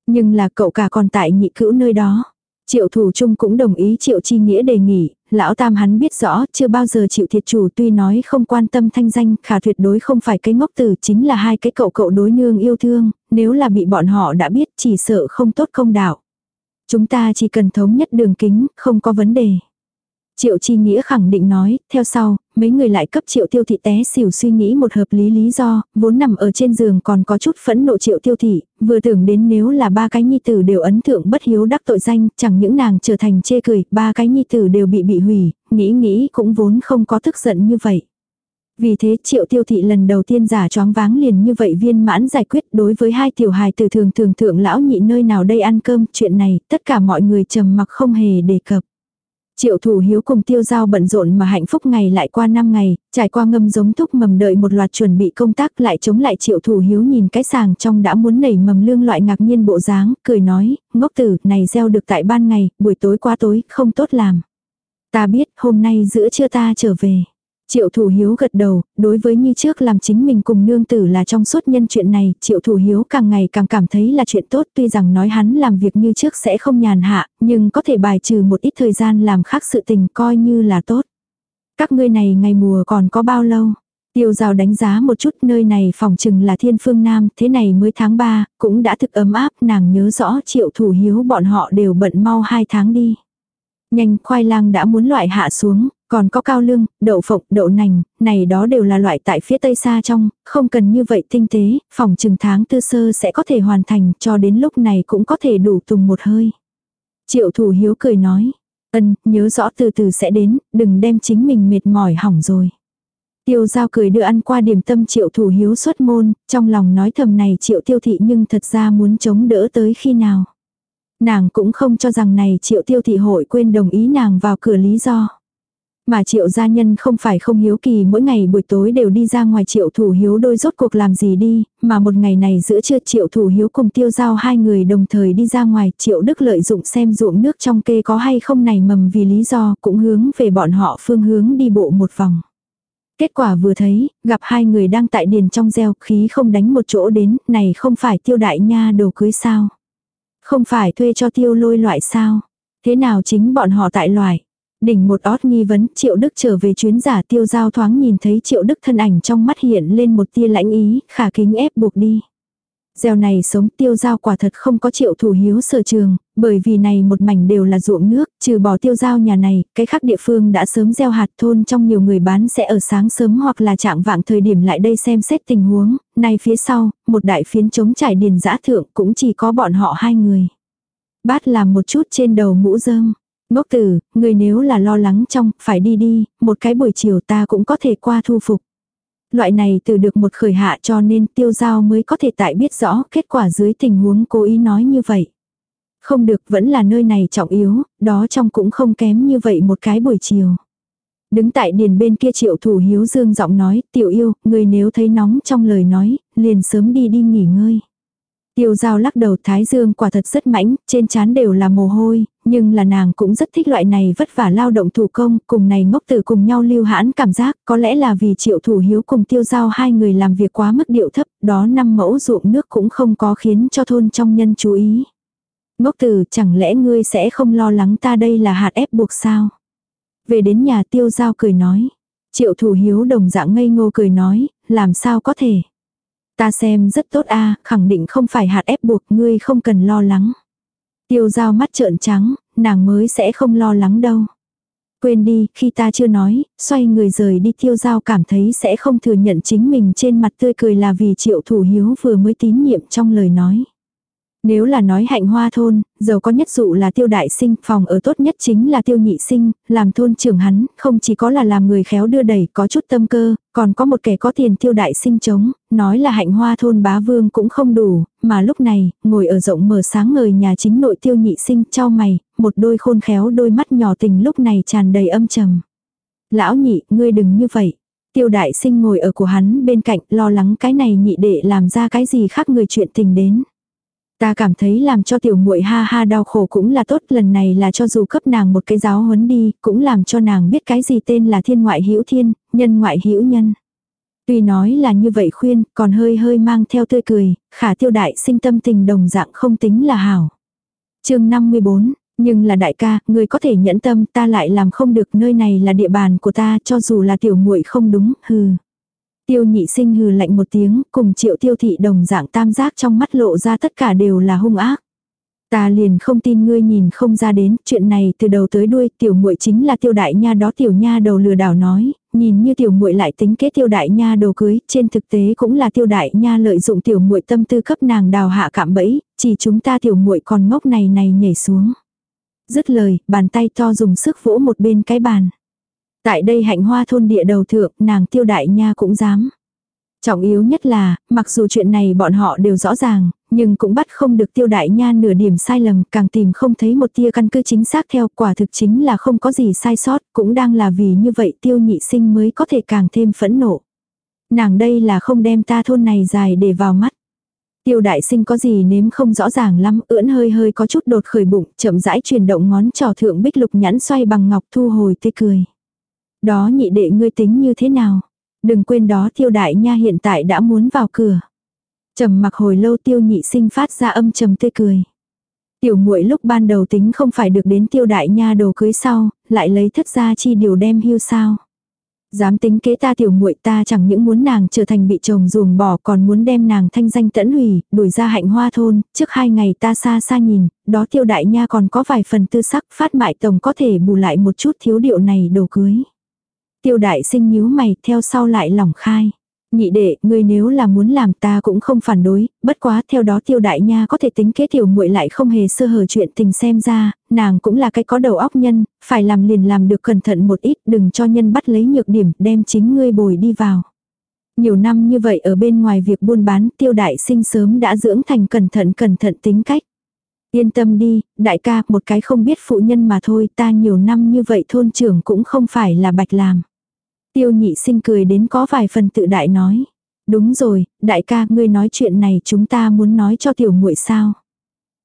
Speaker 1: Nhưng là cậu cả còn tại nhị cữu nơi đó. Triệu thủ trung cũng đồng ý triệu chi nghĩa đề nghị, lão tam hắn biết rõ chưa bao giờ chịu thiệt chủ tuy nói không quan tâm thanh danh khả tuyệt đối không phải cái ngốc tử chính là hai cái cậu cậu đối nương yêu thương, nếu là bị bọn họ đã biết chỉ sợ không tốt không đạo. Chúng ta chỉ cần thống nhất đường kính, không có vấn đề. Triệu Chi Nghĩa khẳng định nói, theo sau, mấy người lại cấp Triệu Tiêu Thị té xỉu suy nghĩ một hợp lý lý do, vốn nằm ở trên giường còn có chút phẫn nộ Triệu Tiêu Thị, vừa tưởng đến nếu là ba cái nhi tử đều ấn tượng bất hiếu đắc tội danh, chẳng những nàng trở thành chê cười, ba cái nhi tử đều bị bị hủy, nghĩ nghĩ cũng vốn không có tức giận như vậy. Vì thế triệu tiêu thị lần đầu tiên giả choáng váng liền như vậy viên mãn giải quyết đối với hai tiểu hài từ thường thường thượng lão nhị nơi nào đây ăn cơm chuyện này tất cả mọi người trầm mặc không hề đề cập. Triệu thủ hiếu cùng tiêu giao bận rộn mà hạnh phúc ngày lại qua năm ngày, trải qua ngâm giống thúc mầm đợi một loạt chuẩn bị công tác lại chống lại triệu thủ hiếu nhìn cái sàng trong đã muốn nảy mầm lương loại ngạc nhiên bộ dáng, cười nói, ngốc tử, này gieo được tại ban ngày, buổi tối qua tối, không tốt làm. Ta biết, hôm nay giữa trưa ta trở về. Triệu thủ hiếu gật đầu, đối với như trước làm chính mình cùng nương tử là trong suốt nhân chuyện này, triệu thủ hiếu càng ngày càng cảm thấy là chuyện tốt tuy rằng nói hắn làm việc như trước sẽ không nhàn hạ, nhưng có thể bài trừ một ít thời gian làm khác sự tình coi như là tốt. Các ngươi này ngày mùa còn có bao lâu? Tiêu rào đánh giá một chút nơi này phòng chừng là thiên phương nam, thế này mới tháng 3, cũng đã thực ấm áp, nàng nhớ rõ triệu thủ hiếu bọn họ đều bận mau hai tháng đi. Nhanh khoai lang đã muốn loại hạ xuống, còn có cao lương, đậu phộng, đậu nành, này đó đều là loại tại phía tây xa trong, không cần như vậy tinh tế, phòng chừng tháng tư sơ sẽ có thể hoàn thành, cho đến lúc này cũng có thể đủ tùng một hơi. Triệu thủ hiếu cười nói, ân, nhớ rõ từ từ sẽ đến, đừng đem chính mình mệt mỏi hỏng rồi. Tiêu giao cười đưa ăn qua điểm tâm triệu thủ hiếu xuất môn, trong lòng nói thầm này triệu tiêu thị nhưng thật ra muốn chống đỡ tới khi nào. Nàng cũng không cho rằng này triệu tiêu thị hội quên đồng ý nàng vào cửa lý do. Mà triệu gia nhân không phải không hiếu kỳ mỗi ngày buổi tối đều đi ra ngoài triệu thủ hiếu đôi rốt cuộc làm gì đi, mà một ngày này giữa trưa triệu thủ hiếu cùng tiêu giao hai người đồng thời đi ra ngoài triệu đức lợi dụng xem ruộng nước trong kê có hay không này mầm vì lý do cũng hướng về bọn họ phương hướng đi bộ một vòng. Kết quả vừa thấy, gặp hai người đang tại điền trong gieo khí không đánh một chỗ đến, này không phải tiêu đại nha đồ cưới sao. Không phải thuê cho tiêu lôi loại sao. Thế nào chính bọn họ tại loại. Đỉnh một ót nghi vấn, Triệu Đức trở về chuyến giả tiêu giao thoáng nhìn thấy Triệu Đức thân ảnh trong mắt hiện lên một tia lãnh ý, khả kính ép buộc đi. Gieo này sống tiêu giao quả thật không có triệu thủ hiếu sở trường, bởi vì này một mảnh đều là ruộng nước, trừ bỏ tiêu giao nhà này, cái khác địa phương đã sớm gieo hạt thôn trong nhiều người bán sẽ ở sáng sớm hoặc là trạng vạng thời điểm lại đây xem xét tình huống, này phía sau, một đại phiến chống trải điền giã thượng cũng chỉ có bọn họ hai người. Bát làm một chút trên đầu mũ rơm. Ngốc tử, người nếu là lo lắng trong, phải đi đi, một cái buổi chiều ta cũng có thể qua thu phục. Loại này từ được một khởi hạ cho nên tiêu giao mới có thể tại biết rõ kết quả dưới tình huống cố ý nói như vậy. Không được vẫn là nơi này trọng yếu, đó trong cũng không kém như vậy một cái buổi chiều. Đứng tại điền bên kia triệu thủ hiếu dương giọng nói, tiểu yêu, người nếu thấy nóng trong lời nói, liền sớm đi đi nghỉ ngơi. Tiêu giao lắc đầu thái dương quả thật rất mãnh, trên trán đều là mồ hôi, nhưng là nàng cũng rất thích loại này vất vả lao động thủ công, cùng này ngốc tử cùng nhau lưu hãn cảm giác, có lẽ là vì triệu thủ hiếu cùng tiêu giao hai người làm việc quá mức điệu thấp, đó năm mẫu ruộng nước cũng không có khiến cho thôn trong nhân chú ý. Ngốc tử chẳng lẽ ngươi sẽ không lo lắng ta đây là hạt ép buộc sao? Về đến nhà tiêu giao cười nói. Triệu thủ hiếu đồng dạng ngây ngô cười nói, làm sao có thể. Ta xem rất tốt a khẳng định không phải hạt ép buộc ngươi không cần lo lắng. Tiêu giao mắt trợn trắng, nàng mới sẽ không lo lắng đâu. Quên đi, khi ta chưa nói, xoay người rời đi tiêu giao cảm thấy sẽ không thừa nhận chính mình trên mặt tươi cười là vì triệu thủ hiếu vừa mới tín nhiệm trong lời nói. Nếu là nói hạnh hoa thôn, giàu có nhất dụ là tiêu đại sinh, phòng ở tốt nhất chính là tiêu nhị sinh, làm thôn trưởng hắn, không chỉ có là làm người khéo đưa đẩy có chút tâm cơ, còn có một kẻ có tiền tiêu đại sinh chống, nói là hạnh hoa thôn bá vương cũng không đủ, mà lúc này, ngồi ở rộng mở sáng ngời nhà chính nội tiêu nhị sinh trao mày, một đôi khôn khéo đôi mắt nhỏ tình lúc này tràn đầy âm trầm. Lão nhị, ngươi đừng như vậy. Tiêu đại sinh ngồi ở của hắn bên cạnh lo lắng cái này nhị để làm ra cái gì khác người chuyện tình đến. Ta cảm thấy làm cho tiểu muội ha ha đau khổ cũng là tốt, lần này là cho dù cấp nàng một cái giáo huấn đi, cũng làm cho nàng biết cái gì tên là thiên ngoại hữu thiên, nhân ngoại hữu nhân. Tuy nói là như vậy khuyên, còn hơi hơi mang theo tươi cười, khả tiêu đại sinh tâm tình đồng dạng không tính là hảo. chương 54, nhưng là đại ca, người có thể nhẫn tâm ta lại làm không được nơi này là địa bàn của ta cho dù là tiểu muội không đúng, hừ. Tiêu nhị sinh hừ lạnh một tiếng, cùng triệu tiêu thị đồng dạng tam giác trong mắt lộ ra tất cả đều là hung ác. Ta liền không tin ngươi nhìn không ra đến, chuyện này từ đầu tới đuôi, tiểu muội chính là tiêu đại nha đó tiểu nha đầu lừa đảo nói, nhìn như tiểu muội lại tính kế tiêu đại nha đầu cưới, trên thực tế cũng là tiêu đại nha lợi dụng tiểu muội tâm tư cấp nàng đào hạ cạm bẫy, chỉ chúng ta tiểu muội còn ngốc này này nhảy xuống. Dứt lời, bàn tay to dùng sức vỗ một bên cái bàn. Tại đây hạnh hoa thôn địa đầu thượng, nàng tiêu đại nha cũng dám. Trọng yếu nhất là, mặc dù chuyện này bọn họ đều rõ ràng, nhưng cũng bắt không được tiêu đại nha nửa điểm sai lầm, càng tìm không thấy một tia căn cứ chính xác theo quả thực chính là không có gì sai sót, cũng đang là vì như vậy tiêu nhị sinh mới có thể càng thêm phẫn nộ. Nàng đây là không đem ta thôn này dài để vào mắt. Tiêu đại sinh có gì nếm không rõ ràng lắm, ưỡn hơi hơi có chút đột khởi bụng, chậm rãi chuyển động ngón trò thượng bích lục nhãn xoay bằng ngọc thu hồi tê cười. Đó nhị đệ ngươi tính như thế nào? Đừng quên đó tiêu đại nha hiện tại đã muốn vào cửa. trầm mặc hồi lâu tiêu nhị sinh phát ra âm trầm tươi cười. Tiểu muội lúc ban đầu tính không phải được đến tiêu đại nha đồ cưới sau, lại lấy thất gia chi điều đem hưu sao. Dám tính kế ta tiểu muội ta chẳng những muốn nàng trở thành bị chồng ruồng bỏ còn muốn đem nàng thanh danh tẫn hủy, đuổi ra hạnh hoa thôn, trước hai ngày ta xa xa nhìn, đó tiêu đại nha còn có vài phần tư sắc phát mại tổng có thể bù lại một chút thiếu điệu này đồ cưới. Tiêu đại sinh nhíu mày, theo sau lại lỏng khai. Nhị đệ, ngươi nếu là muốn làm ta cũng không phản đối, bất quá theo đó tiêu đại nha có thể tính kế tiểu muội lại không hề sơ hở chuyện tình xem ra, nàng cũng là cái có đầu óc nhân, phải làm liền làm được cẩn thận một ít, đừng cho nhân bắt lấy nhược điểm, đem chính ngươi bồi đi vào. Nhiều năm như vậy ở bên ngoài việc buôn bán tiêu đại sinh sớm đã dưỡng thành cẩn thận cẩn thận tính cách. Yên tâm đi, đại ca, một cái không biết phụ nhân mà thôi, ta nhiều năm như vậy thôn trưởng cũng không phải là bạch làm. Tiêu nhị sinh cười đến có vài phần tự đại nói. Đúng rồi, đại ca, ngươi nói chuyện này chúng ta muốn nói cho tiểu muội sao.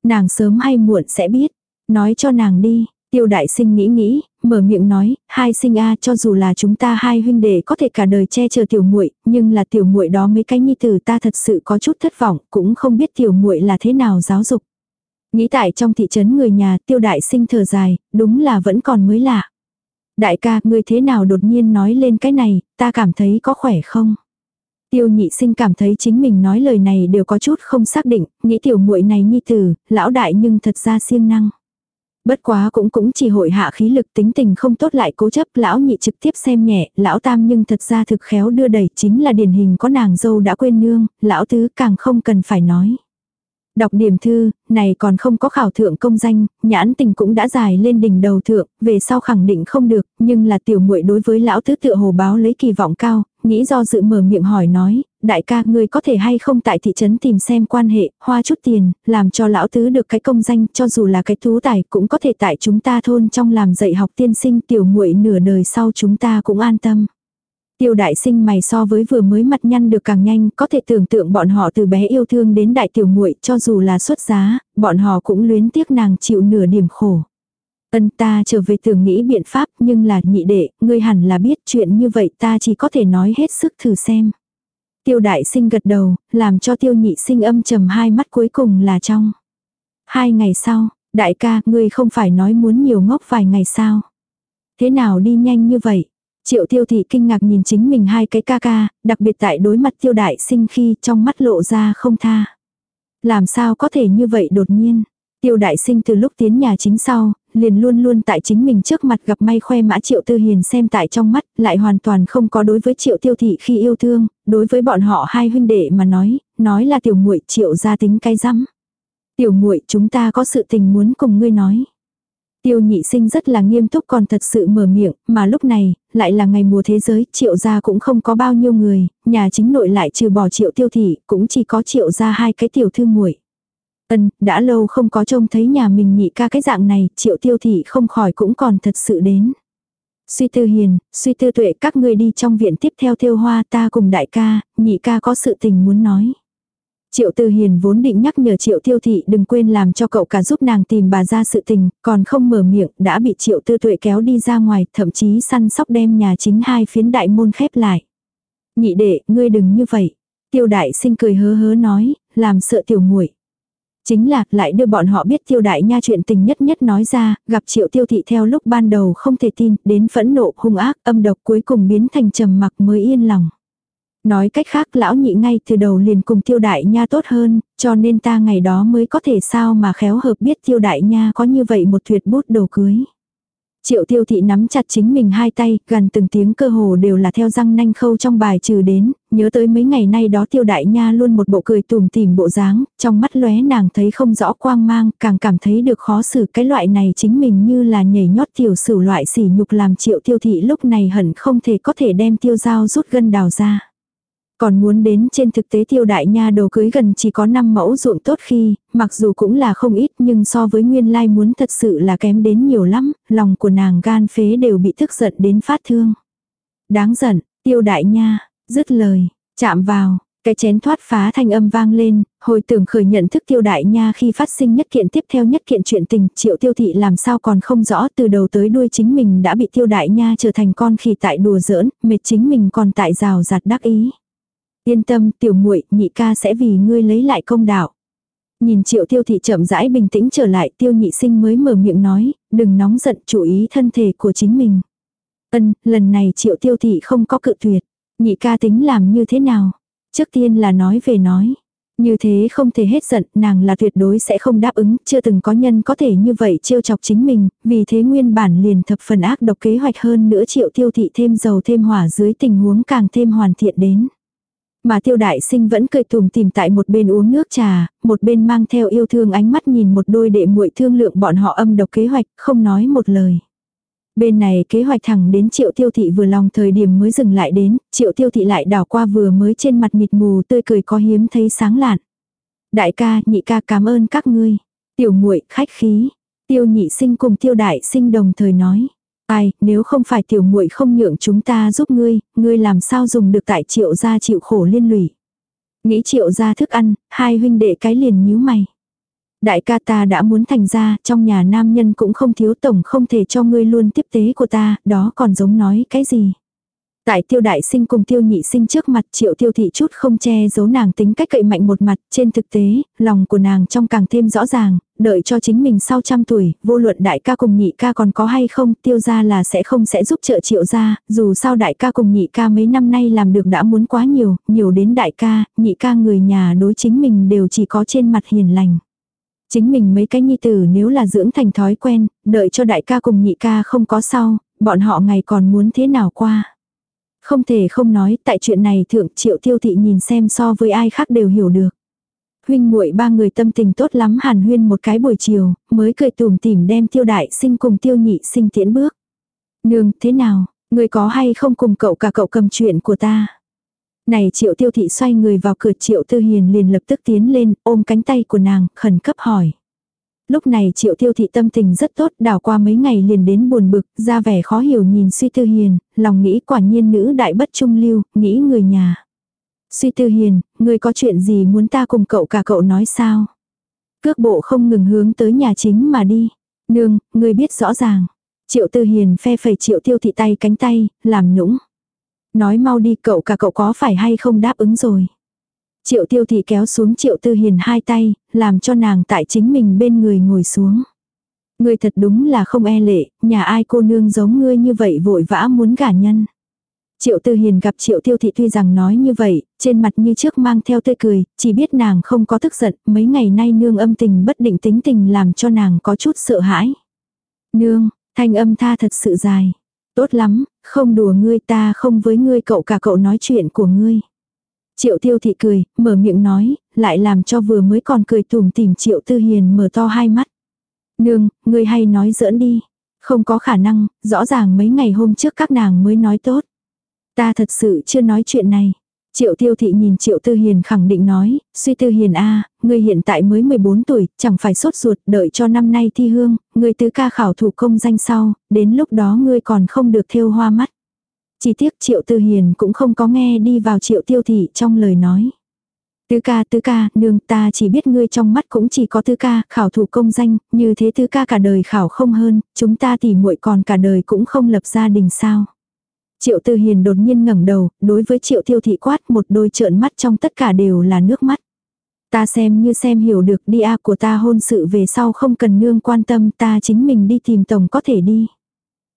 Speaker 1: Nàng sớm hay muộn sẽ biết. Nói cho nàng đi, tiêu đại sinh nghĩ nghĩ, mở miệng nói, hai sinh a cho dù là chúng ta hai huynh đệ có thể cả đời che chở tiểu muội, nhưng là tiểu muội đó mấy cái nhi tử ta thật sự có chút thất vọng, cũng không biết tiểu muội là thế nào giáo dục. Nghĩ tại trong thị trấn người nhà tiêu đại sinh thở dài, đúng là vẫn còn mới lạ. Đại ca, ngươi thế nào đột nhiên nói lên cái này, ta cảm thấy có khỏe không? Tiêu nhị sinh cảm thấy chính mình nói lời này đều có chút không xác định, nghĩ tiểu muội này nhi tử, lão đại nhưng thật ra siêng năng. Bất quá cũng cũng chỉ hội hạ khí lực tính tình không tốt lại cố chấp lão nhị trực tiếp xem nhẹ, lão tam nhưng thật ra thực khéo đưa đẩy chính là điển hình có nàng dâu đã quên nương, lão tứ càng không cần phải nói. Đọc điểm thư, này còn không có khảo thượng công danh, nhãn tình cũng đã dài lên đỉnh đầu thượng, về sau khẳng định không được, nhưng là tiểu muội đối với lão tứ tựa hồ báo lấy kỳ vọng cao, nghĩ do dự mở miệng hỏi nói, đại ca ngươi có thể hay không tại thị trấn tìm xem quan hệ, hoa chút tiền, làm cho lão tứ được cái công danh, cho dù là cái thú tài cũng có thể tại chúng ta thôn trong làm dạy học tiên sinh tiểu muội nửa đời sau chúng ta cũng an tâm. Tiêu đại sinh mày so với vừa mới mặt nhăn được càng nhanh, có thể tưởng tượng bọn họ từ bé yêu thương đến đại tiểu muội, cho dù là xuất giá, bọn họ cũng luyến tiếc nàng chịu nửa điểm khổ. Ân ta trở về tưởng nghĩ biện pháp, nhưng là nhị đệ, ngươi hẳn là biết chuyện như vậy ta chỉ có thể nói hết sức thử xem. Tiêu đại sinh gật đầu, làm cho tiêu nhị sinh âm trầm hai mắt cuối cùng là trong. Hai ngày sau, đại ca, ngươi không phải nói muốn nhiều ngốc vài ngày sao. Thế nào đi nhanh như vậy? Triệu tiêu thị kinh ngạc nhìn chính mình hai cái ca ca, đặc biệt tại đối mặt tiêu đại sinh khi trong mắt lộ ra không tha. Làm sao có thể như vậy đột nhiên. Tiêu đại sinh từ lúc tiến nhà chính sau, liền luôn luôn tại chính mình trước mặt gặp may khoe mã triệu tư hiền xem tại trong mắt, lại hoàn toàn không có đối với triệu tiêu thị khi yêu thương, đối với bọn họ hai huynh đệ mà nói, nói là tiểu muội triệu gia tính cay rắm. Tiểu muội chúng ta có sự tình muốn cùng ngươi nói. Tiêu nhị sinh rất là nghiêm túc còn thật sự mở miệng, mà lúc này, lại là ngày mùa thế giới, triệu gia cũng không có bao nhiêu người, nhà chính nội lại trừ bỏ triệu tiêu thị, cũng chỉ có triệu gia hai cái tiểu thư muội. Ân, đã lâu không có trông thấy nhà mình nhị ca cái dạng này, triệu tiêu thị không khỏi cũng còn thật sự đến. Suy tư hiền, suy tư tuệ các ngươi đi trong viện tiếp theo tiêu hoa ta cùng đại ca, nhị ca có sự tình muốn nói. Triệu Tư Hiền vốn định nhắc nhở Triệu Tiêu Thị đừng quên làm cho cậu cả giúp nàng tìm bà ra sự tình, còn không mở miệng, đã bị Triệu Tư Tuệ kéo đi ra ngoài, thậm chí săn sóc đem nhà chính hai phiến đại môn khép lại. Nhị đệ, ngươi đừng như vậy. Tiêu đại sinh cười hớ hớ nói, làm sợ tiểu muội. Chính là, lại đưa bọn họ biết tiêu đại nha chuyện tình nhất nhất nói ra, gặp triệu tiêu thị theo lúc ban đầu không thể tin, đến phẫn nộ, hung ác, âm độc cuối cùng biến thành trầm mặc mới yên lòng. Nói cách khác lão nhị ngay từ đầu liền cùng tiêu đại nha tốt hơn, cho nên ta ngày đó mới có thể sao mà khéo hợp biết tiêu đại nha có như vậy một tuyệt bút đồ cưới. Triệu tiêu thị nắm chặt chính mình hai tay, gần từng tiếng cơ hồ đều là theo răng nanh khâu trong bài trừ đến, nhớ tới mấy ngày nay đó tiêu đại nha luôn một bộ cười tùm tìm bộ dáng, trong mắt lóe nàng thấy không rõ quang mang, càng cảm thấy được khó xử cái loại này chính mình như là nhảy nhót tiểu sử loại sỉ nhục làm triệu tiêu thị lúc này hẳn không thể có thể đem tiêu dao rút gân đào ra. Còn muốn đến trên thực tế tiêu đại nha đầu cưới gần chỉ có 5 mẫu ruộng tốt khi, mặc dù cũng là không ít nhưng so với nguyên lai muốn thật sự là kém đến nhiều lắm, lòng của nàng gan phế đều bị tức giận đến phát thương. Đáng giận, tiêu đại nha, dứt lời, chạm vào, cái chén thoát phá thanh âm vang lên, hồi tưởng khởi nhận thức tiêu đại nha khi phát sinh nhất kiện tiếp theo nhất kiện chuyện tình, triệu tiêu thị làm sao còn không rõ từ đầu tới đuôi chính mình đã bị tiêu đại nha trở thành con khi tại đùa giỡn, mệt chính mình còn tại rào giặt đắc ý. Yên tâm, tiểu muội, nhị ca sẽ vì ngươi lấy lại công đạo. Nhìn triệu tiêu thị chậm rãi bình tĩnh trở lại tiêu nhị sinh mới mở miệng nói, đừng nóng giận chú ý thân thể của chính mình. Ân, lần này triệu tiêu thị không có cự tuyệt. Nhị ca tính làm như thế nào? Trước tiên là nói về nói. Như thế không thể hết giận, nàng là tuyệt đối sẽ không đáp ứng, chưa từng có nhân có thể như vậy trêu chọc chính mình, vì thế nguyên bản liền thập phần ác độc kế hoạch hơn nữa triệu tiêu thị thêm dầu thêm hỏa dưới tình huống càng thêm hoàn thiện đến. Mà tiêu đại sinh vẫn cười tùm tìm tại một bên uống nước trà, một bên mang theo yêu thương ánh mắt nhìn một đôi đệ muội thương lượng bọn họ âm độc kế hoạch, không nói một lời. Bên này kế hoạch thẳng đến triệu tiêu thị vừa lòng thời điểm mới dừng lại đến, triệu tiêu thị lại đảo qua vừa mới trên mặt mịt mù tươi cười có hiếm thấy sáng lạn. Đại ca, nhị ca cảm ơn các ngươi. Tiểu muội khách khí. Tiêu nhị sinh cùng tiêu đại sinh đồng thời nói. Ai, nếu không phải tiểu muội không nhượng chúng ta giúp ngươi, ngươi làm sao dùng được tại triệu gia chịu khổ liên lụy. Nghĩ triệu gia thức ăn, hai huynh đệ cái liền nhíu mày. Đại ca ta đã muốn thành ra, trong nhà nam nhân cũng không thiếu tổng không thể cho ngươi luôn tiếp tế của ta, đó còn giống nói cái gì. Tại tiêu đại sinh cùng tiêu nhị sinh trước mặt triệu tiêu thị chút không che giấu nàng tính cách cậy mạnh một mặt, trên thực tế, lòng của nàng trong càng thêm rõ ràng, đợi cho chính mình sau trăm tuổi, vô luận đại ca cùng nhị ca còn có hay không, tiêu ra là sẽ không sẽ giúp trợ triệu ra, dù sao đại ca cùng nhị ca mấy năm nay làm được đã muốn quá nhiều, nhiều đến đại ca, nhị ca người nhà đối chính mình đều chỉ có trên mặt hiền lành. Chính mình mấy cái nhi tử nếu là dưỡng thành thói quen, đợi cho đại ca cùng nhị ca không có sau, bọn họ ngày còn muốn thế nào qua. Không thể không nói, tại chuyện này thượng triệu tiêu thị nhìn xem so với ai khác đều hiểu được. Huynh muội ba người tâm tình tốt lắm hàn huyên một cái buổi chiều, mới cười tùm tìm đem tiêu đại sinh cùng tiêu nhị sinh tiễn bước. Nương, thế nào, người có hay không cùng cậu cả cậu cầm chuyện của ta? Này triệu tiêu thị xoay người vào cửa triệu tư hiền liền lập tức tiến lên, ôm cánh tay của nàng, khẩn cấp hỏi. Lúc này triệu tiêu thị tâm tình rất tốt, đảo qua mấy ngày liền đến buồn bực, ra vẻ khó hiểu nhìn suy tư hiền, lòng nghĩ quả nhiên nữ đại bất trung lưu, nghĩ người nhà. Suy tư hiền, người có chuyện gì muốn ta cùng cậu cả cậu nói sao? Cước bộ không ngừng hướng tới nhà chính mà đi. Nương, người biết rõ ràng. Triệu tư hiền phe phẩy triệu tiêu thị tay cánh tay, làm nũng. Nói mau đi cậu cả cậu có phải hay không đáp ứng rồi. Triệu tiêu thị kéo xuống triệu tư hiền hai tay, làm cho nàng tại chính mình bên người ngồi xuống. Ngươi thật đúng là không e lệ, nhà ai cô nương giống ngươi như vậy vội vã muốn gả nhân. Triệu Tư Hiền gặp Triệu Tiêu Thị tuy rằng nói như vậy, trên mặt như trước mang theo tươi cười, chỉ biết nàng không có tức giận, mấy ngày nay nương âm tình bất định tính tình làm cho nàng có chút sợ hãi. Nương, thanh âm tha thật sự dài. Tốt lắm, không đùa ngươi ta không với ngươi cậu cả cậu nói chuyện của ngươi. Triệu tiêu thị cười, mở miệng nói, lại làm cho vừa mới còn cười tùm tìm triệu tư hiền mở to hai mắt. Nương, ngươi hay nói giỡn đi. Không có khả năng, rõ ràng mấy ngày hôm trước các nàng mới nói tốt. Ta thật sự chưa nói chuyện này. Triệu tiêu thị nhìn triệu tư hiền khẳng định nói, suy tư hiền a ngươi hiện tại mới 14 tuổi, chẳng phải sốt ruột, đợi cho năm nay thi hương, ngươi tứ ca khảo thủ công danh sau, đến lúc đó ngươi còn không được thêu hoa mắt. Chỉ tiếc triệu tư hiền cũng không có nghe đi vào triệu tiêu thị trong lời nói. Tứ ca tứ ca, nương ta chỉ biết ngươi trong mắt cũng chỉ có tứ ca, khảo thủ công danh, như thế tứ ca cả đời khảo không hơn, chúng ta tỉ muội còn cả đời cũng không lập gia đình sao. Triệu Tư Hiền đột nhiên ngẩng đầu, đối với Triệu Tiêu Thị quát một đôi trợn mắt trong tất cả đều là nước mắt. Ta xem như xem hiểu được đi a của ta hôn sự về sau không cần nương quan tâm ta chính mình đi tìm tổng có thể đi.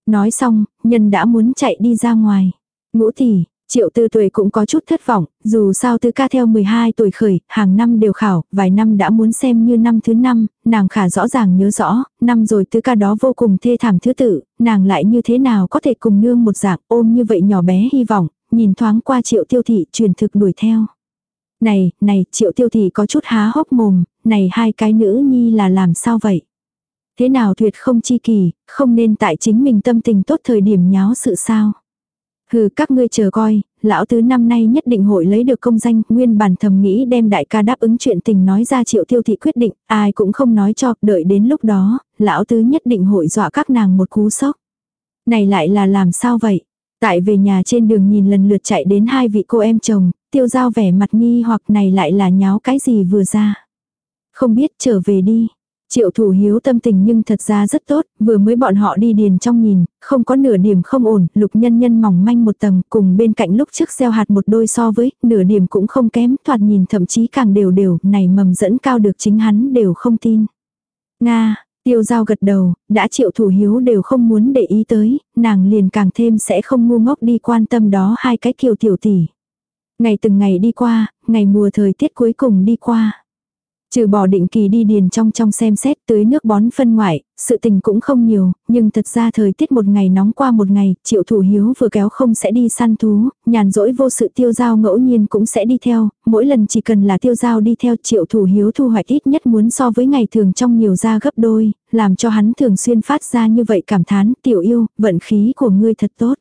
Speaker 1: Nói xong, nhân đã muốn chạy đi ra ngoài. Ngũ tỷ, Triệu tư tuổi cũng có chút thất vọng, dù sao tư ca theo 12 tuổi khởi, hàng năm đều khảo, vài năm đã muốn xem như năm thứ năm, nàng khả rõ ràng nhớ rõ, năm rồi tư ca đó vô cùng thê thảm thứ tự, nàng lại như thế nào có thể cùng nương một dạng ôm như vậy nhỏ bé hy vọng, nhìn thoáng qua triệu tiêu thị truyền thực đuổi theo. Này, này, triệu tiêu thị có chút há hốc mồm, này hai cái nữ nhi là làm sao vậy? Thế nào tuyệt không chi kỳ, không nên tại chính mình tâm tình tốt thời điểm nháo sự sao? Hừ các ngươi chờ coi, lão tứ năm nay nhất định hội lấy được công danh, nguyên bản thầm nghĩ đem đại ca đáp ứng chuyện tình nói ra triệu tiêu thị quyết định, ai cũng không nói cho, đợi đến lúc đó, lão tứ nhất định hội dọa các nàng một cú sốc. Này lại là làm sao vậy? Tại về nhà trên đường nhìn lần lượt chạy đến hai vị cô em chồng, tiêu giao vẻ mặt nghi hoặc này lại là nháo cái gì vừa ra. Không biết trở về đi, Triệu thủ hiếu tâm tình nhưng thật ra rất tốt, vừa mới bọn họ đi điền trong nhìn, không có nửa điểm không ổn, lục nhân nhân mỏng manh một tầng, cùng bên cạnh lúc trước gieo hạt một đôi so với, nửa điểm cũng không kém, thoạt nhìn thậm chí càng đều đều, này mầm dẫn cao được chính hắn đều không tin. Nga, tiêu giao gật đầu, đã triệu thủ hiếu đều không muốn để ý tới, nàng liền càng thêm sẽ không ngu ngốc đi quan tâm đó hai cái kiều tiểu tỷ. Ngày từng ngày đi qua, ngày mùa thời tiết cuối cùng đi qua. Trừ bỏ định kỳ đi điền trong trong xem xét tưới nước bón phân ngoại, sự tình cũng không nhiều, nhưng thật ra thời tiết một ngày nóng qua một ngày, triệu thủ hiếu vừa kéo không sẽ đi săn thú, nhàn rỗi vô sự tiêu giao ngẫu nhiên cũng sẽ đi theo, mỗi lần chỉ cần là tiêu giao đi theo triệu thủ hiếu thu hoạch ít nhất muốn so với ngày thường trong nhiều ra gấp đôi, làm cho hắn thường xuyên phát ra như vậy cảm thán tiểu yêu, vận khí của ngươi thật tốt.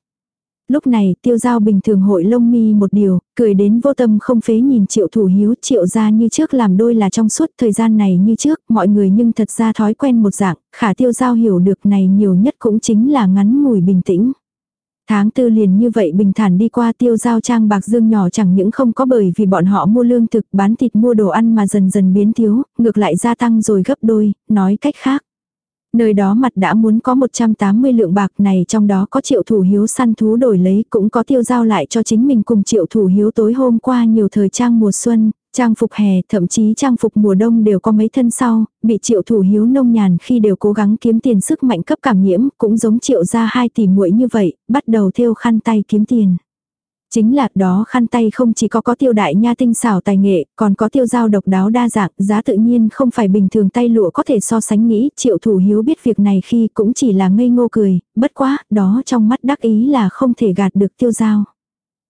Speaker 1: Lúc này tiêu giao bình thường hội lông mi một điều, cười đến vô tâm không phế nhìn triệu thủ hiếu triệu ra như trước làm đôi là trong suốt thời gian này như trước, mọi người nhưng thật ra thói quen một dạng, khả tiêu giao hiểu được này nhiều nhất cũng chính là ngắn ngủi bình tĩnh. Tháng tư liền như vậy bình thản đi qua tiêu giao trang bạc dương nhỏ chẳng những không có bởi vì bọn họ mua lương thực bán thịt mua đồ ăn mà dần dần biến thiếu, ngược lại gia tăng rồi gấp đôi, nói cách khác. Nơi đó mặt đã muốn có 180 lượng bạc này trong đó có triệu thủ hiếu săn thú đổi lấy cũng có tiêu giao lại cho chính mình cùng triệu thủ hiếu tối hôm qua nhiều thời trang mùa xuân, trang phục hè thậm chí trang phục mùa đông đều có mấy thân sau, bị triệu thủ hiếu nông nhàn khi đều cố gắng kiếm tiền sức mạnh cấp cảm nhiễm cũng giống triệu ra hai tỷ muội như vậy, bắt đầu thêu khăn tay kiếm tiền. Chính là đó khăn tay không chỉ có có tiêu đại nha tinh xảo tài nghệ, còn có tiêu dao độc đáo đa dạng, giá tự nhiên không phải bình thường tay lụa có thể so sánh nghĩ, triệu thủ hiếu biết việc này khi cũng chỉ là ngây ngô cười, bất quá, đó trong mắt đắc ý là không thể gạt được tiêu dao.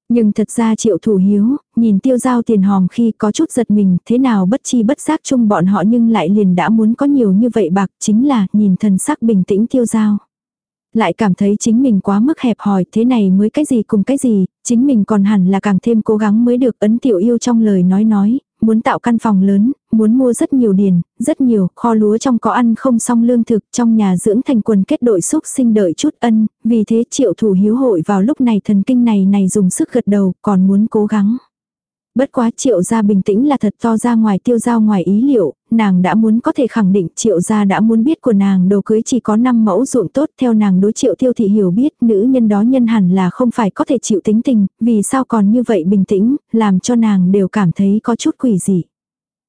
Speaker 1: Nhưng thật ra triệu thủ hiếu, nhìn tiêu giao tiền hòm khi có chút giật mình, thế nào bất chi bất giác chung bọn họ nhưng lại liền đã muốn có nhiều như vậy bạc, chính là nhìn thần sắc bình tĩnh tiêu giao lại cảm thấy chính mình quá mức hẹp hòi thế này mới cái gì cùng cái gì, chính mình còn hẳn là càng thêm cố gắng mới được ấn tiểu yêu trong lời nói nói, muốn tạo căn phòng lớn, muốn mua rất nhiều điền, rất nhiều, kho lúa trong có ăn không xong lương thực, trong nhà dưỡng thành quần kết đội xúc sinh đợi chút ân, vì thế triệu thủ hiếu hội vào lúc này thần kinh này này dùng sức gật đầu, còn muốn cố gắng. Bất quá triệu gia bình tĩnh là thật to ra ngoài tiêu giao ngoài ý liệu, nàng đã muốn có thể khẳng định triệu gia đã muốn biết của nàng đồ cưới chỉ có 5 mẫu ruộng tốt theo nàng đối triệu tiêu thị hiểu biết nữ nhân đó nhân hẳn là không phải có thể chịu tính tình, vì sao còn như vậy bình tĩnh, làm cho nàng đều cảm thấy có chút quỷ dị.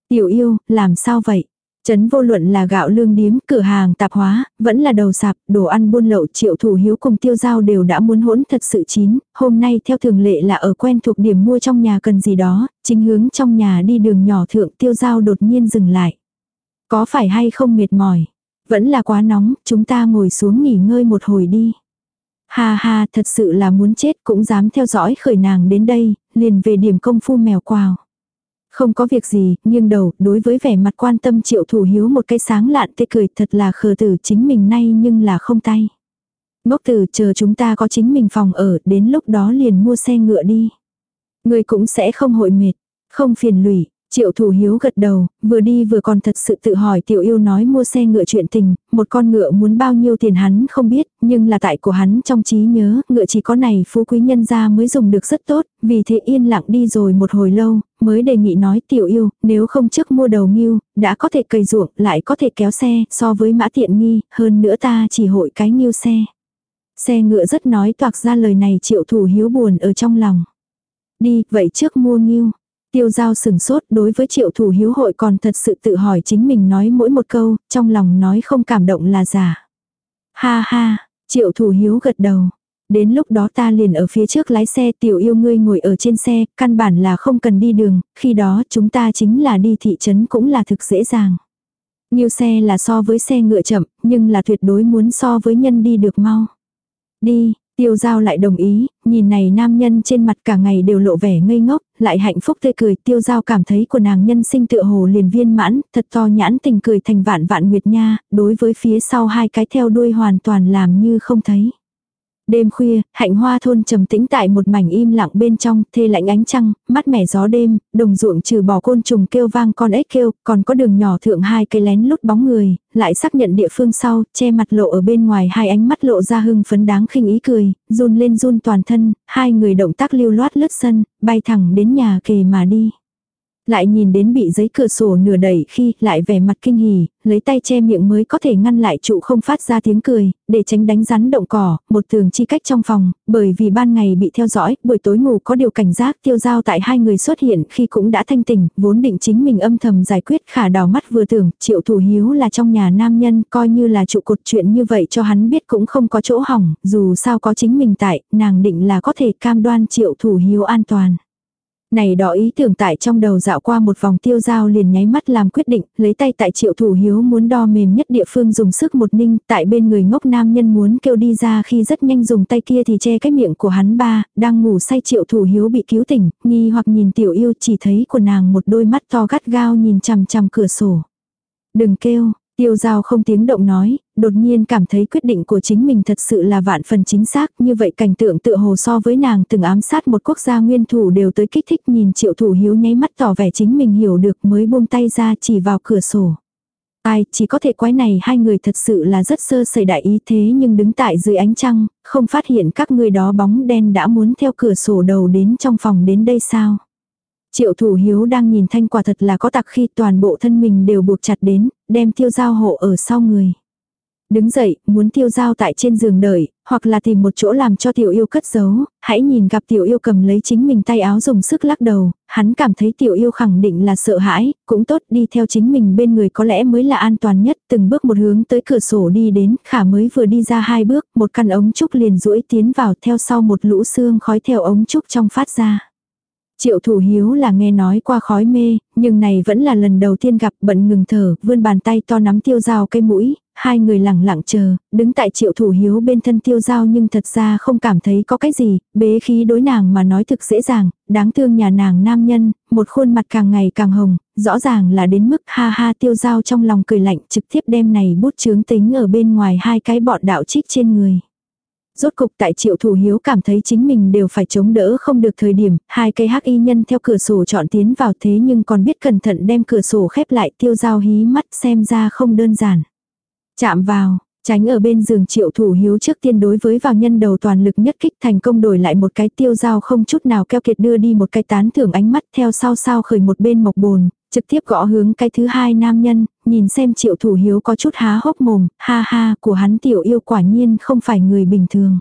Speaker 1: Tiểu yêu, làm sao vậy? Chấn vô luận là gạo lương điếm, cửa hàng tạp hóa, vẫn là đầu sạp, đồ ăn buôn lậu triệu thủ hiếu cùng tiêu giao đều đã muốn hỗn thật sự chín, hôm nay theo thường lệ là ở quen thuộc điểm mua trong nhà cần gì đó, chính hướng trong nhà đi đường nhỏ thượng tiêu giao đột nhiên dừng lại. Có phải hay không mệt mỏi? Vẫn là quá nóng, chúng ta ngồi xuống nghỉ ngơi một hồi đi. Ha ha, thật sự là muốn chết cũng dám theo dõi khởi nàng đến đây, liền về điểm công phu mèo quào. Không có việc gì, nhưng đầu, đối với vẻ mặt quan tâm triệu thủ hiếu một cái sáng lạn tê cười thật là khờ tử chính mình nay nhưng là không tay. Ngốc tử chờ chúng ta có chính mình phòng ở, đến lúc đó liền mua xe ngựa đi. Người cũng sẽ không hội mệt, không phiền lụy, Triệu thủ hiếu gật đầu, vừa đi vừa còn thật sự tự hỏi tiểu yêu nói mua xe ngựa chuyện tình, một con ngựa muốn bao nhiêu tiền hắn không biết, nhưng là tại của hắn trong trí nhớ, ngựa chỉ có này phú quý nhân gia mới dùng được rất tốt, vì thế yên lặng đi rồi một hồi lâu, mới đề nghị nói tiểu yêu, nếu không trước mua đầu nghiêu, đã có thể cày ruộng, lại có thể kéo xe, so với mã tiện nghi, hơn nữa ta chỉ hội cái nghiêu xe. Xe ngựa rất nói toạc ra lời này triệu thủ hiếu buồn ở trong lòng. Đi, vậy trước mua nghiêu. Tiêu giao sừng sốt đối với triệu thủ hiếu hội còn thật sự tự hỏi chính mình nói mỗi một câu, trong lòng nói không cảm động là giả. Ha ha, triệu thủ hiếu gật đầu. Đến lúc đó ta liền ở phía trước lái xe tiểu yêu ngươi ngồi ở trên xe, căn bản là không cần đi đường, khi đó chúng ta chính là đi thị trấn cũng là thực dễ dàng. Nhiều xe là so với xe ngựa chậm, nhưng là tuyệt đối muốn so với nhân đi được mau. Đi, Tiêu giao lại đồng ý, nhìn này nam nhân trên mặt cả ngày đều lộ vẻ ngây ngốc, lại hạnh phúc tươi cười. Tiêu giao cảm thấy của nàng nhân sinh tựa hồ liền viên mãn, thật to nhãn tình cười thành vạn vạn nguyệt nha, đối với phía sau hai cái theo đuôi hoàn toàn làm như không thấy. Đêm khuya, hạnh hoa thôn trầm tĩnh tại một mảnh im lặng bên trong, thê lạnh ánh trăng, mắt mẻ gió đêm, đồng ruộng trừ bỏ côn trùng kêu vang con ếch kêu, còn có đường nhỏ thượng hai cây lén lút bóng người, lại xác nhận địa phương sau, che mặt lộ ở bên ngoài hai ánh mắt lộ ra hưng phấn đáng khinh ý cười, run lên run toàn thân, hai người động tác lưu loát lướt sân, bay thẳng đến nhà kề mà đi. Lại nhìn đến bị giấy cửa sổ nửa đẩy khi lại vẻ mặt kinh hỉ, lấy tay che miệng mới có thể ngăn lại trụ không phát ra tiếng cười, để tránh đánh rắn động cỏ, một tường chi cách trong phòng, bởi vì ban ngày bị theo dõi, buổi tối ngủ có điều cảnh giác tiêu giao tại hai người xuất hiện khi cũng đã thanh tỉnh, vốn định chính mình âm thầm giải quyết khả đào mắt vừa tưởng, triệu thủ hiếu là trong nhà nam nhân, coi như là trụ cột chuyện như vậy cho hắn biết cũng không có chỗ hỏng, dù sao có chính mình tại, nàng định là có thể cam đoan triệu thủ hiếu an toàn. Này đó ý tưởng tại trong đầu dạo qua một vòng tiêu dao liền nháy mắt làm quyết định, lấy tay tại triệu thủ hiếu muốn đo mềm nhất địa phương dùng sức một ninh, tại bên người ngốc nam nhân muốn kêu đi ra khi rất nhanh dùng tay kia thì che cái miệng của hắn ba, đang ngủ say triệu thủ hiếu bị cứu tỉnh, nghi hoặc nhìn tiểu yêu chỉ thấy của nàng một đôi mắt to gắt gao nhìn chằm chằm cửa sổ. Đừng kêu, Tiêu giao không tiếng động nói, đột nhiên cảm thấy quyết định của chính mình thật sự là vạn phần chính xác, như vậy cảnh tượng tựa hồ so với nàng từng ám sát một quốc gia nguyên thủ đều tới kích thích nhìn triệu thủ hiếu nháy mắt tỏ vẻ chính mình hiểu được mới buông tay ra chỉ vào cửa sổ. Ai, chỉ có thể quái này hai người thật sự là rất sơ sẩy đại ý thế nhưng đứng tại dưới ánh trăng, không phát hiện các người đó bóng đen đã muốn theo cửa sổ đầu đến trong phòng đến đây sao. Triệu thủ hiếu đang nhìn thanh quả thật là có tặc khi toàn bộ thân mình đều buộc chặt đến, đem tiêu giao hộ ở sau người. Đứng dậy, muốn tiêu giao tại trên giường đợi, hoặc là tìm một chỗ làm cho tiểu yêu cất giấu, hãy nhìn gặp tiểu yêu cầm lấy chính mình tay áo dùng sức lắc đầu, hắn cảm thấy tiểu yêu khẳng định là sợ hãi, cũng tốt đi theo chính mình bên người có lẽ mới là an toàn nhất, từng bước một hướng tới cửa sổ đi đến, khả mới vừa đi ra hai bước, một căn ống trúc liền duỗi tiến vào theo sau một lũ xương khói theo ống trúc trong phát ra. Triệu thủ hiếu là nghe nói qua khói mê, nhưng này vẫn là lần đầu tiên gặp bận ngừng thở, vươn bàn tay to nắm tiêu dao cây mũi, hai người lặng lặng chờ, đứng tại triệu thủ hiếu bên thân tiêu dao nhưng thật ra không cảm thấy có cái gì, bế khí đối nàng mà nói thực dễ dàng, đáng thương nhà nàng nam nhân, một khuôn mặt càng ngày càng hồng, rõ ràng là đến mức ha ha tiêu dao trong lòng cười lạnh trực tiếp đem này bút chướng tính ở bên ngoài hai cái bọt đạo trích trên người. Rốt cục tại triệu thủ hiếu cảm thấy chính mình đều phải chống đỡ không được thời điểm, hai cây hắc y nhân theo cửa sổ chọn tiến vào thế nhưng còn biết cẩn thận đem cửa sổ khép lại tiêu dao hí mắt xem ra không đơn giản. Chạm vào, tránh ở bên giường triệu thủ hiếu trước tiên đối với vào nhân đầu toàn lực nhất kích thành công đổi lại một cái tiêu dao không chút nào keo kiệt đưa đi một cái tán thưởng ánh mắt theo sau sau khởi một bên mộc bồn, trực tiếp gõ hướng cái thứ hai nam nhân, nhìn xem triệu thủ hiếu có chút há hốc mồm, ha ha của hắn tiểu yêu quả nhiên không phải người bình thường.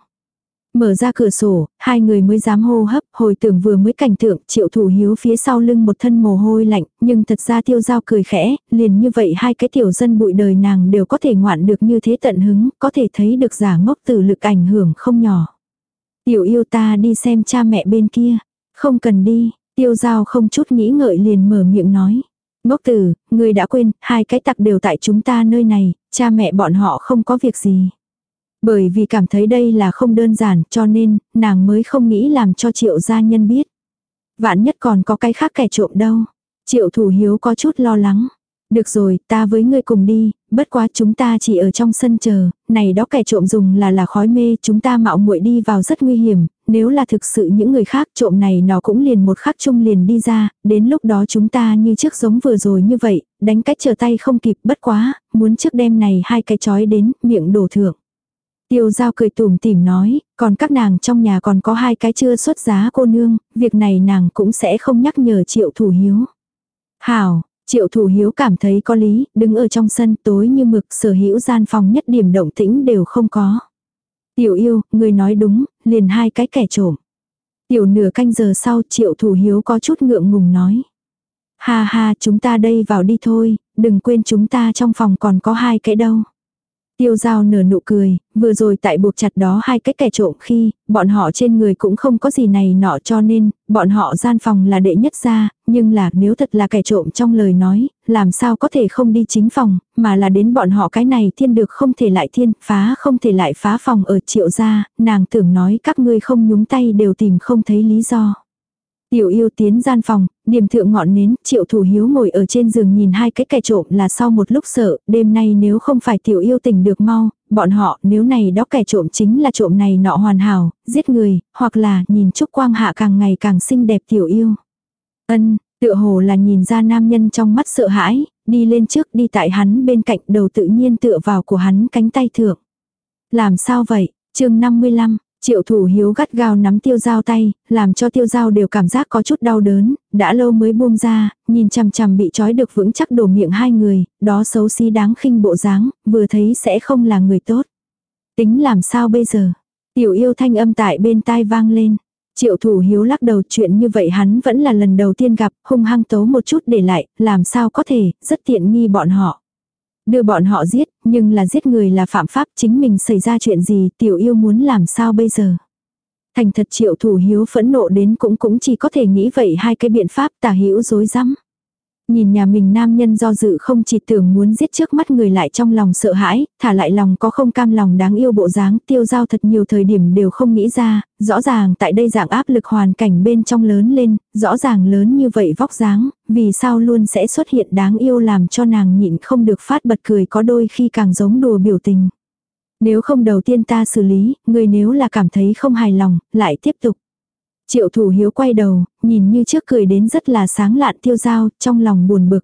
Speaker 1: Mở ra cửa sổ, hai người mới dám hô hấp, hồi tưởng vừa mới cảnh tượng, triệu thủ hiếu phía sau lưng một thân mồ hôi lạnh, nhưng thật ra tiêu giao cười khẽ, liền như vậy hai cái tiểu dân bụi đời nàng đều có thể ngoạn được như thế tận hứng, có thể thấy được giả ngốc tử lực ảnh hưởng không nhỏ. Tiểu yêu ta đi xem cha mẹ bên kia, không cần đi, tiêu giao không chút nghĩ ngợi liền mở miệng nói. Ngốc tử, người đã quên, hai cái tặc đều tại chúng ta nơi này, cha mẹ bọn họ không có việc gì. Bởi vì cảm thấy đây là không đơn giản cho nên nàng mới không nghĩ làm cho triệu gia nhân biết. Vạn nhất còn có cái khác kẻ trộm đâu. Triệu thủ hiếu có chút lo lắng. Được rồi, ta với ngươi cùng đi, bất quá chúng ta chỉ ở trong sân chờ, này đó kẻ trộm dùng là là khói mê, chúng ta mạo muội đi vào rất nguy hiểm, nếu là thực sự những người khác trộm này nó cũng liền một khắc chung liền đi ra, đến lúc đó chúng ta như trước giống vừa rồi như vậy, đánh cách chờ tay không kịp bất quá, muốn trước đêm này hai cái chói đến, miệng đổ thượng. Tiêu giao cười tủm tỉm nói, còn các nàng trong nhà còn có hai cái chưa xuất giá cô nương, việc này nàng cũng sẽ không nhắc nhở triệu thủ hiếu. Hảo, triệu thủ hiếu cảm thấy có lý, đứng ở trong sân tối như mực sở hữu gian phòng nhất điểm động tĩnh đều không có. Tiểu yêu, người nói đúng, liền hai cái kẻ trộm. Tiểu nửa canh giờ sau triệu thủ hiếu có chút ngượng ngùng nói. Ha ha chúng ta đây vào đi thôi, đừng quên chúng ta trong phòng còn có hai cái đâu. Tiêu giao nở nụ cười, vừa rồi tại buộc chặt đó hai cái kẻ trộm khi, bọn họ trên người cũng không có gì này nọ cho nên, bọn họ gian phòng là đệ nhất ra, nhưng là nếu thật là kẻ trộm trong lời nói, làm sao có thể không đi chính phòng, mà là đến bọn họ cái này thiên được không thể lại thiên, phá không thể lại phá phòng ở triệu gia, nàng tưởng nói các ngươi không nhúng tay đều tìm không thấy lý do. Tiểu yêu tiến gian phòng, điểm thượng ngọn nến, triệu thủ hiếu ngồi ở trên giường nhìn hai cái kẻ trộm là sau một lúc sợ, đêm nay nếu không phải tiểu yêu tỉnh được mau, bọn họ nếu này đó kẻ trộm chính là trộm này nọ hoàn hảo, giết người, hoặc là nhìn Trúc Quang Hạ càng ngày càng xinh đẹp tiểu yêu. Ân, tựa hồ là nhìn ra nam nhân trong mắt sợ hãi, đi lên trước đi tại hắn bên cạnh đầu tự nhiên tựa vào của hắn cánh tay thượng. Làm sao vậy? chương 55, Triệu thủ hiếu gắt gao nắm tiêu dao tay, làm cho tiêu dao đều cảm giác có chút đau đớn, đã lâu mới buông ra, nhìn chằm chằm bị trói được vững chắc đổ miệng hai người, đó xấu xí đáng khinh bộ dáng, vừa thấy sẽ không là người tốt. Tính làm sao bây giờ? Tiểu yêu thanh âm tại bên tai vang lên. Triệu thủ hiếu lắc đầu chuyện như vậy hắn vẫn là lần đầu tiên gặp, hung hăng tấu một chút để lại, làm sao có thể, rất tiện nghi bọn họ. Đưa bọn họ giết, nhưng là giết người là phạm pháp chính mình xảy ra chuyện gì tiểu yêu muốn làm sao bây giờ. Thành thật triệu thủ hiếu phẫn nộ đến cũng cũng chỉ có thể nghĩ vậy hai cái biện pháp tà hữu dối rắm Nhìn nhà mình nam nhân do dự không chỉ tưởng muốn giết trước mắt người lại trong lòng sợ hãi, thả lại lòng có không cam lòng đáng yêu bộ dáng tiêu giao thật nhiều thời điểm đều không nghĩ ra, rõ ràng tại đây dạng áp lực hoàn cảnh bên trong lớn lên, rõ ràng lớn như vậy vóc dáng, vì sao luôn sẽ xuất hiện đáng yêu làm cho nàng nhịn không được phát bật cười có đôi khi càng giống đùa biểu tình. Nếu không đầu tiên ta xử lý, người nếu là cảm thấy không hài lòng, lại tiếp tục. Triệu thủ hiếu quay đầu, nhìn như trước cười đến rất là sáng lạn tiêu giao, trong lòng buồn bực.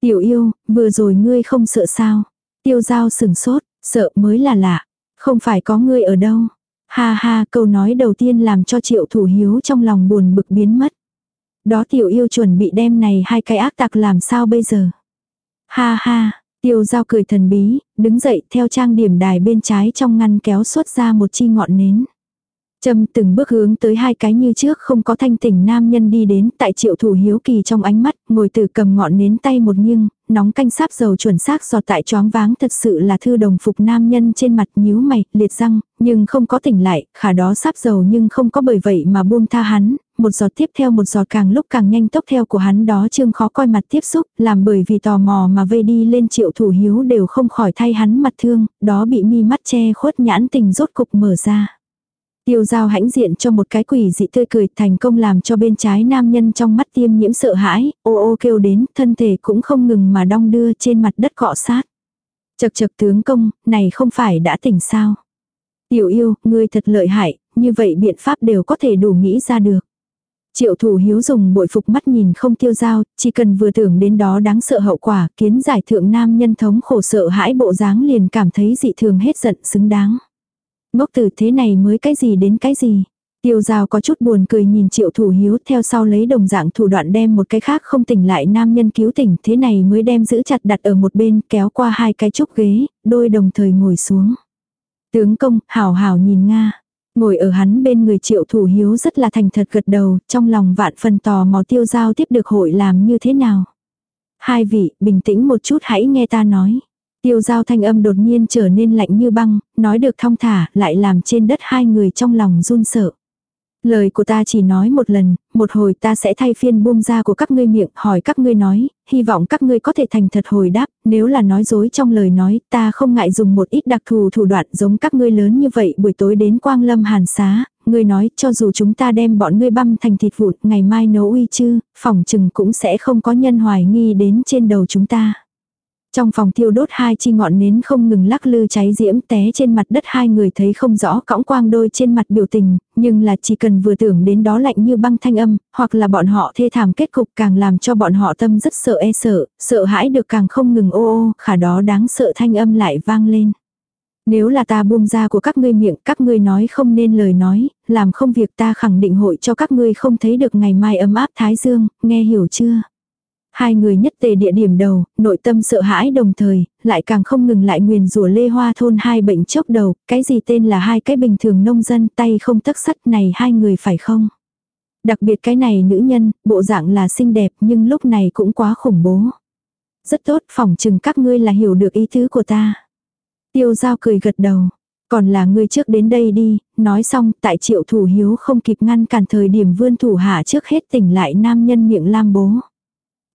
Speaker 1: Tiểu yêu, vừa rồi ngươi không sợ sao? Tiêu giao sừng sốt, sợ mới là lạ. Không phải có ngươi ở đâu. Ha ha, câu nói đầu tiên làm cho triệu thủ hiếu trong lòng buồn bực biến mất. Đó tiểu yêu chuẩn bị đem này hai cái ác tặc làm sao bây giờ? Ha ha, tiêu giao cười thần bí, đứng dậy theo trang điểm đài bên trái trong ngăn kéo xuất ra một chi ngọn nến. Trâm từng bước hướng tới hai cái như trước không có thanh tỉnh nam nhân đi đến tại triệu thủ hiếu kỳ trong ánh mắt, ngồi từ cầm ngọn nến tay một nghiêng, nóng canh sáp dầu chuẩn xác giọt tại choáng váng thật sự là thư đồng phục nam nhân trên mặt nhíu mày, liệt răng, nhưng không có tỉnh lại, khả đó sáp dầu nhưng không có bởi vậy mà buông tha hắn, một giọt tiếp theo một giọt càng lúc càng nhanh tốc theo của hắn đó trương khó coi mặt tiếp xúc, làm bởi vì tò mò mà vây đi lên triệu thủ hiếu đều không khỏi thay hắn mặt thương, đó bị mi mắt che khuất nhãn tình rốt cục mở ra. Tiêu giao hãnh diện cho một cái quỷ dị tươi cười thành công làm cho bên trái nam nhân trong mắt tiêm nhiễm sợ hãi, ô ô kêu đến, thân thể cũng không ngừng mà đong đưa trên mặt đất cọ sát. Chật chật tướng công, này không phải đã tỉnh sao. Tiểu yêu, ngươi thật lợi hại, như vậy biện pháp đều có thể đủ nghĩ ra được. Triệu thủ hiếu dùng bội phục mắt nhìn không tiêu dao, chỉ cần vừa tưởng đến đó đáng sợ hậu quả, kiến giải thượng nam nhân thống khổ sợ hãi bộ dáng liền cảm thấy dị thường hết giận xứng đáng. Ngốc tử thế này mới cái gì đến cái gì. Tiêu giao có chút buồn cười nhìn triệu thủ hiếu theo sau lấy đồng dạng thủ đoạn đem một cái khác không tỉnh lại nam nhân cứu tỉnh thế này mới đem giữ chặt đặt ở một bên kéo qua hai cái trúc ghế, đôi đồng thời ngồi xuống. Tướng công, hảo hảo nhìn Nga. Ngồi ở hắn bên người triệu thủ hiếu rất là thành thật gật đầu, trong lòng vạn phần tò mò tiêu giao tiếp được hội làm như thế nào. Hai vị, bình tĩnh một chút hãy nghe ta nói. Tiêu giao thanh âm đột nhiên trở nên lạnh như băng, nói được thong thả, lại làm trên đất hai người trong lòng run sợ. Lời của ta chỉ nói một lần, một hồi ta sẽ thay phiên buông ra của các ngươi miệng hỏi các ngươi nói, hy vọng các ngươi có thể thành thật hồi đáp, nếu là nói dối trong lời nói, ta không ngại dùng một ít đặc thù thủ đoạn giống các ngươi lớn như vậy buổi tối đến quang lâm hàn xá, ngươi nói cho dù chúng ta đem bọn ngươi băm thành thịt vụn, ngày mai nấu uy chư, phòng chừng cũng sẽ không có nhân hoài nghi đến trên đầu chúng ta. Trong phòng thiêu đốt hai chi ngọn nến không ngừng lắc lư cháy diễm té trên mặt đất hai người thấy không rõ cõng quang đôi trên mặt biểu tình, nhưng là chỉ cần vừa tưởng đến đó lạnh như băng thanh âm, hoặc là bọn họ thê thảm kết cục càng làm cho bọn họ tâm rất sợ e sợ, sợ hãi được càng không ngừng ô ô, khả đó đáng sợ thanh âm lại vang lên. Nếu là ta buông ra của các ngươi miệng, các ngươi nói không nên lời nói, làm không việc ta khẳng định hội cho các ngươi không thấy được ngày mai ấm áp thái dương, nghe hiểu chưa? Hai người nhất tề địa điểm đầu, nội tâm sợ hãi đồng thời, lại càng không ngừng lại nguyền rủa lê hoa thôn hai bệnh chốc đầu, cái gì tên là hai cái bình thường nông dân tay không tắc sắt này hai người phải không? Đặc biệt cái này nữ nhân, bộ dạng là xinh đẹp nhưng lúc này cũng quá khủng bố. Rất tốt, phỏng chừng các ngươi là hiểu được ý tứ của ta. Tiêu giao cười gật đầu. Còn là ngươi trước đến đây đi, nói xong tại triệu thủ hiếu không kịp ngăn cản thời điểm vươn thủ hạ trước hết tỉnh lại nam nhân miệng lam bố.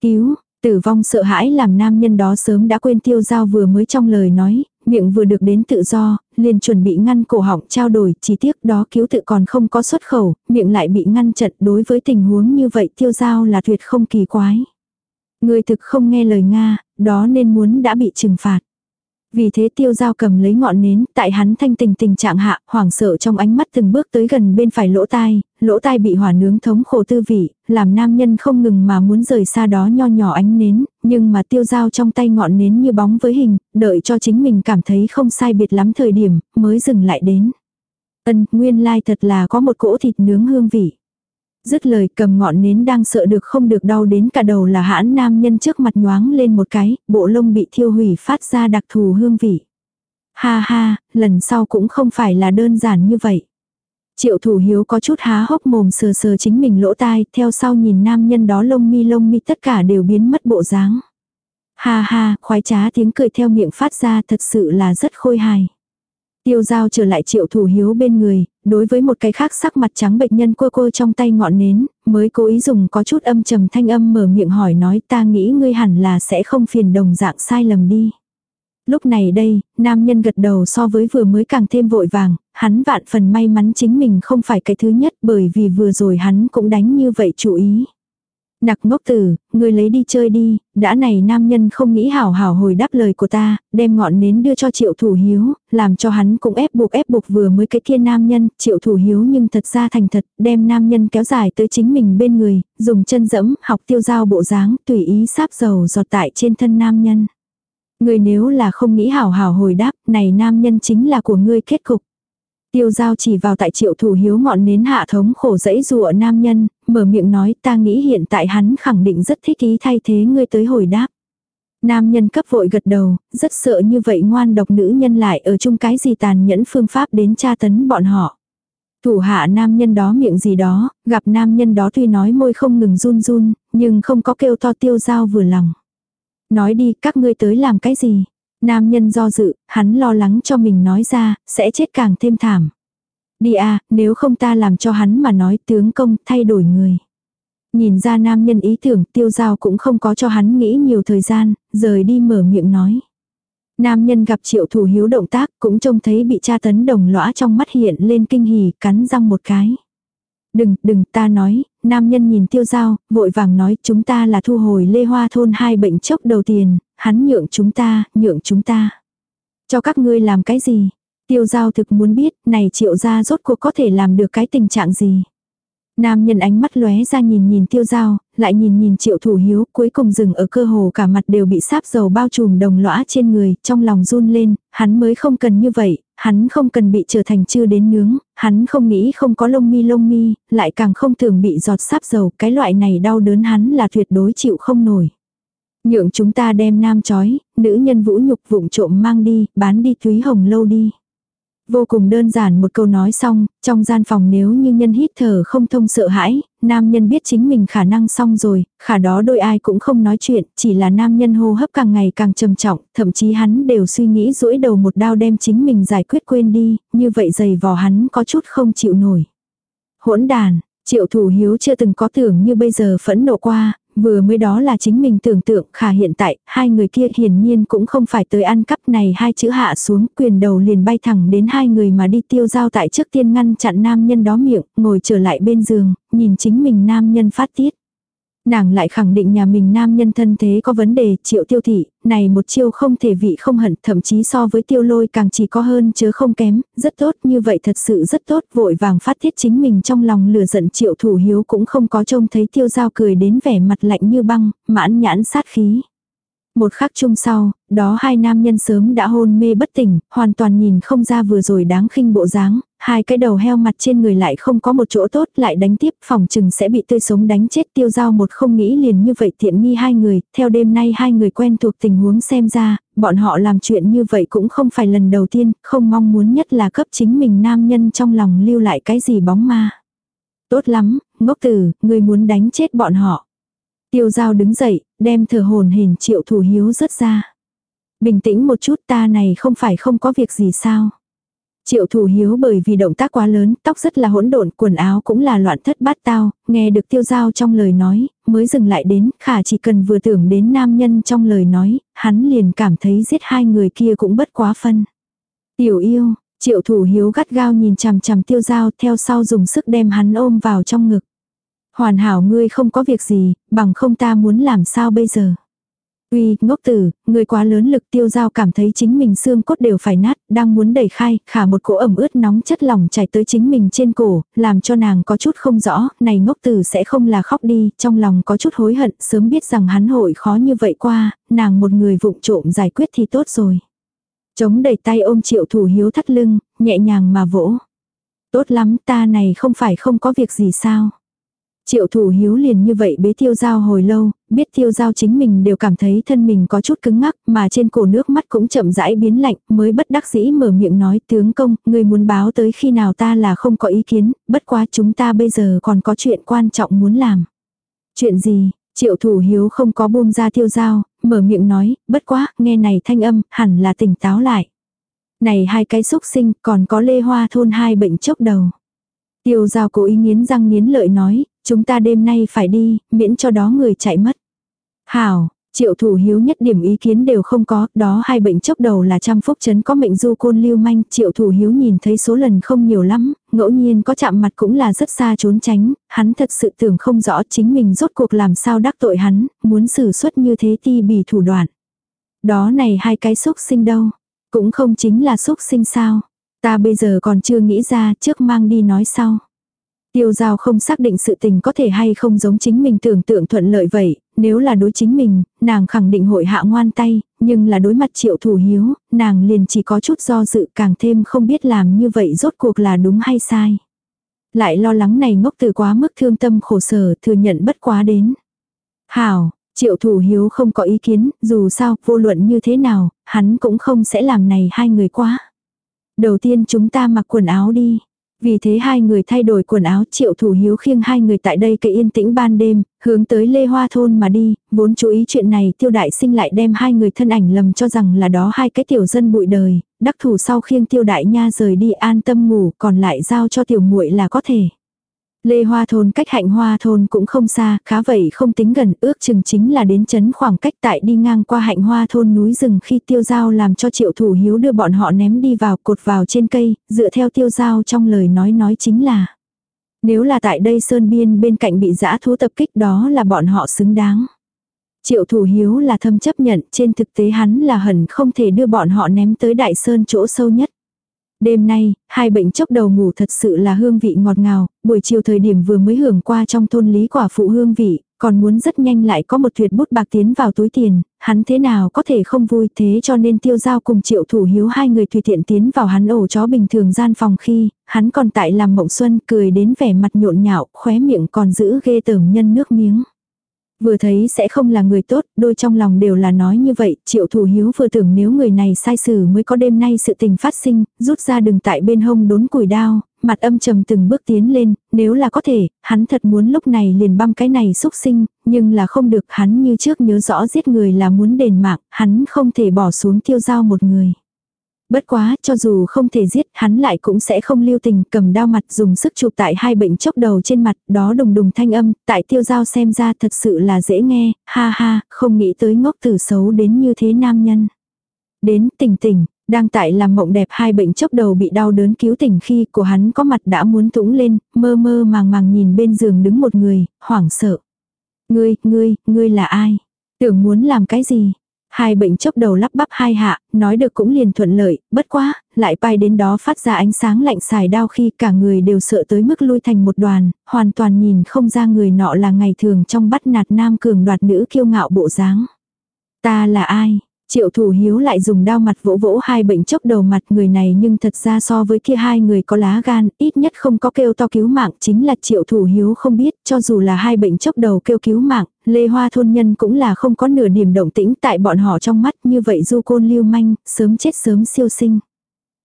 Speaker 1: Cứu, tử vong sợ hãi làm nam nhân đó sớm đã quên tiêu giao vừa mới trong lời nói, miệng vừa được đến tự do, liền chuẩn bị ngăn cổ họng trao đổi, chỉ tiếc đó cứu tự còn không có xuất khẩu, miệng lại bị ngăn chặn đối với tình huống như vậy tiêu giao là tuyệt không kỳ quái. Người thực không nghe lời Nga, đó nên muốn đã bị trừng phạt. Vì thế tiêu giao cầm lấy ngọn nến, tại hắn thanh tình tình trạng hạ, hoảng sợ trong ánh mắt từng bước tới gần bên phải lỗ tai, lỗ tai bị hỏa nướng thống khổ tư vị, làm nam nhân không ngừng mà muốn rời xa đó nho nhỏ ánh nến, nhưng mà tiêu giao trong tay ngọn nến như bóng với hình, đợi cho chính mình cảm thấy không sai biệt lắm thời điểm, mới dừng lại đến. Ân, nguyên lai thật là có một cỗ thịt nướng hương vị. Dứt lời cầm ngọn nến đang sợ được không được đau đến cả đầu là hãn nam nhân trước mặt nhoáng lên một cái, bộ lông bị thiêu hủy phát ra đặc thù hương vị. Ha ha, lần sau cũng không phải là đơn giản như vậy. Triệu thủ hiếu có chút há hốc mồm sờ sờ chính mình lỗ tai, theo sau nhìn nam nhân đó lông mi lông mi tất cả đều biến mất bộ dáng. Ha ha, khoái trá tiếng cười theo miệng phát ra thật sự là rất khôi hài. Tiêu giao trở lại triệu thủ hiếu bên người, đối với một cái khác sắc mặt trắng bệnh nhân cô cô trong tay ngọn nến, mới cố ý dùng có chút âm trầm thanh âm mở miệng hỏi nói ta nghĩ ngươi hẳn là sẽ không phiền đồng dạng sai lầm đi. Lúc này đây, nam nhân gật đầu so với vừa mới càng thêm vội vàng, hắn vạn phần may mắn chính mình không phải cái thứ nhất bởi vì vừa rồi hắn cũng đánh như vậy chú ý. Nặc ngốc tử, người lấy đi chơi đi, đã này nam nhân không nghĩ hảo hảo hồi đáp lời của ta, đem ngọn nến đưa cho triệu thủ hiếu, làm cho hắn cũng ép buộc ép buộc vừa mới cái kia nam nhân, triệu thủ hiếu nhưng thật ra thành thật, đem nam nhân kéo dài tới chính mình bên người, dùng chân dẫm, học tiêu giao bộ dáng, tùy ý sáp dầu giọt tại trên thân nam nhân. Người nếu là không nghĩ hảo hảo hồi đáp, này nam nhân chính là của ngươi kết cục. Tiêu giao chỉ vào tại triệu thủ hiếu ngọn nến hạ thống khổ dẫy rùa nam nhân, mở miệng nói ta nghĩ hiện tại hắn khẳng định rất thích ý thay thế ngươi tới hồi đáp. Nam nhân cấp vội gật đầu, rất sợ như vậy ngoan độc nữ nhân lại ở chung cái gì tàn nhẫn phương pháp đến tra tấn bọn họ. Thủ hạ nam nhân đó miệng gì đó, gặp nam nhân đó tuy nói môi không ngừng run run, nhưng không có kêu to tiêu dao vừa lòng. Nói đi các ngươi tới làm cái gì? Nam nhân do dự, hắn lo lắng cho mình nói ra, sẽ chết càng thêm thảm. Đi à, nếu không ta làm cho hắn mà nói tướng công thay đổi người. Nhìn ra nam nhân ý tưởng tiêu giao cũng không có cho hắn nghĩ nhiều thời gian, rời đi mở miệng nói. Nam nhân gặp triệu thủ hiếu động tác cũng trông thấy bị tra tấn đồng lõa trong mắt hiện lên kinh hỉ cắn răng một cái. Đừng, đừng, ta nói, nam nhân nhìn tiêu giao, vội vàng nói chúng ta là thu hồi lê hoa thôn hai bệnh chốc đầu tiền, hắn nhượng chúng ta, nhượng chúng ta. Cho các ngươi làm cái gì? Tiêu giao thực muốn biết, này triệu gia rốt cuộc có thể làm được cái tình trạng gì? Nam nhân ánh mắt lóe ra nhìn nhìn tiêu giao, lại nhìn nhìn triệu thủ hiếu, cuối cùng dừng ở cơ hồ cả mặt đều bị sáp dầu bao trùm đồng lõa trên người, trong lòng run lên, hắn mới không cần như vậy, hắn không cần bị trở thành chưa đến nướng, hắn không nghĩ không có lông mi lông mi, lại càng không thường bị giọt sáp dầu, cái loại này đau đớn hắn là tuyệt đối chịu không nổi. Nhượng chúng ta đem nam chói, nữ nhân vũ nhục vụng trộm mang đi, bán đi túy hồng lâu đi. Vô cùng đơn giản một câu nói xong, trong gian phòng nếu như nhân hít thở không thông sợ hãi, nam nhân biết chính mình khả năng xong rồi, khả đó đôi ai cũng không nói chuyện, chỉ là nam nhân hô hấp càng ngày càng trầm trọng, thậm chí hắn đều suy nghĩ duỗi đầu một đao đem chính mình giải quyết quên đi, như vậy giày vò hắn có chút không chịu nổi. Hỗn đàn, Triệu thủ hiếu chưa từng có tưởng như bây giờ phẫn nộ qua, vừa mới đó là chính mình tưởng tượng khả hiện tại, hai người kia hiển nhiên cũng không phải tới ăn cắp này hai chữ hạ xuống, quyền đầu liền bay thẳng đến hai người mà đi tiêu giao tại trước tiên ngăn chặn nam nhân đó miệng, ngồi trở lại bên giường, nhìn chính mình nam nhân phát tiết. Nàng lại khẳng định nhà mình nam nhân thân thế có vấn đề, triệu tiêu thị, này một chiêu không thể vị không hận, thậm chí so với tiêu lôi càng chỉ có hơn chứ không kém, rất tốt, như vậy thật sự rất tốt, vội vàng phát thiết chính mình trong lòng lửa giận triệu thủ hiếu cũng không có trông thấy tiêu giao cười đến vẻ mặt lạnh như băng, mãn nhãn sát khí. Một khắc chung sau, đó hai nam nhân sớm đã hôn mê bất tỉnh, hoàn toàn nhìn không ra vừa rồi đáng khinh bộ dáng, hai cái đầu heo mặt trên người lại không có một chỗ tốt lại đánh tiếp phòng chừng sẽ bị tươi sống đánh chết tiêu giao một không nghĩ liền như vậy thiện nghi hai người, theo đêm nay hai người quen thuộc tình huống xem ra, bọn họ làm chuyện như vậy cũng không phải lần đầu tiên, không mong muốn nhất là cấp chính mình nam nhân trong lòng lưu lại cái gì bóng ma. Tốt lắm, ngốc tử, người muốn đánh chết bọn họ. Tiêu giao đứng dậy, đem thờ hồn hển triệu thủ hiếu rớt ra. Bình tĩnh một chút ta này không phải không có việc gì sao. Triệu thủ hiếu bởi vì động tác quá lớn, tóc rất là hỗn độn, quần áo cũng là loạn thất bát tao, nghe được tiêu giao trong lời nói, mới dừng lại đến, khả chỉ cần vừa tưởng đến nam nhân trong lời nói, hắn liền cảm thấy giết hai người kia cũng bất quá phân. Tiểu yêu, triệu thủ hiếu gắt gao nhìn chằm chằm tiêu giao theo sau dùng sức đem hắn ôm vào trong ngực. Hoàn hảo ngươi không có việc gì, bằng không ta muốn làm sao bây giờ. Uy, ngốc tử, người quá lớn lực tiêu giao cảm thấy chính mình xương cốt đều phải nát, đang muốn đẩy khai, khả một cỗ ẩm ướt nóng chất lỏng chảy tới chính mình trên cổ, làm cho nàng có chút không rõ, này ngốc tử sẽ không là khóc đi, trong lòng có chút hối hận, sớm biết rằng hắn hội khó như vậy qua, nàng một người vụng trộm giải quyết thì tốt rồi. Chống đẩy tay ôm triệu thủ hiếu thắt lưng, nhẹ nhàng mà vỗ. Tốt lắm, ta này không phải không có việc gì sao. Triệu thủ hiếu liền như vậy bế tiêu giao hồi lâu, biết tiêu giao chính mình đều cảm thấy thân mình có chút cứng ngắc mà trên cổ nước mắt cũng chậm rãi biến lạnh mới bất đắc dĩ mở miệng nói tướng công, người muốn báo tới khi nào ta là không có ý kiến, bất quá chúng ta bây giờ còn có chuyện quan trọng muốn làm. Chuyện gì? Triệu thủ hiếu không có buông ra tiêu giao, mở miệng nói, bất quá, nghe này thanh âm, hẳn là tỉnh táo lại. Này hai cái xúc sinh còn có lê hoa thôn hai bệnh chốc đầu. Tiêu giao cố ý nghiến răng nghiến lợi nói, chúng ta đêm nay phải đi, miễn cho đó người chạy mất. Hảo, Triệu thủ hiếu nhất điểm ý kiến đều không có, đó hai bệnh chốc đầu là trăm phúc chấn có mệnh du côn lưu manh, triệu thủ hiếu nhìn thấy số lần không nhiều lắm, ngẫu nhiên có chạm mặt cũng là rất xa trốn tránh, hắn thật sự tưởng không rõ chính mình rốt cuộc làm sao đắc tội hắn, muốn xử suất như thế ti bì thủ đoạn. Đó này hai cái xúc sinh đâu, cũng không chính là xúc sinh sao, ta bây giờ còn chưa nghĩ ra trước mang đi nói sau. Tiêu giao không xác định sự tình có thể hay không giống chính mình tưởng tượng thuận lợi vậy, nếu là đối chính mình, nàng khẳng định hội hạ ngoan tay, nhưng là đối mặt triệu thủ hiếu, nàng liền chỉ có chút do dự càng thêm không biết làm như vậy rốt cuộc là đúng hay sai. Lại lo lắng này ngốc từ quá mức thương tâm khổ sở thừa nhận bất quá đến. Hảo, triệu thủ hiếu không có ý kiến, dù sao, vô luận như thế nào, hắn cũng không sẽ làm này hai người quá. Đầu tiên chúng ta mặc quần áo đi. Vì thế hai người thay đổi quần áo triệu thủ hiếu khiêng hai người tại đây cây yên tĩnh ban đêm, hướng tới Lê Hoa Thôn mà đi, vốn chú ý chuyện này tiêu đại sinh lại đem hai người thân ảnh lầm cho rằng là đó hai cái tiểu dân bụi đời, đắc thủ sau khiêng tiêu đại nha rời đi an tâm ngủ còn lại giao cho tiểu muội là có thể. Lê Hoa thôn cách hạnh hoa thôn cũng không xa, khá vậy không tính gần, ước chừng chính là đến chấn khoảng cách tại đi ngang qua hạnh hoa thôn núi rừng khi tiêu giao làm cho triệu thủ hiếu đưa bọn họ ném đi vào cột vào trên cây, dựa theo tiêu giao trong lời nói nói chính là. Nếu là tại đây sơn biên bên cạnh bị giã thú tập kích đó là bọn họ xứng đáng. Triệu thủ hiếu là thâm chấp nhận, trên thực tế hắn là hẳn không thể đưa bọn họ ném tới đại sơn chỗ sâu nhất. Đêm nay, hai bệnh chốc đầu ngủ thật sự là hương vị ngọt ngào, buổi chiều thời điểm vừa mới hưởng qua trong thôn lý quả phụ hương vị, còn muốn rất nhanh lại có một tuyệt bút bạc tiến vào túi tiền, hắn thế nào có thể không vui thế cho nên tiêu giao cùng triệu thủ hiếu hai người tùy tiện tiến vào hắn ổ chó bình thường gian phòng khi, hắn còn tại làm mộng xuân cười đến vẻ mặt nhộn nhạo, khóe miệng còn giữ ghê tởm nhân nước miếng. Vừa thấy sẽ không là người tốt, đôi trong lòng đều là nói như vậy, triệu thủ hiếu vừa tưởng nếu người này sai xử mới có đêm nay sự tình phát sinh, rút ra đừng tại bên hông đốn củi đao, mặt âm trầm từng bước tiến lên, nếu là có thể, hắn thật muốn lúc này liền băm cái này xúc sinh, nhưng là không được hắn như trước nhớ rõ giết người là muốn đền mạng, hắn không thể bỏ xuống tiêu giao một người. Bất quá, cho dù không thể giết, hắn lại cũng sẽ không lưu tình, cầm đao mặt dùng sức chụp tại hai bệnh chốc đầu trên mặt, đó đùng đùng thanh âm, tại tiêu giao xem ra thật sự là dễ nghe, ha ha, không nghĩ tới ngốc tử xấu đến như thế nam nhân. Đến tỉnh tỉnh, đang tại làm mộng đẹp hai bệnh chốc đầu bị đau đớn cứu tỉnh khi của hắn có mặt đã muốn tũng lên, mơ mơ màng màng nhìn bên giường đứng một người, hoảng sợ. Ngươi, ngươi, ngươi là ai? Tưởng muốn làm cái gì? Hai bệnh chốc đầu lắp bắp hai hạ, nói được cũng liền thuận lợi, bất quá, lại bay đến đó phát ra ánh sáng lạnh xài đau khi cả người đều sợ tới mức lui thành một đoàn, hoàn toàn nhìn không ra người nọ là ngày thường trong bắt nạt nam cường đoạt nữ kiêu ngạo bộ dáng. Ta là ai? Triệu thủ hiếu lại dùng đao mặt vỗ vỗ hai bệnh chốc đầu mặt người này nhưng thật ra so với kia hai người có lá gan, ít nhất không có kêu to cứu mạng chính là triệu thủ hiếu không biết, cho dù là hai bệnh chốc đầu kêu cứu mạng, lê hoa thôn nhân cũng là không có nửa điểm động tĩnh tại bọn họ trong mắt như vậy du côn lưu manh, sớm chết sớm siêu sinh.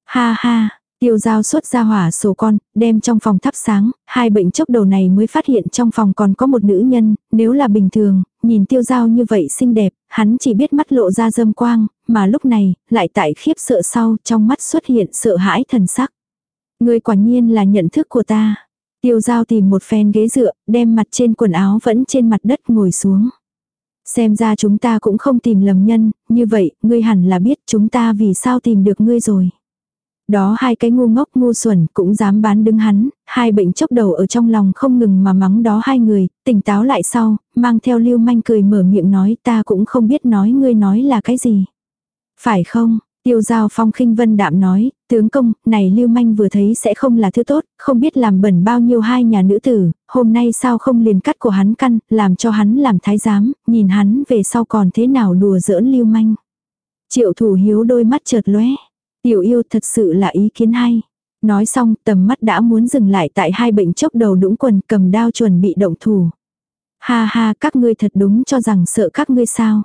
Speaker 1: Ha ha, Tiêu giao xuất ra hỏa sổ con, đem trong phòng thắp sáng, hai bệnh chốc đầu này mới phát hiện trong phòng còn có một nữ nhân, nếu là bình thường, nhìn tiêu giao như vậy xinh đẹp, hắn chỉ biết mắt lộ ra dâm quang, mà lúc này, lại tại khiếp sợ sau, trong mắt xuất hiện sợ hãi thần sắc. Người quả nhiên là nhận thức của ta. Tiêu giao tìm một phen ghế dựa, đem mặt trên quần áo vẫn trên mặt đất ngồi xuống. Xem ra chúng ta cũng không tìm lầm nhân, như vậy, ngươi hẳn là biết chúng ta vì sao tìm được ngươi rồi. Đó hai cái ngu ngốc ngu xuẩn cũng dám bán đứng hắn, hai bệnh chốc đầu ở trong lòng không ngừng mà mắng đó hai người, tỉnh táo lại sau, mang theo lưu manh cười mở miệng nói ta cũng không biết nói ngươi nói là cái gì. Phải không? Tiêu giao phong khinh vân đạm nói, tướng công, này lưu manh vừa thấy sẽ không là thứ tốt, không biết làm bẩn bao nhiêu hai nhà nữ tử, hôm nay sao không liền cắt của hắn căn, làm cho hắn làm thái giám, nhìn hắn về sau còn thế nào đùa giỡn lưu manh. Triệu thủ hiếu đôi mắt chợt lóe Tiểu yêu thật sự là ý kiến hay. Nói xong tầm mắt đã muốn dừng lại tại hai bệnh chốc đầu đũng quần cầm đao chuẩn bị động thủ. Ha ha các ngươi thật đúng cho rằng sợ các ngươi sao.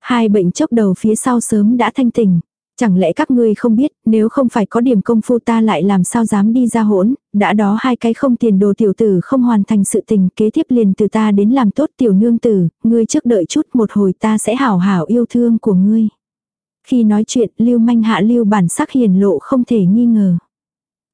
Speaker 1: Hai bệnh chốc đầu phía sau sớm đã thanh tỉnh. Chẳng lẽ các ngươi không biết, nếu không phải có điểm công phu ta lại làm sao dám đi ra hỗn, đã đó hai cái không tiền đồ tiểu tử không hoàn thành sự tình kế tiếp liền từ ta đến làm tốt tiểu nương tử, ngươi trước đợi chút một hồi ta sẽ hảo hảo yêu thương của ngươi. Khi nói chuyện, lưu manh hạ lưu bản sắc hiền lộ không thể nghi ngờ.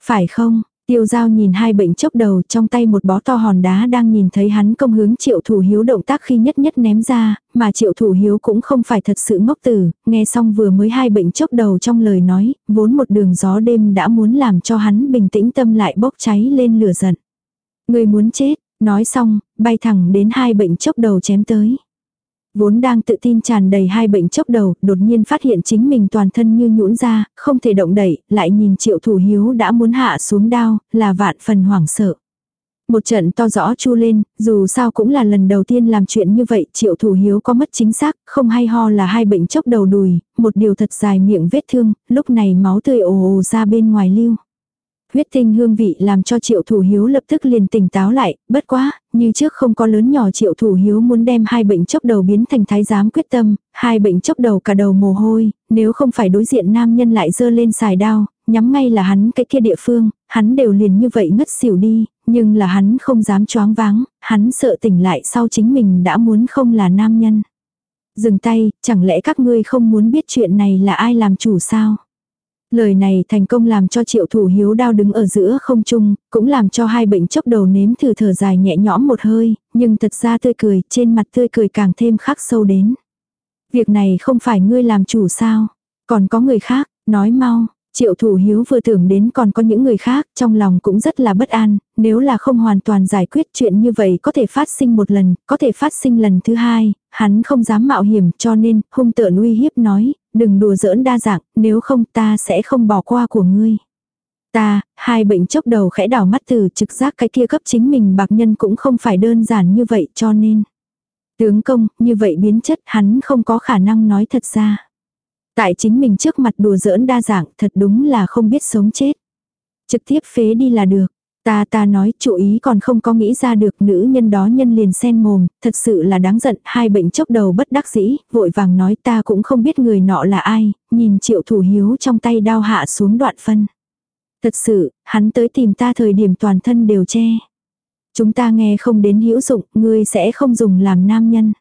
Speaker 1: Phải không? Tiêu giao nhìn hai bệnh chốc đầu trong tay một bó to hòn đá đang nhìn thấy hắn công hướng triệu thủ hiếu động tác khi nhất nhất ném ra, mà triệu thủ hiếu cũng không phải thật sự ngốc tử, nghe xong vừa mới hai bệnh chốc đầu trong lời nói, vốn một đường gió đêm đã muốn làm cho hắn bình tĩnh tâm lại bốc cháy lên lửa giận. Người muốn chết, nói xong, bay thẳng đến hai bệnh chốc đầu chém tới. Vốn đang tự tin tràn đầy hai bệnh chốc đầu, đột nhiên phát hiện chính mình toàn thân như nhũn ra, không thể động đẩy, lại nhìn triệu thủ hiếu đã muốn hạ xuống đao, là vạn phần hoảng sợ. Một trận to rõ chu lên, dù sao cũng là lần đầu tiên làm chuyện như vậy, triệu thủ hiếu có mất chính xác, không hay ho là hai bệnh chốc đầu đùi, một điều thật dài miệng vết thương, lúc này máu tươi ồ ồ ra bên ngoài lưu. Huyết tinh hương vị làm cho triệu thủ hiếu lập tức liền tỉnh táo lại, bất quá, như trước không có lớn nhỏ triệu thủ hiếu muốn đem hai bệnh chốc đầu biến thành thái giám quyết tâm, hai bệnh chốc đầu cả đầu mồ hôi, nếu không phải đối diện nam nhân lại dơ lên xài đao, nhắm ngay là hắn cái kia địa phương, hắn đều liền như vậy ngất xỉu đi, nhưng là hắn không dám choáng váng, hắn sợ tỉnh lại sau chính mình đã muốn không là nam nhân. Dừng tay, chẳng lẽ các ngươi không muốn biết chuyện này là ai làm chủ sao? Lời này thành công làm cho triệu thủ hiếu đau đứng ở giữa không trung, cũng làm cho hai bệnh chốc đầu nếm thử thở dài nhẹ nhõm một hơi, nhưng thật ra tươi cười, trên mặt tươi cười càng thêm khắc sâu đến. Việc này không phải ngươi làm chủ sao, còn có người khác, nói mau, Triệu thủ hiếu vừa tưởng đến còn có những người khác, trong lòng cũng rất là bất an, nếu là không hoàn toàn giải quyết chuyện như vậy có thể phát sinh một lần, có thể phát sinh lần thứ hai, hắn không dám mạo hiểm cho nên hung tợn uy hiếp nói, đừng đùa giỡn đa dạng, nếu không ta sẽ không bỏ qua của ngươi. Ta, hai bệnh chốc đầu khẽ đảo mắt từ trực giác cái kia cấp chính mình bạc nhân cũng không phải đơn giản như vậy cho nên. Tướng công, như vậy biến chất hắn không có khả năng nói thật ra. Tại chính mình trước mặt đùa giỡn đa dạng thật đúng là không biết sống chết. Trực tiếp phế đi là được. Ta ta nói chủ ý còn không có nghĩ ra được nữ nhân đó nhân liền sen mồm, thật sự là đáng giận, hai bệnh chốc đầu bất đắc dĩ, vội vàng nói ta cũng không biết người nọ là ai, nhìn triệu thủ hiếu trong tay đao hạ xuống đoạn phân. Thật sự, hắn tới tìm ta thời điểm toàn thân đều che. Chúng ta nghe không đến hữu dụng, ngươi sẽ không dùng làm nam nhân.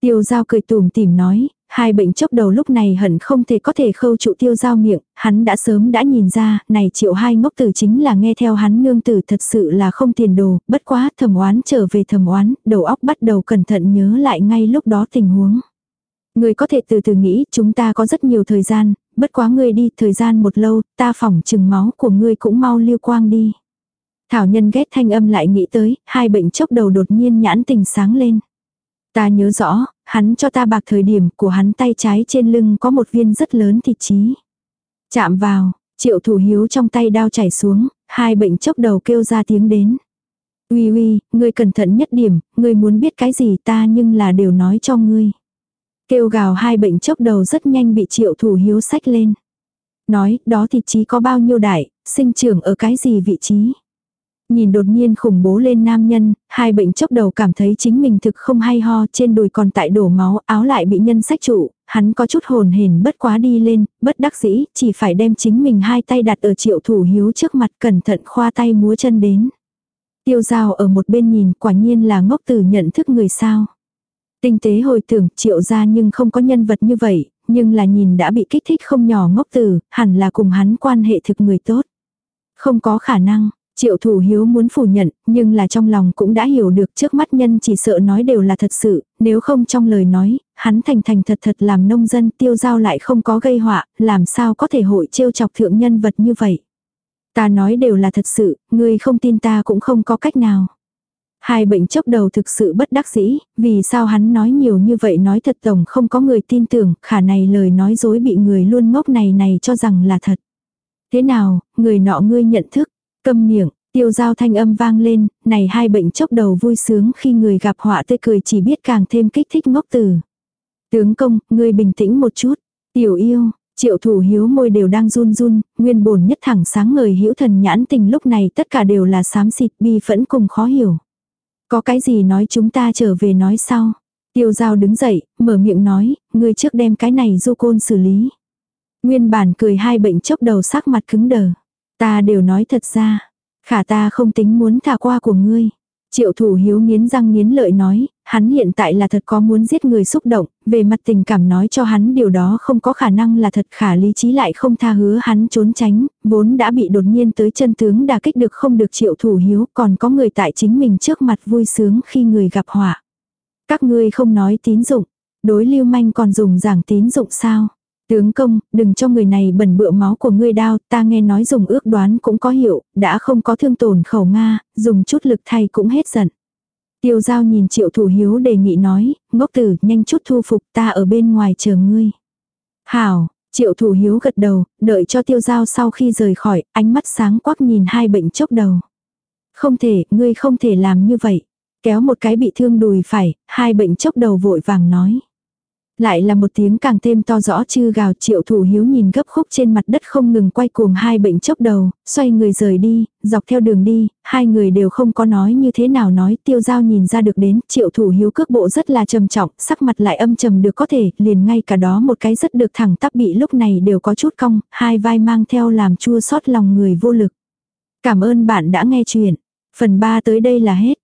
Speaker 1: Tiêu giao cười tùm tìm nói, Hai bệnh chốc đầu lúc này hẳn không thể có thể khâu trụ tiêu giao miệng, hắn đã sớm đã nhìn ra, này triệu hai ngốc tử chính là nghe theo hắn nương tử thật sự là không tiền đồ, bất quá thầm oán trở về thầm oán, đầu óc bắt đầu cẩn thận nhớ lại ngay lúc đó tình huống. Người có thể từ từ nghĩ chúng ta có rất nhiều thời gian, bất quá ngươi đi thời gian một lâu, ta phỏng chừng máu của ngươi cũng mau lưu quang đi. Thảo nhân ghét thanh âm lại nghĩ tới, hai bệnh chốc đầu đột nhiên nhãn tình sáng lên. Ta nhớ rõ, hắn cho ta bạc thời điểm của hắn tay trái trên lưng có một viên rất lớn thịt chí. Chạm vào, triệu thủ hiếu trong tay đao chảy xuống, hai bệnh chốc đầu kêu ra tiếng đến. Uy uy, ngươi cẩn thận nhất điểm, ngươi muốn biết cái gì ta nhưng là đều nói cho ngươi. Kêu gào hai bệnh chốc đầu rất nhanh bị triệu thủ hiếu sách lên. Nói, đó thịt chí có bao nhiêu đại, sinh trưởng ở cái gì vị trí. Nhìn đột nhiên khủng bố lên nam nhân, hai bệnh chốc đầu cảm thấy chính mình thực không hay ho, trên đùi còn tại đổ máu, áo lại bị nhân sách trụ, hắn có chút hồn hển bất quá đi lên, bất đắc dĩ, chỉ phải đem chính mình hai tay đặt ở triệu thủ hiếu trước mặt cẩn thận khoa tay múa chân đến. Tiêu giao ở một bên nhìn quả nhiên là ngốc tử nhận thức người sao. Tinh tế hồi tưởng triệu ra nhưng không có nhân vật như vậy, nhưng là nhìn đã bị kích thích không nhỏ ngốc tử, hẳn là cùng hắn quan hệ thực người tốt. Không có khả năng, Triệu thủ hiếu muốn phủ nhận, nhưng là trong lòng cũng đã hiểu được trước mắt nhân chỉ sợ nói đều là thật sự, nếu không trong lời nói, hắn thành thành thật thật làm nông dân tiêu giao lại không có gây họa, làm sao có thể hội trêu chọc thượng nhân vật như vậy. Ta nói đều là thật sự, ngươi không tin ta cũng không có cách nào. Hai bệnh chốc đầu thực sự bất đắc dĩ, vì sao hắn nói nhiều như vậy nói thật tổng không có người tin tưởng, khả này lời nói dối bị người luôn ngốc này này cho rằng là thật. Thế nào, người nọ ngươi nhận thức, Câm miệng, tiêu giao thanh âm vang lên, này hai bệnh chốc đầu vui sướng khi người gặp họa tươi cười chỉ biết càng thêm kích thích ngốc tử. Tướng công, ngươi bình tĩnh một chút. Tiểu yêu, triệu thủ hiếu môi đều đang run run, nguyên bổn nhất thẳng sáng ngời hữu thần nhãn tình lúc này tất cả đều là xám xịt bi phẫn cùng khó hiểu. Có cái gì nói chúng ta trở về nói sau. Tiêu giao đứng dậy, mở miệng nói, ngươi trước đem cái này du côn xử lý. Nguyên bản cười hai bệnh chốc đầu sắc mặt cứng đờ. Ta đều nói thật ra. Khả ta không tính muốn thả qua của ngươi. Triệu thủ hiếu nghiến răng nghiến lợi nói, hắn hiện tại là thật có muốn giết người xúc động, về mặt tình cảm nói cho hắn điều đó không có khả năng là thật khả lý trí lại không tha hứa hắn trốn tránh, vốn đã bị đột nhiên tới chân tướng đả kích được không được triệu thủ hiếu, còn có người tại chính mình trước mặt vui sướng khi người gặp họa. Các ngươi không nói tín dụng, đối lưu manh còn dùng giảng tín dụng sao? Tướng công, đừng cho người này bẩn bựa máu của ngươi đao, ta nghe nói dùng ước đoán cũng có hiệu, đã không có thương tổn khẩu Nga, dùng chút lực thay cũng hết giận. Tiêu giao nhìn triệu thủ hiếu đề nghị nói, ngốc tử, nhanh chút thu phục ta ở bên ngoài chờ ngươi. Hảo, triệu thủ hiếu gật đầu, đợi cho tiêu giao sau khi rời khỏi, ánh mắt sáng quắc nhìn hai bệnh chốc đầu. Không thể, ngươi không thể làm như vậy. Kéo một cái bị thương đùi phải, hai bệnh chốc đầu vội vàng nói. Lại là một tiếng càng thêm to rõ chư gào triệu thủ hiếu nhìn gấp khúc trên mặt đất không ngừng quay cuồng hai bệnh chốc đầu, xoay người rời đi, dọc theo đường đi, hai người đều không có nói như thế nào nói, tiêu giao nhìn ra được đến, triệu thủ hiếu cước bộ rất là trầm trọng, sắc mặt lại âm trầm được có thể, liền ngay cả đó một cái rất được thẳng tắp bị lúc này đều có chút cong, hai vai mang theo làm chua xót lòng người vô lực. Cảm ơn bạn đã nghe chuyện. Phần 3 tới đây là hết.